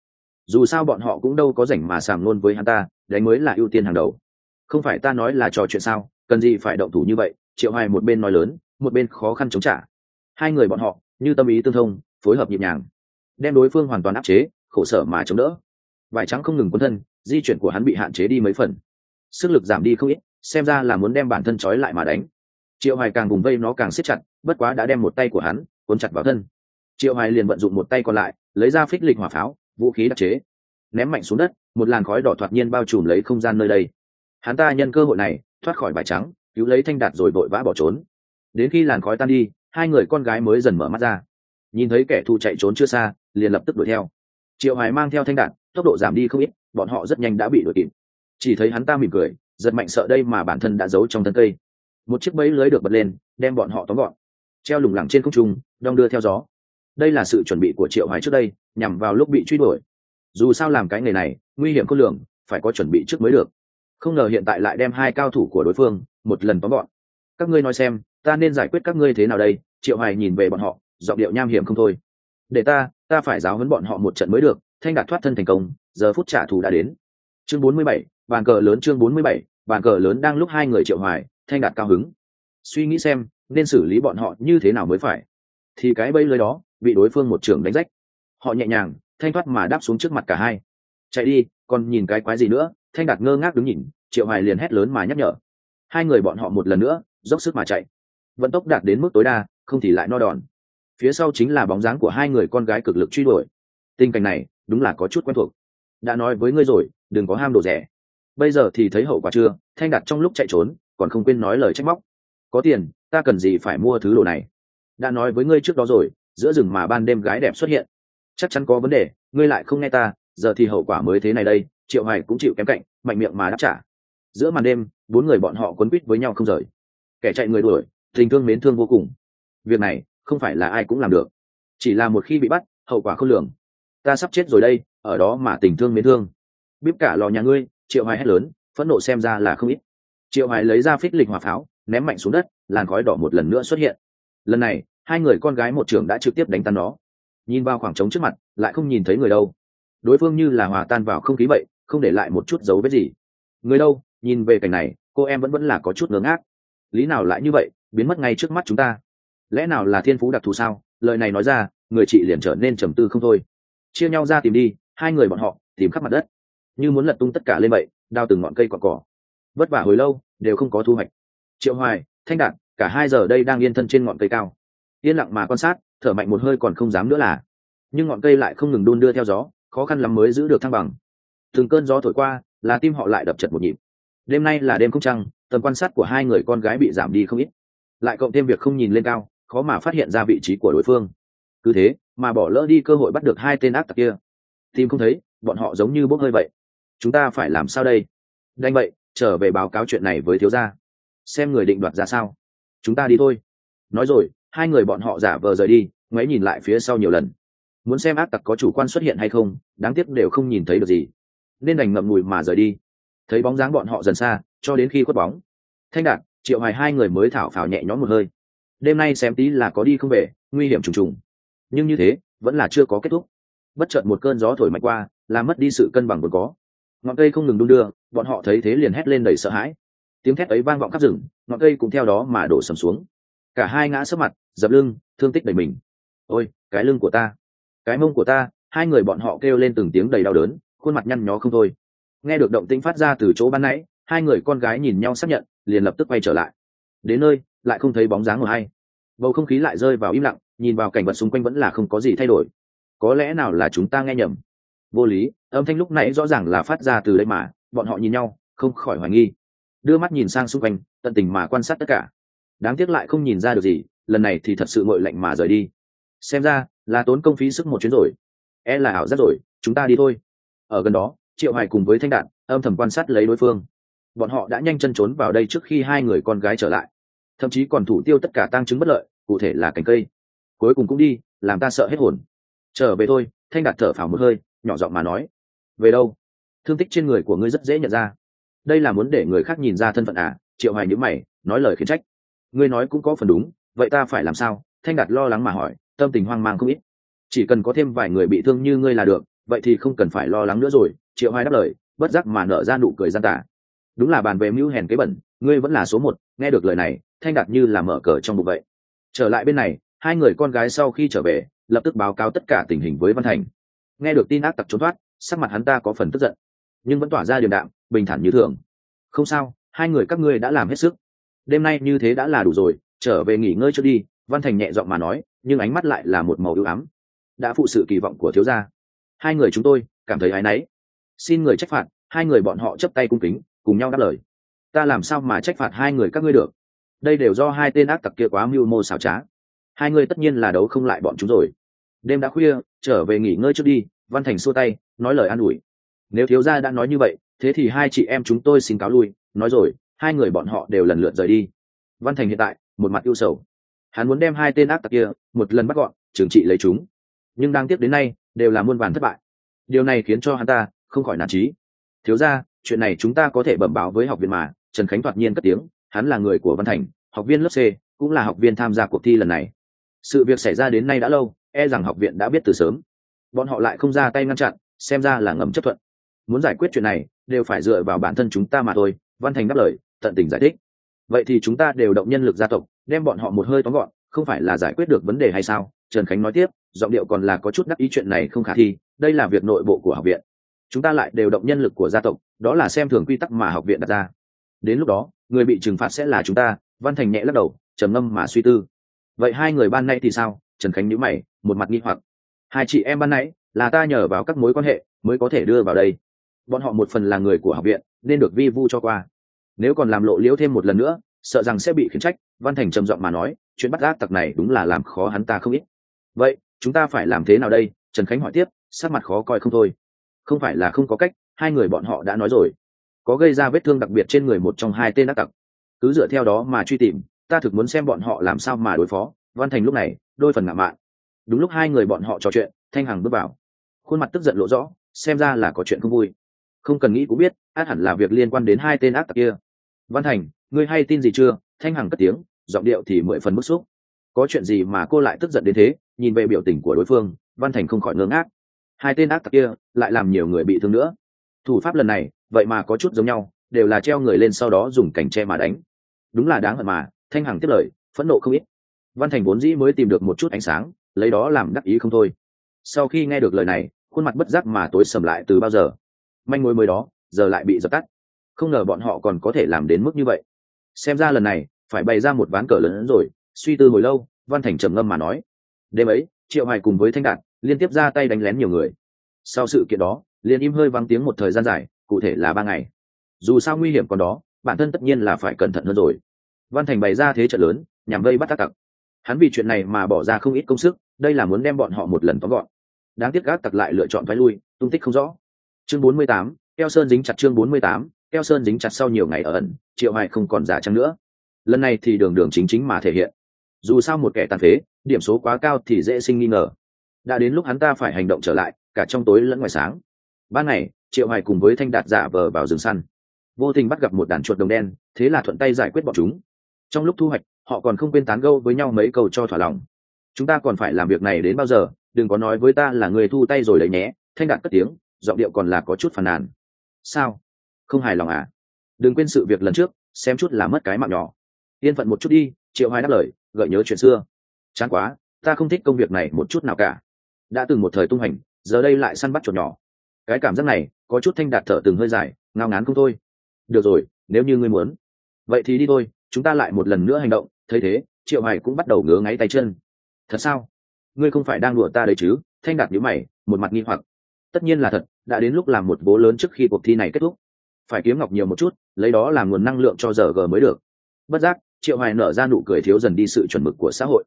Dù sao bọn họ cũng đâu có rảnh mà sàng luôn với hắn ta đánh mới là ưu tiên hàng đầu. Không phải ta nói là trò chuyện sao, cần gì phải động thủ như vậy, triệu hoài một bên nói lớn, một bên khó khăn chống trả. Hai người bọn họ, như tâm ý tương thông, phối hợp nhịp nhàng, đem đối phương hoàn toàn áp chế, khổ sở mà chống đỡ. Vải trắng không ngừng quân thân, di chuyển của hắn bị hạn chế đi mấy phần. Sức lực giảm đi không ít, xem ra là muốn đem bản thân trói lại mà đánh. Triệu hoài càng vùng vây nó càng siết chặt, bất quá đã đem một tay của hắn cuốn chặt vào thân. Triệu hoài liền vận dụng một tay còn lại, lấy ra phích lịch hỏa pháo, vũ khí đặc chế ném mạnh xuống đất, một làn khói đỏ thoạt nhiên bao trùm lấy không gian nơi đây. Hắn ta nhân cơ hội này, thoát khỏi bài trắng, cứu lấy thanh đạt rồi vội vã bỏ trốn. Đến khi làn khói tan đi, hai người con gái mới dần mở mắt ra. Nhìn thấy kẻ thù chạy trốn chưa xa, liền lập tức đuổi theo. Triệu hoài mang theo thanh đạn tốc độ giảm đi không ít, bọn họ rất nhanh đã bị đuổi kịp. Chỉ thấy hắn ta mỉm cười, giật mạnh sợ đây mà bản thân đã giấu trong thân cây. Một chiếc bẫy lưới được bật lên, đem bọn họ tóm gọn. Treo lủng lẳng trên không trung, đong đưa theo gió. Đây là sự chuẩn bị của triệu hoài trước đây, nhằm vào lúc bị truy đuổi dù sao làm cái nghề này nguy hiểm khôn lường phải có chuẩn bị trước mới được. Không ngờ hiện tại lại đem hai cao thủ của đối phương một lần tóm gọn. Các ngươi nói xem ta nên giải quyết các ngươi thế nào đây? Triệu hoài nhìn về bọn họ giọng điệu nham hiểm không thôi. Để ta ta phải giáo huấn bọn họ một trận mới được thanh đạt thoát thân thành công giờ phút trả thù đã đến. Chương 47, bàn cờ lớn chương 47, bàn cờ lớn đang lúc hai người triệu hoài thanh đạt cao hứng. Suy nghĩ xem nên xử lý bọn họ như thế nào mới phải? Thì cái bẫy lưới đó bị đối phương một trường đánh rách. Họ nhẹ nhàng thanh thoát mà đáp xuống trước mặt cả hai. Chạy đi, còn nhìn cái quái gì nữa? Thanh đạt ngơ ngác đứng nhìn, triệu hoài liền hét lớn mà nhắc nhở. Hai người bọn họ một lần nữa, dốc sức mà chạy. Vận tốc đạt đến mức tối đa, không thì lại no đòn. Phía sau chính là bóng dáng của hai người con gái cực lực truy đuổi. Tình cảnh này, đúng là có chút quen thuộc. Đã nói với ngươi rồi, đừng có ham đồ rẻ. Bây giờ thì thấy hậu quả chưa? Thanh đạt trong lúc chạy trốn, còn không quên nói lời trách móc. Có tiền, ta cần gì phải mua thứ đồ này? Đã nói với ngươi trước đó rồi, giữa rừng mà ban đêm gái đẹp xuất hiện chắc chắn có vấn đề, ngươi lại không nghe ta, giờ thì hậu quả mới thế này đây, triệu hoài cũng chịu kém cạnh, mạnh miệng mà đáp trả. Giữa màn đêm, bốn người bọn họ quấn quýt với nhau không rời. Kẻ chạy người đuổi, tình thương mến thương vô cùng. Việc này, không phải là ai cũng làm được. Chỉ là một khi bị bắt, hậu quả không lường. Ta sắp chết rồi đây, ở đó mà tình thương mến thương. Bíp cả lò nhà ngươi, triệu hoài hét lớn, phẫn nộ xem ra là không ít. Triệu hoài lấy ra phích lịch hỏa pháo, ném mạnh xuống đất, làn khói đỏ một lần nữa xuất hiện. Lần này, hai người con gái một trưởng đã trực tiếp đánh tan nó nhìn vào khoảng trống trước mặt, lại không nhìn thấy người đâu. Đối phương như là hòa tan vào không khí vậy, không để lại một chút dấu vết gì. Người đâu? Nhìn về cảnh này, cô em vẫn vẫn là có chút ngớ ngác. Lý nào lại như vậy, biến mất ngay trước mắt chúng ta? Lẽ nào là thiên phú đặc thù sao? Lời này nói ra, người chị liền trở nên trầm tư không thôi. Chia nhau ra tìm đi, hai người bọn họ, tìm khắp mặt đất. Như muốn lật tung tất cả lên vậy đao từng ngọn cây cỏ cỏ. Vất vả hồi lâu, đều không có thu hoạch. Triệu hoài, thanh đạt, cả hai giờ đây đang yên thân trên ngọn cây cao. Yên lặng mà quan sát thở mạnh một hơi còn không dám nữa là. Nhưng ngọn cây lại không ngừng đun đưa theo gió, khó khăn lắm mới giữ được thăng bằng. Từng cơn gió thổi qua, là tim họ lại đập chật một nhịp. Đêm nay là đêm không trăng, tầm quan sát của hai người con gái bị giảm đi không ít. Lại cộng thêm việc không nhìn lên cao, khó mà phát hiện ra vị trí của đối phương. Cứ thế, mà bỏ lỡ đi cơ hội bắt được hai tên ác tặc kia. Tim không thấy, bọn họ giống như bốc hơi vậy. Chúng ta phải làm sao đây? Đanh vậy, trở về báo cáo chuyện này với thiếu gia. Xem người định đoạt ra sao. Chúng ta đi thôi. Nói rồi hai người bọn họ giả vờ rời đi, ngoáy nhìn lại phía sau nhiều lần. Muốn xem ác tặc có chủ quan xuất hiện hay không, đáng tiếc đều không nhìn thấy được gì. Nên đành ngậm ngùi mà rời đi. Thấy bóng dáng bọn họ dần xa, cho đến khi khuất bóng. Thanh đạt, triệu hoài hai người mới thảo phào nhẹ nhõm một hơi. Đêm nay xem tí là có đi không về, nguy hiểm trùng trùng. Nhưng như thế, vẫn là chưa có kết thúc. Bất chợt một cơn gió thổi mạnh qua, làm mất đi sự cân bằng vốn có. Ngọn cây không ngừng đung đưa, bọn họ thấy thế liền hét lên đầy sợ hãi. Tiếng thét ấy vang vọng khắp rừng, ngọn cây cũng theo đó mà đổ sầm xuống cả hai ngã sấp mặt, dập lưng, thương tích đầy mình. Ôi, cái lưng của ta, cái mông của ta. Hai người bọn họ kêu lên từng tiếng đầy đau đớn, khuôn mặt nhăn nhó không thôi. Nghe được động tĩnh phát ra từ chỗ ban nãy, hai người con gái nhìn nhau xác nhận, liền lập tức quay trở lại. Đến nơi, lại không thấy bóng dáng của hay bầu không khí lại rơi vào im lặng, nhìn vào cảnh vật xung quanh vẫn là không có gì thay đổi. Có lẽ nào là chúng ta nghe nhầm? Vô lý, âm thanh lúc nãy rõ ràng là phát ra từ đây mà, bọn họ nhìn nhau, không khỏi hoài nghi. Đưa mắt nhìn sang xung quanh, tận tình mà quan sát tất cả đáng tiếc lại không nhìn ra được gì, lần này thì thật sự ngội lạnh mà rời đi. Xem ra, là tốn công phí sức một chuyến rồi. E là ảo giác rồi, chúng ta đi thôi. Ở gần đó, triệu Hải cùng với thanh đạn, âm thầm quan sát lấy đối phương. Bọn họ đã nhanh chân trốn vào đây trước khi hai người con gái trở lại. Thậm chí còn thủ tiêu tất cả tăng chứng bất lợi, cụ thể là cành cây. Cuối cùng cũng đi, làm ta sợ hết hồn. Trở về thôi, thanh đạt thở phào một hơi, nhỏ giọng mà nói. Về đâu? Thương tích trên người của ngươi rất dễ nhận ra. Đây là muốn để người khác nhìn ra thân phận à? Triệu hoài nhữ mày, nói lời khiến trách ngươi nói cũng có phần đúng, vậy ta phải làm sao? Thanh đạt lo lắng mà hỏi, tâm tình hoang mang không ít. Chỉ cần có thêm vài người bị thương như ngươi là được, vậy thì không cần phải lo lắng nữa rồi, triệu hoài đáp lời, bất giác mà nở ra nụ cười gian tả đúng là bàn về mưu hèn kế bẩn, ngươi vẫn là số một, nghe được lời này, thanh đạt như là mở cờ trong bụng vậy. Trở lại bên này, hai người con gái sau khi trở về, lập tức báo cáo tất cả tình hình với văn thành. Nghe được tin ác tặc trốn thoát, sắc mặt hắn ta có phần tức giận, nhưng vẫn tỏa ra điềm đạm, bình thản như thường. Không sao, hai người các ngươi đã làm hết sức đêm nay như thế đã là đủ rồi, trở về nghỉ ngơi cho đi. Văn thành nhẹ giọng mà nói, nhưng ánh mắt lại là một màu ưu ám. Đã phụ sự kỳ vọng của thiếu gia. Hai người chúng tôi, cảm thấy áy náy. Xin người trách phạt, hai người bọn họ chấp tay cung kính, cùng nhau đáp lời. Ta làm sao mà trách phạt hai người các ngươi được? Đây đều do hai tên ác tặc kia quá mưu mô xảo trá. Hai người tất nhiên là đấu không lại bọn chúng rồi. Đêm đã khuya, trở về nghỉ ngơi trước đi, văn thành xua tay, nói lời an ủi. Nếu thiếu gia đã nói như vậy, thế thì hai chị em chúng tôi xin cáo lui, nói rồi hai người bọn họ đều lần lượt rời đi. Văn thành hiện tại, một mặt ưu sầu. Hắn muốn đem hai tên ác tặc kia, một lần bắt gọn, trừng trị lấy chúng. Nhưng đang tiếp đến nay, đều là muôn vàn thất bại. Điều này khiến cho hắn ta không khỏi nản trí thiếu ra chuyện này chúng ta có thể bẩm báo với học viện mà, trần khánh thoạt nhiên cất tiếng, hắn là người của văn thành, học viên lớp c, cũng là học viên tham gia cuộc thi lần này. Sự việc xảy ra đến nay đã lâu e rằng học viện đã biết từ sớm. Bọn họ lại không ra tay ngăn chặn, xem ra là ngầm chấp thuận. Muốn giải quyết chuyện này, đều phải dựa vào bản thân chúng ta mà thôi, văn thành đáp lời tận tình giải thích. Vậy thì chúng ta đều động nhân lực gia tộc, đem bọn họ một hơi tóm gọn, không phải là giải quyết được vấn đề hay sao? Trần khánh nói tiếp, giọng điệu còn là có chút đắc ý chuyện này không khả thi, đây là việc nội bộ của học viện. Chúng ta lại đều động nhân lực của gia tộc, đó là xem thường quy tắc mà học viện đặt ra. Đến lúc đó, người bị trừng phạt sẽ là chúng ta, văn thành nhẹ lắc đầu, trầm ngâm mà suy tư. Vậy hai người ban nay thì sao? Trần khánh nhíu mày, một mặt nghi hoặc. Hai chị em ban nãy, là ta nhờ vào các mối quan hệ mới có thể đưa vào đây. Bọn họ một phần là người của học viện, nên được vi vu cho qua nếu còn làm lộ liễu thêm một lần nữa, sợ rằng sẽ bị khiển trách, văn thành trầm giọng mà nói, chuyện bắt gác tặc này đúng là làm khó hắn ta không ít. Vậy, chúng ta phải làm thế nào đây? Trần khánh hỏi tiếp, sắc mặt khó coi không thôi. Không phải là không có cách, hai người bọn họ đã nói rồi. Có gây ra vết thương đặc biệt trên người một trong hai tên ác tặc. Cứ dựa theo đó mà truy tìm, ta thực muốn xem bọn họ làm sao mà đối phó. Văn thành lúc này, đôi phần ngạo mạn. Đúng lúc hai người bọn họ trò chuyện, thanh hằng bước vào. Khuôn mặt tức giận lộ rõ, xem ra là có chuyện không vui. Không cần nghĩ cũng biết át hẳn là việc liên quan đến hai tên ác tặc kia văn thành, ngươi hay tin gì chưa? Thanh hằng cất tiếng, giọng điệu thì mười phần bức xúc. Có chuyện gì mà cô lại tức giận đến thế? Nhìn về biểu tình của đối phương, văn thành không khỏi ngơ ngác. Hai tên ác tặc kia lại làm nhiều người bị thương nữa. Thủ pháp lần này, vậy mà có chút giống nhau, đều là treo người lên sau đó dùng cảnh tre mà đánh. Đúng là đáng hận mà, thanh hằng tiếp lời, phẫn nộ không ít. Văn thành vốn dĩ mới tìm được một chút ánh sáng, lấy đó làm đắc ý không thôi. Sau khi nghe được lời này, khuôn mặt bất giác mà tối sầm lại từ bao giờ? Manh mối mới đó, giờ lại bị dập tắt không ngờ bọn họ còn có thể làm đến mức như vậy. Xem ra lần này phải bày ra một ván cờ lớn hơn rồi suy tư hồi lâu văn thành trầm ngâm mà nói. Đêm ấy triệu hoài cùng với thanh đạt liên tiếp ra tay đánh lén nhiều người. Sau sự kiện đó liền im hơi vắng tiếng một thời gian dài cụ thể là ba ngày. Dù sao nguy hiểm còn đó bản thân tất nhiên là phải cẩn thận hơn rồi. Văn thành bày ra thế trận lớn nhằm vây bắt các tặc. Hắn vì chuyện này mà bỏ ra không ít công sức đây là muốn đem bọn họ một lần tóm gọn. Đáng tiếc gác tặc lại lựa chọn thoái lui tung tích không rõ. Chương 48, keo sơn dính chặt chương 48, keo sơn dính chặt sau nhiều ngày ở ẩn, triệu hoài không còn giả trăng nữa. Lần này thì đường đường chính chính mà thể hiện. Dù sao một kẻ tàn phế, điểm số quá cao thì dễ sinh nghi ngờ. Đã đến lúc hắn ta phải hành động trở lại, cả trong tối lẫn ngoài sáng. Ban ngày, triệu hoài cùng với thanh đạt giả vờ vào rừng săn. Vô tình bắt gặp một đàn chuột đồng đen, thế là thuận tay giải quyết bọn chúng. Trong lúc thu hoạch, họ còn không quên tán gâu với nhau mấy câu cho thỏa lòng. Chúng ta còn phải làm việc này đến bao giờ, đừng có nói với ta là người thu tay rồi đấy nhé. Thanh đạt cất tiếng, giọng điệu còn là có chút phàn nàn. Sao? Không hài lòng à? Đừng quên sự việc lần trước, xem chút là mất cái mạng nhỏ. Yên phận một chút đi, triệu hoài đáp lời, gợi nhớ chuyện xưa. Chán quá, ta không thích công việc này một chút nào cả. Đã từng một thời tung hành giờ đây lại săn bắt chuột nhỏ. Cái cảm giác này, có chút thanh đạt thở từng hơi dài, ngao ngán không thôi. Được rồi, nếu như ngươi muốn. Vậy thì đi thôi, chúng ta lại một lần nữa hành động. Thấy thế, triệu hoài cũng bắt đầu ngứa ngáy tay chân. Thật sao? Ngươi không phải đang đùa ta đấy chứ? Thanh đạt nhíu mày, một mặt nghi hoặc. Tất nhiên là thật, đã đến lúc làm một bố lớn trước khi cuộc thi này kết thúc phải kiếm ngọc nhiều một chút, lấy đó làm nguồn năng lượng cho giờ g mới được. Bất giác, triệu hoài nở ra nụ cười thiếu dần đi sự chuẩn mực của xã hội.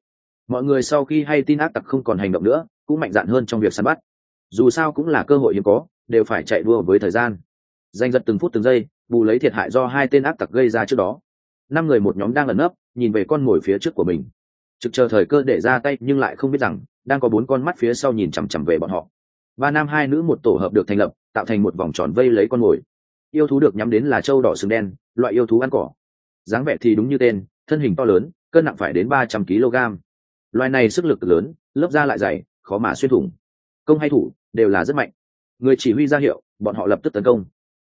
Mọi người sau khi hay tin ác tặc không còn hành động nữa, cũng mạnh dạn hơn trong việc săn bắt. Dù sao cũng là cơ hội hiếm có, đều phải chạy đua với thời gian. Danh giật từng phút từng giây, bù lấy thiệt hại do hai tên ác tặc gây ra trước đó. Năm người một nhóm đang ẩn nấp, nhìn về con mồi phía trước của mình. Trực chờ thời cơ để ra tay, nhưng lại không biết rằng, đang có bốn con mắt phía sau nhìn chằm chằm về bọn họ. Ba nam hai nữ một tổ hợp được thành lập, tạo thành một vòng tròn vây lấy con mồi yêu thú được nhắm đến là trâu đỏ sừng đen, loại yêu thú ăn cỏ. Dáng vẻ thì đúng như tên, thân hình to lớn, cân nặng phải đến ba trăm kg. Loài này sức lực lớn, lớp da lại dày, khó mà xuyên thủng. Công hay thủ, đều là rất mạnh. Người chỉ huy ra hiệu, bọn họ lập tức tấn công.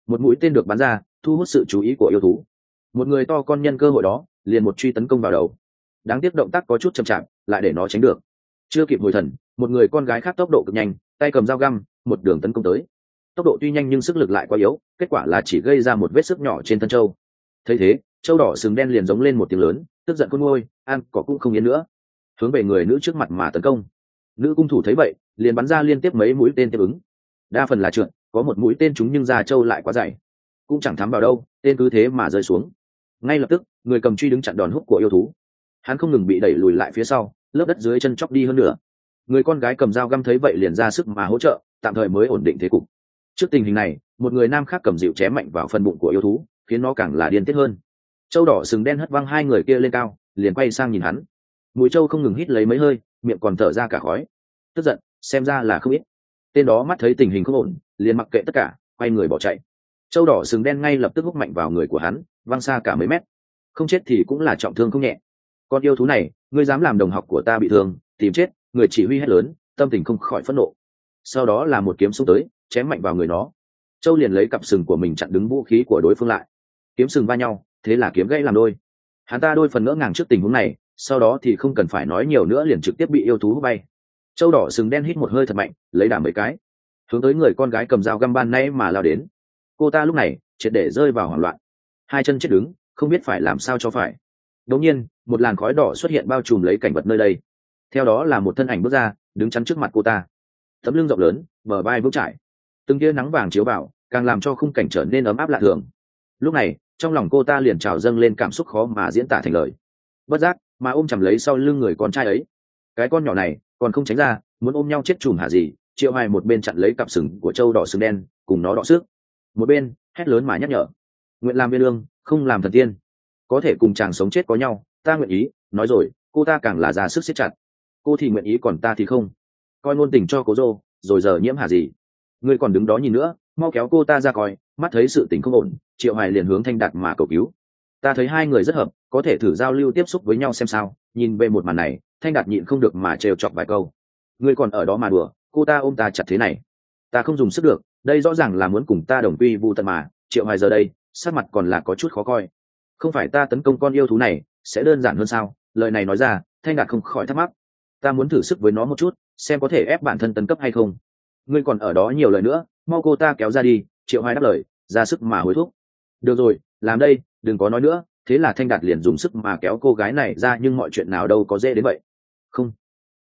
Một mũi tên được bắn ra, thu hút sự chú ý của yêu thú. Một người to con nhân cơ hội đó, liền một truy tấn công vào đầu. Đáng tiếc động tác có chút chậm chạp, lại để nó tránh được. Chưa kịp hồi thần, một người con gái khác tốc độ cực nhanh, tay cầm dao găm, một đường tấn công tới tốc độ tuy nhanh nhưng sức lực lại quá yếu, kết quả là chỉ gây ra một vết sức nhỏ trên thân châu thấy thế châu đỏ sừng đen liền giống lên một tiếng lớn, tức giận con ngôi an cỏ cũng không yên nữa. Hướng về người nữ trước mặt mà tấn công. Nữ cung thủ thấy vậy, liền bắn ra liên tiếp mấy mũi tên tiếp ứng. Đa phần là trượt, có một mũi tên trúng nhưng da châu lại quá dày. Cũng chẳng thắm vào đâu, tên cứ thế mà rơi xuống. Ngay lập tức, người cầm truy đứng chặn đòn hút của yêu thú. Hắn không ngừng bị đẩy lùi lại phía sau, lớp đất dưới chân chóc đi hơn nữa người con gái cầm dao găm thấy vậy liền ra sức mà hỗ trợ, tạm thời mới ổn định thế cục trước tình hình này, một người nam khác cầm dịu chém mạnh vào phần bụng của yêu thú, khiến nó càng là điên tiết hơn. Châu đỏ sừng đen hất văng hai người kia lên cao, liền quay sang nhìn hắn. Mùi châu không ngừng hít lấy mấy hơi, miệng còn thở ra cả khói. Tức giận, xem ra là không ít. Tên đó mắt thấy tình hình không ổn, liền mặc kệ tất cả, quay người bỏ chạy. Châu đỏ sừng đen ngay lập tức hút mạnh vào người của hắn, văng xa cả mấy mét. Không chết thì cũng là trọng thương không nhẹ. Con yêu thú này, ngươi dám làm đồng học của ta bị thương, tìm chết, người chỉ huy hét lớn, tâm tình không khỏi phẫn nộ. Sau đó là một kiếm xông tới chém mạnh vào người nó. Châu liền lấy cặp sừng của mình chặn đứng vũ khí của đối phương lại. Kiếm sừng va nhau, thế là kiếm gãy làm đôi. Hắn ta đôi phần ngỡ ngàng trước tình huống này, sau đó thì không cần phải nói nhiều nữa liền trực tiếp bị yêu thú hút bay. Châu đỏ sừng đen hít một hơi thật mạnh, lấy đảm mấy cái. Hướng tới người con gái cầm dao găm ban nay mà lao đến. Cô ta lúc này, triệt để rơi vào hoảng loạn. Hai chân chết đứng, không biết phải làm sao cho phải. Đột nhiên, một làn khói đỏ xuất hiện bao trùm lấy cảnh vật nơi đây. Theo đó là một thân ảnh bước ra, đứng chắn trước mặt cô ta. Tấm lưng rộng lớn, bờ vai vững trải từng tia nắng vàng chiếu vào, càng làm cho khung cảnh trở nên ấm áp lạ thường. Lúc này, trong lòng cô ta liền trào dâng lên cảm xúc khó mà diễn tả thành lời. Bất giác, mà ôm chầm lấy sau lưng người con trai ấy. Cái con nhỏ này, còn không tránh ra, muốn ôm nhau chết chùm hả gì, triệu hoài một bên chặn lấy cặp sừng của châu đỏ sừng đen, cùng nó đỏ xước một bên, hét lớn mà nhắc nhở. Nguyện làm viên lương, không làm thần tiên. Có thể cùng chàng sống chết có nhau, ta nguyện ý, nói rồi, cô ta càng là ra sức siết chặt. Cô thì nguyện ý còn ta thì không. Coi ngôn tình cho cố dô, rồi giờ nhiễm hà gì ngươi còn đứng đó nhìn nữa, mau kéo cô ta ra coi, mắt thấy sự tình không ổn, triệu hoài liền hướng thanh đạt mà cầu cứu. Ta thấy hai người rất hợp, có thể thử giao lưu tiếp xúc với nhau xem sao. Nhìn về một màn này, thanh đạt nhịn không được mà trêu chọc vài câu. Ngươi còn ở đó mà đùa, cô ta ôm ta chặt thế này. Ta không dùng sức được, đây rõ ràng là muốn cùng ta đồng quy vu tận mà, triệu hoài giờ đây sát mặt còn là có chút khó coi. Không phải ta tấn công con yêu thú này, sẽ đơn giản hơn sao? Lời này nói ra, thanh đạt không khỏi thắc mắc. Ta muốn thử sức với nó một chút, xem có thể ép bản thân tấn cấp hay không ngươi còn ở đó nhiều lời nữa, mau cô ta kéo ra đi, triệu hoài đáp lời, ra sức mà hối thúc. Được rồi, làm đây, đừng có nói nữa, thế là thanh đạt liền dùng sức mà kéo cô gái này ra nhưng mọi chuyện nào đâu có dễ đến vậy. Không,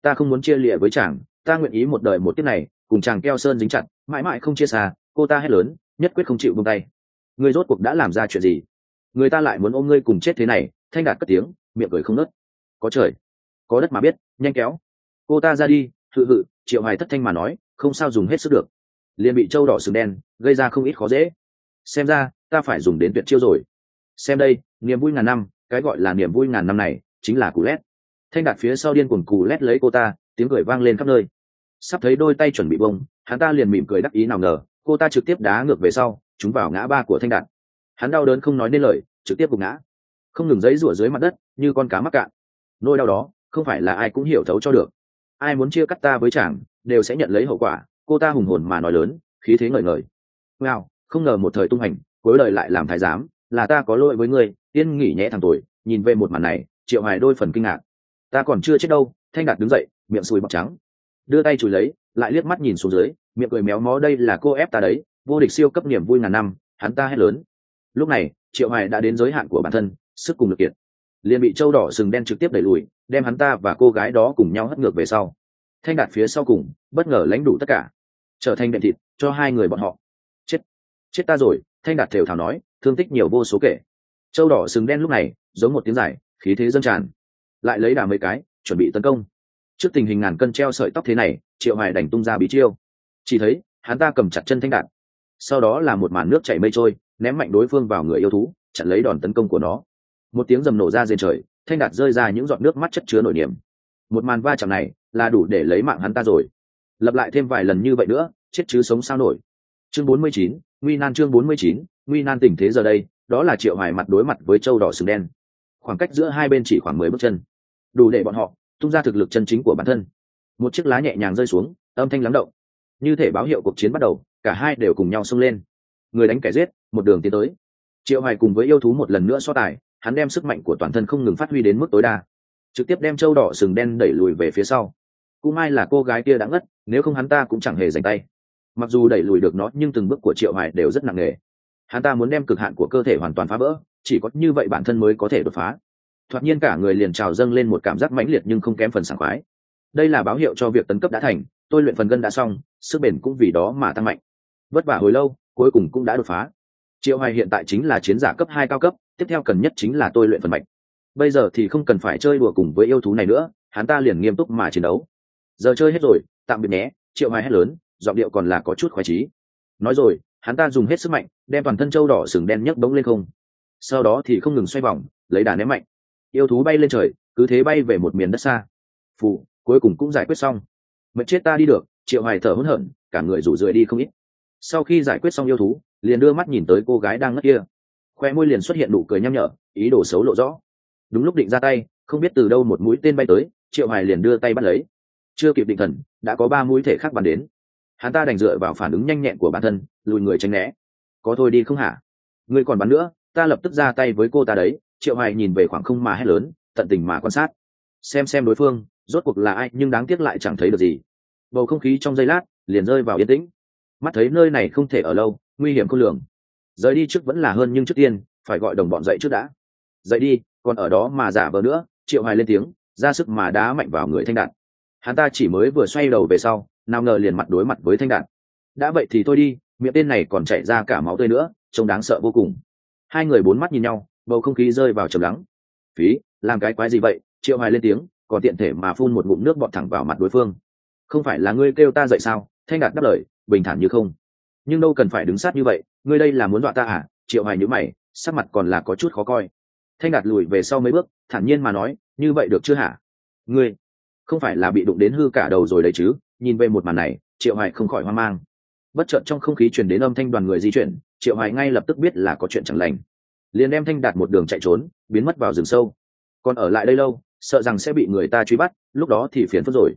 ta không muốn chia lịa với chàng, ta nguyện ý một đời một kiếp này, cùng chàng keo sơn dính chặt, mãi mãi không chia xa, cô ta hét lớn, nhất quyết không chịu buông tay. Ngươi rốt cuộc đã làm ra chuyện gì? Người ta lại muốn ôm ngươi cùng chết thế này, thanh đạt cất tiếng, miệng cười không nớt có trời, có đất mà biết, nhanh kéo. Cô ta ra đi, hự hự, triệu hoài thất thanh mà nói không sao dùng hết sức được. Liền bị trâu đỏ sừng đen, gây ra không ít khó dễ. Xem ra, ta phải dùng đến tuyệt chiêu rồi. Xem đây, niềm vui ngàn năm, cái gọi là niềm vui ngàn năm này, chính là cù lét. Thanh đạt phía sau điên cuồng cù lét lấy cô ta, tiếng cười vang lên khắp nơi. Sắp thấy đôi tay chuẩn bị bông, hắn ta liền mỉm cười đắc ý nào ngờ, cô ta trực tiếp đá ngược về sau chúng vào ngã ba của thanh đạt. Hắn đau đớn không nói nên lời, trực tiếp gục ngã. Không ngừng giấy rủa dưới mặt đất, như con cá mắc cạn. Nỗi đau đó, không phải là ai cũng hiểu thấu cho được. Ai muốn chia cắt ta với chàng đều sẽ nhận lấy hậu quả, cô ta hùng hồn mà nói lớn, khí thế ngời ngời. Wow, không ngờ một thời tung hành, cuối đời lại làm thái giám, là ta có lỗi với ngươi, Yên nghỉ nhẹ thằng tuổi, nhìn về một màn này, triệu hoài đôi phần kinh ngạc. Ta còn chưa chết đâu, thanh đạt đứng dậy, miệng sùi bọc trắng. Đưa tay chùi lấy, lại liếc mắt nhìn xuống dưới, miệng cười méo mó, đây là cô ép ta đấy, vô địch siêu cấp niềm vui ngàn năm, hắn ta hét lớn. Lúc này, triệu hoài đã đến giới hạn của bản thân, sức cùng lực kiệt. Liền bị châu đỏ sừng đen trực tiếp đẩy lùi, đem hắn ta và cô gái đó cùng nhau hất ngược về sau thanh đạt phía sau cùng, bất ngờ lãnh đủ tất cả. Trở thành đệm thịt, cho hai người bọn họ. Chết. Chết ta rồi, thanh đạt thều thào nói, thương tích nhiều vô số kể. Châu đỏ sừng đen lúc này, giống một tiếng dài, khí thế dâng tràn. Lại lấy đà mấy cái, chuẩn bị tấn công. Trước tình hình ngàn cân treo sợi tóc thế này, triệu hoài đành tung ra bí chiêu. Chỉ thấy, hắn ta cầm chặt chân thanh đạt. Sau đó là một màn nước chảy mây trôi, ném mạnh đối phương vào người yêu thú, chặn lấy đòn tấn công của nó. Một tiếng rầm nổ ra dền trời, thanh đạt rơi ra những giọt nước mắt chất chứa nổi niềm. Một màn va chạm này là đủ để lấy mạng hắn ta rồi. Lập lại thêm vài lần như vậy nữa chết chứ sống sao nổi. Chương 49, nguy nan chương 49, nguy nan tình thế giờ đây đó là triệu hoài mặt đối mặt với châu đỏ sừng đen. Khoảng cách giữa hai bên chỉ khoảng mười bước chân. Đủ để bọn họ tung ra thực lực chân chính của bản thân. Một chiếc lá nhẹ nhàng rơi xuống âm thanh lắng động. Như thể báo hiệu cuộc chiến bắt đầu cả hai đều cùng nhau xông lên. Người đánh kẻ giết một đường tiến tới. Triệu hoài cùng với yêu thú một lần nữa so tài hắn đem sức mạnh của toàn thân không ngừng phát huy đến mức tối đa. Trực tiếp đem châu đỏ sừng đen đẩy lùi về phía sau cũng may là cô gái kia đã ngất, nếu không hắn ta cũng chẳng hề dành tay. Mặc dù đẩy lùi được nó, nhưng từng bước của triệu hoài đều rất nặng nề. Hắn ta muốn đem cực hạn của cơ thể hoàn toàn phá vỡ, chỉ có như vậy bản thân mới có thể đột phá. Thoạt nhiên cả người liền trào dâng lên một cảm giác mãnh liệt nhưng không kém phần sảng khoái. Đây là báo hiệu cho việc tấn cấp đã thành, tôi luyện phần gân đã xong, sức bền cũng vì đó mà tăng mạnh. Vất vả hồi lâu, cuối cùng cũng đã đột phá. Triệu hoài hiện tại chính là chiến giả cấp hai cao cấp, tiếp theo cần nhất chính là tôi luyện phần mạnh. bây giờ thì không cần phải chơi đùa cùng với yêu thú này nữa, hắn ta liền nghiêm túc mà chiến đấu giờ chơi hết rồi, tạm biệt nhé, triệu hoài hét lớn, giọng điệu còn là có chút khoái trí nói rồi, hắn ta dùng hết sức mạnh, đem toàn thân châu đỏ sừng đen nhấc bỗng lên không. Sau đó thì không ngừng xoay vòng, lấy đà ném mạnh. Yêu thú bay lên trời, cứ thế bay về một miền đất xa. Phụ, cuối cùng cũng giải quyết xong. Mệt chết ta đi được, triệu hoài thở hỗn hển, cả người rủ rượi đi không ít. Sau khi giải quyết xong yêu thú, liền đưa mắt nhìn tới cô gái đang ngất kia. Khoe môi liền xuất hiện nụ cười nhăm nhở, ý đồ xấu lộ rõ. Đúng lúc định ra tay, không biết từ đâu một mũi tên bay tới, triệu hoài liền đưa tay bắt lấy chưa kịp định thần, đã có ba mũi thể khác bắn đến. Hắn ta đành dựa vào phản ứng nhanh nhẹn của bản thân, lùi người tránh né. Có thôi đi không hả? Ngươi còn bắn nữa, ta lập tức ra tay với cô ta đấy, triệu hoài nhìn về khoảng không mà hét lớn, tận tình mà quan sát. Xem xem đối phương, rốt cuộc là ai, nhưng đáng tiếc lại chẳng thấy được gì. Bầu không khí trong giây lát, liền rơi vào yên tĩnh. Mắt thấy nơi này không thể ở lâu, nguy hiểm khôn lường. Rời đi trước vẫn là hơn nhưng trước tiên, phải gọi đồng bọn dậy trước đã. Dậy đi, còn ở đó mà giả vờ nữa, triệu hoài lên tiếng, ra sức mà đá mạnh vào người thanh đạt hắn ta chỉ mới vừa xoay đầu về sau, nào ngờ liền mặt đối mặt với thanh đạn. Đã vậy thì thôi đi, miệng tên này còn chạy ra cả máu tươi nữa, trông đáng sợ vô cùng. Hai người bốn mắt nhìn nhau, bầu không khí rơi vào trầm lắng. Phí, làm cái quái gì vậy? Triệu hoài lên tiếng, còn tiện thể mà phun một ngụm nước bọt thẳng vào mặt đối phương. Không phải là ngươi kêu ta dậy sao? Thanh đạt đáp lời, bình thản như không. Nhưng đâu cần phải đứng sát như vậy, ngươi đây là muốn dọa ta à? Triệu hoài nhữ mày, sắc mặt còn là có chút khó coi. Thanh đạt lùi về sau mấy bước, thản nhiên mà nói, như vậy được chưa hả? Ngươi không phải là bị đụng đến hư cả đầu rồi đấy chứ, nhìn về một màn này, triệu hoài không khỏi hoang mang. Bất chợt trong không khí truyền đến âm thanh đoàn người di chuyển, triệu hoài ngay lập tức biết là có chuyện chẳng lành. Liền đem thanh đạt một đường chạy trốn, biến mất vào rừng sâu. Còn ở lại đây lâu, sợ rằng sẽ bị người ta truy bắt, lúc đó thì phiền phức rồi.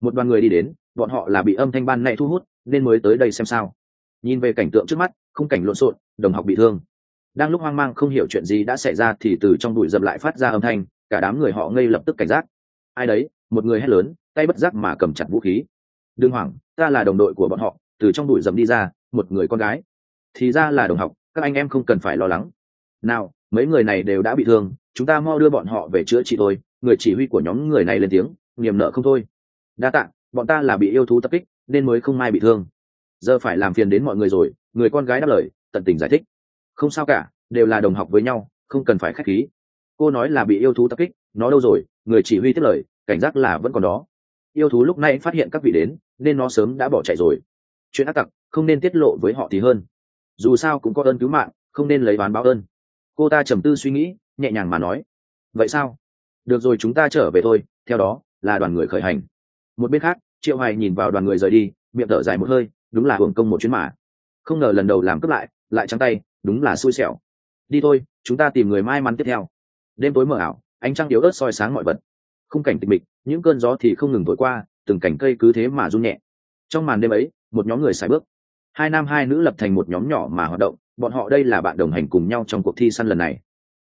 Một đoàn người đi đến, bọn họ là bị âm thanh ban này thu hút, nên mới tới đây xem sao. Nhìn về cảnh tượng trước mắt không cảnh lộn xộn, đồng học bị thương. Đang lúc hoang mang không hiểu chuyện gì đã xảy ra thì từ trong bụi dập lại phát ra âm thanh, cả đám người họ ngây lập tức cảnh giác. Ai đấy? Một người hét lớn, tay bất giác mà cầm chặt vũ khí. Đừng hoảng, ta là đồng đội của bọn họ, từ trong bụi dầm đi ra, một người con gái. Thì ra là đồng học, các anh em không cần phải lo lắng. Nào, mấy người này đều đã bị thương, chúng ta mau đưa bọn họ về chữa trị thôi. Người chỉ huy của nhóm người này lên tiếng, niềm nợ không thôi. Đa tạ, bọn ta là bị yêu thú tập kích, nên mới không ai bị thương. Giờ phải làm phiền đến mọi người rồi, người con gái đáp lời, tận tình giải thích. Không sao cả, đều là đồng học với nhau, không cần phải k h á c h khí. Cô nói là bị yêu thú tập kích, nó đâu rồi? Người chỉ huy tiếp lời cảnh giác là vẫn còn đó. Yêu thú lúc này phát hiện các vị đến, nên nó sớm đã bỏ chạy rồi. Chuyện ác tặc, không nên tiết lộ với họ thì hơn. Dù sao cũng có ơn cứu mạng, không nên lấy bán báo ơn. Cô ta trầm tư suy nghĩ, nhẹ nhàng mà nói. Vậy sao? Được rồi, chúng ta trở về thôi. Theo đó, là đoàn người khởi hành. Một bên khác, triệu hoài nhìn vào đoàn người rời đi, miệng thở dài một hơi, đúng là hưởng công một chuyến mà. Không ngờ lần đầu làm cướp lại lại trắng tay, đúng là xui xẻo. Đi thôi, chúng ta tìm người may mắn tiếp theo. Đêm tối mờ ảo, ánh trăng yếu ớt soi sáng mọi vật khung cảnh tịch mịch, những cơn gió thì không ngừng thổi qua, từng cảnh cây cứ thế mà run nhẹ. Trong màn đêm ấy, một nhóm người xài bước. Hai nam hai nữ lập thành một nhóm nhỏ mà hoạt động, bọn họ đây là bạn đồng hành cùng nhau trong cuộc thi săn lần này.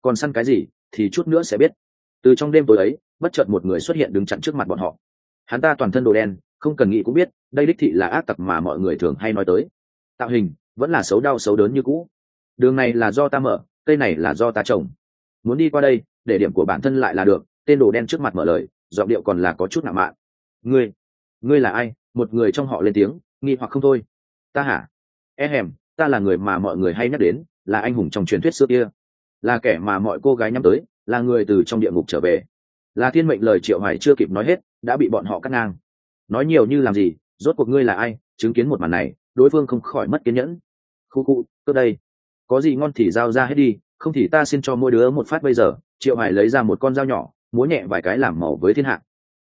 Còn săn cái gì, thì chút nữa sẽ biết. Từ trong đêm tối ấy, bất chợt một người xuất hiện đứng chặn trước mặt bọn họ. Hắn ta toàn thân đồ đen, không cần nghĩ cũng biết, đây đích thị là ác tặc mà mọi người thường hay nói tới. Tạo hình, vẫn là xấu đau xấu đớn như cũ. Đường này là do ta mở, cây này là do ta trồng. Muốn đi qua đây, để điểm của bản thân lại là được tên đồ đen trước mặt mở lời, giọng điệu còn là có chút nạ mạn. Ngươi ngươi là ai? Một người trong họ lên tiếng, nghi hoặc không thôi. Ta hả? E hèm, ta là người mà mọi người hay nhắc đến, là anh hùng trong truyền thuyết xưa kia. Là kẻ mà mọi cô gái nhắm tới, là người từ trong địa ngục trở về. Là thiên mệnh lời triệu hoài chưa kịp nói hết, đã bị bọn họ cắt ngang. Nói nhiều như làm gì, rốt cuộc ngươi là ai, chứng kiến một màn này, đối phương không khỏi mất kiên nhẫn. Khu khu cơ đây. Có gì ngon thì giao ra hết đi, không thì ta xin cho mỗi đứa một phát bây giờ. Triệu hoài lấy ra một con dao nhỏ múa nhẹ vài cái làm màu với thiên hạ.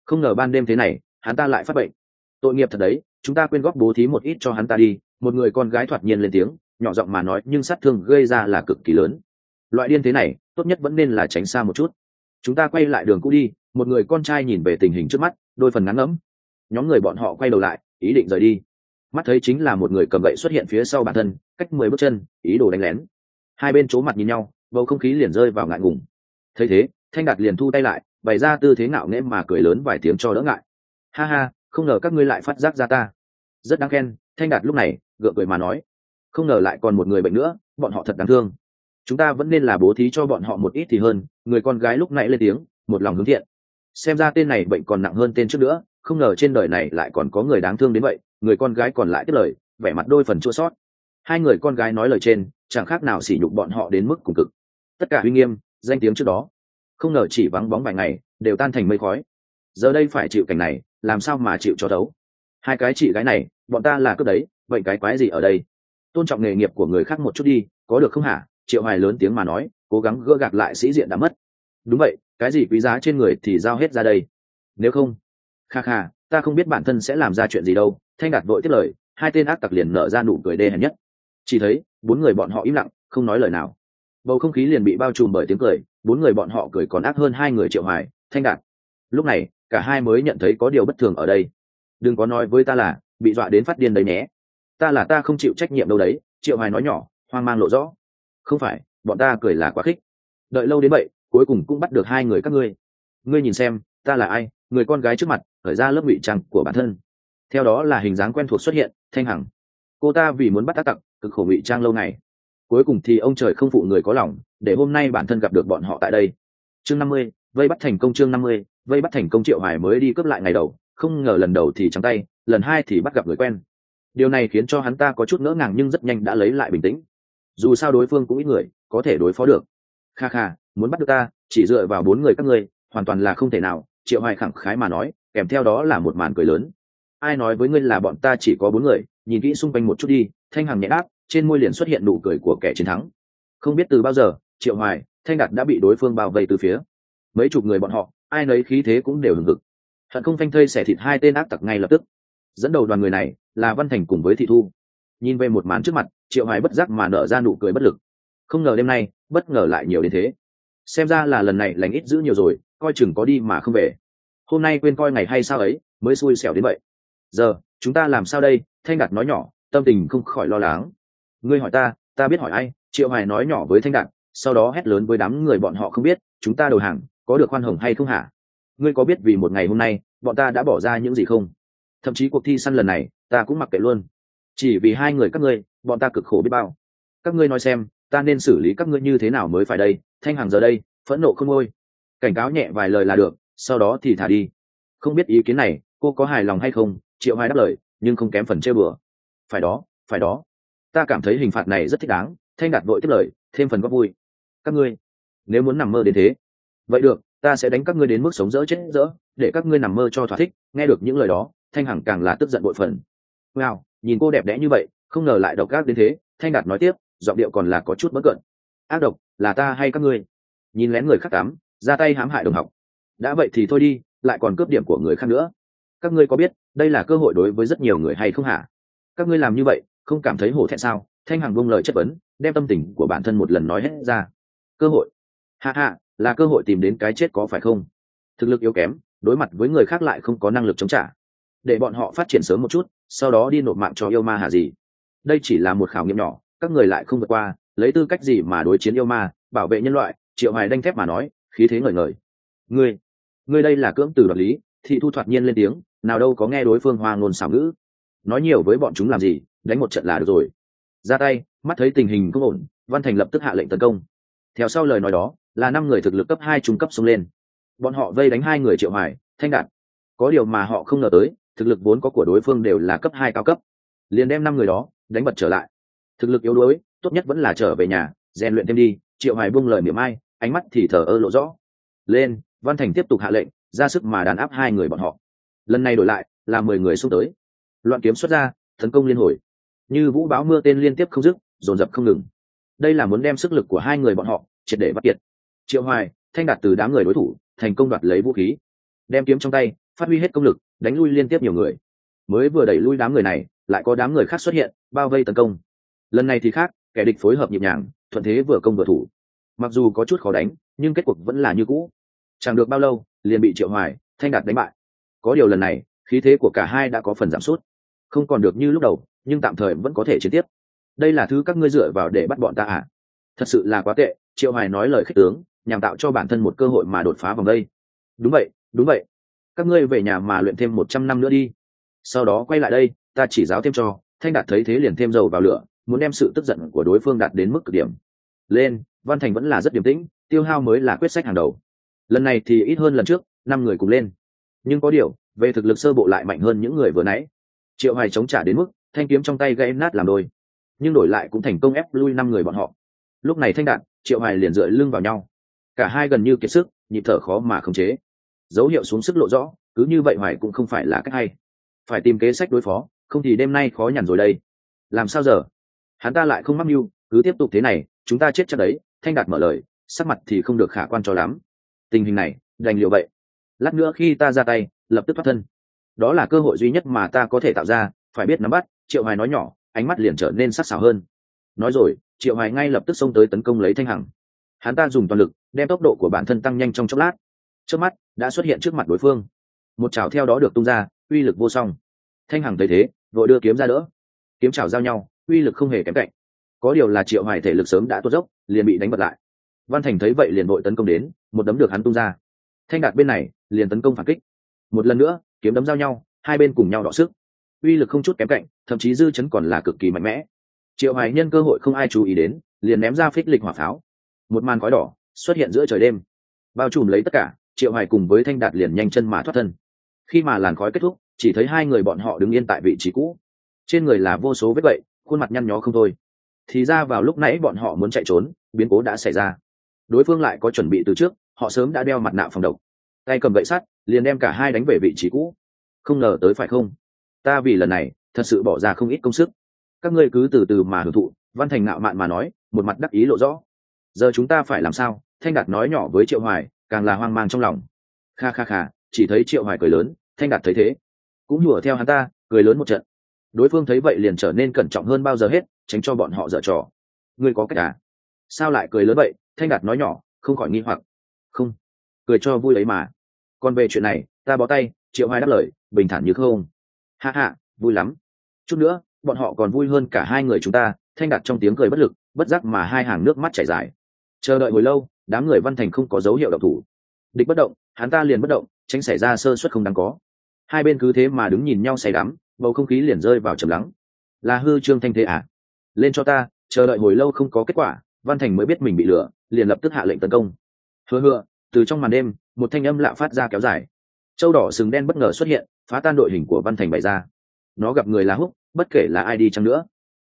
Không ngờ ban đêm thế này, hắn ta lại phát bệnh. Tội nghiệp thật đấy, chúng ta quyên góp bố thí một ít cho hắn ta đi. Một người con gái thoạt nhiên lên tiếng, nhỏ giọng mà nói, nhưng sát thương gây ra là cực kỳ lớn. Loại điên thế này, tốt nhất vẫn nên là tránh xa một chút. Chúng ta quay lại đường cũ đi, một người con trai nhìn về tình hình trước mắt, đôi phần ngắn ngẫm. Nhóm người bọn họ quay đầu lại, ý định rời đi. Mắt thấy chính là một người cầm gậy xuất hiện phía sau bản thân, cách mười bước chân, ý đồ đánh lén. Hai bên c mặt nhìn nhau, bầu không khí liền rơi vào ngại ngùng. Thấy thế thanh đạt liền thu tay lại, bày ra tư thế ngạo nghễ mà cười lớn vài tiếng cho đỡ ngại. Ha ha, không ngờ các ngươi lại phát giác ra ta. Rất đáng khen, thanh đạt lúc này, gượng cười mà nói. Không ngờ lại còn một người bệnh nữa, bọn họ thật đáng thương. Chúng ta vẫn nên là bố thí cho bọn họ một ít thì hơn, người con gái lúc nãy lên tiếng, một lòng hướng thiện. Xem ra tên này bệnh còn nặng hơn tên trước nữa, không ngờ trên đời này lại còn có người đáng thương đến vậy, người con gái còn lại tiếp lời, vẻ mặt đôi phần chua sót. Hai người con gái nói lời trên, chẳng khác nào sỉ nhục bọn họ đến mức cùng cực. Tất cả uy nghiêm, danh tiếng trước đó không ngờ chỉ vắng bóng vài ngày, đều tan thành mây khói. Giờ đây phải chịu cảnh này, làm sao mà chịu cho đấu hai cái chị gái này, bọn ta là cướp đấy, vậy cái quái gì ở đây? Tôn trọng nghề nghiệp của người khác một chút đi, có được không hả? Triệu hoài lớn tiếng mà nói, cố gắng gỡ gạt lại sĩ diện đã mất. Đúng vậy, cái gì quý giá trên người thì giao hết ra đây. Nếu không, kha kha, ta không biết bản thân sẽ làm ra chuyện gì đâu. Thanh đạt vội tiếp lời, hai tên ác tặc liền nở ra nụ cười đê hèn nhất. Chỉ thấy, bốn người bọn họ im lặng, không nói lời nào. Bầu không khí liền bị bao trùm bởi tiếng cười bốn người bọn họ cười còn ác hơn hai người triệu hoài, thanh đạt. Lúc này, cả hai mới nhận thấy có điều bất thường ở đây. Đừng có nói với ta là, bị dọa đến phát điên đấy nhé. Ta là ta không chịu trách nhiệm đâu đấy, triệu hoài nói nhỏ, hoang mang lộ rõ. Không phải, bọn ta cười là quá khích. Đợi lâu đến vậy, cuối cùng cũng bắt được hai người các ngươi. Ngươi nhìn xem, ta là ai, người con gái trước mặt khởi ra lớp ngụy trang của bản thân. Theo đó là hình dáng quen thuộc xuất hiện, thanh hằng. Cô ta vì muốn bắt tác tặc, cực khổ ngụy trang lâu ngày cuối cùng thì ông trời không phụ người có lòng, để hôm nay bản thân gặp được bọn họ tại đây. Chương năm mươi, vây bắt thành công chương năm mươi, vây bắt thành công triệu hải mới đi cướp lại ngày đầu, không ngờ lần đầu thì trắng tay, lần hai thì bắt gặp người quen. Điều này khiến cho hắn ta có chút ngỡ ngàng nhưng rất nhanh đã lấy lại bình tĩnh. Dù sao đối phương cũng ít người, có thể đối phó được. Kha kha, muốn bắt được ta, chỉ dựa vào bốn người các ngươi, hoàn toàn là không thể nào, triệu hoài khẳng khái mà nói, kèm theo đó là một màn cười lớn. Ai nói với ngươi là bọn ta chỉ có bốn người, nhìn kỹ xung quanh một chút đi, thanh hằng nhẹ đáp trên môi liền xuất hiện nụ cười của kẻ chiến thắng. Không biết từ bao giờ, triệu hoài, thanh đạt đã bị đối phương bao vây từ phía mấy chục người bọn họ, ai nấy khí thế cũng đều hừng hực. Hận không phanh thây xẻ thịt hai tên ác tặc ngay lập tức. Dẫn đầu đoàn người này là văn thành cùng với thị thu. Nhìn về một màn trước mặt, triệu hoài bất giác mà nở ra nụ cười bất lực. Không ngờ đêm nay, bất ngờ lại nhiều đến thế. Xem ra là lần này lành ít giữ nhiều rồi, coi chừng có đi mà không về. Hôm nay quên coi ngày hay sao ấy, mới xui xẻo đến vậy. Giờ, chúng ta làm sao đây? Thanh đạt nói nhỏ, tâm tình không khỏi lo lắng ngươi hỏi ta ta biết hỏi ai, triệu hoài nói nhỏ với thanh đạn sau đó hét lớn với đám người bọn họ không biết, chúng ta đầu hàng, có được khoan hồng hay không hả? Ngươi có biết vì một ngày hôm nay, bọn ta đã bỏ ra những gì không? Thậm chí cuộc thi săn lần này, ta cũng mặc kệ luôn. Chỉ vì hai người các ngươi, bọn ta cực khổ biết bao. Các ngươi nói xem, ta nên xử lý các ngươi như thế nào mới phải đây? Thanh hàng giờ đây, phẫn nộ không ngôi. Cảnh cáo nhẹ vài lời là được, sau đó thì thả đi. Không biết ý kiến này, cô có hài lòng hay không? Triệu hoài đáp lời, nhưng không kém phần chơi bừa. Phải đó phải đó ta cảm thấy hình phạt này rất thích đáng, thanh đạt vội tiếp lời, thêm phần góp vui. Các ngươi, nếu muốn nằm mơ đến thế, vậy được, ta sẽ đánh các ngươi đến mức sống dỡ chết dỡ, để các ngươi nằm mơ cho thỏa thích, nghe được những lời đó, thanh hằng càng là tức giận bội phần. Wow, nhìn cô đẹp đẽ như vậy, không ngờ lại độc ác đến thế, thanh đạt nói tiếp, giọng điệu còn là có chút bất cận. Ác độc, là ta hay các ngươi? Nhìn lén người khác tắm ra tay hãm hại đồng học. Đã vậy thì thôi đi, lại còn cướp điểm của người khác nữa. Các ngươi có biết, đây là cơ hội đối với rất nhiều người hay không hả? Các ngươi làm như vậy không cảm thấy hổ thẹn sao? Thanh hằng bông lời chất vấn, đem tâm tình của bản thân một lần nói hết ra. Cơ hội. Hạ hạ là cơ hội tìm đến cái chết có phải không? Thực lực yếu kém, đối mặt với người khác lại không có năng lực chống trả. Để bọn họ phát triển sớm một chút, sau đó đi nộp mạng cho yêu ma hà gì? Đây chỉ là một khảo nghiệm nhỏ, các người lại không vượt qua, lấy tư cách gì mà đối chiến yêu ma, bảo vệ nhân loại, triệu hoài đanh thép mà nói, khí thế ngời ngời. Ngươi ngươi đây là cưỡng từ đoạt lý, thị thu thoạt nhiên lên tiếng, nào đâu có nghe đối phương hoa ngôn xảo ngữ. Nói nhiều với bọn chúng làm gì? Đánh một trận là được rồi. Ra tay, mắt thấy tình hình không ổn, văn thành lập tức hạ lệnh tấn công. Theo sau lời nói đó, là năm người thực lực cấp hai trung cấp xông lên. Bọn họ vây đánh hai người triệu hoài, thanh đạt. Có điều mà họ không ngờ tới, thực lực vốn có của đối phương đều là cấp hai cao cấp. Liền đem năm người đó, đánh bật trở lại. Thực lực yếu đuối, tốt nhất vẫn là trở về nhà, rèn luyện thêm đi, triệu hoài buông lời miệng ai, ánh mắt thì thở ơ lộ rõ. Lên, văn thành tiếp tục hạ lệnh, ra sức mà đàn áp hai người bọn họ. Lần này đổi lại, là mười người xung tới. Loạn kiếm xuất ra, tấn công liên hồi như vũ báo mưa tên liên tiếp không dứt, dồn dập không ngừng. Đây là muốn đem sức lực của hai người bọn họ triệt để bắt kiệt. Triệu hoài, thanh đạt từ đám người đối thủ, thành công đoạt lấy vũ khí. Đem kiếm trong tay, phát huy hết công lực, đánh lui liên tiếp nhiều người. Mới vừa đẩy lui đám người này, lại có đám người khác xuất hiện, bao vây tấn công. Lần này thì khác, kẻ địch phối hợp nhịp nhàng, thuận thế vừa công vừa thủ. Mặc dù có chút khó đánh, nhưng kết cuộc vẫn là như cũ. Chẳng được bao lâu, liền bị triệu hoài, thanh đạt đánh bại. Có điều lần này, khí thế của cả hai đã có phần giảm sút. Không còn được như lúc đầu nhưng tạm thời vẫn có thể chiến tiếp. Đây là thứ các ngươi dựa vào để bắt bọn ta à? Thật sự là quá tệ, triệu hoài nói lời khích tướng, nhằm tạo cho bản thân một cơ hội mà đột phá vòng đây. Đúng vậy đúng vậy. Các ngươi về nhà mà luyện thêm một trăm năm nữa đi. Sau đó quay lại đây, ta chỉ giáo thêm cho, thanh đạt thấy thế liền thêm dầu vào lửa, muốn đem sự tức giận của đối phương đạt đến mức cực điểm. Lên, văn thành vẫn là rất điềm tĩnh, tiêu hao mới là quyết sách hàng đầu. Lần này thì ít hơn lần trước, năm người cùng lên. Nhưng có điều, về thực lực sơ bộ lại mạnh hơn những người vừa nãy. Triệu hoài chống trả đến mức thanh kiếm trong tay gãy nát làm đôi. Nhưng đổi lại cũng thành công ép lui năm người bọn họ. Lúc này thanh đạn, triệu hoài liền dựa lưng vào nhau. Cả hai gần như kiệt sức, nhịp thở khó mà khống chế. Dấu hiệu xuống sức lộ rõ, cứ như vậy hoài cũng không phải là cách hay. Phải tìm kế sách đối phó, không thì đêm nay khó nhằn rồi đây. Làm sao giờ? Hắn ta lại không mắc mưu, cứ tiếp tục thế này, chúng ta chết chắc đấy. Thanh đạt mở lời, sắc mặt thì không được khả quan cho lắm. Tình hình này, đành liệu vậy lát nữa khi ta ra tay, lập tức thoát thân. Đó là cơ hội duy nhất mà ta có thể tạo ra, phải biết nắm bắt triệu hoài nói nhỏ, ánh mắt liền trở nên sắc sảo hơn. Nói rồi, triệu hoài ngay lập tức xông tới tấn công lấy thanh hằng. Hắn ta dùng toàn lực, đem tốc độ của bản thân tăng nhanh trong chốc lát. Trước mắt, đã xuất hiện trước mặt đối phương. Một chảo theo đó được tung ra, uy lực vô song. Thanh hằng thấy thế, vội đưa kiếm ra đỡ. Kiếm chảo giao nhau, uy lực không hề kém cạnh. Có điều là triệu hoài thể lực sớm đã tuột dốc, liền bị đánh bật lại. Văn thành thấy vậy liền vội tấn công đến, một đấm được hắn tung ra. Thanh đạt bên này, liền tấn công phản kích. Một lần nữa, kiếm đấm giao nhau, hai bên cùng nhau đọ sức uy lực không chút kém cạnh thậm chí dư chấn còn là cực kỳ mạnh mẽ. Triệu hoài nhân cơ hội không ai chú ý đến liền ném ra phích lịch hỏa pháo. Một màn khói đỏ xuất hiện giữa trời đêm. Bao trùm lấy tất cả triệu hoài cùng với thanh đạt liền nhanh chân mà thoát thân. Khi mà làn khói kết thúc chỉ thấy hai người bọn họ đứng yên tại vị trí cũ. Trên người là vô số vết bậy, khuôn mặt nhăn nhó không thôi. Thì ra vào lúc nãy bọn họ muốn chạy trốn biến cố đã xảy ra. Đối phương lại có chuẩn bị từ trước họ sớm đã đeo mặt nạ phòng độc. Tay cầm gậy sắt liền đem cả hai đánh về vị trí cũ. Không ngờ tới phải không? Ta vì lần này, thật sự bỏ ra không ít công sức. Các ngươi cứ từ từ mà hưởng thụ, văn thành nạo mạn mà nói, một mặt đắc ý lộ rõ. Giờ chúng ta phải làm sao? Thanh đạt nói nhỏ với triệu hoài, càng là hoang mang trong lòng. Kha kha kha, chỉ thấy triệu hoài cười lớn, thanh đạt thấy thế, cũng nhủ theo hắn ta, cười lớn một trận. Đối phương thấy vậy liền trở nên cẩn trọng hơn bao giờ hết, tránh cho bọn họ dở trò. Ngươi có cách à? Sao lại cười lớn vậy? Thanh đạt nói nhỏ, không khỏi nghi hoặc. Không, cười cho vui lấy mà. Còn về chuyện này, ta bó tay, triệu hoài đáp lời, bình thản như không hạ hạ vui lắm. Chút nữa, bọn họ còn vui hơn cả hai người chúng ta, thanh đạt trong tiếng cười bất lực, bất giác mà hai hàng nước mắt chảy dài. Chờ đợi hồi lâu, đám người văn thành không có dấu hiệu độc thủ. Địch bất động, hắn ta liền bất động, tránh xảy ra sơ suất không đáng có. Hai bên cứ thế mà đứng nhìn nhau say đắm, bầu không khí liền rơi vào trầm lắng. Là hư trương thanh thế à? Lên cho ta, chờ đợi hồi lâu không có kết quả, văn thành mới biết mình bị lừa, liền lập tức hạ lệnh tấn công. Hứa hứa, từ trong màn đêm, một thanh âm lạ phát ra kéo dài châu đỏ sừng đen bất ngờ xuất hiện, phá tan đội hình của văn thành bày ra. Nó gặp người là húc, bất kể là ai đi chăng nữa.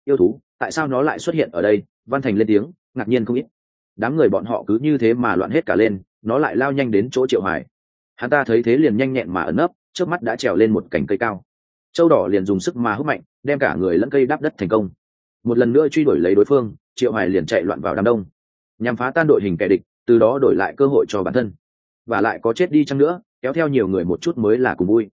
Yêu thú, tại sao nó lại xuất hiện ở đây? Văn thành lên tiếng, ngạc nhiên không ít. Đám người bọn họ cứ như thế mà loạn hết cả lên, nó lại lao nhanh đến chỗ triệu hoài. Hắn ta thấy thế liền nhanh nhẹn mà ẩn nấp, trước mắt đã trèo lên một cành cây cao. Châu đỏ liền dùng sức mà hút mạnh, đem cả người lẫn cây đáp đất thành công. Một lần nữa truy đuổi lấy đối phương, triệu hoài liền chạy loạn vào đám đông. Nhằm phá tan đội hình kẻ địch, từ đó đổi lại cơ hội cho bản thân. Và lại có chết đi chăng nữa kéo theo nhiều người một chút mới là cùng vui.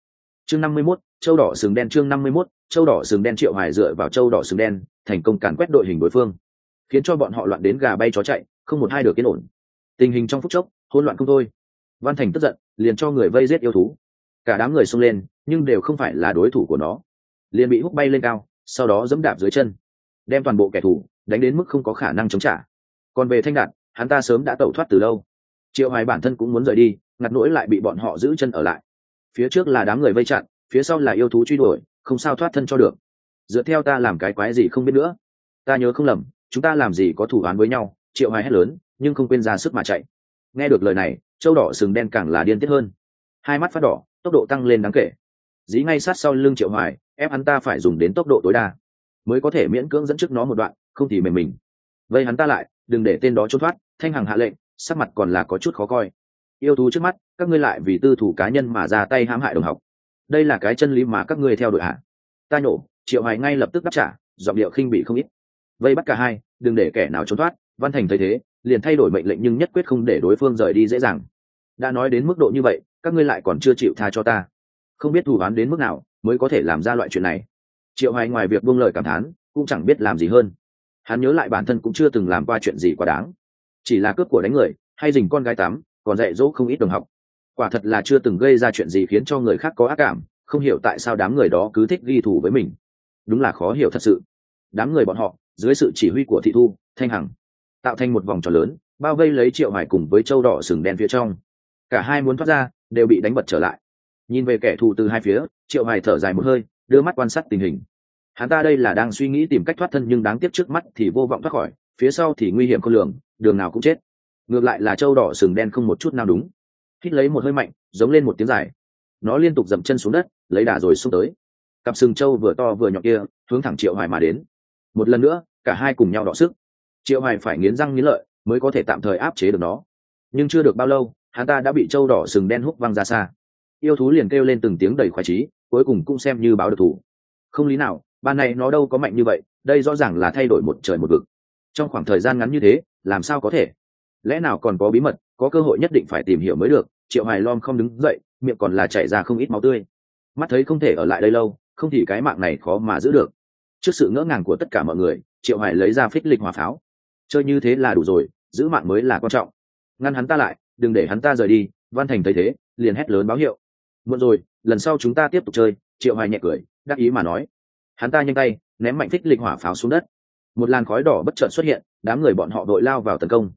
Chương năm mươi 51, châu đỏ sừng đen chương năm mươi 51, châu đỏ sừng đen triệu hoài dựa vào châu đỏ sừng đen thành công càn quét đội hình đối phương. Khiến cho bọn họ loạn đến gà bay chó chạy không một hai được yên ổn. Tình hình trong phút chốc hỗn loạn không thôi. Văn thành tức giận liền cho người vây giết yêu thú. Cả đám người xông lên nhưng đều không phải là đối thủ của nó. Liền bị hút bay lên cao sau đó dẫm đạp dưới chân. Đem toàn bộ kẻ thù đánh đến mức không có khả năng chống trả. Còn về thanh đạt hắn ta sớm đã tẩu thoát từ lâu triệu hoài bản thân cũng muốn rời đi ngặt nỗi lại bị bọn họ giữ chân ở lại. Phía trước là đám người vây chặn, phía sau là yêu thú truy đuổi, không sao thoát thân cho được. Dựa theo ta làm cái quái gì không biết nữa. Ta nhớ không lầm, chúng ta làm gì có thủ án với nhau, triệu hoài hét lớn, nhưng không quên ra sức mà chạy. Nghe được lời này, châu đỏ sừng đen càng là điên tiết hơn. Hai mắt phát đỏ, tốc độ tăng lên đáng kể. Dí ngay sát sau lưng triệu hoài, ép hắn ta phải dùng đến tốc độ tối đa. Mới có thể miễn cưỡng dẫn trước nó một đoạn, không thì mềm mình. Vây hắn ta lại, đừng để tên đó trốn thoát, thanh hằng hạ lệnh, sắc mặt còn là có chút khó coi yêu thú trước mắt, các ngươi lại vì tư thủ cá nhân mà ra tay hãm hại đồng học. Đây là cái chân lý mà các ngươi theo đuổi hạ ta nhổ, triệu hoài ngay lập tức đáp trả, giọng điệu khinh bị không ít. Vây bắt cả hai, đừng để kẻ nào trốn thoát, văn thành thấy thế, liền thay đổi mệnh lệnh nhưng nhất quyết không để đối phương rời đi dễ dàng. Đã nói đến mức độ như vậy, các ngươi lại còn chưa chịu tha cho ta. Không biết thủ án đến mức nào mới có thể làm ra loại chuyện này. Triệu hoài ngoài việc buông lời cảm thán, cũng chẳng biết làm gì hơn. Hắn nhớ lại bản thân cũng chưa từng làm qua chuyện gì quá đáng. Chỉ là cướp của đánh người, hay dình con gái tắm còn dạy dỗ không ít đồng học. Quả thật là chưa từng gây ra chuyện gì khiến cho người khác có ác cảm, không hiểu tại sao đám người đó cứ thích ghi thù với mình. Đúng là khó hiểu thật sự. Đám người bọn họ, dưới sự chỉ huy của thị thu, thanh hằng, tạo thành một vòng tròn lớn, bao vây lấy triệu hải cùng với châu đỏ sừng đen phía trong. Cả hai muốn thoát ra, đều bị đánh bật trở lại. Nhìn về kẻ thù từ hai phía, triệu hải thở dài một hơi, đưa mắt quan sát tình hình. Hắn ta đây là đang suy nghĩ tìm cách thoát thân nhưng đáng tiếc trước mắt thì vô vọng thoát khỏi, phía sau thì nguy hiểm khôn lường, đường nào cũng chết ngược lại là châu đỏ sừng đen không một chút nào đúng. Hít lấy một hơi mạnh, giống lên một tiếng dài. Nó liên tục dậm chân xuống đất, lấy đà rồi xuống tới. Cặp sừng châu vừa to vừa nhỏ kia, hướng thẳng triệu hoài mà đến. Một lần nữa, cả hai cùng nhau đọ sức. Triệu hoài phải nghiến răng nghiến lợi, mới có thể tạm thời áp chế được nó. Nhưng chưa được bao lâu, hắn ta đã bị châu đỏ sừng đen hút văng ra xa. Yêu thú liền kêu lên từng tiếng đầy khoái trí cuối cùng cũng xem như báo được thủ. Không lý nào, ban này nó đâu có mạnh như vậy, đây rõ ràng là thay đổi một trời một vực. Trong khoảng thời gian ngắn như thế, làm sao có thể? Lẽ nào còn có bí mật, có cơ hội nhất định phải tìm hiểu mới được, triệu hoài lom không đứng dậy, miệng còn là chảy ra không ít máu tươi. Mắt thấy không thể ở lại đây lâu, không thì cái mạng này khó mà giữ được. Trước sự ngỡ ngàng của tất cả mọi người, triệu hoài lấy ra phích lịch hỏa pháo. Chơi như thế là đủ rồi, giữ mạng mới là quan trọng. Ngăn hắn ta lại, đừng để hắn ta rời đi, văn thành thấy thế, liền hét lớn báo hiệu. Muộn rồi, lần sau chúng ta tiếp tục chơi, triệu hoài nhẹ cười, đắc ý mà nói. Hắn ta nhanh tay, ném mạnh phích lịch hỏa pháo xuống đất. Một làn khói đỏ bất chợt xuất hiện, đám người bọn họ đội lao vào tấn công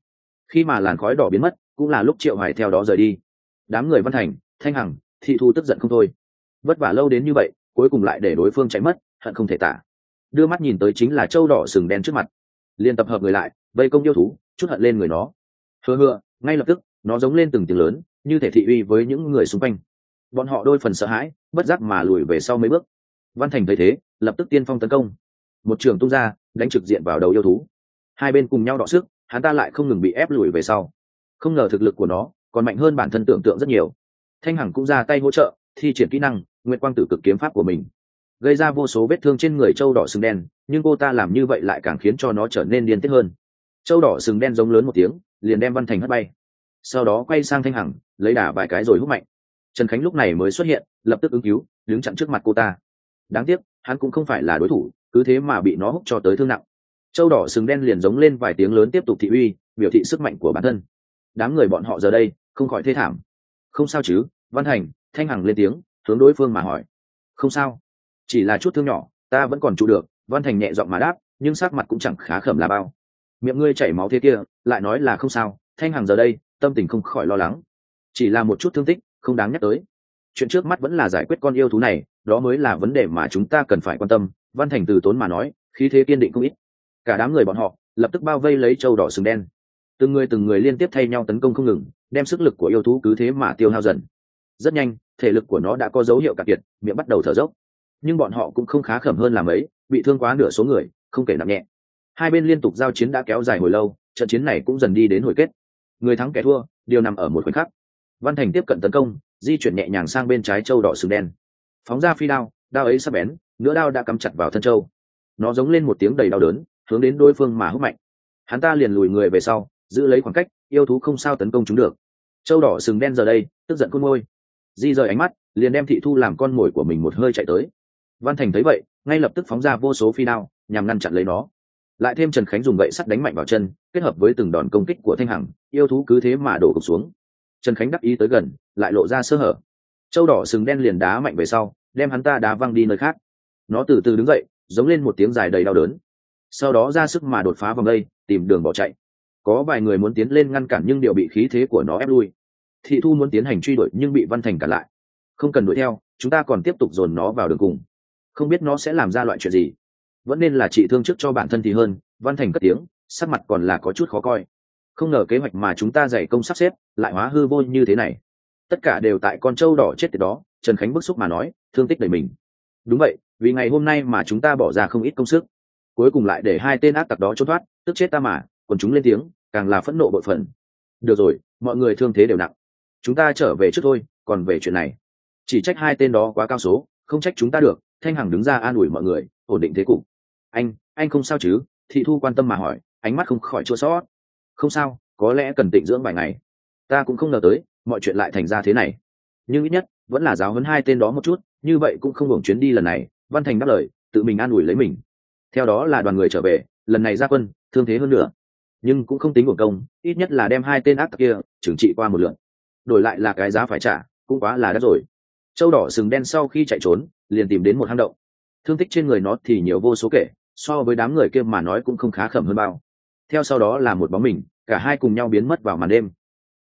khi mà làn khói đỏ biến mất, cũng là lúc triệu hoài theo đó rời đi. Đám người văn thành, thanh hằng, thị thu tức giận không thôi. Vất vả lâu đến như vậy, cuối cùng lại để đối phương chạy mất, hận không thể tả. Đưa mắt nhìn tới chính là châu đỏ sừng đen trước mặt. Liền tập hợp người lại, vây công yêu thú, chút hận lên người nó. Hứa hứa, ngay lập tức, nó giống lên từng tiếng lớn, như thể thị uy với những người xung quanh. Bọn họ đôi phần sợ hãi, bất giác mà lùi về sau mấy bước. Văn thành thấy thế, lập tức tiên phong tấn công. Một trường tung ra, đánh trực diện vào đầu yêu thú. Hai bên cùng nhau đọ sức hắn ta lại không ngừng bị ép lùi về sau. Không ngờ thực lực của nó còn mạnh hơn bản thân tưởng tượng rất nhiều. Thanh hằng cũng ra tay hỗ trợ, thi triển kỹ năng nguyện quang tử cực kiếm pháp của mình. Gây ra vô số vết thương trên người châu đỏ sừng đen, nhưng cô ta làm như vậy lại càng khiến cho nó trở nên điên tiết hơn. Châu đỏ sừng đen giống lớn một tiếng, liền đem văn thành hất bay. Sau đó quay sang thanh hằng, lấy đả vài cái rồi hút mạnh. Trần khánh lúc này mới xuất hiện, lập tức ứng cứu, đứng chặn trước mặt cô ta. Đáng tiếc, hắn cũng không phải là đối thủ, cứ thế mà bị nó hút cho tới thương nặng châu đỏ sừng đen liền giống lên vài tiếng lớn tiếp tục thị uy, biểu thị sức mạnh của bản thân. Đám người bọn họ giờ đây, không khỏi thê thảm. Không sao chứ, văn thành, thanh hằng lên tiếng, hướng đối phương mà hỏi. Không sao. Chỉ là chút thương nhỏ, ta vẫn còn trụ được, văn thành nhẹ giọng mà đáp, nhưng sắc mặt cũng chẳng khá khẩm là bao. Miệng ngươi chảy máu thế kia, lại nói là không sao, thanh hằng giờ đây, tâm tình không khỏi lo lắng. Chỉ là một chút thương tích, không đáng nhắc tới. Chuyện trước mắt vẫn là giải quyết con yêu thú này, đó mới là vấn đề mà chúng ta cần phải quan tâm, văn thành từ tốn mà nói, khí thế kiên định không ít cả đám người bọn họ lập tức bao vây lấy châu đỏ sừng đen. Từng người từng người liên tiếp thay nhau tấn công không ngừng, đem sức lực của yêu thú cứ thế mà tiêu hao dần. Rất nhanh, thể lực của nó đã có dấu hiệu cạn kiệt, miệng bắt đầu thở dốc. Nhưng bọn họ cũng không khá khẩm hơn làm ấy, bị thương quá nửa số người, không kể nặng nhẹ. Hai bên liên tục giao chiến đã kéo dài hồi lâu, trận chiến này cũng dần đi đến hồi kết. Người thắng kẻ thua đều nằm ở một khoảnh khắc. Văn thành tiếp cận tấn công, di chuyển nhẹ nhàng sang bên trái châu đỏ sừng đen. Phóng ra phi đao đao ấy sắp bén, nửa đao đã cắm chặt vào thân châu. Nó giống lên một tiếng đầy đau đớn hướng đến đối phương mà hút mạnh. Hắn ta liền lùi người về sau, giữ lấy khoảng cách, yêu thú không sao tấn công chúng được. Châu đỏ sừng đen giờ đây, tức giận khôn môi di rời ánh mắt, liền đem thị thu làm con mồi của mình một hơi chạy tới. Văn thành thấy vậy, ngay lập tức phóng ra vô số phi đao, nhằm ngăn chặn lấy nó. Lại thêm trần khánh dùng gậy sắt đánh mạnh vào chân, kết hợp với từng đòn công kích của thanh hằng, yêu thú cứ thế mà đổ gục xuống. Trần khánh đắc ý tới gần, lại lộ ra sơ hở. Châu đỏ sừng đen liền đá mạnh về sau, đem hắn ta đá văng đi nơi khác. Nó từ từ đứng dậy, giống lên một tiếng dài đầy đau đớn sau đó ra sức mà đột phá vòng đây, tìm đường bỏ chạy. Có vài người muốn tiến lên ngăn cản nhưng đều bị khí thế của nó ép lui. Thị thu muốn tiến hành truy đuổi nhưng bị văn thành cản lại. Không cần đuổi theo, chúng ta còn tiếp tục dồn nó vào đường cùng. Không biết nó sẽ làm ra loại chuyện gì. Vẫn nên là trị thương trước cho bản thân thì hơn, văn thành cất tiếng, sắc mặt còn là có chút khó coi. Không ngờ kế hoạch mà chúng ta dày công sắp xếp, lại hóa hư vô như thế này. Tất cả đều tại con trâu đỏ chết từ đó, trần khánh bức xúc mà nói, thương tích đầy mình. Đúng vậy, vì ngày hôm nay mà chúng ta bỏ ra không ít công sức cuối cùng lại để hai tên ác tặc đó trốn thoát, tức chết ta mà, còn chúng lên tiếng, càng là phẫn nộ bội phần. Được rồi, mọi người thương thế đều nặng. Chúng ta trở về trước thôi, còn về chuyện này. Chỉ trách hai tên đó quá cao số, không trách chúng ta được, thanh hằng đứng ra an ủi mọi người, ổn định thế cục. Anh anh không sao chứ? Thị thu quan tâm mà hỏi, ánh mắt không khỏi chua sót không sao, có lẽ cần tịnh dưỡng vài ngày. Ta cũng không ngờ tới, mọi chuyện lại thành ra thế này. Nhưng ít nhất, vẫn là giáo huấn hai tên đó một chút, như vậy cũng không hưởng chuyến đi lần này. Văn thành đáp lời, tự mình an ủi lấy mình theo đó là đoàn người trở về, lần này ra quân, thương thế hơn nữa nhưng cũng không tính của công, ít nhất là đem hai tên ác tặc kia trừng trị qua một lượt. Đổi lại là cái giá phải trả, cũng quá là đắt rồi. Châu đỏ sừng đen sau khi chạy trốn, liền tìm đến một hang động. Thương tích trên người nó thì nhiều vô số kể, so với đám người kia mà nói cũng không khá khẩm hơn bao. Theo sau đó là một bóng mình, cả hai cùng nhau biến mất vào màn đêm.